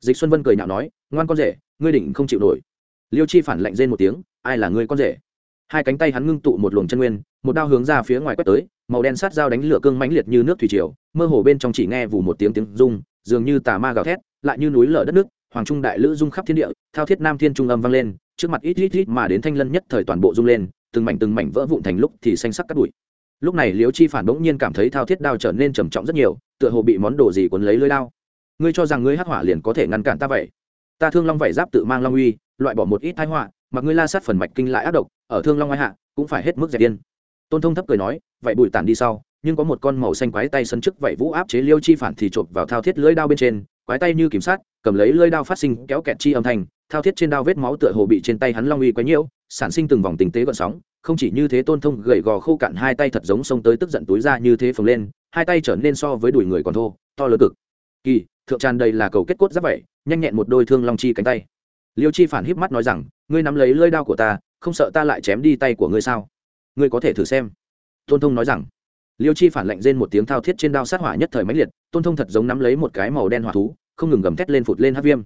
dịch xuân vân cười nhạo nói, ngoan con rể, ngươi định không chịu nổi. Liêu chi phản lạnh rên một tiếng, ai là ngươi con rể? Hai cánh tay hắn ngưng tụ một luồng chân nguyên, một đao hướng ra phía ngoài quét tới, màu đen sát dao đánh lửa cương mãnh liệt như nước thủy triều, mơ hồ bên trong chỉ nghe vù một tiếng tiếng rung, dường như tà ma gào thét, lại như núi lở đất nước, hoàng trung đại lữ rung khắp thiên địa, thao thiết nam thiên trung âm vang lên, trước mặt ít ít ít mà đến thanh lân nhất thời toàn bộ rung lên, từng mảnh từng mảnh vỡ vụn thành lúc thì xanh sắc cắt đuổi lúc này liễu chi phản bỗng nhiên cảm thấy thao thiết đao trở nên trầm trọng rất nhiều, tựa hồ bị món đồ gì cuốn lấy lưới đao ngươi cho rằng ngươi hắc hỏa liền có thể ngăn cản ta vậy? Ta thương long vảy giáp tự mang long uy, loại bỏ một ít thái họa mà ngươi la sát phần mạch kinh lại ác độc, ở thương long ai hạ, cũng phải hết mức dẹp điên. Tôn thông thấp cười nói, vậy bụi tản đi sau, nhưng có một con màu xanh quái tay sân trước vậy vũ áp chế liêu chi phản thì chộp vào thao thiết lưỡi đao bên trên, quái tay như kiểm sát, cầm lấy lưỡi đao phát sinh kéo kẹt chi âm thanh, thao thiết trên đao vết máu tựa hồ bị trên tay hắn long uy quấy nhiễu, sản sinh từng vòng tình tế gợn sóng, không chỉ như thế tôn thông gầy gò khô cạn hai tay thật giống xông tới tức giận túi ra như thế phồng lên, hai tay trở nên so với đùi người còn thô, to lớn cực. Kỳ thượng tràn đầy là cầu kết cốt giáp vậy, nhanh nhẹn một đôi thương long chi cánh tay. Liêu chi phản híp mắt nói rằng, ngươi nắm lấy lưỡi đao của ta, không sợ ta lại chém đi tay của ngươi sao? Ngươi có thể thử xem. Tôn thông nói rằng, liêu chi phản lệnh rên một tiếng thao thiết trên đao sát hỏa nhất thời mãnh liệt, tôn thông thật giống nắm lấy một cái màu đen hỏa thú, không ngừng gầm thét lên phụt lên hát viêm.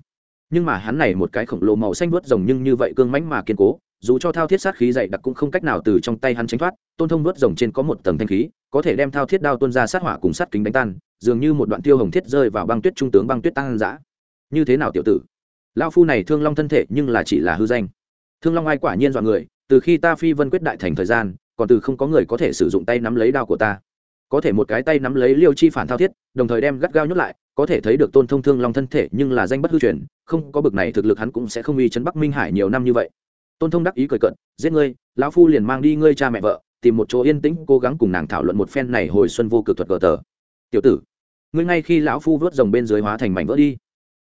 Nhưng mà hắn này một cái khổng lồ màu xanh vuốt rồng nhưng như vậy cương mãnh mà kiên cố dù cho thao thiết sát khí dày đặc cũng không cách nào từ trong tay hắn tránh thoát, tôn thông vớt rồng trên có một tầng thanh khí, có thể đem thao thiết đao tuôn ra sát hỏa cùng sát kính đánh tan, dường như một đoạn tiêu hồng thiết rơi vào băng tuyết trung tướng băng tuyết tăng giã như thế nào tiểu tử? Lao phu này thương long thân thể nhưng là chỉ là hư danh. Thương long ai quả nhiên dọa người, từ khi ta phi vân quyết đại thành thời gian, còn từ không có người có thể sử dụng tay nắm lấy đao của ta. Có thể một cái tay nắm lấy liêu chi phản thao thiết, đồng thời đem gắt gao nhốt lại, có thể thấy được tôn thông thương long thân thể nhưng là danh bất hư truyền, không có bực này thực lực hắn cũng sẽ không uy chấn bắc minh hải nhiều năm như vậy tôn thông đắc ý cười cận giết ngươi, lão phu liền mang đi ngươi cha mẹ vợ, tìm một chỗ yên tĩnh, cố gắng cùng nàng thảo luận một phen này hồi xuân vô cực thuật cờ tờ. Tiểu tử, ngươi ngay khi lão phu vớt rồng bên dưới hóa thành mảnh vỡ đi.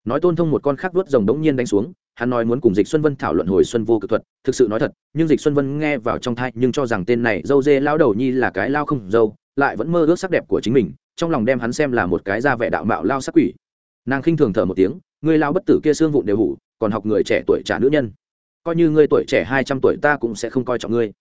Nói tôn thông một con khác vớt rồng đống nhiên đánh xuống, hắn nói muốn cùng dịch xuân vân thảo luận hồi xuân vô cực thuật, thực sự nói thật, nhưng dịch xuân vân nghe vào trong thai nhưng cho rằng tên này dâu dê lao đầu nhi là cái lao không dâu, lại vẫn mơ ước sắc đẹp của chính mình, trong lòng đem hắn xem là một cái da vẻ đạo mạo lao sắc quỷ. Nàng khinh thường thở một tiếng người lao bất tử kia xương vụn đều hủ, còn học người trẻ tuổi trả nữ nhân coi như ngươi tuổi trẻ hai trăm tuổi ta cũng sẽ không coi trọng ngươi.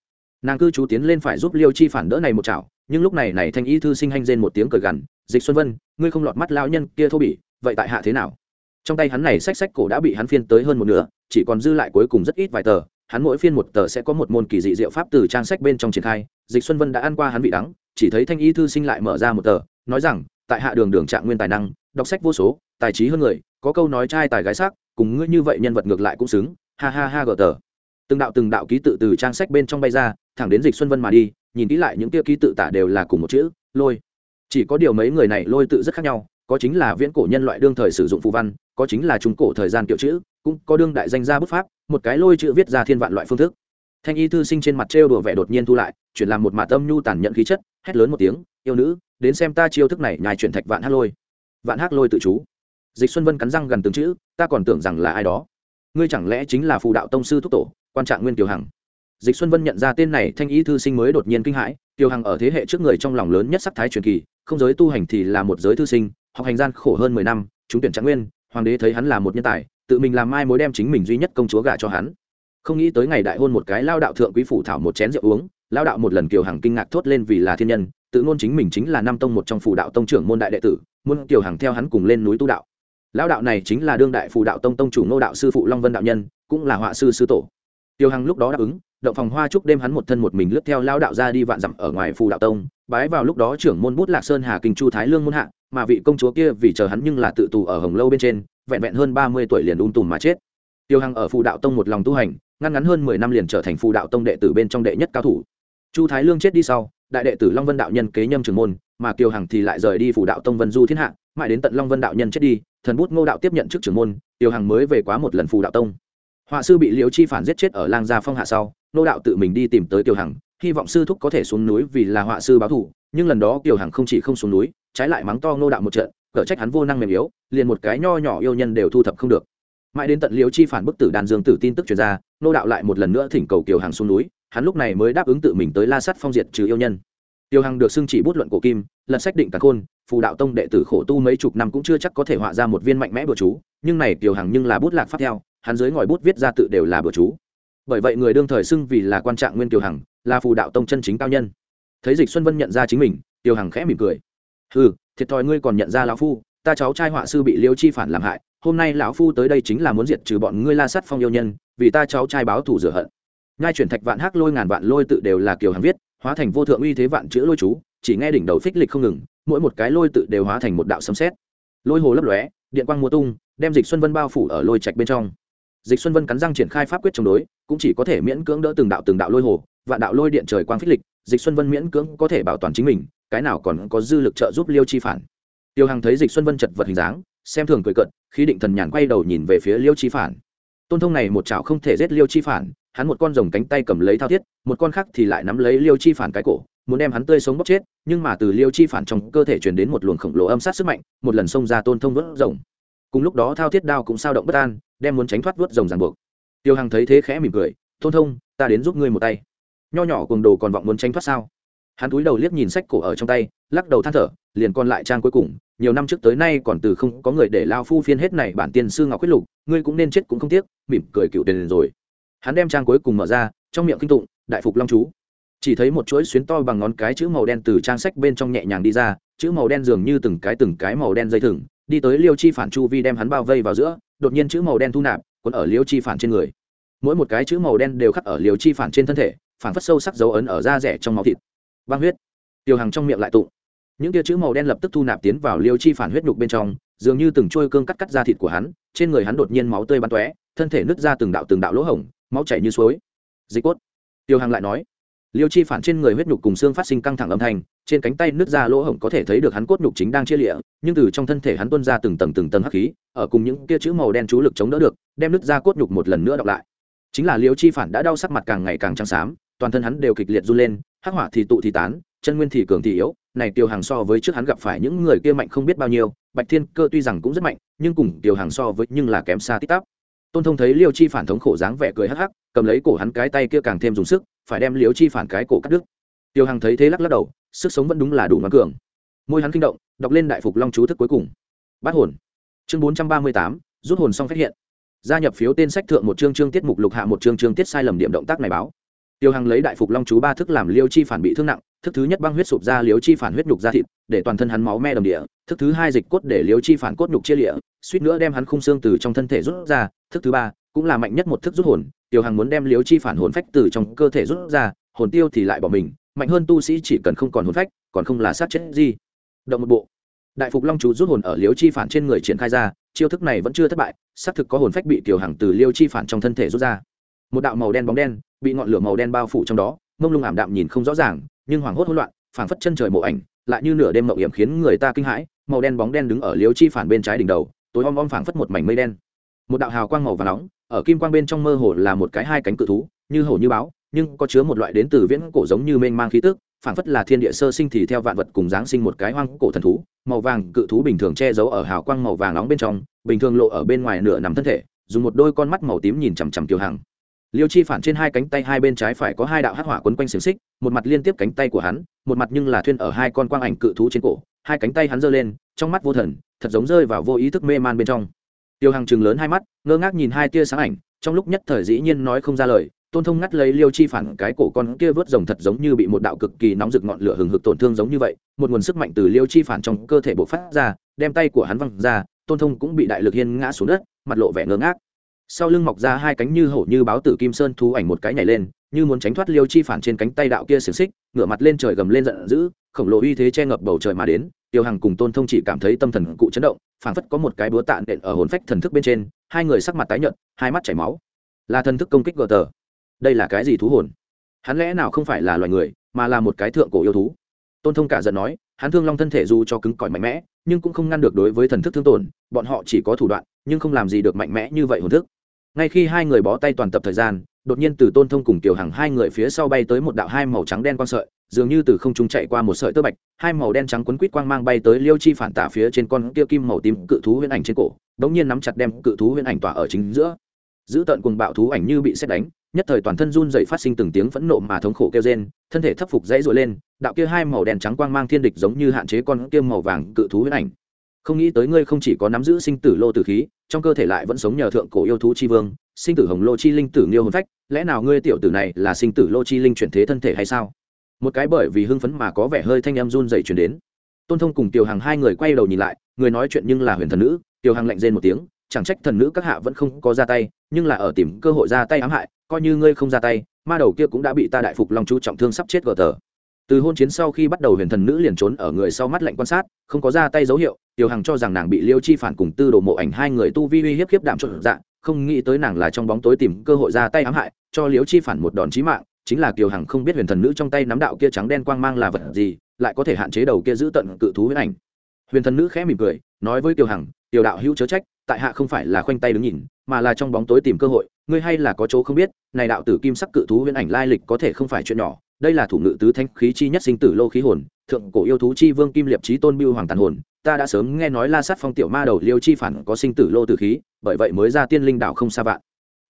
Nàng cư chú tiến lên phải giúp liêu chi phản đỡ này một chảo, nhưng lúc này này thanh y thư sinh hanh rên một tiếng cười gằn, dịch xuân vân, ngươi không lọt mắt lão nhân kia thô bỉ, vậy tại hạ thế nào? Trong tay hắn này sách sách cổ đã bị hắn phiên tới hơn một nửa, chỉ còn dư lại cuối cùng rất ít vài tờ, hắn mỗi phiên một tờ sẽ có một môn kỳ dị diệu pháp từ trang sách bên trong triển khai, dịch xuân vân đã ăn qua hắn vị đắng, chỉ thấy thanh y thư sinh lại mở ra một tờ, nói rằng, tại hạ đường đường trạng nguyên tài năng, đọc sách vô số, tài trí hơn người, có câu nói trai tài gái sắc, cùng ngươi như vậy nhân vật ngược lại cũng xứng ha ha ha gờ tờ. Từng đạo từng đạo ký tự từ trang sách bên trong bay ra, thẳng đến dịch xuân vân mà đi, nhìn kỹ lại những kia ký tự tả đều là cùng một chữ, lôi. Chỉ có điều mấy người này lôi tự rất khác nhau, có chính là viễn cổ nhân loại đương thời sử dụng phù văn, có chính là trung cổ thời gian kiểu chữ, cũng có đương đại danh gia bút pháp, một cái lôi chữ viết ra thiên vạn loại phương thức. Thanh y thư sinh trên mặt trêu đùa vẻ đột nhiên thu lại, chuyển làm một mạt tâm nhu tàn nhận khí chất, hét lớn một tiếng, yêu nữ, đến xem ta chiêu thức này nhài chuyển thạch vạn hát lôi. Vạn hát lôi tự chú. Dịch xuân vân cắn răng gần từng chữ, ta còn tưởng rằng là ai đó ngươi chẳng lẽ chính là phù đạo tông sư thúc tổ, quan trạng nguyên tiểu hằng? Dịch xuân vân nhận ra tên này thanh ý thư sinh mới đột nhiên kinh hãi tiểu hằng ở thế hệ trước người trong lòng lớn nhất sắc thái truyền kỳ, không giới tu hành thì là một giới thư sinh, học hành gian khổ hơn mười năm chúng tuyển trạng nguyên, hoàng đế thấy hắn là một nhân tài, tự mình làm mai mối đem chính mình duy nhất công chúa gả cho hắn. Không nghĩ tới ngày đại hôn một cái lao đạo thượng quý phủ thảo một chén rượu uống, lao đạo một lần kiều hằng kinh ngạc thốt lên vì là thiên nhân, tự ngôn chính mình chính là nam tông một trong phủ đạo tông trưởng môn đại đệ tử, muốn kiều hằng theo hắn cùng lên núi tu đạo lão đạo này chính là đương đại phù đạo tông tông chủ ngô đạo sư phụ long vân đạo nhân, cũng là họa sư sư tổ. Tiêu hằng lúc đó đáp ứng, động phòng hoa chúc đêm hắn một thân một mình lướt theo lao đạo ra đi vạn dặm ở ngoài phù đạo tông, bái vào lúc đó trưởng môn bút lạc sơn hà kinh chu thái lương môn hạ, mà vị công chúa kia vì chờ hắn nhưng là tự tù ở hồng lâu bên trên, vẹn vẹn hơn ba mươi tuổi liền un tùm mà chết. Tiêu hằng ở phù đạo tông một lòng tu hành, ngăn ngắn hơn mười năm liền trở thành phù đạo tông đệ tử bên trong đệ nhất cao thủ. Chu thái lương chết đi sau, đại đệ tử long vân đạo nhân kế nhâm trưởng môn, mà kiều hằng thì lại rời đi phù đạo tông vân du thiên hạ, mãi đến tận long vân đạo nhân chết đi thần bút ngô đạo tiếp nhận chức trưởng môn, tiêu hằng mới về quá một lần phù đạo tông. Họa sư bị liễu chi phản giết chết ở lang gia phong hạ sau, Ngô đạo tự mình đi tìm tới Tiêu hằng, hy vọng sư thúc có thể xuống núi vì là họa sư báo thủ nhưng lần đó Tiêu hằng không chỉ không xuống núi, trái lại mắng to Ngô đạo một trận, cở trách hắn vô năng mềm yếu, liền một cái nho nhỏ yêu nhân đều thu thập không được. Mãi đến tận liễu chi phản bức tử đàn dương tử tin tức truyền ra nô đạo lại một lần nữa thỉnh cầu kiều hằng xuống núi, hắn lúc này mới đáp ứng tự mình tới la sắt phong diệt trừ yêu nhân tiêu hằng được xưng chỉ bút luận của kim, lần sách định cả khôn, phù đạo tông đệ tử khổ tu mấy chục năm cũng chưa chắc có thể họa ra một viên mạnh mẽ bừa chú, nhưng này tiêu hằng nhưng là bút lạc phát theo, hắn dưới ngòi bút viết ra tự đều là bừa chú. Bởi vậy người đương thời xưng vì là quan trạng nguyên tiêu hằng, là phù đạo tông chân chính cao nhân. Thấy dịch xuân vân nhận ra chính mình, tiêu hằng khẽ mỉm cười. Ừ thiệt thòi ngươi còn nhận ra lão phu, ta cháu trai họa sư bị liêu chi phản làm hại, hôm nay lão phu tới đây chính là muốn diệt trừ bọn ngươi la sắt phong yêu nhân, vì ta cháu trai báo thù rửa hận. Ngai chuyển thạch vạn hắc lôi ngàn vạn lôi tự đều là kiều Hằng viết hóa thành vô thượng uy thế vạn chữ lôi chú, chỉ nghe đỉnh đầu phích lịch không ngừng, mỗi một cái lôi tự đều hóa thành một đạo sấm xét lôi hồ lấp lóe, điện quang mùa tung, đem dịch xuân vân bao phủ ở lôi trạch bên trong. Dịch xuân vân cắn răng triển khai pháp quyết chống đối, cũng chỉ có thể miễn cưỡng đỡ từng đạo từng đạo lôi hồ, vạn đạo lôi điện trời quang phích lịch, dịch xuân vân miễn cưỡng có thể bảo toàn chính mình, cái nào còn có dư lực trợ giúp liêu chi phản. Tiêu hằng thấy dịch xuân vân chật vật hình dáng, xem thường cười cận khi định thần nhàn quay đầu nhìn về phía liêu chi phản. Tôn thông này một chảo không thể giết liêu chi phản hắn một con rồng cánh tay cầm lấy thao thiết, một con khác thì lại nắm lấy liêu chi phản cái cổ, muốn đem hắn tươi sống bóc chết, nhưng mà từ liêu chi phản trong cơ thể truyền đến một luồng khổng lồ âm sát sức mạnh, một lần xông ra tôn thông vớt rồng. Cùng lúc đó thao thiết đao cũng sao động bất an, đem muốn tránh thoát vớt rồng ràng buộc. Tiêu hằng thấy thế khẽ mỉm cười, tôn thông, ta đến giúp ngươi một tay. Nho nhỏ cùng đồ còn vọng muốn tránh thoát sao? Hắn túi đầu liếc nhìn sách cổ ở trong tay, lắc đầu than thở, liền còn lại trang cuối cùng, nhiều năm trước tới nay còn từ không có người để lao phu phiên hết này bản tiên sư ngọc quyết lục, ngươi cũng nên chết cũng không tiếc. Mỉm cười cựu tiền rồi hắn đem trang cuối cùng mở ra, trong miệng kinh tụng, đại phục long chú. Chỉ thấy một chuỗi xuyến to bằng ngón cái chữ màu đen từ trang sách bên trong nhẹ nhàng đi ra, chữ màu đen dường như từng cái từng cái màu đen dây thừng, đi tới liêu chi phản chu vi đem hắn bao vây vào giữa, đột nhiên chữ màu đen thu nạp, cuốn ở liêu chi phản trên người. Mỗi một cái chữ màu đen đều khắc ở liều chi phản trên thân thể phản phất sâu sắc dấu ấn ở da rẻ trong máu thịt. Băng huyết. Tiêu hàng trong miệng lại tụng. Những tia chữ màu đen lập tức thu nạp tiến vào liêu chi phản huyết nhục bên trong, dường như từng trôi cương cắt cắt da thịt của hắn, trên người hắn đột nhiên máu tươi bắn tóe, thân thể nứt ra từng đạo từng đạo lỗ hổng máu chảy như suối. Dịch cốt. Tiêu hàng lại nói, liêu chi phản trên người huyết nhục cùng xương phát sinh căng thẳng âm thanh, trên cánh tay nứt ra lỗ hổng có thể thấy được hắn cốt nhục chính đang chia lịa, nhưng từ trong thân thể hắn tuôn ra từng tầng từng tầng hắc khí, ở cùng những kia chữ màu đen chú lực chống đỡ được, đem nứt ra cốt nhục một lần nữa đọc lại. Chính là liêu chi phản đã đau sắc mặt càng ngày càng trắng xám, toàn thân hắn đều kịch liệt run lên, hắc hỏa thì tụ thì tán, chân nguyên thì cường thì yếu, này tiêu hàng so với trước hắn gặp phải những người kia mạnh không biết bao nhiêu, bạch thiên cơ tuy rằng cũng rất mạnh, nhưng cùng tiêu hàng so với nhưng là kém xa tít tắp tôn thông thấy liêu chi phản thống khổ dáng vẻ cười hắc hắc, cầm lấy cổ hắn cái tay kia càng thêm dùng sức, phải đem liêu chi phản cái cổ cắt đứt. Tiêu Hằng thấy thế lắc lắc đầu, sức sống vẫn đúng là đủ ngoan cường. Môi hắn kinh động, đọc lên đại phục long chú thức cuối cùng. Bát hồn. Chương bốn trăm ba mươi tám, rút hồn xong phát hiện. Gia nhập phiếu tên sách thượng một chương chương tiết mục lục hạ một chương chương tiết sai lầm điểm động tác này báo. Tiêu hằng lấy đại phục long chú ba thức làm liêu chi phản bị thương nặng, thức thứ nhất băng huyết sụp ra liêu chi phản huyết nhục ra thịt, để toàn thân hắn máu me đầm địa, thức thứ hai dịch cốt để liêu chi phản cốt nhục chia lịa, suýt nữa đem hắn khung xương từ trong thân thể rút ra thức thứ ba, cũng là mạnh nhất một thức rút hồn, Tiểu hằng muốn đem liếu chi phản hồn phách từ trong cơ thể rút ra, hồn tiêu thì lại bỏ mình, mạnh hơn tu sĩ chỉ cần không còn hồn phách, còn không là sát chết gì. Động một bộ. Đại phục long chú rút hồn ở liếu chi phản trên người triển khai ra, chiêu thức này vẫn chưa thất bại, xác thực có hồn phách bị tiểu hằng từ liêu chi phản trong thân thể rút ra. Một đạo màu đen bóng đen, bị ngọn lửa màu đen bao phủ trong đó, mông lung ảm đạm nhìn không rõ ràng, nhưng hoảng hốt hỗn loạn, phảng phất chân trời mộ ảnh, lại như nửa đêm mậu hiểm khiến người ta kinh hãi, màu đen bóng đen đứng ở liếu chi phản bên trái đỉnh đầu, tối om om phảng phất một mảnh mây đen một đạo hào quang màu và nóng, ở kim quang bên trong mơ hồ là một cái hai cánh cự thú, như hổ như báo, nhưng có chứa một loại đến từ viễn cổ giống như mênh mang khí tức, phảng phất là thiên địa sơ sinh thì theo vạn vật cùng giáng sinh một cái hoang cổ thần thú. Màu vàng cự thú bình thường che giấu ở hào quang màu vàng nóng bên trong, bình thường lộ ở bên ngoài nửa nằm thân thể, dùng một đôi con mắt màu tím nhìn chằm chằm kiều hằng. Liêu chi phản trên hai cánh tay hai bên trái phải có hai đạo hắc hỏa quấn quanh xiềng xích, một mặt liên tiếp cánh tay của hắn, một mặt nhưng là thuyên ở hai con quang ảnh cự thú trên cổ. Hai cánh tay hắn giơ lên, trong mắt vô thần, thật giống rơi vào vô ý thức mê man bên trong tiêu hàng chừng lớn hai mắt, ngơ ngác nhìn hai tia sáng ảnh, trong lúc nhất thời dĩ nhiên nói không ra lời, tôn thông ngắt lấy liêu chi phản cái cổ con kia vớt rồng thật giống như bị một đạo cực kỳ nóng rực ngọn lửa hừng hực tổn thương giống như vậy, một nguồn sức mạnh từ liêu chi phản trong cơ thể bộc phát ra, đem tay của hắn văng ra, tôn thông cũng bị đại lực hiên ngã xuống đất, mặt lộ vẻ ngơ ngác. Sau lưng mọc ra hai cánh như hổ như báo tử kim sơn thú ảnh một cái nhảy lên, như muốn tránh thoát liêu chi phản trên cánh tay đạo kia xiềng xích, ngửa mặt lên trời gầm lên giận dữ, khổng lồ uy thế che ngập bầu trời mà đến tiêu hằng cùng tôn thông chỉ cảm thấy tâm thần cụ chấn động, phảng phất có một cái búa tạn đện ở hồn phách thần thức bên trên, hai người sắc mặt tái nhợt, hai mắt chảy máu. Là thần thức công kích gờ tờ. Đây là cái gì thú hồn? Hắn lẽ nào không phải là loài người, mà là một cái thượng cổ yêu thú? Tôn thông cả giận nói, hắn thương long thân thể dù cho cứng cỏi mạnh mẽ, nhưng cũng không ngăn được đối với thần thức thương tổn, bọn họ chỉ có thủ đoạn, nhưng không làm gì được mạnh mẽ như vậy hồn thức. Ngay khi hai người bó tay toàn tập thời gian, đột nhiên từ tôn thông cùng tiểu Hằng hai người phía sau bay tới một đạo hai màu trắng đen quang sợi dường như từ không trung chạy qua một sợi tơ bạch, hai màu đen trắng quấn quýt quang mang bay tới liêu chi phản tả phía trên con kia kim màu tím cự thú huyễn ảnh trên cổ đống nhiên nắm chặt đem cự thú huyễn ảnh tỏa ở chính giữa. Giữ tận cùng bạo thú ảnh như bị xét đánh, nhất thời toàn thân run dậy phát sinh từng tiếng phẫn nộ mà thống khổ kêu rên, thân thể thấp phục dãy rội lên, đạo kia hai màu đen trắng quang mang thiên địch giống như hạn chế con kia màu vàng cự thú huyễn ảnh. Không nghĩ tới ngươi không chỉ có nắm giữ sinh tử lô tử khí, trong cơ thể lại vẫn sống nhờ thượng cổ yêu thú chi vương, sinh tử hồng lô chi linh tử nghiêu hồn phách, lẽ nào ngươi tiểu tử này là sinh tử lô chi linh chuyển thế thân thể hay sao? Một cái bởi vì hưng phấn mà có vẻ hơi thanh em run dậy chuyển đến. Tôn thông cùng tiểu hàng hai người quay đầu nhìn lại, người nói chuyện nhưng là huyền thần nữ. Tiểu hàng lạnh rên một tiếng, chẳng trách thần nữ các hạ vẫn không có ra tay, nhưng là ở tìm cơ hội ra tay ám hại, coi như ngươi không ra tay, ma đầu kia cũng đã bị ta đại phục long chú trọng thương sắp chết gờ tờ. Từ hôn chiến sau khi bắt đầu huyền thần nữ liền trốn ở người sau mắt lạnh quan sát, không có ra tay dấu hiệu, tiểu hằng cho rằng nàng bị liêu chi phản cùng tư đồ mộ ảnh hai người tu vi uy hiếp khiếp đạm trộn dạng không nghĩ tới nàng là trong bóng tối tìm cơ hội ra tay ám hại, cho liêu chi phản một đòn chí mạng chính là kiều hằng không biết huyền thần nữ trong tay nắm đạo kia trắng đen quang mang là vật gì, lại có thể hạn chế đầu kia giữ tận cự thú huyết ảnh. Huyền thần nữ khẽ mỉm cười, nói với kiều hằng, tiểu đạo hữu chớ trách, tại hạ không phải là khoanh tay đứng nhìn, mà là trong bóng tối tìm cơ hội, ngươi hay là có chỗ không biết, này đạo tử kim sắc cự thú huyễn ảnh lai lịch có thể không phải chuyện nhỏ, đây là thủ ngự tứ thanh khí chi nhất sinh tử lô khí hồn, thượng cổ yêu thú chi vương kim liệp trí tôn biêu hoàng tàn hồn, ta đã sớm nghe nói la sát phong tiểu ma đầu liêu chi phản có sinh tử lô tử khí, bởi vậy mới ra tiên linh đạo không xa vạn.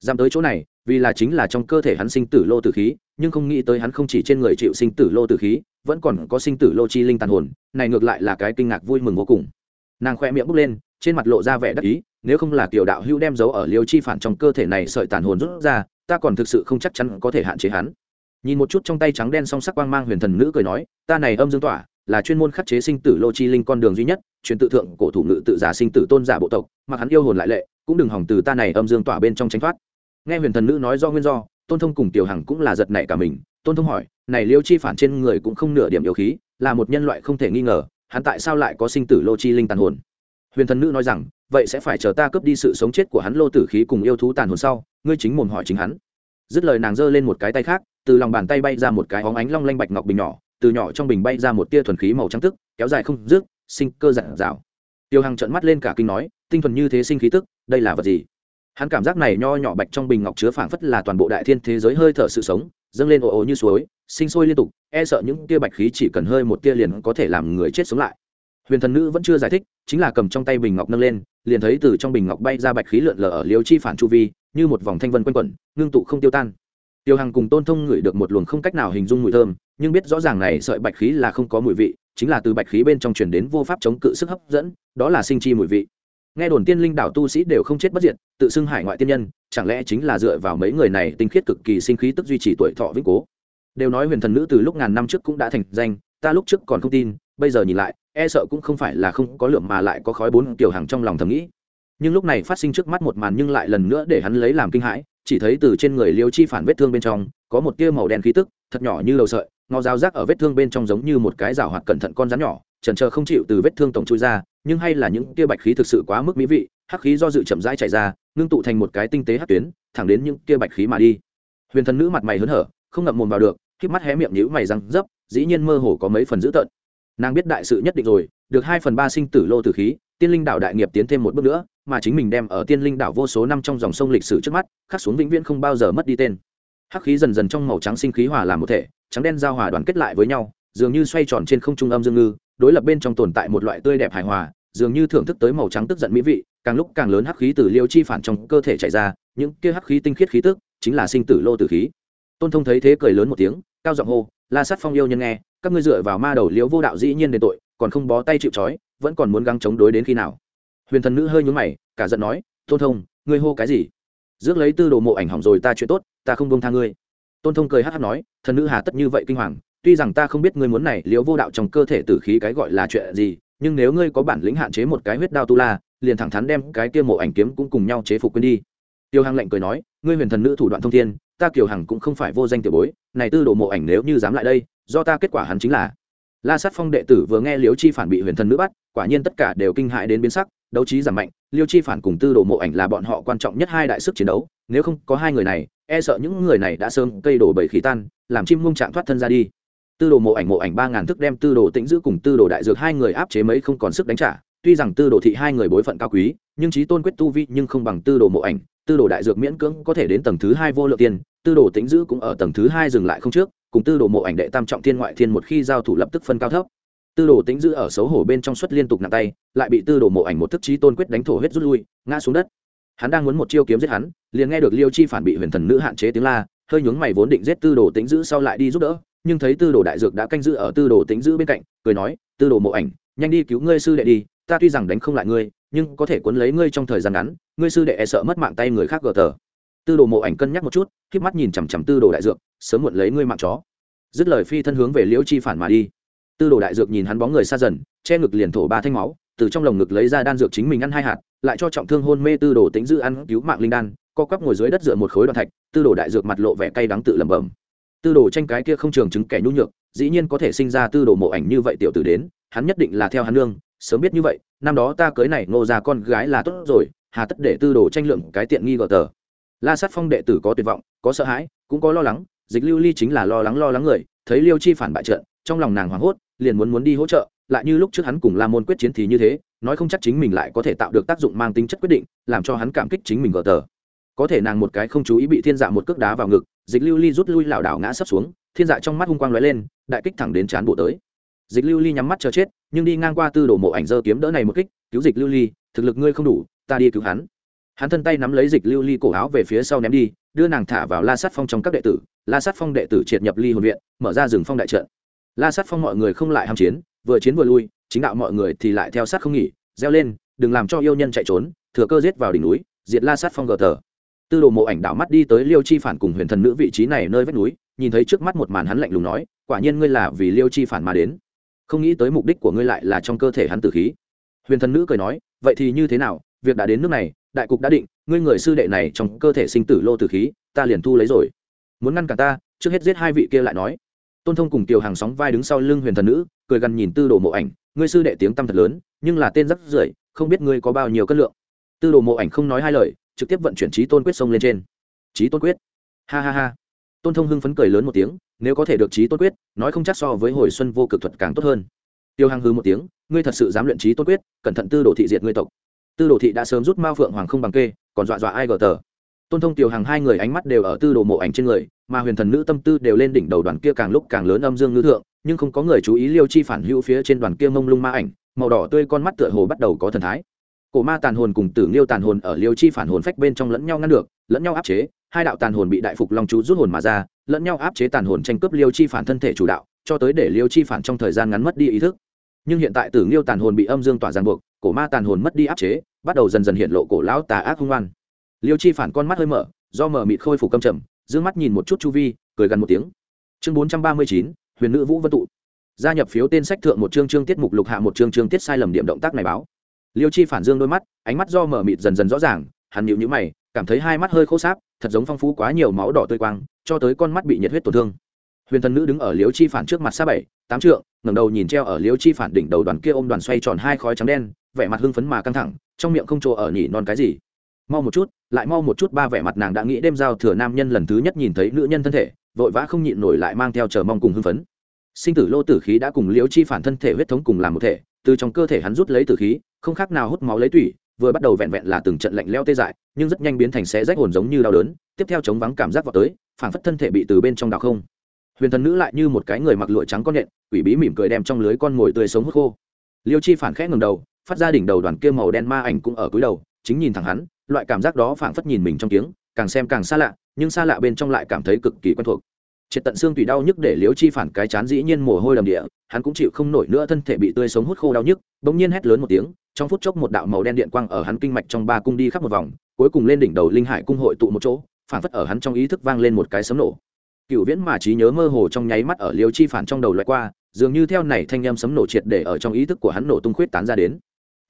Dám tới chỗ này vì là chính là trong cơ thể hắn sinh tử lô tử khí, nhưng không nghĩ tới hắn không chỉ trên người chịu sinh tử lô tử khí, vẫn còn có sinh tử lô chi linh tàn hồn, này ngược lại là cái kinh ngạc vui mừng vô cùng. Nàng khoe miệng bốc lên, trên mặt lộ ra vẻ đắc ý, nếu không là kiểu đạo hữu đem dấu ở liêu chi phản trong cơ thể này sợi tàn hồn rút ra, ta còn thực sự không chắc chắn có thể hạn chế hắn. Nhìn một chút trong tay trắng đen song sắc quang mang huyền thần nữ cười nói, ta này âm dương tỏa, là chuyên môn khắc chế sinh tử lô chi linh con đường duy nhất, truyền tự thượng cổ thủ ngự tự giả sinh tử tôn giả bộ tộc mà hắn yêu hồn lại lệ, cũng đừng hỏng từ ta này âm dương tỏa bên trong tránh thoát nghe huyền thần nữ nói do nguyên do, tôn thông cùng tiểu hằng cũng là giật nảy cả mình. Tôn thông hỏi, này liêu chi phản trên người cũng không nửa điểm yêu khí, là một nhân loại không thể nghi ngờ, hắn tại sao lại có sinh tử lô chi linh tàn hồn? Huyền thần nữ nói rằng, vậy sẽ phải chờ ta cướp đi sự sống chết của hắn lô tử khí cùng yêu thú tàn hồn sau, ngươi chính mồm hỏi chính hắn. Dứt lời nàng giơ lên một cái tay khác, từ lòng bàn tay bay ra một cái óng ánh long lanh bạch ngọc bình nhỏ, từ nhỏ trong bình bay ra một tia thuần khí màu trắng tức, kéo dài không rước sinh cơ dặn dào. Tiêu hằng trợn mắt lên cả kinh nói, tinh thuần như thế sinh khí tức, đây là vật gì? Hắn cảm giác này nho nhỏ bạch trong bình ngọc chứa phảng phất là toàn bộ đại thiên thế giới hơi thở sự sống, dâng lên ồ ồ như suối, sinh sôi liên tục e sợ những tia bạch khí chỉ cần hơi một tia liền có thể làm người chết sống lại. Huyền thần nữ vẫn chưa giải thích, chính là cầm trong tay bình ngọc nâng lên, liền thấy từ trong bình ngọc bay ra bạch khí lượn lờ ở liều chi phản chu vi, như một vòng thanh vân quanh quẩn, ngưng tụ không tiêu tan. Tiêu hằng cùng tôn thông ngửi được một luồng không cách nào hình dung mùi thơm, nhưng biết rõ ràng này sợi bạch khí là không có mùi vị, chính là từ bạch khí bên trong truyền đến vô pháp chống cự sức hấp dẫn, đó là sinh chi mùi vị nghe đồn tiên linh đảo tu sĩ đều không chết bất diệt, tự xưng hải ngoại tiên nhân, chẳng lẽ chính là dựa vào mấy người này tinh khiết cực kỳ sinh khí tức duy trì tuổi thọ vĩnh cố? Đều nói huyền thần nữ từ lúc ngàn năm trước cũng đã thành danh, ta lúc trước còn không tin, bây giờ nhìn lại e sợ cũng không phải là không có lượng mà lại có khói bốn tiểu hàng trong lòng thầm nghĩ. Nhưng lúc này phát sinh trước mắt một màn nhưng lại lần nữa để hắn lấy làm kinh hãi, chỉ thấy từ trên người liêu chi phản vết thương bên trong, có một tia màu đen khí tức, thật nhỏ như đầu sợi ngò dao rác ở vết thương bên trong giống như một cái rào hoạt cẩn thận con rắn nhỏ trần trờ không chịu từ vết thương tổng chui ra nhưng hay là những kia bạch khí thực sự quá mức mỹ vị, hắc khí do dự chậm rãi chạy ra, ngưng tụ thành một cái tinh tế hắc tuyến, thẳng đến những kia bạch khí mà đi. Huyền thần nữ mặt mày hớn hở, không ngậm mồm vào được k mắt hé miệng nhíu mày răng dấp, dĩ nhiên mơ hồ có mấy phần dữ tợn. Nàng biết đại sự nhất định rồi, được hai phần ba sinh tử lô tử khí, tiên linh đảo đại nghiệp tiến thêm một bước nữa, mà chính mình đem ở tiên linh đảo vô số năm trong dòng sông lịch sử trước mắt, khắc xuống vĩnh viễn không bao giờ mất đi tên. Hắc khí dần dần trong màu trắng sinh khí hòa làm một thể, trắng đen giao hòa đoàn kết lại với nhau, dường như xoay tròn trên không trung âm dương ngư đối lập bên trong tồn tại một loại tươi đẹp hài hòa, dường như thưởng thức tới màu trắng tức giận mỹ vị, càng lúc càng lớn hắc khí từ liêu chi phản trong cơ thể chạy ra, những kia hắc khí tinh khiết khí tức, chính là sinh tử lô tử khí. Tôn thông thấy thế cười lớn một tiếng, cao giọng hô, la sát phong yêu nhân nghe, các ngươi dựa vào ma đầu liễu vô đạo dĩ nhiên đền tội, còn không bó tay chịu trói, vẫn còn muốn găng chống đối đến khi nào? Huyền thần nữ hơi nhún mày, cả giận nói, tôn thông, ngươi hô cái gì? Rước lấy tư đồ mộ ảnh hỏng rồi ta chuyện tốt, ta không bông tha ngươi. Tôn thông cười hát hát nói, thần nữ hà tất như vậy kinh hoàng tuy rằng ta không biết ngươi muốn này, liễu vô đạo trong cơ thể tử khí cái gọi là chuyện gì, nhưng nếu ngươi có bản lĩnh hạn chế một cái huyết đao tu la, liền thẳng thắn đem cái kia mộ ảnh kiếm cũng cùng nhau chế phục quên đi. Tiêu hằng lệnh cười nói, ngươi huyền thần nữ thủ đoạn thông thiên, ta kiều hằng cũng không phải vô danh tiểu bối, này tư đồ mộ ảnh nếu như dám lại đây, do ta kết quả hắn chính là. La sát phong đệ tử vừa nghe liêu chi phản bị huyền thần nữ bắt, quả nhiên tất cả đều kinh hại đến biến sắc, đấu trí giảm mạnh liêu chi phản cùng tư đồ mộ ảnh là bọn họ quan trọng nhất hai đại sức chiến đấu, nếu không có hai người này e sợ những người này đã sớm cây đổ bầy khí tan, làm chim mông trạng thoát thân ra đi tư đồ mộ ảnh mộ ảnh ba ngàn thức đem tư đồ tĩnh giữ cùng tư đồ đại dược hai người áp chế mấy không còn sức đánh trả. Tuy rằng tư đồ thị hai người bối phận cao quý nhưng trí tôn quyết tu vi nhưng không bằng tư đồ mộ ảnh. Tư đồ đại dược miễn cưỡng có thể đến tầng thứ hai vô lượng tiên, tư đồ tĩnh giữ cũng ở tầng thứ hai dừng lại không trước cùng tư đồ mộ ảnh đệ tam trọng thiên ngoại thiên một khi giao thủ lập tức phân cao thấp. Tư đồ tĩnh giữ ở xấu hổ bên trong suất liên tục nặng tay lại bị tư đồ mộ ảnh một thức trí tôn quyết đánh thổ hết rút lui ngã xuống đất. Hắn đang muốn một chiêu kiếm giết hắn liền nghe được liêu chi phản bị huyền thần nữ hạn chế tiếng la hơi nhướng mày vốn định giết tư đồ tĩnh giữ sau lại đi giúp đỡ nhưng thấy tư đồ đại dược đã canh giữ ở tư đồ tính giữ bên cạnh, cười nói, tư đồ mộ ảnh, nhanh đi cứu ngươi sư đệ đi, ta tuy rằng đánh không lại ngươi, nhưng có thể cuốn lấy ngươi trong thời gian ngắn, ngươi sư đệ e sợ mất mạng tay người khác gờ tờ. Tư đồ mộ ảnh cân nhắc một chút k mắt nhìn chằm chằm tư đồ đại dược, sớm muộn lấy ngươi mạng chó. Dứt lời phi thân hướng về liễu chi phản mà đi. Tư đồ đại dược nhìn hắn bóng người xa dần, che ngực liền thổ ba thanh máu, từ trong lồng ngực lấy ra đan dược chính mình ăn hai hạt, lại cho trọng thương hôn mê tư đồ tính dư ăn cứu mạng linh đan, co quắp ngồi dưới đất dựa một khối đoạn thạch, tư đồ đại dược mặt lộ vẻ cay đắng tự lẩm bẩm tư đồ tranh cái kia không trường chứng kẻ nhu nhược, dĩ nhiên có thể sinh ra tư đồ mộ ảnh như vậy tiểu tử đến, hắn nhất định là theo hắn nương, sớm biết như vậy, năm đó ta cưới này ngô ra con gái là tốt rồi, hà tất để tư đồ tranh lượng cái tiện nghi gờ tờ. La sát phong đệ tử có tuyệt vọng, có sợ hãi, cũng có lo lắng, dịch lưu ly chính là lo lắng lo lắng người, thấy liêu chi phản bại trận, trong lòng nàng hoảng hốt, liền muốn muốn đi hỗ trợ, lại như lúc trước hắn cùng la môn quyết chiến thì như thế, nói không chắc chính mình lại có thể tạo được tác dụng mang tính chất quyết định, làm cho hắn cảm kích chính mình gờ tờ. Có thể nàng một cái không chú ý bị thiên dạ một cước đá vào ngực dịch lưu ly rút lui lảo đảo ngã sấp xuống, thiên dạ trong mắt hung quang lóe lên, đại kích thẳng đến chán bộ tới. Dịch lưu ly nhắm mắt chờ chết, nhưng đi ngang qua tư đồ mộ ảnh dơ kiếm đỡ này một kích, cứu dịch lưu ly, thực lực ngươi không đủ, ta đi cứu hắn. Hắn thân tay nắm lấy dịch lưu ly cổ áo về phía sau ném đi, đưa nàng thả vào la sát phong trong các đệ tử. La sát phong đệ tử triệt nhập ly hồn viện, mở ra rừng phong đại trận. La sát phong mọi người không lại ham chiến, vừa chiến vừa lui, chính đạo mọi người thì lại theo sát không nghỉ, reo lên, đừng làm cho yêu nhân chạy trốn, thừa cơ giết vào đỉnh núi, diệt la sát phong gờ tờ tư đồ mộ ảnh đảo mắt đi tới liêu chi phản cùng huyền thần nữ vị trí này nơi vách núi, nhìn thấy trước mắt một màn hắn lạnh lùng nói, quả nhiên ngươi là vì liêu chi phản mà đến. Không nghĩ tới mục đích của ngươi lại là trong cơ thể hắn tử khí. Huyền thần nữ cười nói, vậy thì như thế nào, việc đã đến nước này, đại cục đã định, ngươi người sư đệ này trong cơ thể sinh tử lô tử khí, ta liền thu lấy rồi. Muốn ngăn cả ta, trước hết giết hai vị kia lại nói. Tôn thông cùng kiều hàng sóng vai đứng sau lưng huyền thần nữ, cười gần nhìn tư đồ mộ ảnh, ngươi sư đệ tiếng tăm thật lớn, nhưng là tên rất rưởi, không biết ngươi có bao nhiêu cân lượng. Tư đồ mộ ảnh không nói hai lời trực tiếp vận chuyển trí tôn quyết sông lên trên. Trí tôn quyết? Ha ha ha. Tôn thông hưng phấn cười lớn một tiếng, nếu có thể được trí tôn quyết, nói không chắc so với hồi xuân vô cực thuật càng tốt hơn. Tiêu hằng hư một tiếng, ngươi thật sự dám luyện trí tôn quyết, cẩn thận tư đồ thị diệt ngươi tộc. Tư đồ thị đã sớm rút mao phượng hoàng không bằng kê, còn dọa dọa ai gờ tờ? Tôn thông tiểu hàng hai người ánh mắt đều ở tư đồ mộ ảnh trên người, mà huyền thần nữ tâm tư đều lên đỉnh đầu đoàn kia càng lúc càng lớn âm dương ngữ thượng, nhưng không có người chú ý liêu chi phản hữu phía trên đoàn kia mông lung ma ảnh, màu đỏ tươi con mắt tựa hồ bắt đầu có thần thái cổ ma tàn hồn cùng tử liêu tàn hồn ở liêu chi phản hồn phách bên trong lẫn nhau ngăn được, lẫn nhau áp chế, hai đạo tàn hồn bị đại phục long chú rút hồn mà ra, lẫn nhau áp chế tàn hồn tranh cướp liêu chi phản thân thể chủ đạo, cho tới để liêu chi phản trong thời gian ngắn mất đi ý thức. Nhưng hiện tại tử liêu tàn hồn bị âm dương tỏa ràng buộc, cổ ma tàn hồn mất đi áp chế, bắt đầu dần dần hiện lộ cổ lão tà ác hung ngoan liêu chi phản con mắt hơi mở, do mở mịt khôi phục câm trầm giữ mắt nhìn một chút chu vi, cười gần một tiếng. Chương bốn trăm ba mươi chín, huyền nữ vũ vân tụ. Gia nhập phiếu tên sách thượng một chương chương tiết mục lục hạ một chương chương tiết sai lầm điểm động tác này báo liêu chi phản dương đôi mắt, ánh mắt do mở mịt dần dần rõ ràng, hắn nhịu nhữ mày, cảm thấy hai mắt hơi khô sáp, thật giống phong phú quá nhiều máu đỏ tươi quang, cho tới con mắt bị nhiệt huyết tổn thương. Huyền thần nữ đứng ở liêu chi phản trước mặt xa bảy, tám trượng, ngẩng đầu nhìn treo ở liêu chi phản đỉnh đầu đoàn kia ôm đoàn xoay tròn hai khói trắng đen, vẻ mặt hưng phấn mà căng thẳng, trong miệng không trồ ở nhỉ non cái gì. Mau một chút, lại mau một chút. Ba vẻ mặt nàng đã nghĩ đêm giao thừa nam nhân lần thứ nhất nhìn thấy nữ nhân thân thể, vội vã không nhịn nổi lại mang theo chờ mong cùng hưng phấn. Sinh tử lô tử khí đã cùng liễu chi phản thân thể huyết thống cùng làm một thể, từ trong cơ thể hắn rút lấy tử khí không khác nào hút máu lấy tủy, vừa bắt đầu vẹn vẹn là từng trận lạnh leo tê dại, nhưng rất nhanh biến thành xé rách hồn giống như đau đớn, tiếp theo chống vắng cảm giác vào tới phản phất thân thể bị từ bên trong đào không. Huyền thần nữ lại như một cái người mặc lụa trắng con nhện, quỷ bí mỉm cười đem trong lưới con mồi tươi sống hút khô. Liêu chi phản khẽ ngầm đầu, phát ra đỉnh đầu đoàn kia màu đen ma ảnh cũng ở cúi đầu, chính nhìn thẳng hắn, loại cảm giác đó phảng phất nhìn mình trong tiếng, càng xem càng xa lạ, nhưng xa lạ bên trong lại cảm thấy cực kỳ quen thuộc triệt tận xương tùy đau nhức để liễu chi phản cái chán dĩ nhiên mồ hôi đầm địa, hắn cũng chịu không nổi nữa thân thể bị tươi sống hút khô đau nhức, bỗng nhiên hét lớn một tiếng, trong phút chốc một đạo màu đen điện quang ở hắn kinh mạch trong ba cung đi khắp một vòng, cuối cùng lên đỉnh đầu linh hải cung hội tụ một chỗ phảng phất ở hắn trong ý thức vang lên một cái sấm nổ. Cựu viễn mà trí nhớ mơ hồ trong nháy mắt ở liễu chi phản trong đầu loại qua, dường như theo này thanh em sấm nổ triệt để ở trong ý thức của hắn nổ tung khuyết tán ra đến.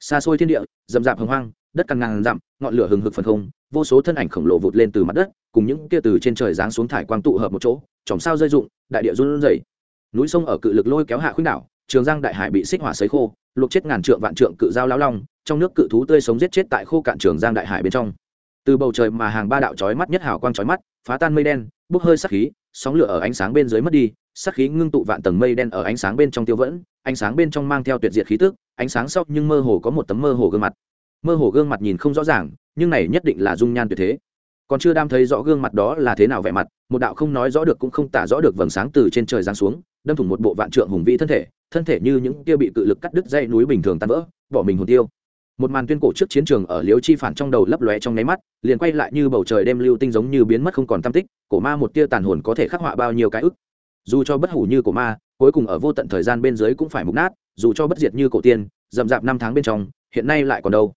Xa xôi thiên địa, rậm rạp hồng hoang, đất càng ngàn dặm ngọn lửa hừng hực phần không, vô số thân ảnh khổng lồ vụt lên từ mặt đất, cùng những kia từ trên trời giáng xuống thải quang tụ hợp một chỗ chòm sao rơi rụng, đại địa run rẩy. Núi sông ở cự lực lôi kéo hạ khuynh đảo, trường giang đại hải bị xích hỏa sấy khô, luộc chết ngàn trượng vạn trượng cự giao lao long, trong nước cự thú tươi sống giết chết tại khô cạn trường giang đại hải bên trong. Từ bầu trời mà hàng ba đạo chói mắt nhất hào quang chói mắt, phá tan mây đen, bốc hơi sắc khí, sóng lửa ở ánh sáng bên dưới mất đi, sắc khí ngưng tụ vạn tầng mây đen ở ánh sáng bên trong tiêu vẫn, ánh sáng bên trong mang theo tuyệt diệt khí tức, ánh sáng sóc nhưng mơ hồ có một tấm mơ hồ gương mặt. Mơ hồ gương mặt nhìn không rõ ràng, nhưng này nhất định là dung nhan tuyệt thế còn chưa đam thấy rõ gương mặt đó là thế nào vẻ mặt, một đạo không nói rõ được cũng không tả rõ được vầng sáng từ trên trời giáng xuống, đâm thủng một bộ vạn trượng hùng vĩ thân thể thân thể như những kia bị cự lực cắt đứt dây núi bình thường tan vỡ, bỏ mình hồn tiêu. Một màn tuyên cổ trước chiến trường ở liễu chi phản trong đầu lấp lóe trong nháy mắt, liền quay lại như bầu trời đêm lưu tinh giống như biến mất không còn tam tích, cổ ma một tia tàn hồn có thể khắc họa bao nhiêu cái ức. Dù cho bất hủ như cổ ma, cuối cùng ở vô tận thời gian bên dưới cũng phải mục nát, dù cho bất diệt như cổ tiên, rậm rạp năm tháng bên trong, hiện nay lại còn đâu.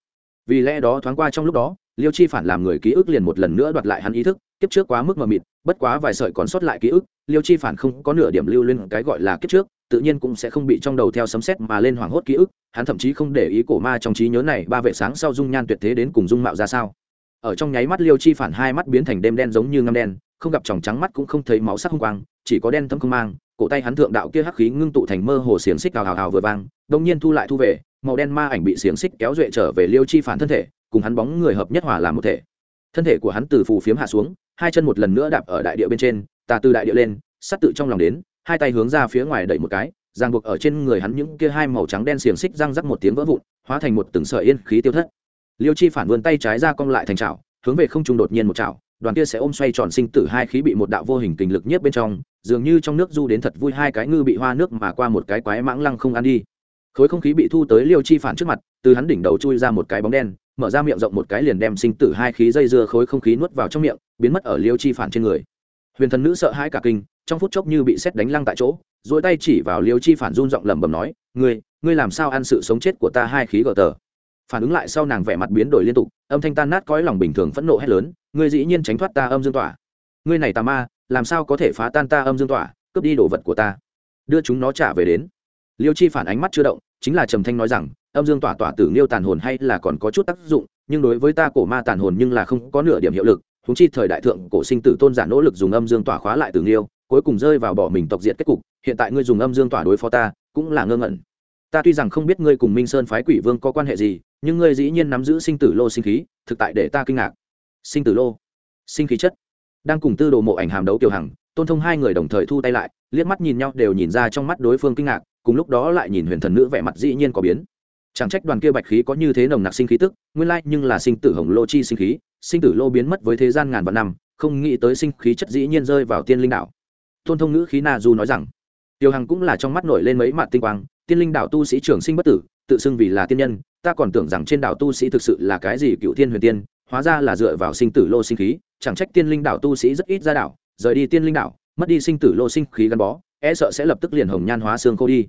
Vì lẽ đó thoáng qua trong lúc đó liêu chi phản làm người ký ức liền một lần nữa đoạt lại hắn ý thức, kiếp trước quá mức mờ mịt, bất quá vài sợi còn sót lại ký ức, liêu chi phản không có nửa điểm lưu lên cái gọi là kiếp trước, tự nhiên cũng sẽ không bị trong đầu theo sấm xét mà lên hoảng hốt ký ức, hắn thậm chí không để ý cổ ma trong trí nhớ này ba vệ sáng sau dung nhan tuyệt thế đến cùng dung mạo ra sao. Ở trong nháy mắt liêu chi phản hai mắt biến thành đêm đen giống như ngâm đen, không gặp tròng trắng mắt cũng không thấy máu sắc hung quang, chỉ có đen thâm không mang, cổ tay hắn thượng đạo kia hắc khí ngưng tụ thành mơ hồ xiềng xích hào hào hào vừa vang, đông nhiên thu lại thu về, màu đen ma ảnh bị xiềng xích kéo duệ trở về liêu chi phản thân thể cùng hắn bóng người hợp nhất hòa làm một thể. Thân thể của hắn từ phù phiếm hạ xuống, hai chân một lần nữa đạp ở đại địa bên trên, tà từ đại địa lên sắt tự trong lòng đến, hai tay hướng ra phía ngoài đẩy một cái, ràng buộc ở trên người hắn những kia hai màu trắng đen xiềng xích răng rắc một tiếng vỡ vụn, hóa thành một từng sợi yên khí tiêu thất. Liêu chi phản vươn tay trái ra cong lại thành chảo, hướng về không trung đột nhiên một chảo, đoàn kia sẽ ôm xoay tròn sinh tử hai khí bị một đạo vô hình kình lực nhiếp bên trong, dường như trong nước du đến thật vui hai cái ngư bị hoa nước mà qua một cái quái mãng lăng không ăn đi. Khối không khí bị thu tới liêu chi phản trước mặt, từ hắn đỉnh đầu chui ra một cái bóng đen mở ra miệng rộng một cái liền đem sinh tử hai khí dây dưa khối không khí nuốt vào trong miệng, biến mất ở liêu chi phản trên người. Huyền thần nữ sợ hãi cả kinh, trong phút chốc như bị xét đánh lăng tại chỗ dỗi tay chỉ vào liêu chi phản run giọng lẩm bẩm nói, ngươi ngươi làm sao ăn sự sống chết của ta hai khí gờ tờ? Phản ứng lại sau nàng vẻ mặt biến đổi liên tục, âm thanh tan nát cõi lòng bình thường phẫn nộ hét lớn, ngươi dĩ nhiên tránh thoát ta âm dương tỏa. Ngươi này tà ma, làm sao có thể phá tan ta âm dương tỏa, cướp đi đồ vật của ta. Đưa chúng nó trả về đến. Liêu chi phản ánh mắt chưa động, chính là trầm thanh nói rằng âm dương tỏa tỏa tử nghiêu tàn hồn hay là còn có chút tác dụng, nhưng đối với ta cổ ma tàn hồn nhưng là không có nửa điểm hiệu lực húng chi thời đại thượng cổ sinh tử tôn giả nỗ lực dùng âm dương tỏa khóa lại tử nghiêu, cuối cùng rơi vào bỏ mình tộc diện kết cục, hiện tại ngươi dùng âm dương tỏa đối phó ta, cũng là ngơ ngẩn. Ta tuy rằng không biết ngươi cùng minh sơn phái quỷ vương có quan hệ gì, nhưng ngươi dĩ nhiên nắm giữ sinh tử lô sinh khí, thực tại để ta kinh ngạc. Sinh tử lô, sinh khí chất. Đang cùng tư đồ mộ ảnh hàm đấu kiều hằng, tôn thông hai người đồng thời thu tay lại, liếc mắt nhìn nhau đều nhìn ra trong mắt đối phương kinh ngạc, cùng lúc đó lại nhìn huyền thần nữ vẻ mặt dĩ nhiên có biến chẳng trách đoàn kia bạch khí có như thế nồng nặc sinh khí tức, nguyên lai nhưng là sinh tử hồng lô chi sinh khí, sinh tử lô biến mất với thế gian ngàn vạn năm, không nghĩ tới sinh khí chất dĩ nhiên rơi vào tiên linh đạo tôn thông ngữ khí na du nói rằng, tiêu hằng cũng là trong mắt nổi lên mấy mạn tinh quang, tiên linh đạo tu sĩ trường sinh bất tử, tự xưng vì là tiên nhân, ta còn tưởng rằng trên đạo tu sĩ thực sự là cái gì cựu thiên huyền tiên, hóa ra là dựa vào sinh tử lô sinh khí, chẳng trách tiên linh đạo tu sĩ rất ít ra đạo rời đi tiên linh đạo mất đi sinh tử lô sinh khí gắn bó e sợ sẽ lập tức liền hồng nhan hóa xương khô đi.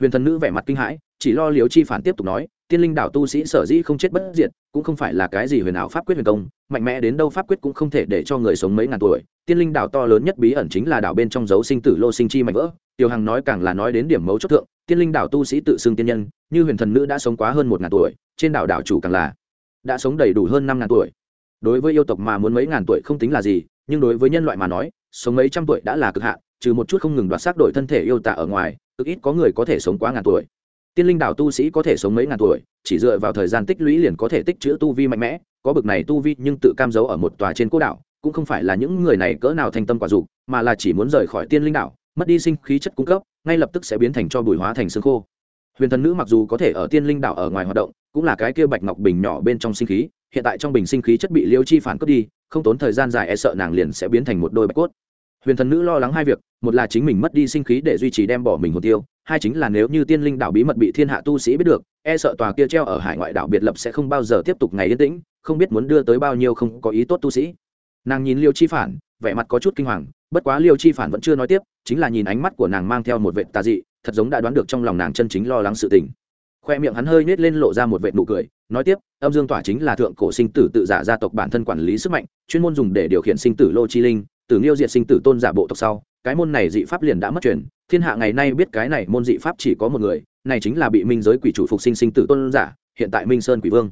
Huyền thần nữ vẻ mặt kinh hãi chỉ lo liếu chi phản tiếp tục nói, tiên linh đảo tu sĩ sở dĩ không chết bất diệt, cũng không phải là cái gì huyền ảo pháp quyết huyền công, mạnh mẽ đến đâu pháp quyết cũng không thể để cho người sống mấy ngàn tuổi. Tiên linh đảo to lớn nhất bí ẩn chính là đảo bên trong dấu sinh tử lô sinh chi mạnh vỡ. Tiểu hằng nói càng là nói đến điểm mấu chốt thượng, tiên linh đảo tu sĩ tự xưng tiên nhân, như huyền thần nữ đã sống quá hơn một ngàn tuổi, trên đảo đảo chủ càng là đã sống đầy đủ hơn năm ngàn tuổi. Đối với yêu tộc mà muốn mấy ngàn tuổi không tính là gì, nhưng đối với nhân loại mà nói, sống mấy trăm tuổi đã là cực hạn, trừ một chút không ngừng đoạt xác đổi thân thể yêu tạ ở ngoài, cực ít có người có thể sống quá ngàn tuổi tiên linh đảo tu sĩ có thể sống mấy ngàn tuổi, chỉ dựa vào thời gian tích lũy liền có thể tích chữ tu vi mạnh mẽ, có bực này tu vi nhưng tự cam giấu ở một tòa trên cố đảo, cũng không phải là những người này cỡ nào thành tâm quả dục, mà là chỉ muốn rời khỏi tiên linh đảo, mất đi sinh khí chất cung cấp, ngay lập tức sẽ biến thành cho bùi hóa thành xương khô. Huyền thần nữ mặc dù có thể ở tiên linh đảo ở ngoài hoạt động, cũng là cái kia bạch ngọc bình nhỏ bên trong sinh khí, hiện tại trong bình sinh khí chất bị liêu chi phản cướp đi, không tốn thời gian dài e sợ nàng liền sẽ biến thành một đôi bạch cốt huyền thần nữ lo lắng hai việc, một là chính mình mất đi sinh khí để duy trì đem bỏ mình hồn tiêu, hai chính là nếu như tiên linh đảo bí mật bị thiên hạ tu sĩ biết được e sợ tòa kia treo ở hải ngoại đảo biệt lập sẽ không bao giờ tiếp tục ngày yên tĩnh, không biết muốn đưa tới bao nhiêu không có ý tốt tu sĩ. Nàng nhìn liêu chi phản, vẻ mặt có chút kinh hoàng, bất quá liêu chi phản vẫn chưa nói tiếp, chính là nhìn ánh mắt của nàng mang theo một vệ tà dị, thật giống đã đoán được trong lòng nàng chân chính lo lắng sự tình. Khoe miệng hắn hơi nết lên lộ ra một vệ nụ cười, nói tiếp, âm dương tỏa chính là thượng cổ sinh tử tự giả gia tộc bản thân quản lý sức mạnh, chuyên môn dùng để điều khiển sinh tử lô chi linh tử nghiêu diệt sinh tử tôn giả bộ tộc sau, cái môn này dị pháp liền đã mất truyền. Thiên hạ ngày nay biết cái này môn dị pháp chỉ có một người, này chính là bị minh giới quỷ chủ phục sinh sinh tử tôn giả, hiện tại minh sơn quỷ vương.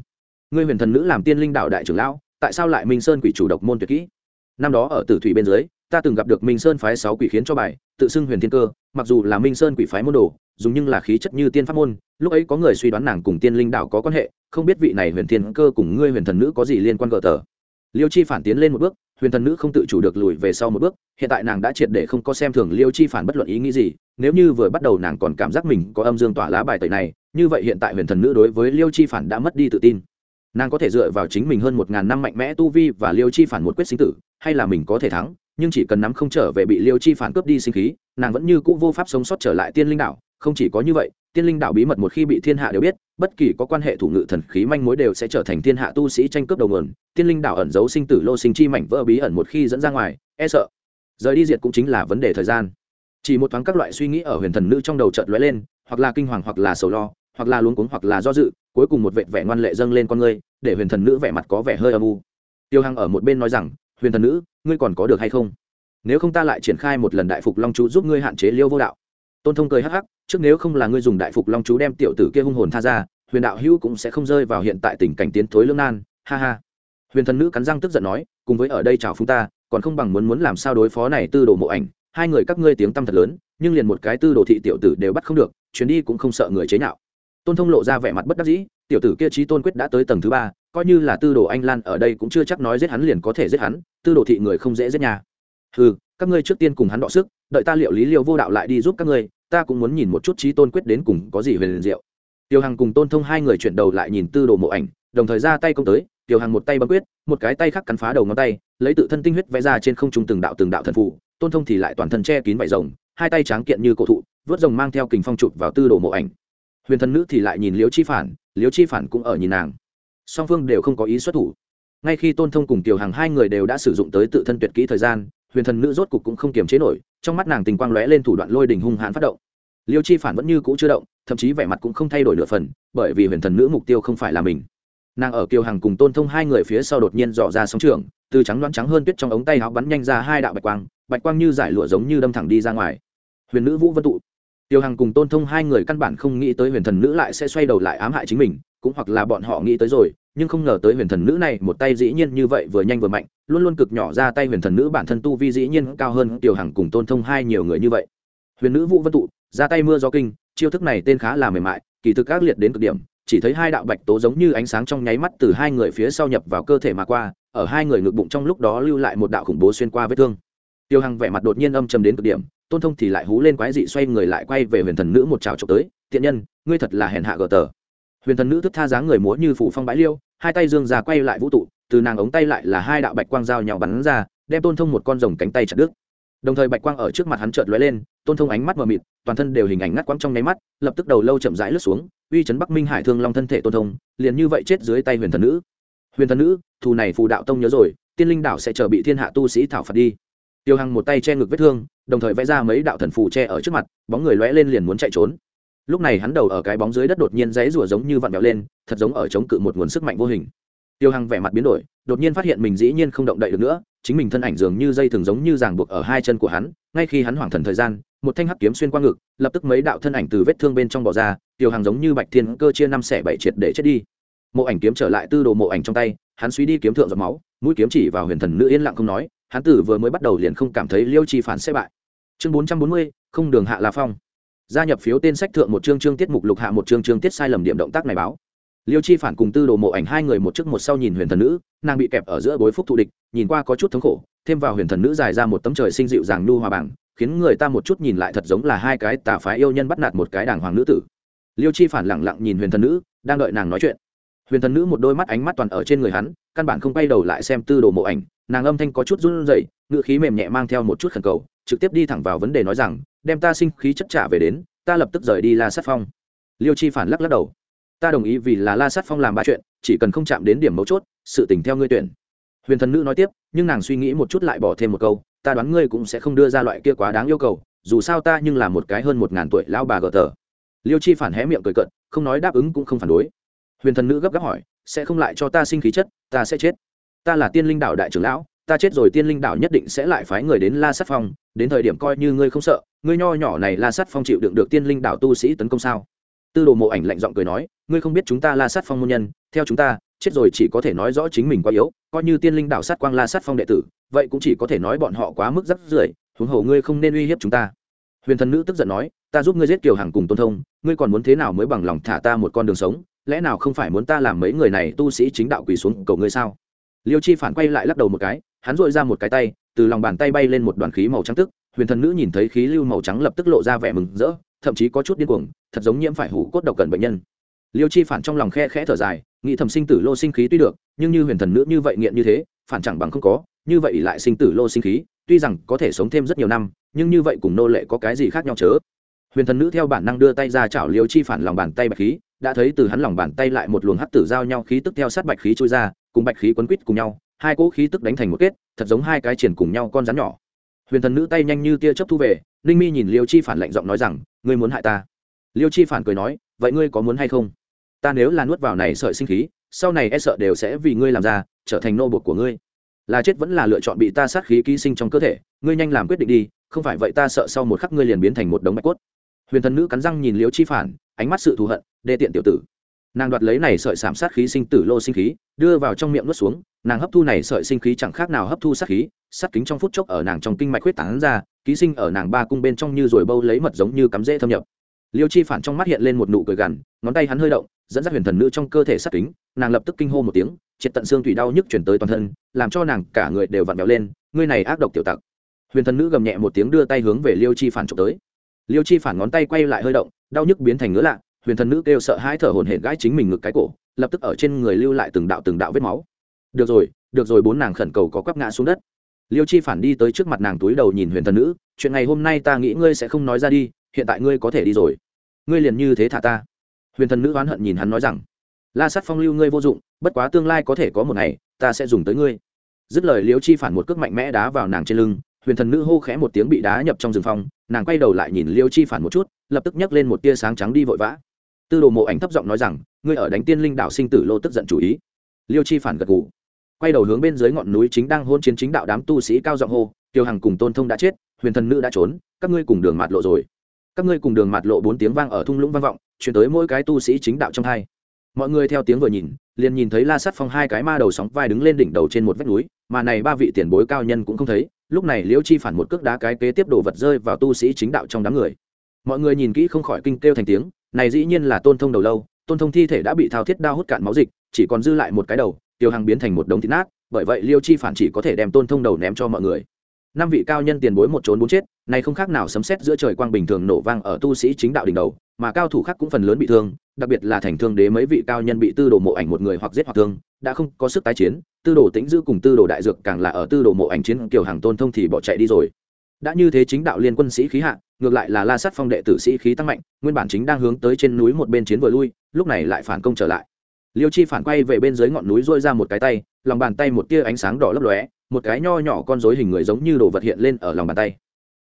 Ngươi huyền thần nữ làm tiên linh đạo đại trưởng lão, tại sao lại minh sơn quỷ chủ độc môn tuyệt kỹ? Năm đó ở tử thủy bên dưới, ta từng gặp được minh sơn phái sáu quỷ khiến cho bài, tự xưng huyền thiên cơ, mặc dù là minh sơn quỷ phái môn đồ, dùng nhưng là khí chất như tiên pháp môn, lúc ấy có người suy đoán nàng cùng tiên linh đạo có quan hệ, không biết vị này huyền thiên cơ cùng ngươi huyền thần nữ có gì liên quan gờ tờ. Liêu chi phản tiến lên một bước huyền thần nữ không tự chủ được lùi về sau một bước, hiện tại nàng đã triệt để không có xem thường liêu chi phản bất luận ý nghĩ gì, nếu như vừa bắt đầu nàng còn cảm giác mình có âm dương tỏa lá bài tẩy này, như vậy hiện tại huyền thần nữ đối với liêu chi phản đã mất đi tự tin. Nàng có thể dựa vào chính mình hơn một ngàn năm mạnh mẽ tu vi và liêu chi phản một quyết sinh tử, hay là mình có thể thắng, nhưng chỉ cần nắm không trở về bị liêu chi phản cướp đi sinh khí, nàng vẫn như c ũ vô pháp sống sót trở lại tiên linh đạo không chỉ có như vậy, tiên linh đạo bí mật một khi bị thiên hạ đều biết bất kỳ có quan hệ thủ ngự thần khí manh mối đều sẽ trở thành thiên hạ tu sĩ tranh cướp đầu nguồn, tiên linh đạo ẩn giấu sinh tử lô sinh chi mảnh vỡ bí ẩn một khi dẫn ra ngoài e sợ. Rời đi diệt cũng chính là vấn đề thời gian. Chỉ một thoáng các loại suy nghĩ ở huyền thần nữ trong đầu chợt lóe lên, hoặc là kinh hoàng, hoặc là sầu lo, hoặc là luống cuống, hoặc là do dự, cuối cùng một vệ vẻ ngoan lệ dâng lên con ngươi, để huyền thần nữ vẻ mặt có vẻ hơi âm u. Tiêu hằng ở một bên nói rằng, huyền thần nữ, ngươi còn có được hay không? Nếu không ta lại triển khai một lần đại phục long chú giúp ngươi hạn chế liêu vô đạo. Tôn thông cười hắc hắc, trước nếu không là ngươi dùng đại phục long chú đem tiểu tử kia hung hồn tha ra huyền đạo hữu cũng sẽ không rơi vào hiện tại tình cảnh tiến thối lương nan, ha ha. Huyền thần nữ cắn răng tức giận nói, cùng với ở đây chào phúng ta, còn không bằng muốn muốn làm sao đối phó này tư đồ mộ ảnh, hai người các ngươi tiếng tăm thật lớn, nhưng liền một cái tư đồ thị tiểu tử đều bắt không được, chuyến đi cũng không sợ người chế nhạo. Tôn thông lộ ra vẻ mặt bất đắc dĩ, tiểu tử kia trí tôn quyết đã tới tầng thứ ba, coi như là tư đồ anh lan ở đây cũng chưa chắc nói giết hắn liền có thể giết hắn, tư đồ thị người không dễ giết nhà. Ừ các ngươi trước tiên cùng hắn đọ sức, đợi ta liệu lý liêu vô đạo lại đi giúp các ngươi, ta cũng muốn nhìn một chút trí tôn quyết đến cùng có gì về liền diệu tiêu hằng cùng tôn thông hai người chuyển đầu lại nhìn tư đồ mộ ảnh, đồng thời ra tay công tới, tiêu hằng một tay bấm quyết, một cái tay khác cắn phá đầu ngón tay, lấy tự thân tinh huyết vẽ ra trên không trung từng đạo từng đạo thần phụ tôn thông thì lại toàn thân che kín vải rồng, hai tay tráng kiện như cổ thụ, vớt rồng mang theo kình phong chụp vào tư đồ mộ ảnh. Huyền thần nữ thì lại nhìn liễu chi phản, liễu chi phản cũng ở nhìn nàng. Song phương đều không có ý xuất thủ. Ngay khi tôn thông cùng tiểu hàng hai người đều đã sử dụng tới tự thân tuyệt kỹ thời gian, huyền thần nữ rốt cục cũng không kiềm chế nổi, trong mắt nàng tình quang lóe lên thủ đoạn lôi đình hung hãn phát động liêu chi phản vẫn như cũ chưa động, thậm chí vẻ mặt cũng không thay đổi nửa phần, bởi vì huyền thần nữ mục tiêu không phải là mình. Nàng ở kiều Hằng cùng tôn thông hai người phía sau đột nhiên dò ra sóng trường, từ trắng loáng trắng hơn tuyết trong ống tay áo bắn nhanh ra hai đạo bạch quang bạch quang như giải lụa giống như đâm thẳng đi ra ngoài. Huyền nữ vũ vân tụ. Tiêu hằng cùng tôn thông hai người căn bản không nghĩ tới huyền thần nữ lại sẽ xoay đầu lại ám hại chính mình, cũng hoặc là bọn họ nghĩ tới rồi, nhưng không ngờ tới huyền thần nữ này một tay dĩ nhiên như vậy vừa nhanh vừa mạnh, luôn luôn cực nhỏ ra tay huyền thần nữ bản thân tu vi dĩ nhiên cao hơn tiêu hằng cùng tôn thông hai nhiều người như vậy. Huyền nữ vũ vân tụ ra tay mưa gió kinh, chiêu thức này tên khá là mềm mại, kỳ thực ác liệt đến cực điểm, chỉ thấy hai đạo bạch tố giống như ánh sáng trong nháy mắt từ hai người phía sau nhập vào cơ thể mà qua, ở hai người ngực bụng trong lúc đó lưu lại một đạo khủng bố xuyên qua vết thương. Tiêu hằng vẻ mặt đột nhiên âm trầm đến cực điểm, tôn thông thì lại hú lên quái dị xoay người lại quay về huyền thần nữ một trào trộm tới, tiện nhân, ngươi thật là hèn hạ gờ tờ. Huyền thần nữ thức tha dáng người múa như phủ phong bãi liêu, hai tay dương ra quay lại vũ tụ từ nàng ống tay lại là hai đạo bạch quang dao nhau bắn ra, đem tôn thông một con rồng cánh tay chặt đứt đồng thời bạch quang ở trước mặt hắn chợt lóe lên, tôn thông ánh mắt mờ mịt, toàn thân đều hình ảnh ngắt quăng trong nháy mắt, lập tức đầu lâu chậm rãi lướt xuống, uy chấn bắc minh hải thương long thân thể tôn thông, liền như vậy chết dưới tay huyền thần nữ. Huyền thần nữ, thù này phù đạo tông nhớ rồi, tiên linh đảo sẽ chờ bị thiên hạ tu sĩ thảo phạt đi. Tiêu hằng một tay che ngực vết thương, đồng thời vẽ ra mấy đạo thần phù che ở trước mặt, bóng người lóe lên liền muốn chạy trốn. Lúc này hắn đầu ở cái bóng dưới đất đột nhiên dãy rủa giống như vặn vẹo lên, thật giống ở chống cự một nguồn sức mạnh vô hình. Tiêu hằng vẻ mặt biến đổi, đột nhiên phát hiện mình dĩ nhiên không động đậy được nữa chính mình thân ảnh dường như dây thường giống như ràng buộc ở hai chân của hắn, ngay khi hắn hoảng thần thời gian, một thanh hắc kiếm xuyên qua ngực, lập tức mấy đạo thân ảnh từ vết thương bên trong bỏ ra, tiểu hàng giống như bạch thiên cơ chia năm xẻ bảy triệt để chết đi. Mộ ảnh kiếm trở lại tư đồ mộ ảnh trong tay, hắn suy đi kiếm thượng giọt máu, mũi kiếm chỉ vào huyền thần nữ yên lặng không nói, hắn tử vừa mới bắt đầu liền không cảm thấy liêu chi phản sẽ bại. Chương bốn trăm bốn mươi, không đường hạ là phong. Gia nhập phiếu tên sách thượng một chương chương tiết mục lục hạ một chương chương tiết sai lầm điểm động tác này báo liêu chi phản cùng tư đồ mộ ảnh hai người một trước một sau nhìn huyền thần nữ, nàng bị kẹp ở giữa bối phúc thụ địch, nhìn qua có chút thống khổ, thêm vào huyền thần nữ dài ra một tấm trời sinh dịu dàng nu hòa bảng khiến người ta một chút nhìn lại thật giống là hai cái tà phái yêu nhân bắt nạt một cái đàng hoàng nữ tử. Liêu chi phản lẳng lặng nhìn huyền thần nữ, đang đợi nàng nói chuyện. Huyền thần nữ một đôi mắt ánh mắt toàn ở trên người hắn, căn bản không quay đầu lại xem tư đồ mộ ảnh, nàng âm thanh có chút run rẩy ngự khí mềm nhẹ mang theo một chút khẩn cầu, trực tiếp đi thẳng vào vấn đề nói rằng, đem ta sinh khí chất trả về đến, ta lập tức rời đi la sát phong. Liêu chi phản lắc lắc đầu ta đồng ý vì là la sát phong làm ba chuyện, chỉ cần không chạm đến điểm mấu chốt, sự tình theo ngươi tuyển. Huyền thần nữ nói tiếp, nhưng nàng suy nghĩ một chút lại bỏ thêm một câu, ta đoán ngươi cũng sẽ không đưa ra loại kia quá đáng yêu cầu, dù sao ta nhưng là một cái hơn một ngàn tuổi lão bà gờ tờ. Liêu chi phản hé miệng cười cận không nói đáp ứng cũng không phản đối. Huyền thần nữ gấp gáp hỏi, sẽ không lại cho ta sinh khí chất, ta sẽ chết. Ta là tiên linh đạo đại trưởng lão, ta chết rồi tiên linh đạo nhất định sẽ lại phái người đến la sát phong, đến thời điểm coi như ngươi không sợ, ngươi nho nhỏ này la sát phong chịu đựng được tiên linh đạo tu sĩ tấn công sao? Tư đồ mộ ảnh lạnh giọng cười nói, ngươi không biết chúng ta la sát phong môn nhân, theo chúng ta, chết rồi chỉ có thể nói rõ chính mình quá yếu, coi như tiên linh đảo sát quang la sát phong đệ tử, vậy cũng chỉ có thể nói bọn họ quá mức rắc rưởi, huống hồ ngươi không nên uy hiếp chúng ta. Huyền thần nữ tức giận nói, ta giúp ngươi giết kiều hàng cùng tôn thông, ngươi còn muốn thế nào mới bằng lòng thả ta một con đường sống? Lẽ nào không phải muốn ta làm mấy người này tu sĩ chính đạo quỳ xuống cầu ngươi sao? Liêu chi phản quay lại lắc đầu một cái, hắn dội ra một cái tay, từ lòng bàn tay bay lên một đoàn khí màu trắng tức huyền thần nữ nhìn thấy khí lưu màu trắng lập tức lộ ra vẻ mừng rỡ, thậm chí có chút điên cuồng, thật giống nhiễm phải hủ cốt độc cần bệnh nhân. Liêu chi phản trong lòng khe khẽ thở dài, nghĩ thầm sinh tử lô sinh khí tuy được, nhưng như huyền thần nữ như vậy nghiện như thế, phản chẳng bằng không có, như vậy lại sinh tử lô sinh khí, tuy rằng có thể sống thêm rất nhiều năm, nhưng như vậy cùng nô lệ có cái gì khác nhau chớ? Huyền thần nữ theo bản năng đưa tay ra chảo liêu chi phản lòng bàn tay bạch khí, đã thấy từ hắn lòng bàn tay lại một luồng hắc tử giao nhau khí tức theo sát bạch khí trôi ra, cùng bạch khí quấn quýt cùng nhau, hai cỗ khí tức đánh thành một kết, thật giống hai cái triển cùng nhau con rắn nhỏ huyền thần nữ tay nhanh như tia chớp thu về, ninh mi nhìn liêu chi phản lạnh giọng nói rằng, ngươi muốn hại ta? Liêu chi phản cười nói, vậy ngươi có muốn hay không? Ta nếu là nuốt vào này sợi sinh khí, sau này e sợ đều sẽ vì ngươi làm ra, trở thành nô bột của ngươi. Là chết vẫn là lựa chọn bị ta sát khí ký sinh trong cơ thể, ngươi nhanh làm quyết định đi, không phải vậy ta sợ sau một khắc ngươi liền biến thành một đống bạch cốt. Huyền thần nữ cắn răng nhìn Liêu chi phản, ánh mắt sự thù hận, đê tiện tiểu tử nàng đoạt lấy này sợi sảm sát khí sinh tử lô sinh khí, đưa vào trong miệng nuốt xuống, nàng hấp thu này sợi sinh khí chẳng khác nào hấp thu sát khí, sát kính trong phút chốc ở nàng trong kinh mạch huyết tán ra, ký sinh ở nàng ba cung bên trong như rồi bâu lấy mật giống như cắm rễ thâm nhập. Liêu chi phản trong mắt hiện lên một nụ cười gằn, ngón tay hắn hơi động, dẫn dắt huyền thần nữ trong cơ thể sát kính, nàng lập tức kinh hô một tiếng, triệt tận xương thủy đau nhức chuyển tới toàn thân, làm cho nàng cả người đều vặn vẹo lên, ngươi này ác độc tiểu tặc. Huyền thần nữ gầm nhẹ một tiếng đưa tay hướng về liêu chi phản trộm tới. Liêu chi phản ngón tay quay lại hơi động, đau nhức biến thành ngứa lạ huyền thần nữ kêu sợ hãi thở hổn hển gãi chính mình ngực cái cổ, lập tức ở trên người lưu lại từng đạo từng đạo vết máu. Được rồi được rồi, bốn nàng khẩn cầu có quắp ngã xuống đất. Liêu chi phản đi tới trước mặt nàng túi đầu nhìn huyền thần nữ, chuyện ngày hôm nay ta nghĩ ngươi sẽ không nói ra đi, hiện tại ngươi có thể đi rồi. Ngươi liền như thế thả ta. Huyền thần nữ oán hận nhìn hắn nói rằng, la sắt phong lưu ngươi vô dụng, bất quá tương lai có thể có một ngày, ta sẽ dùng tới ngươi. Dứt lời liêu chi phản một cước mạnh mẽ đá vào nàng trên lưng, huyền thần nữ hô khẽ một tiếng bị đá nhập trong rừng phong, nàng quay đầu lại nhìn liêu chi phản một chút, lập tức nhấc lên một tia sáng trắng đi vội vã tư đồ mộ ảnh thấp giọng nói rằng, ngươi ở đánh tiên linh đạo sinh tử lô tức giận chủ ý. Liêu chi phản gật gù. Quay đầu hướng bên dưới ngọn núi chính đang hôn chiến chính đạo đám tu sĩ cao giọng hô, tiêu hằng cùng tôn thông đã chết, huyền thần nữ đã trốn, các ngươi cùng đường mạt lộ rồi. Các ngươi cùng đường mạt lộ bốn tiếng vang ở thung lũng vang vọng chuyển tới mỗi cái tu sĩ chính đạo trong hai. Mọi người theo tiếng vừa nhìn, liền nhìn thấy la sắt phong hai cái ma đầu sóng vai đứng lên đỉnh đầu trên một vách núi, mà này ba vị tiền bối cao nhân cũng không thấy, lúc này liễu chi phản một cước đá cái kế tiếp đồ vật rơi vào tu sĩ chính đạo trong đám người. Mọi người nhìn kỹ không khỏi kinh kêu thành tiếng này dĩ nhiên là tôn thông đầu lâu, tôn thông thi thể đã bị thao thiết đao hút cạn máu dịch, chỉ còn dư lại một cái đầu, tiêu hàng biến thành một đống thịt nát, bởi vậy liêu chi phản chỉ có thể đem tôn thông đầu ném cho mọi người. Năm vị cao nhân tiền bối một trốn bốn chết này không khác nào sấm xét giữa trời quang bình thường nổ vang ở tu sĩ chính đạo đỉnh đầu, mà cao thủ khác cũng phần lớn bị thương, đặc biệt là thành thương đế mấy vị cao nhân bị tư đồ mộ ảnh một người hoặc giết hoặc thương, đã không có sức tái chiến, tư đồ tĩnh giữ cùng tư đồ đại dược càng là ở tư đồ mộ ảnh chiến kiểu hàng tôn thông thì bỏ chạy đi rồi đã như thế chính đạo liên quân sĩ khí hạ, ngược lại là la sát phong đệ tử sĩ khí tăng mạnh, nguyên bản chính đang hướng tới trên núi một bên chiến vừa lui, lúc này lại phản công trở lại. Liêu chi phản quay về bên dưới ngọn núi dôi ra một cái tay, lòng bàn tay một tia ánh sáng đỏ lấp lóe, một cái nho nhỏ con rối hình người giống như đồ vật hiện lên ở lòng bàn tay.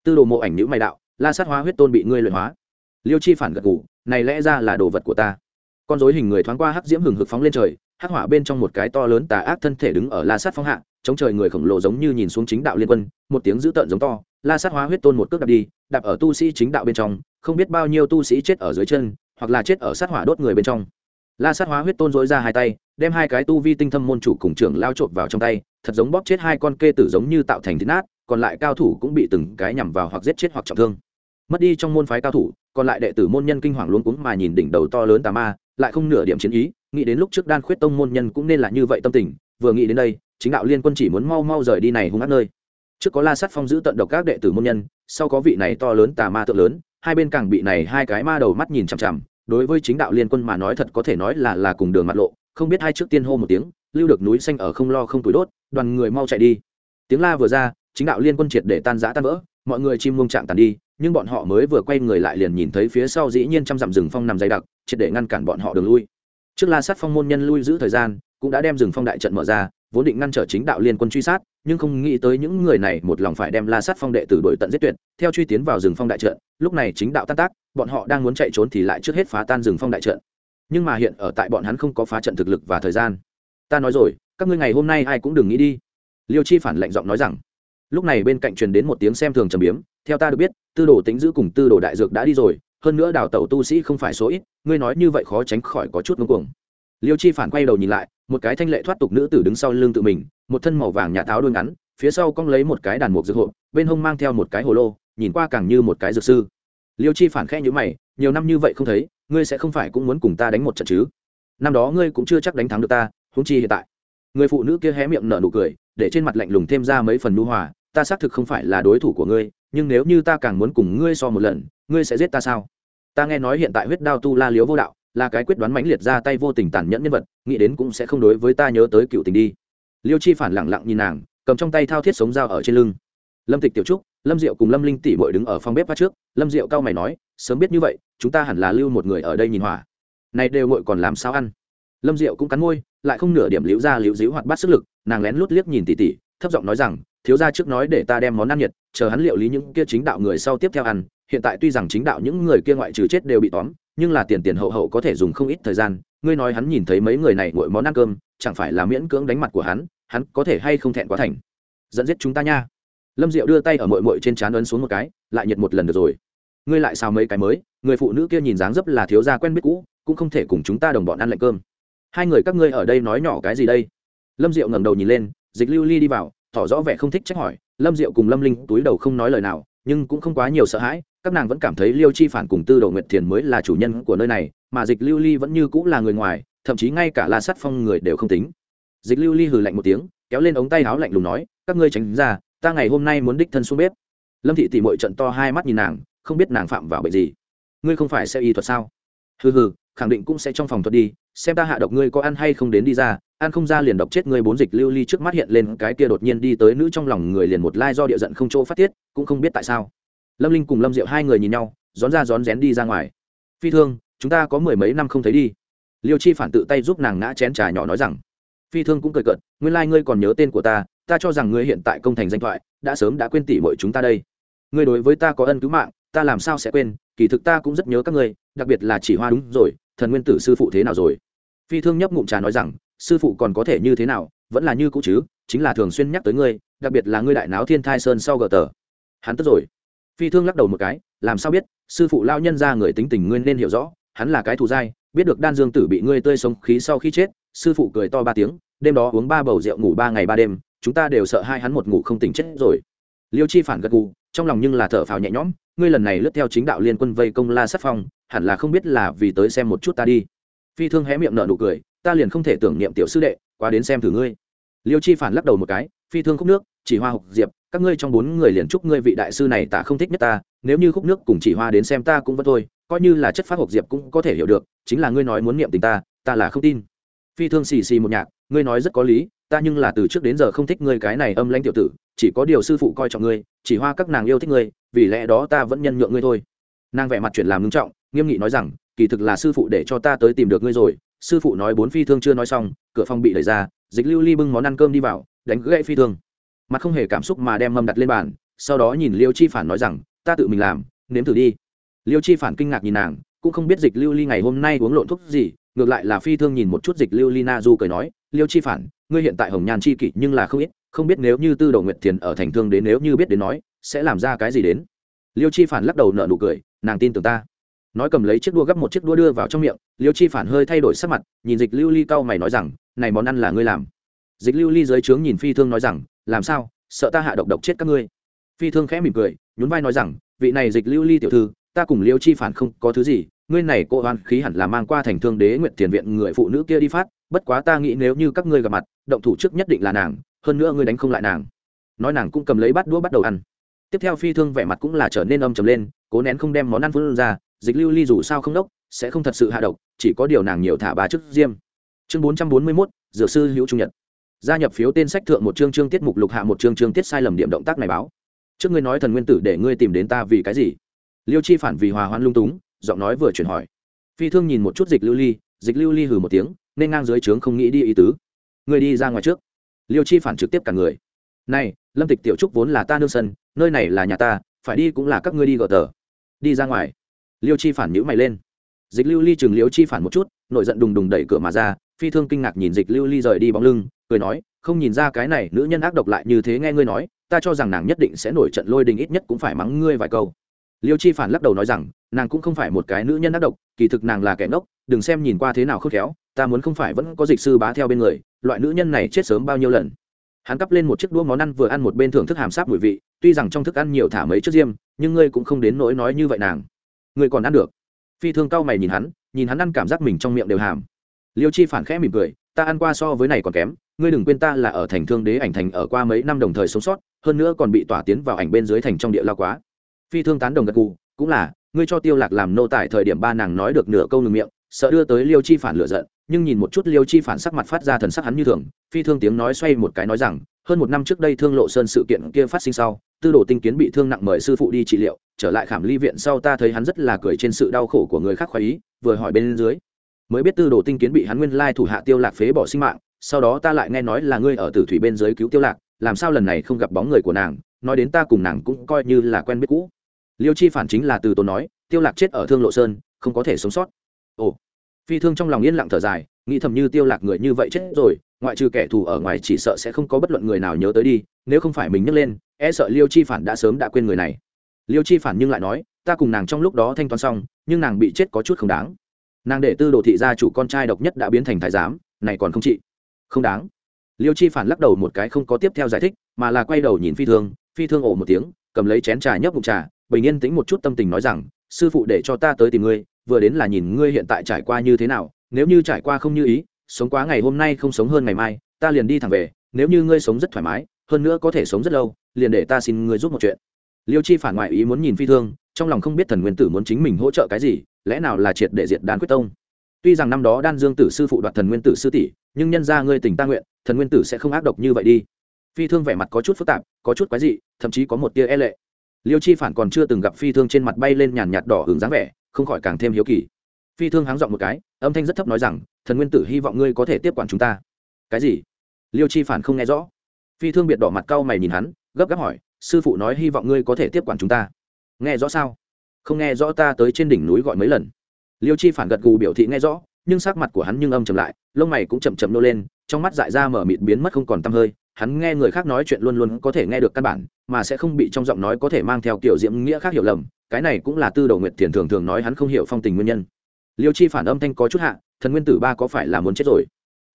Tư đồ mộ ảnh nữ mày đạo, la sát hóa huyết tôn bị ngươi luyện hóa. Liêu chi phản gật gù, này lẽ ra là đồ vật của ta. Con rối hình người thoáng qua hắc diễm hừng hực phóng lên trời, hắc hỏa bên trong một cái to lớn tà ác thân thể đứng ở la sát phong hạ, chống trời người khổng lồ giống như nhìn xuống chính đạo liên quân, một tiếng dữ tợn giống to la sát hóa huyết tôn một cước đạp đi, đạp ở tu sĩ chính đạo bên trong, không biết bao nhiêu tu sĩ chết ở dưới chân, hoặc là chết ở sát hỏa đốt người bên trong. La sát hóa huyết tôn dối ra hai tay, đem hai cái tu vi tinh thâm môn chủ cùng trưởng lao trộm vào trong tay, thật giống bóp chết hai con kê tử giống như tạo thành thịt nát, còn lại cao thủ cũng bị từng cái nhằm vào hoặc giết chết hoặc trọng thương. Mất đi trong môn phái cao thủ, còn lại đệ tử môn nhân kinh hoàng luôn cuống mà nhìn đỉnh đầu to lớn tà ma, lại không nửa điểm chiến ý, nghĩ đến lúc trước đan khuyết tông môn nhân cũng nên là như vậy tâm tình, vừa nghĩ đến đây, chính đạo liên quân chỉ muốn mau mau rời đi này hung ác nơi trước có la sát phong giữ tận độc các đệ tử môn nhân, sau có vị này to lớn tà ma tượng lớn, hai bên càng bị này hai cái ma đầu mắt nhìn chằm chằm, đối với chính đạo liên quân mà nói thật có thể nói là là cùng đường mặt lộ, không biết hai trước tiên hô một tiếng, lưu được núi xanh ở không lo không túi đốt, đoàn người mau chạy đi. Tiếng la vừa ra, chính đạo liên quân triệt để tan rã tan vỡ, mọi người chim mông trạng tàn đi, nhưng bọn họ mới vừa quay người lại liền nhìn thấy phía sau dĩ nhiên trăm dặm rừng phong nằm dày đặc, triệt để ngăn cản bọn họ đường lui. Trước la sát phong môn nhân lui giữ thời gian, cũng đã đem rừng phong đại trận mở ra, vốn định ngăn trở chính đạo liên quân truy sát nhưng không nghĩ tới những người này một lòng phải đem la sát phong đệ tử đội tận giết tuyệt, theo truy tiến vào rừng phong đại trận, lúc này chính đạo tan tác, bọn họ đang muốn chạy trốn thì lại trước hết phá tan rừng phong đại trận. Nhưng mà hiện ở tại bọn hắn không có phá trận thực lực và thời gian. Ta nói rồi, các ngươi ngày hôm nay ai cũng đừng nghĩ đi. Liêu chi phản lệnh giọng nói rằng. Lúc này bên cạnh truyền đến một tiếng xem thường trầm biếm, theo ta được biết, tư đồ tính giữ cùng tư đồ đại dược đã đi rồi, hơn nữa đào tẩu tu sĩ không phải số ít, ngươi nói như vậy khó tránh khỏi có chút ngưng cuồng. Liêu chi phản quay đầu nhìn lại, một cái thanh lệ thoát tục nữ tử đứng sau lưng tự mình một thân màu vàng nhà tháo đuôi ngắn, phía sau cong lấy một cái đàn mục dược hộ bên hông mang theo một cái hồ lô, nhìn qua càng như một cái dược sư. Liêu chi phản khẽ nhữ mày, nhiều năm như vậy không thấy, ngươi sẽ không phải cũng muốn cùng ta đánh một trận chứ? Năm đó ngươi cũng chưa chắc đánh thắng được ta húng chi hiện tại. Người phụ nữ kia hé miệng nở nụ cười, để trên mặt lạnh lùng thêm ra mấy phần nu hòa, ta xác thực không phải là đối thủ của ngươi, nhưng nếu như ta càng muốn cùng ngươi so một lần, ngươi sẽ giết ta sao? Ta nghe nói hiện tại huyết đao tu la liếu vô đạo, là cái quyết đoán mãnh liệt ra tay vô tình tàn nhẫn nhân vật, nghĩ đến cũng sẽ không đối với ta nhớ tới cựu tình đi liêu chi phản lẳng lặng nhìn nàng, cầm trong tay thao thiết sống dao ở trên lưng. Lâm tịch tiểu trúc, lâm diệu cùng lâm linh tỷ bội đứng ở phòng bếp phát trước. Lâm diệu cao mày nói, sớm biết như vậy, chúng ta hẳn là lưu một người ở đây nhìn hỏa này đều ngội còn làm sao ăn? Lâm diệu cũng cắn môi, lại không nửa điểm liễu ra liễu díu hoạt bát sức lực, nàng lén lút liếc nhìn tỉ tỉ thấp giọng nói rằng, thiếu gia trước nói để ta đem món ăn nhiệt, chờ hắn liệu lý những kia chính đạo người sau tiếp theo ăn. Hiện tại tuy rằng chính đạo những người kia ngoại trừ chết đều bị tóm, nhưng là tiền tiền hậu hậu có thể dùng không ít thời gian. Ngươi nói hắn nhìn thấy mấy người này ngội món ăn cơm chẳng phải là miễn cưỡng đánh mặt của hắn hắn có thể hay không thẹn quá thành. Dẫn giết chúng ta nha. Lâm diệu đưa tay ở mội mội trên trán ấn xuống một cái, lại nhiệt một lần được rồi. Ngươi lại xào mấy cái mới, người phụ nữ kia nhìn dáng dấp là thiếu gia quen biết cũ, cũng không thể cùng chúng ta đồng bọn ăn lạnh cơm. Hai người các ngươi ở đây nói nhỏ cái gì đây? Lâm diệu ngẩng đầu nhìn lên, dịch lưu ly đi vào, tỏ rõ vẻ không thích trách hỏi. Lâm diệu cùng lâm linh túi đầu không nói lời nào, nhưng cũng không quá nhiều sợ hãi, các nàng vẫn cảm thấy liêu chi phản cùng tư đồ nguyệt thiền mới là chủ nhân của nơi này, mà dịch lưu ly vẫn như cũng là người ngoài thậm chí ngay cả la sắt phong người đều không tính. Dịch lưu ly hừ lạnh một tiếng, kéo lên ống tay áo lạnh lùng nói, các ngươi tránh ra, ta ngày hôm nay muốn đích thân xuống bếp. Lâm thị tỉ mội trận to hai mắt nhìn nàng, không biết nàng phạm vào bệnh gì. Ngươi không phải sẽ y thuật sao? Hừ hừ, khẳng định cũng sẽ trong phòng thuật đi, xem ta hạ độc ngươi có ăn hay không đến đi ra, ăn không ra liền độc chết ngươi. Bốn dịch lưu ly trước mắt hiện lên cái kia đột nhiên đi tới nữ trong lòng người liền một lai do địa giận không chỗ phát tiết, cũng không biết tại sao. Lâm linh cùng lâm diệu hai người nhìn nhau, rón ra rón rén đi ra ngoài. Phi thương, chúng ta có mười mấy năm không thấy đi liêu chi phản tự tay giúp nàng ngã chén trà nhỏ nói rằng, phi thương cũng cười cợt, nguyên lai、like、ngươi còn nhớ tên của ta ta cho rằng ngươi hiện tại công thành danh thoại, đã sớm đã quên tỉ mọi chúng ta đây. Ngươi đối với ta có ân cứu mạng, ta làm sao sẽ quên, kỳ thực ta cũng rất nhớ các ngươi, đặc biệt là chỉ hoa đúng rồi, thần nguyên tử sư phụ thế nào rồi? Phi thương nhấp ngụm trà nói rằng, sư phụ còn có thể như thế nào, vẫn là như cũ chứ, chính là thường xuyên nhắc tới ngươi, đặc biệt là ngươi đại náo thiên thai sơn sau gờ tờ. Hắn tức rồi. Phi thương lắc đầu một cái, làm sao biết, sư phụ lao nhân ra người tính tình ngươi nên hiểu rõ, hắn là cái thù dai biết được đan dương tử bị ngươi tươi sống khí sau khi chết, sư phụ cười to ba tiếng, đêm đó uống ba bầu rượu ngủ ba ngày ba đêm, chúng ta đều sợ hai hắn một ngủ không tỉnh chết rồi. Liêu chi phản gật gù, trong lòng nhưng là thở phào nhẹ nhõm, ngươi lần này lướt theo chính đạo liên quân vây công la Sắt phong, hẳn là không biết là vì tới xem một chút ta đi. Phi thương hé miệng nở nụ cười, ta liền không thể tưởng niệm tiểu sư đệ qua đến xem thử ngươi. Liêu chi phản lắc đầu một cái, phi thương khúc nước, chỉ hoa hục diệp, các ngươi trong bốn người liền chúc ngươi vị đại sư này tạ không thích nhất ta, nếu như khúc nước cùng chỉ hoa đến xem ta cũng vẫn thôi coi như là chất phát hộp diệp cũng có thể hiểu được, chính là ngươi nói muốn niệm tình ta ta là không tin. Phi thương xì xì một nhạc, ngươi nói rất có lý, ta nhưng là từ trước đến giờ không thích ngươi cái này âm lãnh tiểu tử, chỉ có điều sư phụ coi trọng ngươi, chỉ hoa các nàng yêu thích ngươi, vì lẽ đó ta vẫn nhân nhượng ngươi thôi. Nàng vẻ mặt chuyển làm ngưng trọng, nghiêm nghị nói rằng, kỳ thực là sư phụ để cho ta tới tìm được ngươi rồi. Sư phụ nói bốn phi thương chưa nói xong, cửa phòng bị đẩy ra, dịch lưu ly bưng món ăn cơm đi vào, đánh gãy phi thương. Mặt không hề cảm xúc mà đem mâm đặt lên bàn, sau đó nhìn liêu chi phản nói rằng, ta tự mình làm, nếm thử đi liêu chi phản kinh ngạc nhìn nàng, cũng không biết dịch lưu ly ngày hôm nay uống lộn thuốc gì, ngược lại là phi thương nhìn một chút dịch lưu ly na du cười nói, liêu chi phản, ngươi hiện tại hồng nhan chi kỷ nhưng là không ít, không biết nếu như tư đầu nguyệt thiền ở thành thương đến nếu như biết đến nói, sẽ làm ra cái gì đến? Liêu chi phản lắc đầu nợ nụ cười, nàng tin tưởng ta. Nói cầm lấy chiếc đua gấp một chiếc đua đưa vào trong miệng, liêu chi phản hơi thay đổi sắc mặt, nhìn dịch lưu ly cau mày nói rằng, này món ăn là ngươi làm. Dịch lưu ly dưới trướng nhìn phi thương nói rằng, làm sao? Sợ ta hạ độc độc chết các ngươi. Phi thương khẽ mỉm cười, nhún vai nói rằng, vị này dịch lưu ly tiểu thư ta cùng liêu chi phản không có thứ gì, ngươi này cô oan khí hẳn là mang qua thành thương đế nguyện tiền viện người phụ nữ kia đi phát, bất quá ta nghĩ nếu như các ngươi gặp mặt, động thủ trước nhất định là nàng, hơn nữa ngươi đánh không lại nàng. Nói nàng cũng cầm lấy bát đũa bắt đầu ăn. Tiếp theo phi thương vẻ mặt cũng là trở nên âm trầm lên, cố nén không đem món ăn phân ra, dịch lưu ly dù sao không đốc, sẽ không thật sự hạ độc, chỉ có điều nàng nhiều thả bà chức diêm. Chương bốn trăm bốn mươi mốt, dược sư hữu trung nhật. Gia nhập phiếu tên sách thượng một chương chương tiết mục lục hạ một chương chương tiết sai lầm điểm động tác này báo. Trước ngươi nói thần nguyên tử để ngươi tìm đến ta vì cái gì? Liêu chi phản vì hòa hoan lung túng, giọng nói vừa chuyển hỏi. Phi thương nhìn một chút dịch lưu ly, dịch lưu ly hừ một tiếng, nên ngang dưới trướng không nghĩ đi ý tứ. Người đi ra ngoài trước. Liêu chi phản trực tiếp cả người. Này, lâm tịch tiểu trúc vốn là ta nương sân, nơi này là nhà ta, phải đi cũng là các ngươi đi gờ tờ. Đi ra ngoài. Liêu chi phản nhữ mày lên. Dịch lưu ly chừng liêu chi phản một chút nội giận đùng đùng đẩy cửa mà ra, phi thương kinh ngạc nhìn dịch lưu ly rời đi bóng lưng, cười nói, không nhìn ra cái này nữ nhân ác độc lại như thế nghe ngươi nói, ta cho rằng nàng nhất định sẽ nổi trận lôi đình ít nhất cũng phải mắng ngươi vài câu liêu chi phản lắc đầu nói rằng, nàng cũng không phải một cái nữ nhân ác độc, kỳ thực nàng là kẻ ngốc, đừng xem nhìn qua thế nào khôn khéo, ta muốn không phải vẫn có dịch sư bá theo bên người, loại nữ nhân này chết sớm bao nhiêu lần. Hắn cắp lên một chiếc đũa món ăn vừa ăn một bên thưởng thức hàm sáp mùi vị, tuy rằng trong thức ăn nhiều thả mấy chiếc diêm, nhưng ngươi cũng không đến nỗi nói như vậy nàng. Ngươi còn ăn được. Phi thương cao mày nhìn hắn nhìn hắn ăn cảm giác mình trong miệng đều hàm. Liêu chi phản khẽ mỉm cười, ta ăn qua so với này còn kém, ngươi đừng quên ta là ở thành thương đế ảnh thành ở qua mấy năm đồng thời sống sót, hơn nữa còn bị tỏa tiến vào ảnh bên dưới thành trong địa lao quá phi thương tán đồng gật gù, cũng là, ngươi cho tiêu lạc làm nô tại thời điểm ba nàng nói được nửa câu ngừng miệng, sợ đưa tới liêu chi phản lựa giận, nhưng nhìn một chút liêu chi phản sắc mặt phát ra thần sắc hắn như thường, phi thương tiếng nói xoay một cái nói rằng, hơn một năm trước đây thương lộ sơn sự kiện kia phát sinh sau, tư đồ tinh kiến bị thương nặng mời sư phụ đi trị liệu, trở lại khảm ly viện sau ta thấy hắn rất là cười trên sự đau khổ của người khác khoái ý, vừa hỏi bên dưới. Mới biết tư đồ tinh kiến bị hắn nguyên lai thủ hạ tiêu lạc phế bỏ sinh mạng, sau đó ta lại nghe nói là ngươi ở tử thủy bên dưới cứu tiêu lạc, làm sao lần này không gặp bóng người của nàng, nói đến ta cùng nàng cũng coi như là quen biết cũ liêu chi phản chính là từ tốn nói, tiêu lạc chết ở thương lộ sơn, không có thể sống sót. Ồ. Phi thương trong lòng yên lặng thở dài, nghĩ thầm như tiêu lạc người như vậy chết rồi, ngoại trừ kẻ thù ở ngoài chỉ sợ sẽ không có bất luận người nào nhớ tới đi, nếu không phải mình nhắc lên e sợ liêu chi phản đã sớm đã quên người này. Liêu chi phản nhưng lại nói, ta cùng nàng trong lúc đó thanh toán xong, nhưng nàng bị chết có chút không đáng. Nàng để tư đồ thị gia chủ con trai độc nhất đã biến thành thái giám, này còn không trị. Không đáng. Liêu chi phản lắc đầu một cái không có tiếp theo giải thích, mà là quay đầu nhìn phi thương phi thương ổ một tiếng, cầm lấy chén trà nhấp bụng trà bình yên tĩnh một chút tâm tình nói rằng, sư phụ để cho ta tới tìm ngươi, vừa đến là nhìn ngươi hiện tại trải qua như thế nào, nếu như trải qua không như ý, sống quá ngày hôm nay không sống hơn ngày mai, ta liền đi thẳng về, nếu như ngươi sống rất thoải mái, hơn nữa có thể sống rất lâu, liền để ta xin ngươi giúp một chuyện. Liêu chi phản ngoại ý muốn nhìn phi thương, trong lòng không biết thần nguyên tử muốn chính mình hỗ trợ cái gì, lẽ nào là triệt để diệt đan quyết tông? Tuy rằng năm đó đan dương tử sư phụ đoạt thần nguyên tử sư tỷ, nhưng nhân ra ngươi tình ta nguyện, thần nguyên tử sẽ không ác độc như vậy đi. Phi thương vẻ mặt có chút phức tạp, có chút quái dị, thậm chí có một tia e lệ liêu chi phản còn chưa từng gặp phi thương trên mặt bay lên nhàn nhạt đỏ hưởng dáng vẻ, không khỏi càng thêm hiếu kỳ. Phi thương háng dọn một cái, âm thanh rất thấp nói rằng, thần nguyên tử hy vọng ngươi có thể tiếp quản chúng ta. Cái gì? Liêu chi phản không nghe rõ. Phi thương biệt đỏ mặt cau mày nhìn hắn, gấp gáp hỏi, sư phụ nói hy vọng ngươi có thể tiếp quản chúng ta. Nghe rõ sao? Không nghe rõ ta tới trên đỉnh núi gọi mấy lần. Liêu chi phản gật gù biểu thị nghe rõ, nhưng sắc mặt của hắn nhưng âm chầm lại, lông mày cũng chậm chậm nô lên, trong mắt dại ra mở mịt biến mất không còn tăm hơi hắn nghe người khác nói chuyện luôn luôn có thể nghe được căn bản, mà sẽ không bị trong giọng nói có thể mang theo kiểu diễm nghĩa khác hiểu lầm, cái này cũng là tư đầu nguyệt thiền thường thường nói hắn không hiểu phong tình nguyên nhân. Liêu chi phản âm thanh có chút hạ, thần nguyên tử ba có phải là muốn chết rồi?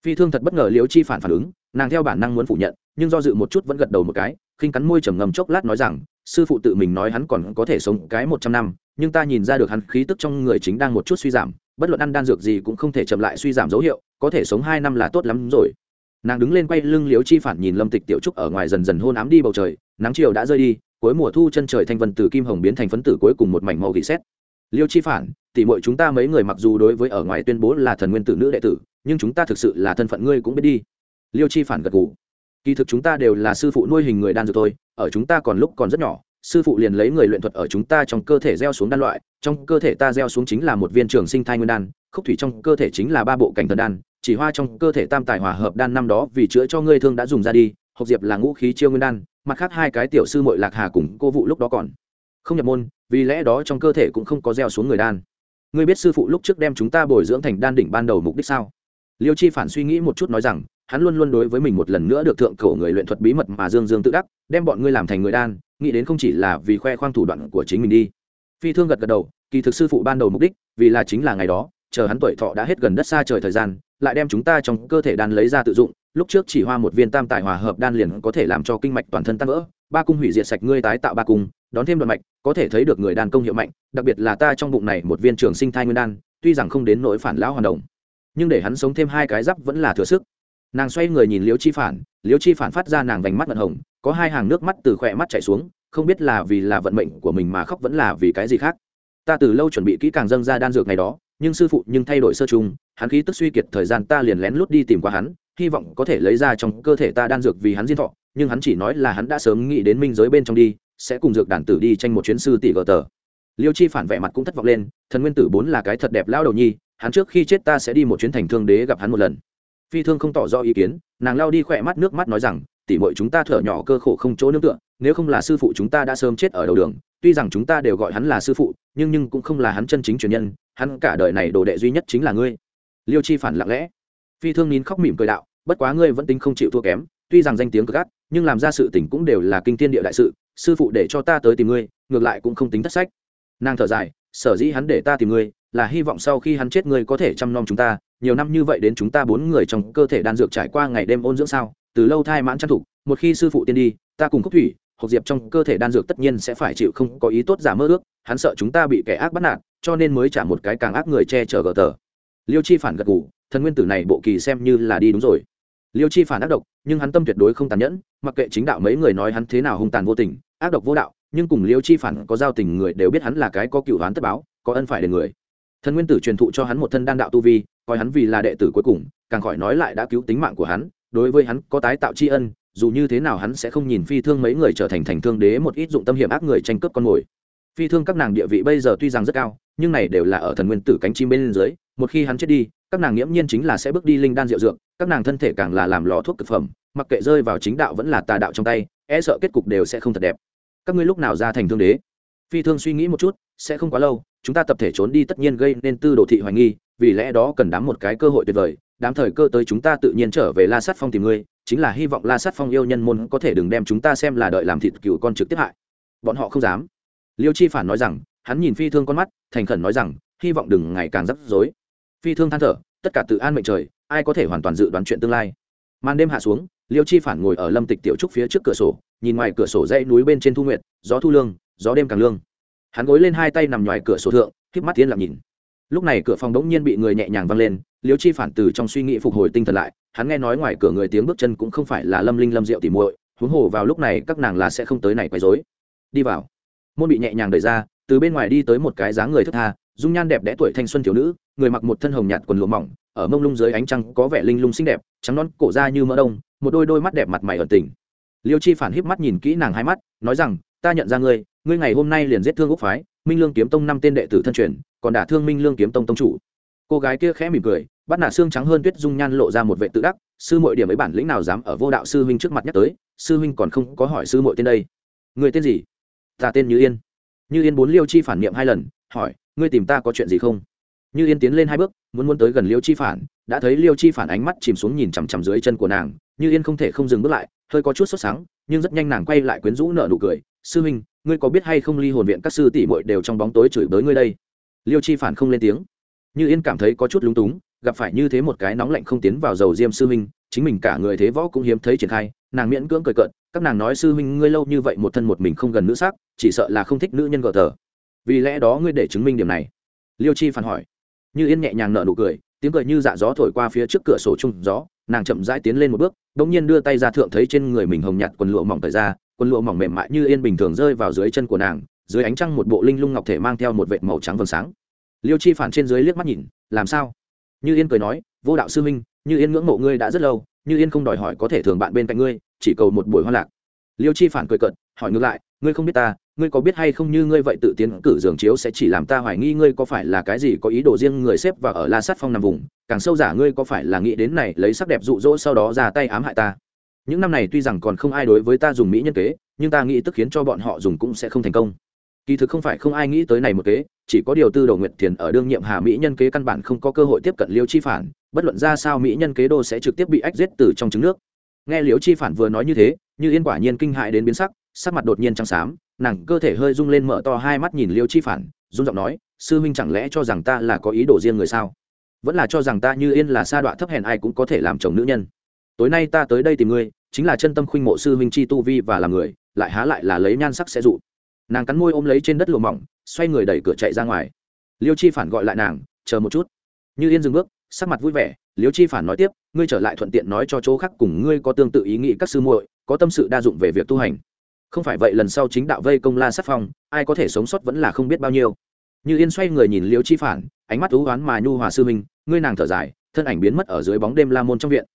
Phi thương thật bất ngờ liêu chi phản phản ứng, nàng theo bản năng muốn phủ nhận, nhưng do dự một chút vẫn gật đầu một cái, khinh cắn môi trầm ngầm chốc lát nói rằng, sư phụ tự mình nói hắn còn có thể sống cái một trăm năm, nhưng ta nhìn ra được hắn khí tức trong người chính đang một chút suy giảm, bất luận ăn đan dược gì cũng không thể chậm lại suy giảm dấu hiệu, có thể sống hai năm là tốt lắm rồi nàng đứng lên quay lưng liếu chi phản nhìn lâm tịch tiểu trúc ở ngoài dần dần hôn ám đi bầu trời, nắng chiều đã rơi đi, cuối mùa thu chân trời thanh vân từ kim hồng biến thành phấn tử cuối cùng một mảnh màu gỉ xét liêu chi phản, tỉ mọi chúng ta mấy người mặc dù đối với ở ngoài tuyên bố là thần nguyên tử nữ đệ tử, nhưng chúng ta thực sự là thân phận ngươi cũng biết đi. Liêu chi phản gật gù. Kỳ thực chúng ta đều là sư phụ nuôi hình người đan dược thôi, ở chúng ta còn lúc còn rất nhỏ, sư phụ liền lấy người luyện thuật ở chúng ta trong cơ thể gieo xuống đan loại, trong cơ thể ta gieo xuống chính là một viên trường sinh thai nguyên đan, khúc thủy trong cơ thể chính là ba bộ cảnh thần đan chỉ hoa trong cơ thể tam tài hòa hợp đan năm đó vì chữa cho ngươi thương đã dùng ra đi học diệp là ngũ khí chiêu nguyên đan, mặt khác hai cái tiểu sư mội lạc hà cùng cô vụ lúc đó còn không nhập môn, vì lẽ đó trong cơ thể cũng không có gieo xuống người đan. Ngươi biết sư phụ lúc trước đem chúng ta bồi dưỡng thành đan đỉnh ban đầu mục đích sao? Liêu chi phản suy nghĩ một chút nói rằng, hắn luôn luôn đối với mình một lần nữa được thượng cổ người luyện thuật bí mật mà dương dương tự đắc, đem bọn ngươi làm thành người đan, nghĩ đến không chỉ là vì khoe khoang thủ đoạn của chính mình đi. Phi thương gật gật đầu, kỳ thực sư phụ ban đầu mục đích, vì là chính là ngày đó chờ hắn tuổi thọ đã hết gần đất xa trời thời gian, lại đem chúng ta trong cơ thể đan lấy ra tự dụng, lúc trước chỉ hoa một viên tam tài hòa hợp đan liền có thể làm cho kinh mạch toàn thân tăng vỡ, ba cung hủy diệt sạch ngươi tái tạo ba cung, đón thêm đoạn mạch, có thể thấy được người đàn công hiệu mạnh, đặc biệt là ta trong bụng này một viên trường sinh thai nguyên đan, tuy rằng không đến nỗi phản lão hoàn động nhưng để hắn sống thêm hai cái giáp vẫn là thừa sức. Nàng xoay người nhìn liễu chi phản, liễu chi phản phát ra nàng vành mắt mận hồng, có hai hàng nước mắt từ khỏe mắt chảy xuống, không biết là vì là vận mệnh của mình mà khóc vẫn là vì cái gì khác. Ta từ lâu chuẩn bị kỹ càng dâng ra đan dược ngày đó nhưng sư phụ nhưng thay đổi sơ chung, hắn khí tức suy kiệt thời gian ta liền lén lút đi tìm qua hắn, hy vọng có thể lấy ra trong cơ thể ta đan dược vì hắn diên thọ, nhưng hắn chỉ nói là hắn đã sớm nghĩ đến minh giới bên trong đi, sẽ cùng dược đàn tử đi tranh một chuyến sư tỷ gờ tờ. Liêu chi phản vẻ mặt cũng thất vọng lên, thần nguyên tử bốn là cái thật đẹp lao đầu nhi, hắn trước khi chết ta sẽ đi một chuyến thành thương đế gặp hắn một lần. Phi thương không tỏ rõ ý kiến, nàng lao đi khỏe mắt nước mắt nói rằng tỉ muội chúng ta thở nhỏ cơ khổ không chỗ nương tựa, nếu không là sư phụ chúng ta đã sớm chết ở đầu đường, tuy rằng chúng ta đều gọi hắn là sư phụ, nhưng nhưng cũng không là hắn chân chính truyền nhân hắn cả đời này đồ đệ duy nhất chính là ngươi. Liêu chi phản lặng lẽ. Phi thương nín khóc mỉm cười đạo bất quá ngươi vẫn tính không chịu thua kém tuy rằng danh tiếng cực gắt, nhưng làm ra sự tình cũng đều là kinh thiên địa đại sự sư phụ để cho ta tới tìm ngươi ngược lại cũng không tính thất sách. Nàng thở dài sở dĩ hắn để ta tìm ngươi là hy vọng sau khi hắn chết ngươi có thể chăm nom chúng ta nhiều năm như vậy đến chúng ta bốn người trong cơ thể đan dược trải qua ngày đêm ôn dưỡng sao từ lâu thai mãn trang thục một khi sư phụ tiên đi ta cùng khúc thủy hộp diệp trong cơ thể đan dược tất nhiên sẽ phải chịu không có ý tốt giả mơ ước, hắn sợ chúng ta bị kẻ ác bắt nạt, cho nên mới trả một cái càng ác người che chở gờ tờ. Liêu chi phản gật ngủ thần nguyên tử này bộ kỳ xem như là đi đúng rồi. Liêu chi phản ác độc, nhưng hắn tâm tuyệt đối không tàn nhẫn, mặc kệ chính đạo mấy người nói hắn thế nào hung tàn vô tình, ác độc vô đạo, nhưng cùng liêu chi phản có giao tình người đều biết hắn là cái có cựu đoán tất báo, có ân phải đền người. Thần nguyên tử truyền thụ cho hắn một thân đan đạo tu vi, coi hắn vì là đệ tử cuối cùng, càng khỏi nói lại đã cứu tính mạng của hắn, đối với hắn có tái tạo tri ân dù như thế nào hắn sẽ không nhìn phi thương mấy người trở thành thành thương đế một ít dụng tâm hiểm ác người tranh cướp con mồi. Phi thương các nàng địa vị bây giờ tuy rằng rất cao, nhưng này đều là ở thần nguyên tử cánh chim bên dưới, một khi hắn chết đi, các nàng nghiễm nhiên chính là sẽ bước đi linh đan rượu dược, các nàng thân thể càng là làm lò thuốc thực phẩm, mặc kệ rơi vào chính đạo vẫn là tà đạo trong tay e sợ kết cục đều sẽ không thật đẹp. Các ngươi lúc nào ra thành thương đế? Phi thương suy nghĩ một chút, sẽ không quá lâu, chúng ta tập thể trốn đi tất nhiên gây nên tư đồ thị hoài nghi, vì lẽ đó cần đám một cái cơ hội tuyệt vời, đám thời cơ tới chúng ta tự nhiên trở về la sát phong tìm ngươi chính là hy vọng la sát phong yêu nhân môn có thể đừng đem chúng ta xem là đợi làm thịt cựu con trực tiếp hại. Bọn họ không dám. Liêu chi phản nói rằng, hắn nhìn phi thương con mắt, thành khẩn nói rằng, hy vọng đừng ngày càng rắc rối. Phi thương than thở, tất cả tự an mệnh trời, ai có thể hoàn toàn dự đoán chuyện tương lai. Màn đêm hạ xuống, liêu chi phản ngồi ở lâm tịch tiểu trúc phía trước cửa sổ, nhìn ngoài cửa sổ dãy núi bên trên thu nguyệt, gió thu lương, gió đêm càng lương. Hắn gối lên hai tay nằm ngoài cửa sổ thượng k mắt tiến lặng nhìn. Lúc này cửa phòng đỗng nhiên bị người nhẹ nhàng văng lên, liêu chi phản từ trong suy nghĩ phục hồi tinh thần lại hắn nghe nói ngoài cửa người tiếng bước chân cũng không phải là lâm linh lâm diệu tỉ muội, huống hồ vào lúc này các nàng là sẽ không tới này quấy rối. Đi vào. Môn bị nhẹ nhàng đẩy ra, từ bên ngoài đi tới một cái dáng người thức tha, dung nhan đẹp đẽ tuổi thanh xuân thiếu nữ, người mặc một thân hồng nhạt quần lụa mỏng, ở mông lung dưới ánh trăng có vẻ linh lung xinh đẹp, trắng non cổ da như mỡ đông, một đôi đôi mắt đẹp mặt mày ẩn tình. Liêu chi phản híp mắt nhìn kỹ nàng hai mắt, nói rằng, ta nhận ra ngươi ngươi ngày hôm nay liền giết thương úc phái, minh lương kiếm tông năm tên đệ tử thân truyền, còn đả thương minh lương kiếm tông tông chủ. Cô gái kia khẽ mỉm cười bắt nạ xương trắng hơn tuyết dung nhan lộ ra một vệ tự đắc, sư muội điểm ấy bản lĩnh nào dám ở vô đạo sư huynh trước mặt nhắc tới, sư huynh còn không có hỏi sư muội tên đây. Người tên gì? Ta tên như yên. Như yên bốn liêu chi phản niệm hai lần, hỏi, ngươi tìm ta có chuyện gì không? Như yên tiến lên hai bước, muốn muốn tới gần liêu chi phản, đã thấy liêu chi phản ánh mắt chìm xuống nhìn chằm chằm dưới chân của nàng, như yên không thể không dừng bước lại, hơi có chút sốt sáng nhưng rất nhanh nàng quay lại quyến rũ nợ nụ cười, sư huynh, ngươi có biết hay không ly hồn viện các sư tỷ muội đều trong bóng tối chửi bới ngươi đây? Liêu chi phản không lên tiếng. Như yên cảm thấy có chút lúng túng gặp phải như thế một cái nóng lạnh không tiến vào dầu diêm sư huynh, chính mình cả người thế võ cũng hiếm thấy triển khai, nàng miễn cưỡng cười cợt, các nàng nói sư huynh ngươi lâu như vậy một thân một mình không gần nữ sắc, chỉ sợ là không thích nữ nhân gờ tờ. Vì lẽ đó ngươi để chứng minh điểm này. Liêu chi phản hỏi. Như yên nhẹ nhàng nở nụ cười, tiếng cười như dạ gió thổi qua phía trước cửa sổ chung gió, nàng chậm rãi tiến lên một bước bỗng nhiên đưa tay ra thượng thấy trên người mình hồng nhạt quần lụa mỏng thời ra, quần lụa mỏng mềm mại như yên bình thường rơi vào dưới chân của nàng, dưới ánh trăng một bộ linh lung ngọc thể mang theo một vệt màu trắng vầng sáng. Liêu chi phản trên dưới liếc mắt nhìn, làm sao? Như yên cười nói, vô đạo sư minh như yên ngưỡng mộ ngươi đã rất lâu, như yên không đòi hỏi có thể thường bạn bên cạnh ngươi, chỉ cầu một buổi hoa lạc. Liêu chi phản cười cận hỏi ngược lại, ngươi không biết ta, ngươi có biết hay không như ngươi vậy tự tiến cử giường chiếu sẽ chỉ làm ta hoài nghi ngươi có phải là cái gì có ý đồ riêng người xếp và ở la sát phong nằm vùng, càng sâu giả ngươi có phải là nghĩ đến này lấy sắc đẹp dụ dỗ sau đó ra tay ám hại ta? Những năm này tuy rằng còn không ai đối với ta dùng mỹ nhân kế, nhưng ta nghĩ tức khiến cho bọn họ dùng cũng sẽ không thành công kỳ thực không phải không ai nghĩ tới này một kế, chỉ có điều tư đầu nguyệt thiền ở đương nhiệm hà mỹ nhân kế căn bản không có cơ hội tiếp cận liêu chi phản, bất luận ra sao mỹ nhân kế đô sẽ trực tiếp bị ách giết từ trong trứng nước. Nghe liêu chi phản vừa nói như thế, như yên quả nhiên kinh hại đến biến sắc sắc mặt đột nhiên trắng xám, nàng cơ thể hơi rung lên mở to hai mắt nhìn liêu chi phản rung giọng nói, sư huynh chẳng lẽ cho rằng ta là có ý đồ riêng người sao? Vẫn là cho rằng ta như yên là sa đọa thấp hèn ai cũng có thể làm chồng nữ nhân. Tối nay ta tới đây tìm ngươi, chính là chân tâm khuynh mộ sư huynh chi tu vi và làm người, lại há lại là lấy nhan sắc sẽ dụ nàng cắn môi ôm lấy trên đất lụa mỏng, xoay người đẩy cửa chạy ra ngoài. Liêu chi phản gọi lại nàng, chờ một chút. Như yên dừng bước, sắc mặt vui vẻ, liêu chi phản nói tiếp, ngươi trở lại thuận tiện nói cho chỗ khác cùng ngươi có tương tự ý nghĩ các sư muội, có tâm sự đa dụng về việc tu hành. Không phải vậy lần sau chính đạo vây công la sát phong, ai có thể sống sót vẫn là không biết bao nhiêu. Như yên xoay người nhìn liêu chi phản, ánh mắt thú oán mà nhu hòa sư minh ngươi nàng thở dài, thân ảnh biến mất ở dưới bóng đêm la môn trong viện.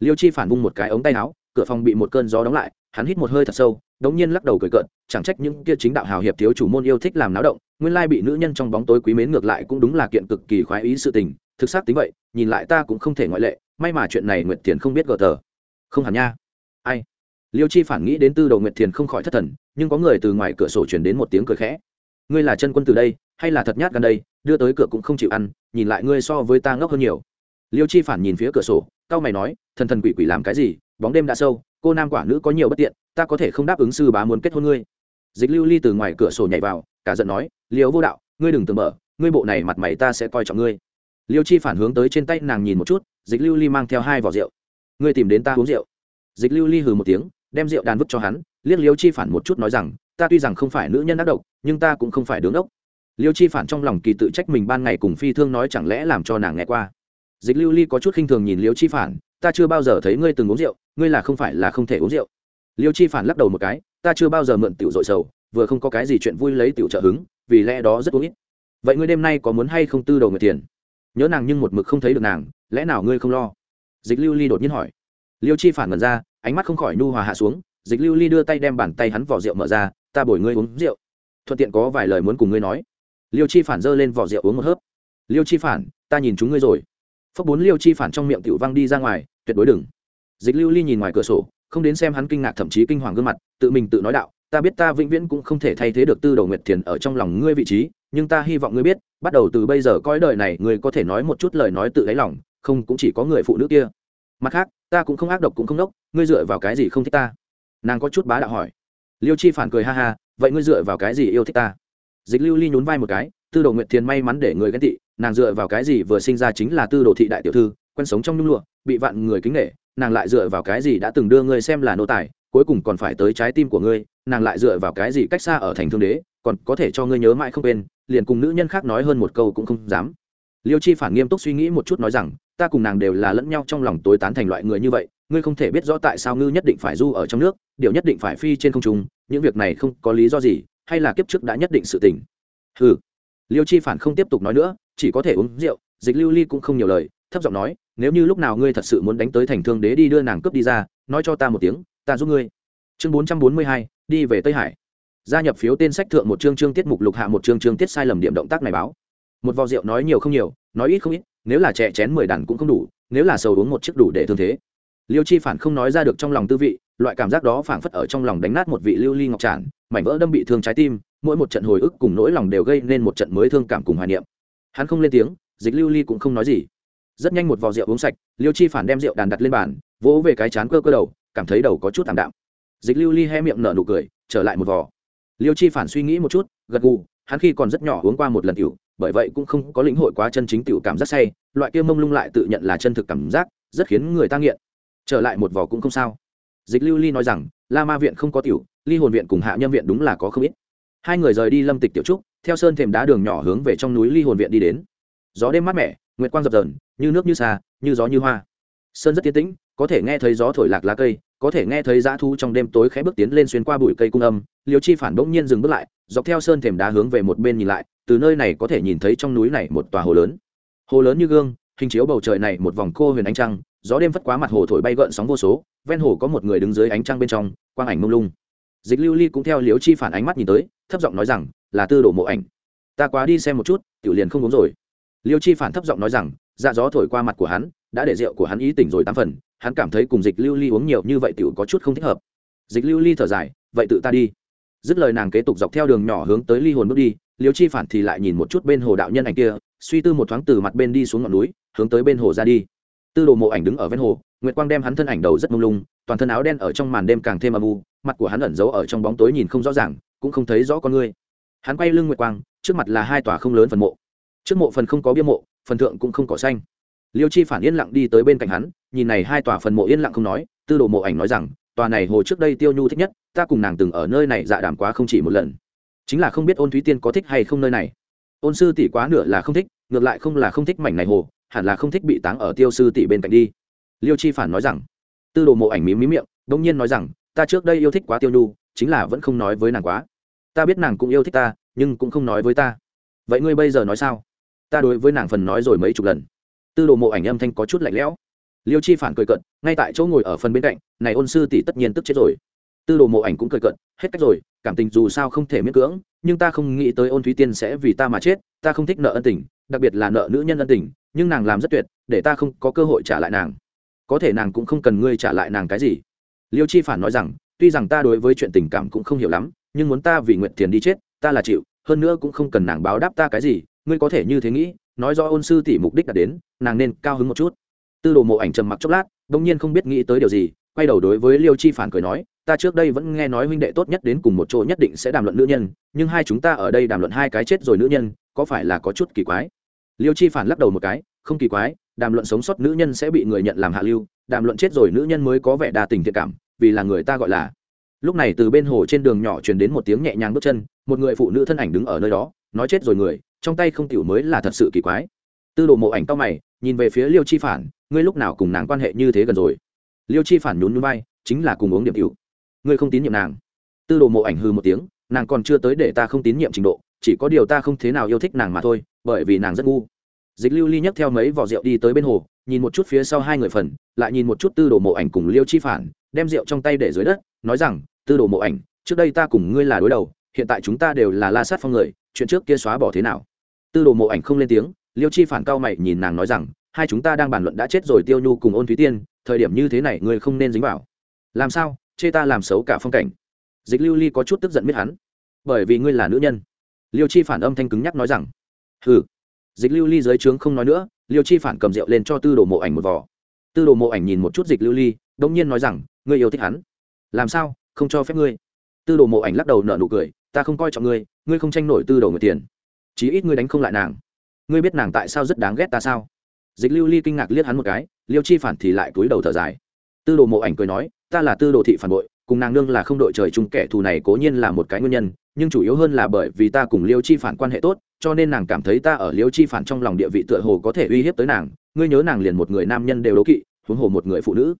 Liêu chi phản vung một cái ống tay áo, cửa phòng bị một cơn gió đóng lại, hắn hít một hơi thật sâu đống nhiên lắc đầu cười cợt, chẳng trách những kia chính đạo hào hiệp thiếu chủ môn yêu thích làm náo động, nguyên lai bị nữ nhân trong bóng tối quý mến ngược lại cũng đúng là kiện cực kỳ khoái ý sự tình, thực xác tính vậy, nhìn lại ta cũng không thể ngoại lệ, may mà chuyện này nguyệt thiền không biết gờ tờ. Không hẳn nha. Ai? Liêu chi phản nghĩ đến tư đầu nguyệt thiền không khỏi thất thần, nhưng có người từ ngoài cửa sổ chuyển đến một tiếng cười khẽ. Ngươi là chân quân từ đây, hay là thật nhát gần đây, đưa tới cửa cũng không chịu ăn, nhìn lại ngươi so với ta ngốc hơn nhiều. Liêu chi phản nhìn phía cửa sổ cao mày nói, thần thần quỷ quỷ làm cái gì, bóng đêm đã sâu, cô nam quả nữ có nhiều bất tiện ta có thể không đáp ứng sư bá muốn kết hôn ngươi. Dịch lưu ly từ ngoài cửa sổ nhảy vào, cả giận nói liều vô đạo, ngươi đừng tưởng mở ngươi bộ này mặt mày ta sẽ coi trọng ngươi. Liêu chi phản hướng tới trên tay nàng nhìn một chút, dịch lưu ly mang theo hai vỏ rượu. Ngươi tìm đến ta uống rượu. Dịch lưu ly hừ một tiếng, đem rượu đàn vứt cho hắn, liếc liêu chi phản một chút nói rằng, ta tuy rằng không phải nữ nhân ác độc, nhưng ta cũng không phải đứng ốc liêu chi phản trong lòng kỳ tự trách mình ban ngày cùng phi thương nói chẳng lẽ làm cho nàng nghe qua. Dịch lưu ly có chút khinh thường nhìn liêu chi phản, ta chưa bao giờ thấy ngươi từng uống rượu, ngươi là không phải là không thể uống rượu liêu chi phản lắc đầu một cái, ta chưa bao giờ mượn tiểu dội sầu, vừa không có cái gì chuyện vui lấy tiểu trợ hứng, vì lẽ đó rất uống ít. Vậy ngươi đêm nay có muốn hay không tư đầu người tiền? Nhớ nàng nhưng một mực không thấy được nàng, lẽ nào ngươi không lo? Dịch lưu ly đột nhiên hỏi. Liêu chi phản ngần ra, ánh mắt không khỏi nu hòa hạ xuống, dịch lưu ly đưa tay đem bàn tay hắn vỏ rượu mở ra, ta bồi ngươi uống rượu. Thuận tiện có vài lời muốn cùng ngươi nói. Liêu chi phản giơ lên vỏ rượu uống một hớp. Liêu chi phản, ta nhìn chúng ngươi rồi. Phốc bốn liêu chi phản trong miệng tiểu văng đi ra ngoài, tuyệt đối đừng. Dịch lưu ly nhìn ngoài cửa sổ không đến xem hắn kinh ngạc thậm chí kinh hoàng gương mặt, tự mình tự nói đạo, ta biết ta vĩnh viễn cũng không thể thay thế được tư đầu nguyệt thiền ở trong lòng ngươi vị trí, nhưng ta hy vọng ngươi biết, bắt đầu từ bây giờ coi đời này ngươi có thể nói một chút lời nói tự lấy lòng, không cũng chỉ có người phụ nữ kia. Mặt khác, ta cũng không ác độc cũng không đốc, ngươi dựa vào cái gì không thích ta? Nàng có chút bá đạo hỏi. Liêu chi phản cười ha ha, vậy ngươi dựa vào cái gì yêu thích ta? Dịch lưu ly nhún vai một cái, tư đồ nguyệt thiền may mắn để người ghen tị, nàng dựa vào cái gì vừa sinh ra chính là tư đồ thị đại tiểu thư, quen sống trong nhung lụa bị vạn người kính nghệ nàng lại dựa vào cái gì đã từng đưa ngươi xem là nô tài, cuối cùng còn phải tới trái tim của ngươi, nàng lại dựa vào cái gì cách xa ở thành thương đế, còn có thể cho ngươi nhớ mãi không quên, liền cùng nữ nhân khác nói hơn một câu cũng không dám. Liêu chi phản nghiêm túc suy nghĩ một chút nói rằng, ta cùng nàng đều là lẫn nhau trong lòng tối tán thành loại người như vậy, ngươi không thể biết rõ tại sao ngư nhất định phải du ở trong nước, điều nhất định phải phi trên không trung, những việc này không có lý do gì, hay là kiếp trước đã nhất định sự tình. Ừ liêu chi phản không tiếp tục nói nữa, chỉ có thể uống rượu, dịch lưu ly cũng không nhiều lời, thấp giọng nói nếu như lúc nào ngươi thật sự muốn đánh tới thành thương đế đi đưa nàng cướp đi ra, nói cho ta một tiếng, ta giúp ngươi. Chương bốn trăm bốn mươi hai, đi về tây hải. Gia nhập phiếu tên sách thượng một chương chương tiết mục lục hạ một chương chương tiết sai lầm điểm động tác này báo. Một vò rượu nói nhiều không nhiều, nói ít không ít, nếu là trẻ chén mười đàn cũng không đủ, nếu là sầu uống một chiếc đủ để thương thế. Liêu chi phản không nói ra được trong lòng tư vị, loại cảm giác đó phảng phất ở trong lòng đánh nát một vị lưu ly ngọc tràn mảnh vỡ đâm bị thương trái tim, mỗi một trận hồi ức cùng nỗi lòng đều gây nên một trận mới thương cảm cùng hoài niệm. Hắn không lên tiếng, dịch lưu ly cũng không nói gì rất nhanh một vò rượu uống sạch, liêu chi phản đem rượu đàn đặt lên bàn, vỗ về cái chán cơ cơ đầu, cảm thấy đầu có chút thảm đạm. Dịch lưu ly he miệng nở nụ cười, trở lại một vò. Liêu chi phản suy nghĩ một chút, gật gù, hắn khi còn rất nhỏ uống qua một lần tiểu, bởi vậy cũng không có lĩnh hội quá chân chính tiểu cảm giác say, loại kia mông lung lại tự nhận là chân thực cảm giác, rất khiến người ta nghiện. Trở lại một vò cũng không sao. Dịch lưu ly nói rằng, la ma viện không có tiểu, ly hồn viện cùng hạ nhân viện đúng là có không ít. Hai người rời đi lâm tịch tiểu trúc, theo sơn thềm đá đường nhỏ hướng về trong núi ly hồn viện đi đến. Gió đêm mát mẻ, nguyệt quang dập dờn như nước như xa, như gió như hoa. Sơn rất tiến tĩnh, có thể nghe thấy gió thổi lạc lá cây, có thể nghe thấy dã thu trong đêm tối khẽ bước tiến lên xuyên qua bụi cây cung âm, liêu chi phản bỗng nhiên dừng bước lại, dọc theo sơn thềm đá hướng về một bên nhìn lại, từ nơi này có thể nhìn thấy trong núi này một tòa hồ lớn. Hồ lớn như gương, hình chiếu bầu trời này một vòng cô huyền ánh trăng, gió đêm phất quá mặt hồ thổi bay gợn sóng vô số, ven hồ có một người đứng dưới ánh trăng bên trong, quang ảnh mông lung. Dịch lưu ly cũng theo liếu chi phản ánh mắt nhìn tới, thấp giọng nói rằng, là tư đồ mộ ảnh. Ta quá đi xem một chút, tiểu liền không uống rồi. Liêu chi phản thấp giọng nói rằng dạ gió thổi qua mặt của hắn, đã để rượu của hắn ý tỉnh rồi tám phần, hắn cảm thấy cùng dịch lưu ly uống nhiều như vậy tiểu có chút không thích hợp. Dịch lưu ly thở dài, vậy tự ta đi. Dứt lời nàng kế tục dọc theo đường nhỏ hướng tới ly hồn bước đi, liêu chi phản thì lại nhìn một chút bên hồ đạo nhân ảnh kia, suy tư một thoáng từ mặt bên đi xuống ngọn núi, hướng tới bên hồ ra đi. Tư đồ mộ ảnh đứng ở ven hồ, nguyệt quang đem hắn thân ảnh đầu rất mông lung, toàn thân áo đen ở trong màn đêm càng thêm âm u, mặt của hắn ẩn giấu ở trong bóng tối nhìn không rõ ràng, cũng không thấy rõ con ngươi hắn quay lưng nguyệt quang, trước mặt là hai tòa không lớn phần mộ. Trước mộ phần không có bia mộ phần thượng cũng không có xanh. Liêu chi phản yên lặng đi tới bên cạnh hắn, nhìn này hai tòa phần mộ yên lặng không nói, tư đồ mộ ảnh nói rằng, tòa này hồ trước đây tiêu nhu thích nhất, ta cùng nàng từng ở nơi này dạ đảm quá không chỉ một lần. Chính là không biết ôn thúy tiên có thích hay không nơi này. Ôn sư tỷ quá nửa là không thích, ngược lại không là không thích mảnh này hồ, hẳn là không thích bị táng ở tiêu sư tỷ bên cạnh đi. Liêu chi phản nói rằng, tư đồ mộ ảnh mí mí miệng đông nhiên nói rằng, ta trước đây yêu thích quá tiêu nhu, chính là vẫn không nói với nàng quá. Ta biết nàng cũng yêu thích ta, nhưng cũng không nói với ta. Vậy ngươi bây giờ nói sao? Ta đối với nàng phần nói rồi mấy chục lần. Tư đồ mộ ảnh âm thanh có chút lạnh lẽo. Liêu chi phản cười cận ngay tại chỗ ngồi ở phần bên cạnh, này ôn sư tỷ tất nhiên tức chết rồi. Tư đồ mộ ảnh cũng cười cận hết cách rồi, cảm tình dù sao không thể miễn cưỡng, nhưng ta không nghĩ tới ôn thúy tiên sẽ vì ta mà chết, ta không thích nợ ân tình, đặc biệt là nợ nữ nhân ân tình, nhưng nàng làm rất tuyệt, để ta không có cơ hội trả lại nàng. Có thể nàng cũng không cần ngươi trả lại nàng cái gì. Liêu chi phản nói rằng, tuy rằng ta đối với chuyện tình cảm cũng không hiểu lắm, nhưng muốn ta vì nguyện tiền đi chết, ta là chịu, hơn nữa cũng không cần nàng báo đáp ta cái gì ngươi có thể như thế nghĩ, nói do ôn sư tỷ mục đích đã đến, nàng nên cao hứng một chút. Tư đồ mộ ảnh trầm mặc chốc lát đông nhiên không biết nghĩ tới điều gì, quay đầu đối với liêu chi phản cười nói, ta trước đây vẫn nghe nói huynh đệ tốt nhất đến cùng một chỗ nhất định sẽ đàm luận nữ nhân, nhưng hai chúng ta ở đây đàm luận hai cái chết rồi nữ nhân, có phải là có chút kỳ quái? Liêu chi phản lắc đầu một cái, không kỳ quái, đàm luận sống sót nữ nhân sẽ bị người nhận làm hạ lưu, đàm luận chết rồi nữ nhân mới có vẻ đa tình thiện cảm, vì là người ta gọi là. Lúc này từ bên hồ trên đường nhỏ truyền đến một tiếng nhẹ nhàng bước chân, một người phụ nữ thân ảnh đứng ở nơi đó, nói chết rồi người trong tay không tiểu mới là thật sự kỳ quái. Tư đồ mộ ảnh cao mày, nhìn về phía liêu chi phản, ngươi lúc nào cùng nàng quan hệ như thế gần rồi? Liêu chi phản nhún nhún vai, chính là cùng uống điểm cựu ngươi không tín nhiệm nàng. Tư đồ mộ ảnh hư một tiếng, nàng còn chưa tới để ta không tín nhiệm trình độ, chỉ có điều ta không thế nào yêu thích nàng mà thôi, bởi vì nàng rất ngu. Dịch lưu ly nhấc theo mấy vỏ rượu đi tới bên hồ, nhìn một chút phía sau hai người phần, lại nhìn một chút tư đồ mộ ảnh cùng liêu chi phản, đem rượu trong tay để dưới đất, nói rằng, tư đồ mộ ảnh, trước đây ta cùng ngươi là đối đầu, hiện tại chúng ta đều là la sát phong người chuyện trước kia xóa bỏ thế nào? Tư đồ mộ ảnh không lên tiếng, liêu chi phản cao mày nhìn nàng nói rằng, hai chúng ta đang bàn luận đã chết rồi tiêu nhu cùng ôn thúy tiên, thời điểm như thế này ngươi không nên dính vào. Làm sao? Chê ta làm xấu cả phong cảnh. Dịch lưu ly có chút tức giận biết hắn. Bởi vì ngươi là nữ nhân. Liêu chi phản âm thanh cứng nhắc nói rằng, hừ. Dịch lưu ly dưới trướng không nói nữa, liêu chi phản cầm rượu lên cho tư đồ mộ ảnh một vỏ tư đồ mộ ảnh nhìn một chút dịch lưu ly đông nhiên nói rằng, ngươi yêu thích hắn. Làm sao? Không cho phép ngươi. Tư đồ mộ ảnh lắc đầu nợ nụ cười ta không coi trọng ngươi ngươi không tranh nổi tư đồ người tiền. Chí ít ngươi đánh không lại nàng. Ngươi biết nàng tại sao rất đáng ghét ta sao? Dịch lưu ly kinh ngạc liếc hắn một cái, liêu chi phản thì lại cúi đầu thở dài. Tư đồ mộ ảnh cười nói, ta là tư đồ thị phản bội, cùng nàng nương là không đội trời chung kẻ thù này cố nhiên là một cái nguyên nhân, nhưng chủ yếu hơn là bởi vì ta cùng liêu chi phản quan hệ tốt, cho nên nàng cảm thấy ta ở liêu chi phản trong lòng địa vị tựa hồ có thể uy hiếp tới nàng. Ngươi nhớ nàng liền một người nam nhân đều đố kỵ, huống hồ một người phụ nữ.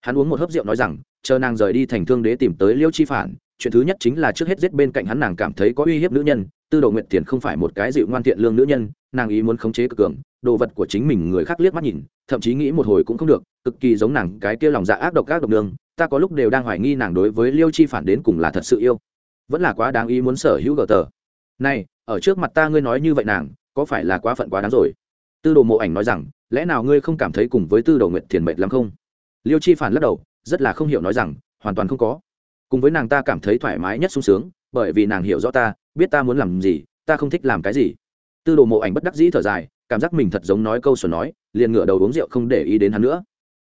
Hắn uống một hớp rượu nói rằng, chờ nàng rời đi thành thương đế tìm tới liêu chi phản chuyện thứ nhất chính là trước hết giết bên cạnh hắn nàng cảm thấy có uy hiếp nữ nhân, tư đồ nguyện tiền không phải một cái dịu ngoan thiện lương nữ nhân, nàng ý muốn khống chế cực cường, đồ vật của chính mình người khác liếc mắt nhìn, thậm chí nghĩ một hồi cũng không được, cực kỳ giống nàng cái kia lòng dạ ác độc ác độc đường ta có lúc đều đang hoài nghi nàng đối với liêu chi phản đến cùng là thật sự yêu. Vẫn là quá đáng ý muốn sở hữu gờ tờ. Này, ở trước mặt ta ngươi nói như vậy nàng, có phải là quá phận quá đáng rồi? Tư đồ mộ ảnh nói rằng, lẽ nào ngươi không cảm thấy cùng với tư đồ nguyệt thiền mệt lắm không? Liêu chi phản lắc đầu, rất là không hiểu nói rằng, hoàn toàn không có cùng với nàng ta cảm thấy thoải mái nhất sung sướng, bởi vì nàng hiểu rõ ta, biết ta muốn làm gì, ta không thích làm cái gì. Tư đồ mộ ảnh bất đắc dĩ thở dài, cảm giác mình thật giống nói câu xuẩn nói, liền ngửa đầu uống rượu không để ý đến hắn nữa.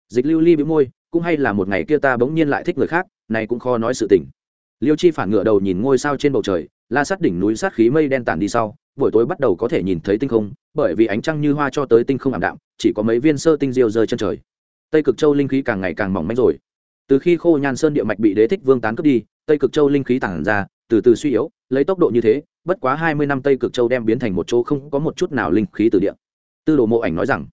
Dịch lưu ly bị môi, cũng hay là một ngày kia ta bỗng nhiên lại thích người khác, này cũng khó nói sự tình. Liêu chi phản ngửa đầu nhìn ngôi sao trên bầu trời, la sát đỉnh núi sát khí mây đen tản đi sau, buổi tối bắt đầu có thể nhìn thấy tinh không, bởi vì ánh trăng như hoa cho tới tinh không ảm đạm, chỉ có mấy viên sơ tinh diêu rơi chân trời. Tây cực châu linh khí càng ngày càng mỏng manh rồi từ khi khô nhan sơn địa mạch bị đế thích vương tán cướp đi, tây cực châu linh khí tản ra, từ từ suy yếu, lấy tốc độ như thế, bất quá hai mươi năm tây cực châu đem biến thành một chỗ không có một chút nào linh khí từ địa. Tư đồ mộ ảnh nói rằng,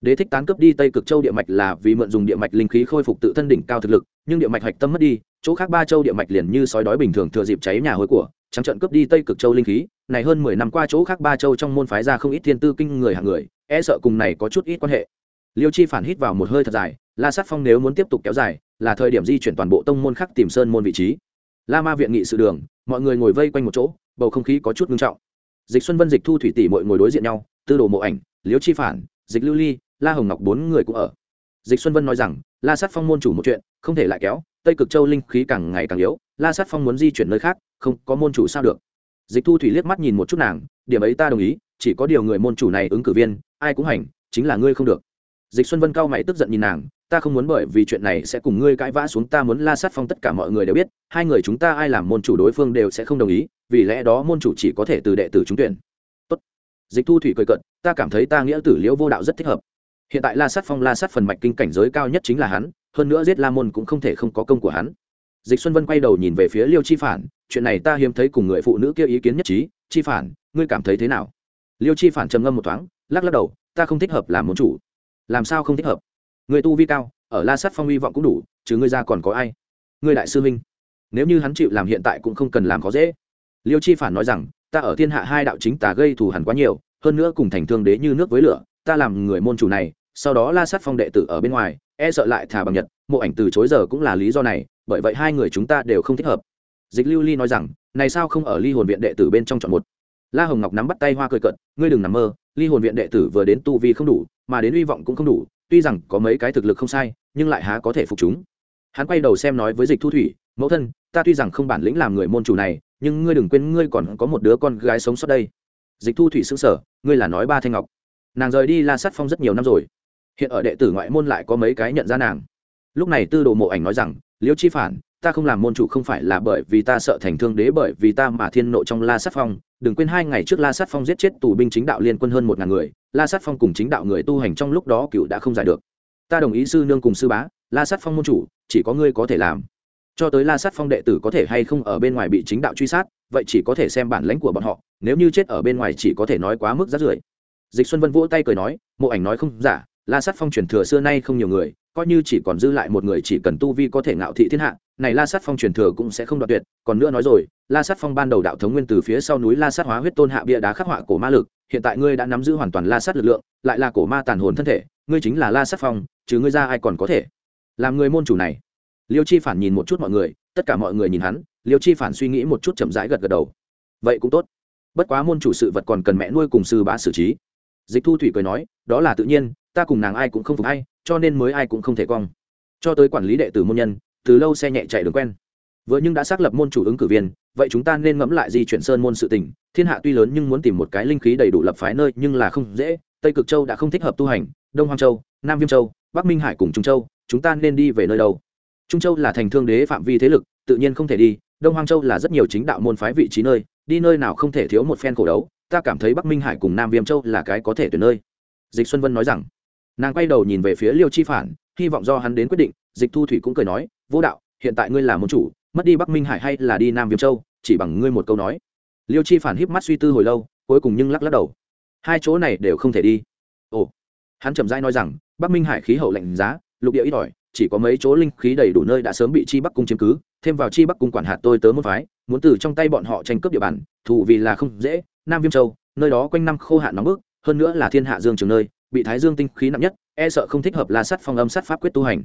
đế thích tán cướp đi tây cực châu địa mạch là vì mượn dùng địa mạch linh khí khôi phục tự thân đỉnh cao thực lực, nhưng địa mạch hạch tâm mất đi, chỗ khác ba châu địa mạch liền như sói đói bình thường thừa dịp cháy nhà hối của, trắng trận cướp đi tây cực châu linh khí. Này hơn mười năm qua chỗ khác ba châu trong môn phái ra không ít thiên tư kinh người hạng người e sợ cùng này có chút ít quan hệ. Liêu chi phản hít vào một hơi thật dài, la sát phong nếu muốn tiếp tục kéo dài là thời điểm di chuyển toàn bộ tông môn khác tìm sơn môn vị trí. La ma viện nghị sự đường, mọi người ngồi vây quanh một chỗ, bầu không khí có chút nghiêm trọng. Dịch xuân vân, dịch thu thủy tỷ mọi ngồi đối diện nhau, tư đồ mộ ảnh liếu chi phản, dịch lưu ly, la hồng ngọc bốn người cũng ở. Dịch xuân vân nói rằng, la sát phong môn chủ một chuyện, không thể lại kéo, tây cực châu linh khí càng ngày càng yếu, la sát phong muốn di chuyển nơi khác, không có môn chủ sao được. Dịch thu thủy liếc mắt nhìn một chút nàng, điểm ấy ta đồng ý, chỉ có điều người môn chủ này ứng cử viên, ai cũng hành, chính là ngươi không được. Dịch xuân vân cao mày tức giận nhìn nàng ta không muốn bởi vì chuyện này sẽ cùng ngươi cãi vã xuống, ta muốn la sát phong tất cả mọi người đều biết, hai người chúng ta ai làm môn chủ đối phương đều sẽ không đồng ý, vì lẽ đó môn chủ chỉ có thể từ đệ tử trúng tuyển. Tốt. dịch thu thủy cười cận ta cảm thấy ta nghĩa tử liễu vô đạo rất thích hợp. Hiện tại la sát phong la sát phần mạch kinh cảnh giới cao nhất chính là hắn, hơn nữa giết la môn cũng không thể không có công của hắn. Dịch xuân vân quay đầu nhìn về phía liêu chi phản, chuyện này ta hiếm thấy cùng người phụ nữ kia ý kiến nhất trí. Chi phản, ngươi cảm thấy thế nào? Liêu chi phản trầm ngâm một thoáng, lắc lắc đầu, ta không thích hợp làm môn chủ. Làm sao không thích hợp? Người tu vi cao, ở la sát phong hy vọng cũng đủ, chứ ngươi ra còn có ai? Ngươi đại sư minh nếu như hắn chịu làm hiện tại cũng không cần làm khó dễ. Liêu chi phản nói rằng, ta ở thiên hạ hai đạo chính tà gây thù hẳn quá nhiều, hơn nữa cùng thành thương đế như nước với lửa, ta làm người môn chủ này, sau đó la sát phong đệ tử ở bên ngoài e sợ lại thả bằng nhật, mộ ảnh từ chối giờ cũng là lý do này, bởi vậy hai người chúng ta đều không thích hợp. Dịch lưu ly nói rằng, này sao không ở ly hồn viện đệ tử bên trong chọn một? La hồng ngọc nắm bắt tay hoa cười cận ngươi đừng nằm mơ, ly hồn viện đệ tử vừa đến tu vi không đủ, mà đến hy vọng cũng không đủ tuy rằng có mấy cái thực lực không sai, nhưng lại há có thể phục chúng. Hắn quay đầu xem nói với dịch thu thủy, mẫu thân, ta tuy rằng không bản lĩnh làm người môn chủ này, nhưng ngươi đừng quên ngươi còn có một đứa con gái sống sót đây. Dịch thu thủy xứng sở ngươi là nói ba thanh ngọc. Nàng rời đi la sát phong rất nhiều năm rồi. Hiện ở đệ tử ngoại môn lại có mấy cái nhận ra nàng. Lúc này tư đồ mộ ảnh nói rằng, liêu chi phản ta không làm môn chủ không phải là bởi vì ta sợ thành thương đế, bởi vì ta mà thiên nộ trong la sát phong. Đừng quên hai ngày trước la sát phong giết chết tù binh chính đạo liên quân hơn một ngàn người, la sát phong cùng chính đạo người tu hành trong lúc đó cựu đã không giải được. Ta đồng ý sư nương cùng sư bá, la sát phong môn chủ, chỉ có ngươi có thể làm. Cho tới la sát phong đệ tử có thể hay không ở bên ngoài bị chính đạo truy sát, vậy chỉ có thể xem bản lãnh của bọn họ, nếu như chết ở bên ngoài chỉ có thể nói quá mức rát rưởi. Dịch xuân vân vỗ tay cười nói, mộ ảnh nói không giả la sát phong truyền thừa xưa nay không nhiều người, coi như chỉ còn dư lại một người chỉ cần tu vi có thể ngạo thị thiên hạ này la sát phong truyền thừa cũng sẽ không đoạt tuyệt, còn nữa nói rồi, la sát phong ban đầu đạo thống nguyên từ phía sau núi la sát hóa huyết tôn hạ bia đá khắc họa cổ ma lực, hiện tại ngươi đã nắm giữ hoàn toàn la sát lực lượng, lại là cổ ma tàn hồn thân thể, ngươi chính là la sát phong, chứ ngươi ra ai còn có thể. Làm người môn chủ này. Liêu chi phản nhìn một chút mọi người, tất cả mọi người nhìn hắn, liêu chi phản suy nghĩ một chút chậm rãi gật gật đầu. Vậy cũng tốt. Bất quá môn chủ sự vật còn cần mẹ nuôi cùng sư bá xử trí. Dịch thu thủy cười nói, đó là tự nhiên, ta cùng nàng ai cũng không phục ai, cho nên mới ai cũng không thể cong. Cho tới quản lý đệ tử môn nhân từ lâu xe nhẹ chạy đường quen. Vừa nhưng đã xác lập môn chủ ứng cử viên, vậy chúng ta nên ngẫm lại di chuyển sơn môn sự tình. Thiên hạ tuy lớn nhưng muốn tìm một cái linh khí đầy đủ lập phái nơi nhưng là không dễ. Tây cực châu đã không thích hợp tu hành, đông hoàng châu, nam viêm châu, bắc minh hải cùng trung châu, chúng ta nên đi về nơi đâu? Trung châu là thành thương đế phạm vi thế lực, tự nhiên không thể đi. Đông hoang châu là rất nhiều chính đạo môn phái vị trí nơi, đi nơi nào không thể thiếu một phen cổ đấu. Ta cảm thấy bắc minh hải cùng nam viêm châu là cái có thể tuyển nơi. Dịch xuân vân nói rằng, nàng quay đầu nhìn về phía liêu chi phản, hy vọng do hắn đến quyết định. Dịch thu thủy cũng cười nói vô đạo, hiện tại ngươi là môn chủ, mất đi bắc minh hải hay là đi nam viêm châu, chỉ bằng ngươi một câu nói. Liêu chi phản híp mắt suy tư hồi lâu, cuối cùng nhưng lắc lắc đầu. Hai chỗ này đều không thể đi. Ồ, hắn chậm rãi nói rằng, bắc minh hải khí hậu lạnh giá, lục địa ít ỏi, chỉ có mấy chỗ linh khí đầy đủ nơi đã sớm bị chi bắc cung chiếm cứ, thêm vào chi bắc cung quản hạt tôi tớ một phái, muốn từ trong tay bọn họ tranh cướp địa bàn, thù vì là không dễ, nam viêm châu, nơi đó quanh năm khô hạn nóng bức, hơn nữa là thiên hạ dương trường nơi, bị thái dương tinh khí nặng nhất e sợ không thích hợp la sắt phong âm sắt pháp quyết tu hành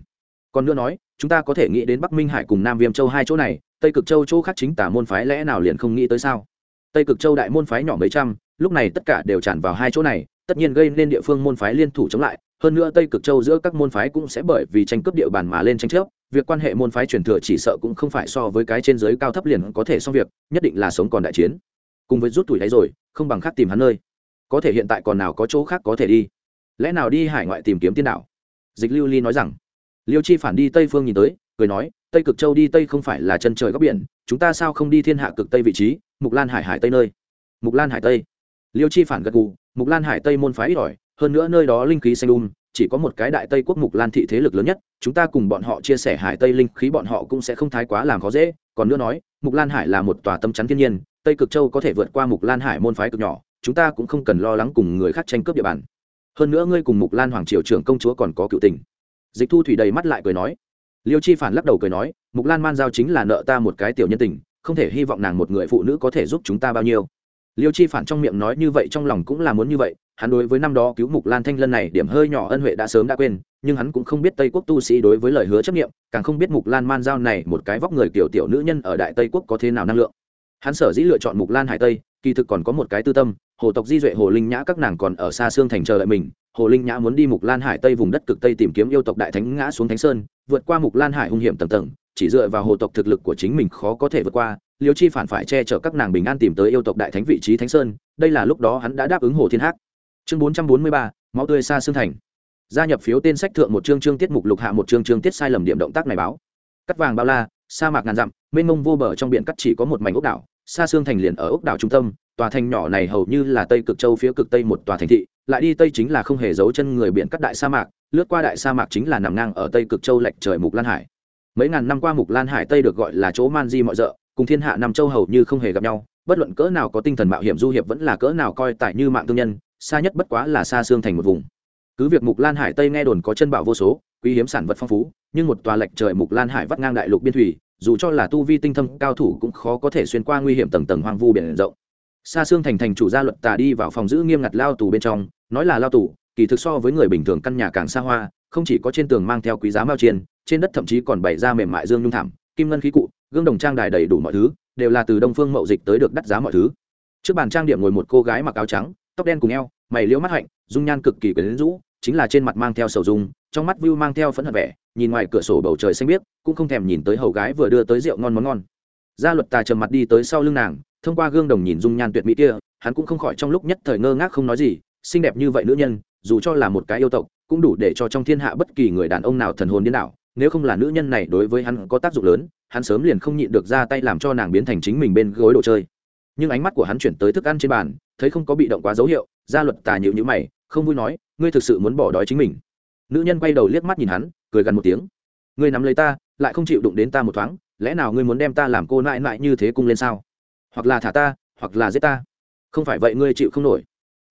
còn nữa nói, chúng ta có thể nghĩ đến bắc minh hải cùng nam viêm châu hai chỗ này, tây cực châu chỗ khác chính tả môn phái lẽ nào liền không nghĩ tới sao? Tây cực châu đại môn phái nhỏ mấy trăm, lúc này tất cả đều tràn vào hai chỗ này, tất nhiên gây nên địa phương môn phái liên thủ chống lại, hơn nữa tây cực châu giữa các môn phái cũng sẽ bởi vì tranh cướp địa bàn mà lên tranh chấp, việc quan hệ môn phái truyền thừa chỉ sợ cũng không phải so với cái trên giới cao thấp liền có thể xong việc, nhất định là sống còn đại chiến. Cùng với rút tuổi đấy rồi, không bằng khác tìm hắn nơi. Có thể hiện tại còn nào có chỗ khác có thể đi. Lẽ nào đi hải ngoại tìm kiếm tiên đạo? Dịch lưu ly nói rằng liêu chi phản đi tây phương nhìn tới, cười nói, tây cực châu đi tây không phải là chân trời góc biển, chúng ta sao không đi thiên hạ cực tây vị trí, mục lan hải hải tây nơi? Mục lan hải tây? Liêu chi phản gật gù, mục lan hải tây môn phái ít ỏi, hơn nữa nơi đó linh khí xanh um chỉ có một cái đại tây quốc mục lan thị thế lực lớn nhất, chúng ta cùng bọn họ chia sẻ hải tây linh khí bọn họ cũng sẽ không thái quá làm khó dễ. Còn nữa nói, mục lan hải là một tòa tâm chắn thiên nhiên, tây cực châu có thể vượt qua mục lan hải môn phái cực nhỏ, chúng ta cũng không cần lo lắng cùng người khác tranh cướp địa bàn. Hơn nữa ngươi cùng mục lan hoàng triều trưởng công chúa còn có cựu tình dịch thu thủy đầy mắt lại cười nói. Liêu chi phản lắc đầu cười nói, mục lan man giao chính là nợ ta một cái tiểu nhân tình, không thể hy vọng nàng một người phụ nữ có thể giúp chúng ta bao nhiêu. Liêu chi phản trong miệng nói như vậy trong lòng cũng là muốn như vậy, hắn đối với năm đó cứu mục lan thanh lân này điểm hơi nhỏ ân huệ đã sớm đã quên, nhưng hắn cũng không biết tây quốc tu sĩ đối với lời hứa chấp nghiệm càng không biết mục lan man giao này một cái vóc người kiểu tiểu nữ nhân ở đại tây quốc có thế nào năng lượng. Hắn sở dĩ lựa chọn mục lan hải tây, kỳ thực còn có một cái tư tâm, hồ tộc di duệ, hồ linh nhã các nàng còn ở xa xương thành chờ đợi mình hồ linh nhã muốn đi mục lan hải tây vùng đất cực tây tìm kiếm yêu tộc đại thánh ngã xuống thánh sơn, vượt qua mục lan hải hung hiểm tầng tầng, chỉ dựa vào hồ tộc thực lực của chính mình khó có thể vượt qua, liêu chi phản phải che chở các nàng bình an tìm tới yêu tộc đại thánh vị trí thánh sơn, đây là lúc đó hắn đã đáp ứng hồ thiên hắc chương bốn trăm bốn mươi ba, máu tươi xa xương thành. Gia nhập phiếu tên sách thượng một chương chương tiết mục lục hạ một chương chương tiết sai lầm điểm động tác này báo. Cắt vàng bao la, sa mạc ngàn dặm, mênh mông vô bờ trong biển cắt chỉ có một mảnh ốc đảo, xa xương thành liền ở ốc đảo trung tâm tòa thành nhỏ này hầu như là tây cực châu phía cực tây một tòa thành thị, lại đi tây chính là không hề giấu chân người biển cắt đại sa mạc, lướt qua đại sa mạc chính là nằm ngang ở tây cực châu lệch trời mục lan hải. Mấy ngàn năm qua mục lan hải tây được gọi là chỗ man di mọi rợ, cùng thiên hạ nam châu hầu như không hề gặp nhau, bất luận cỡ nào có tinh thần mạo hiểm du hiệp vẫn là cỡ nào coi tại như mạng thương nhân, xa nhất bất quá là xa xương thành một vùng. Cứ việc mục lan hải tây nghe đồn có chân bảo vô số, quý hiếm sản vật phong phú, nhưng một tòa lệch trời mục lan hải vắt ngang đại lục biên thủy, dù cho là tu vi tinh thâm cao thủ cũng khó có thể xuyên qua nguy hiểm tầng tầng hoang vu biển rộng xa xương thành thành chủ gia luật tà đi vào phòng giữ nghiêm ngặt lao tù bên trong, nói là lao tù, kỳ thực so với người bình thường căn nhà càng xa hoa, không chỉ có trên tường mang theo quý giá mao chiên trên đất thậm chí còn bày ra mềm mại dương nhung thảm, kim ngân khí cụ, gương đồng trang đài đầy đủ mọi thứ, đều là từ đông phương mậu dịch tới được đắt giá mọi thứ. Trước bàn trang điểm ngồi một cô gái mặc áo trắng, tóc đen cùng eo, mày liễu mắt hạnh, dung nhan cực kỳ quyến rũ, chính là trên mặt mang theo sầu dung, trong mắt view mang theo phẫn hận vẻ, nhìn ngoài cửa sổ bầu trời xanh biếc, cũng không thèm nhìn tới hầu gái vừa đưa tới rượu ngon món ngon. Gia luật tà trầm mặt đi tới sau lưng nàng thông qua gương đồng nhìn dung nhan tuyệt mỹ kia, hắn cũng không khỏi trong lúc nhất thời ngơ ngác không nói gì, xinh đẹp như vậy nữ nhân, dù cho là một cái yêu tộc, cũng đủ để cho trong thiên hạ bất kỳ người đàn ông nào thần hồn điên đảo, nếu không là nữ nhân này đối với hắn có tác dụng lớn, hắn sớm liền không nhịn được ra tay làm cho nàng biến thành chính mình bên gối đồ chơi. Nhưng ánh mắt của hắn chuyển tới thức ăn trên bàn, thấy không có bị động quá dấu hiệu, gia luật tà nhịu nhữ mày, không vui nói, ngươi thực sự muốn bỏ đói chính mình? Nữ nhân quay đầu liếc mắt nhìn hắn, cười gần một tiếng. Ngươi nắm lấy ta, lại không chịu đụng đến ta một thoáng, lẽ nào ngươi muốn đem ta làm cô nại nại như thế cung lên sao? Hoặc là thả ta, hoặc là giết ta. Không phải vậy ngươi chịu không nổi.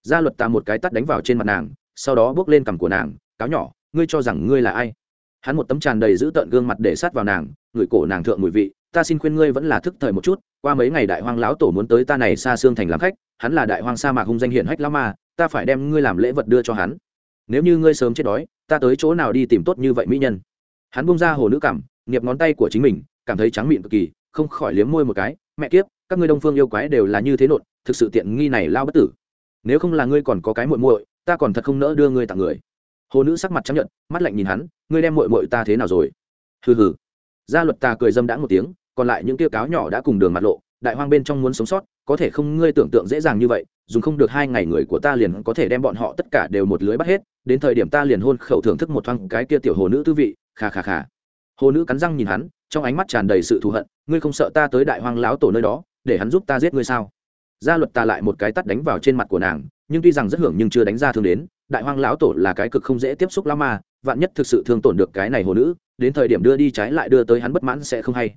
Gia luật ta một cái tắt đánh vào trên mặt nàng, sau đó bước lên cằm của nàng, cáo nhỏ, ngươi cho rằng ngươi là ai? Hắn một tấm tràn đầy giữ tợn gương mặt để sát vào nàng ngửi cổ nàng thượng mùi vị, ta xin khuyên ngươi vẫn là thức thời một chút, qua mấy ngày đại hoang lão tổ muốn tới ta này xa xương thành làm khách, hắn là đại hoang sa mạc hung danh hiển hách lão ma, ta phải đem ngươi làm lễ vật đưa cho hắn. Nếu như ngươi sớm chết đói, ta tới chỗ nào đi tìm tốt như vậy mỹ nhân? Hắn bung ra hồ nữ cảm, nghiệp ngón tay của chính mình, cảm thấy trắng miệng cực kỳ, không khỏi liếm môi một cái, mẹ kiếp các ngươi đông phương yêu quái đều là như thế nộn, thực sự tiện nghi này lao bất tử. Nếu không là ngươi còn có cái muội muội, ta còn thật không nỡ đưa ngươi tặng người. Hồ nữ sắc mặt chấp nhận mắt lạnh nhìn hắn, ngươi đem muội muội ta thế nào rồi? Hừ hừ. Gia luật ta cười dâm đã một tiếng, còn lại những tiêu cáo nhỏ đã cùng đường mặt lộ, đại hoang bên trong muốn sống sót, có thể không ngươi tưởng tượng dễ dàng như vậy, dùng không được hai ngày người của ta liền có thể đem bọn họ tất cả đều một lưới bắt hết, đến thời điểm ta liền hôn khẩu thưởng thức một thoáng cái kia tiểu hồ nữ tư vị, kha kha kha. hồ nữ cắn răng nhìn hắn, trong ánh mắt tràn đầy sự thù hận, ngươi không sợ ta tới đại hoang lão tổ nơi đó để hắn giúp ta giết ngươi sao? Gia luật ta lại một cái tắt đánh vào trên mặt của nàng, nhưng tuy rằng rất hưởng nhưng chưa đánh ra thương đến, đại hoang lão tổ là cái cực không dễ tiếp xúc lắm mà vạn nhất thực sự thương tổn được cái này hồ nữ, đến thời điểm đưa đi trái lại đưa tới hắn bất mãn sẽ không hay.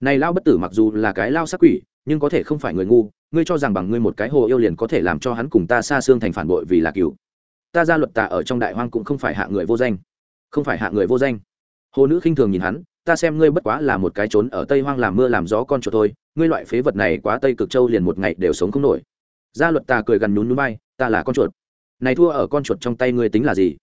Này lao bất tử mặc dù là cái lao sắc quỷ, nhưng có thể không phải người ngu, ngươi cho rằng bằng ngươi một cái hồ yêu liền có thể làm cho hắn cùng ta xa xương thành phản bội vì là cựu ta ra luật tà ở trong đại hoang cũng không phải hạ người vô danh. Không phải hạ người vô danh. Hồ nữ khinh thường nhìn hắn ta xem ngươi bất quá là một cái trốn ở tây hoang làm mưa làm gió con chuột thôi, ngươi loại phế vật này quá tây cực châu liền một ngày đều sống không nổi. Gia luật ta cười gần nhún núi bay ta là con chuột. Này thua ở con chuột trong tay ngươi tính là gì?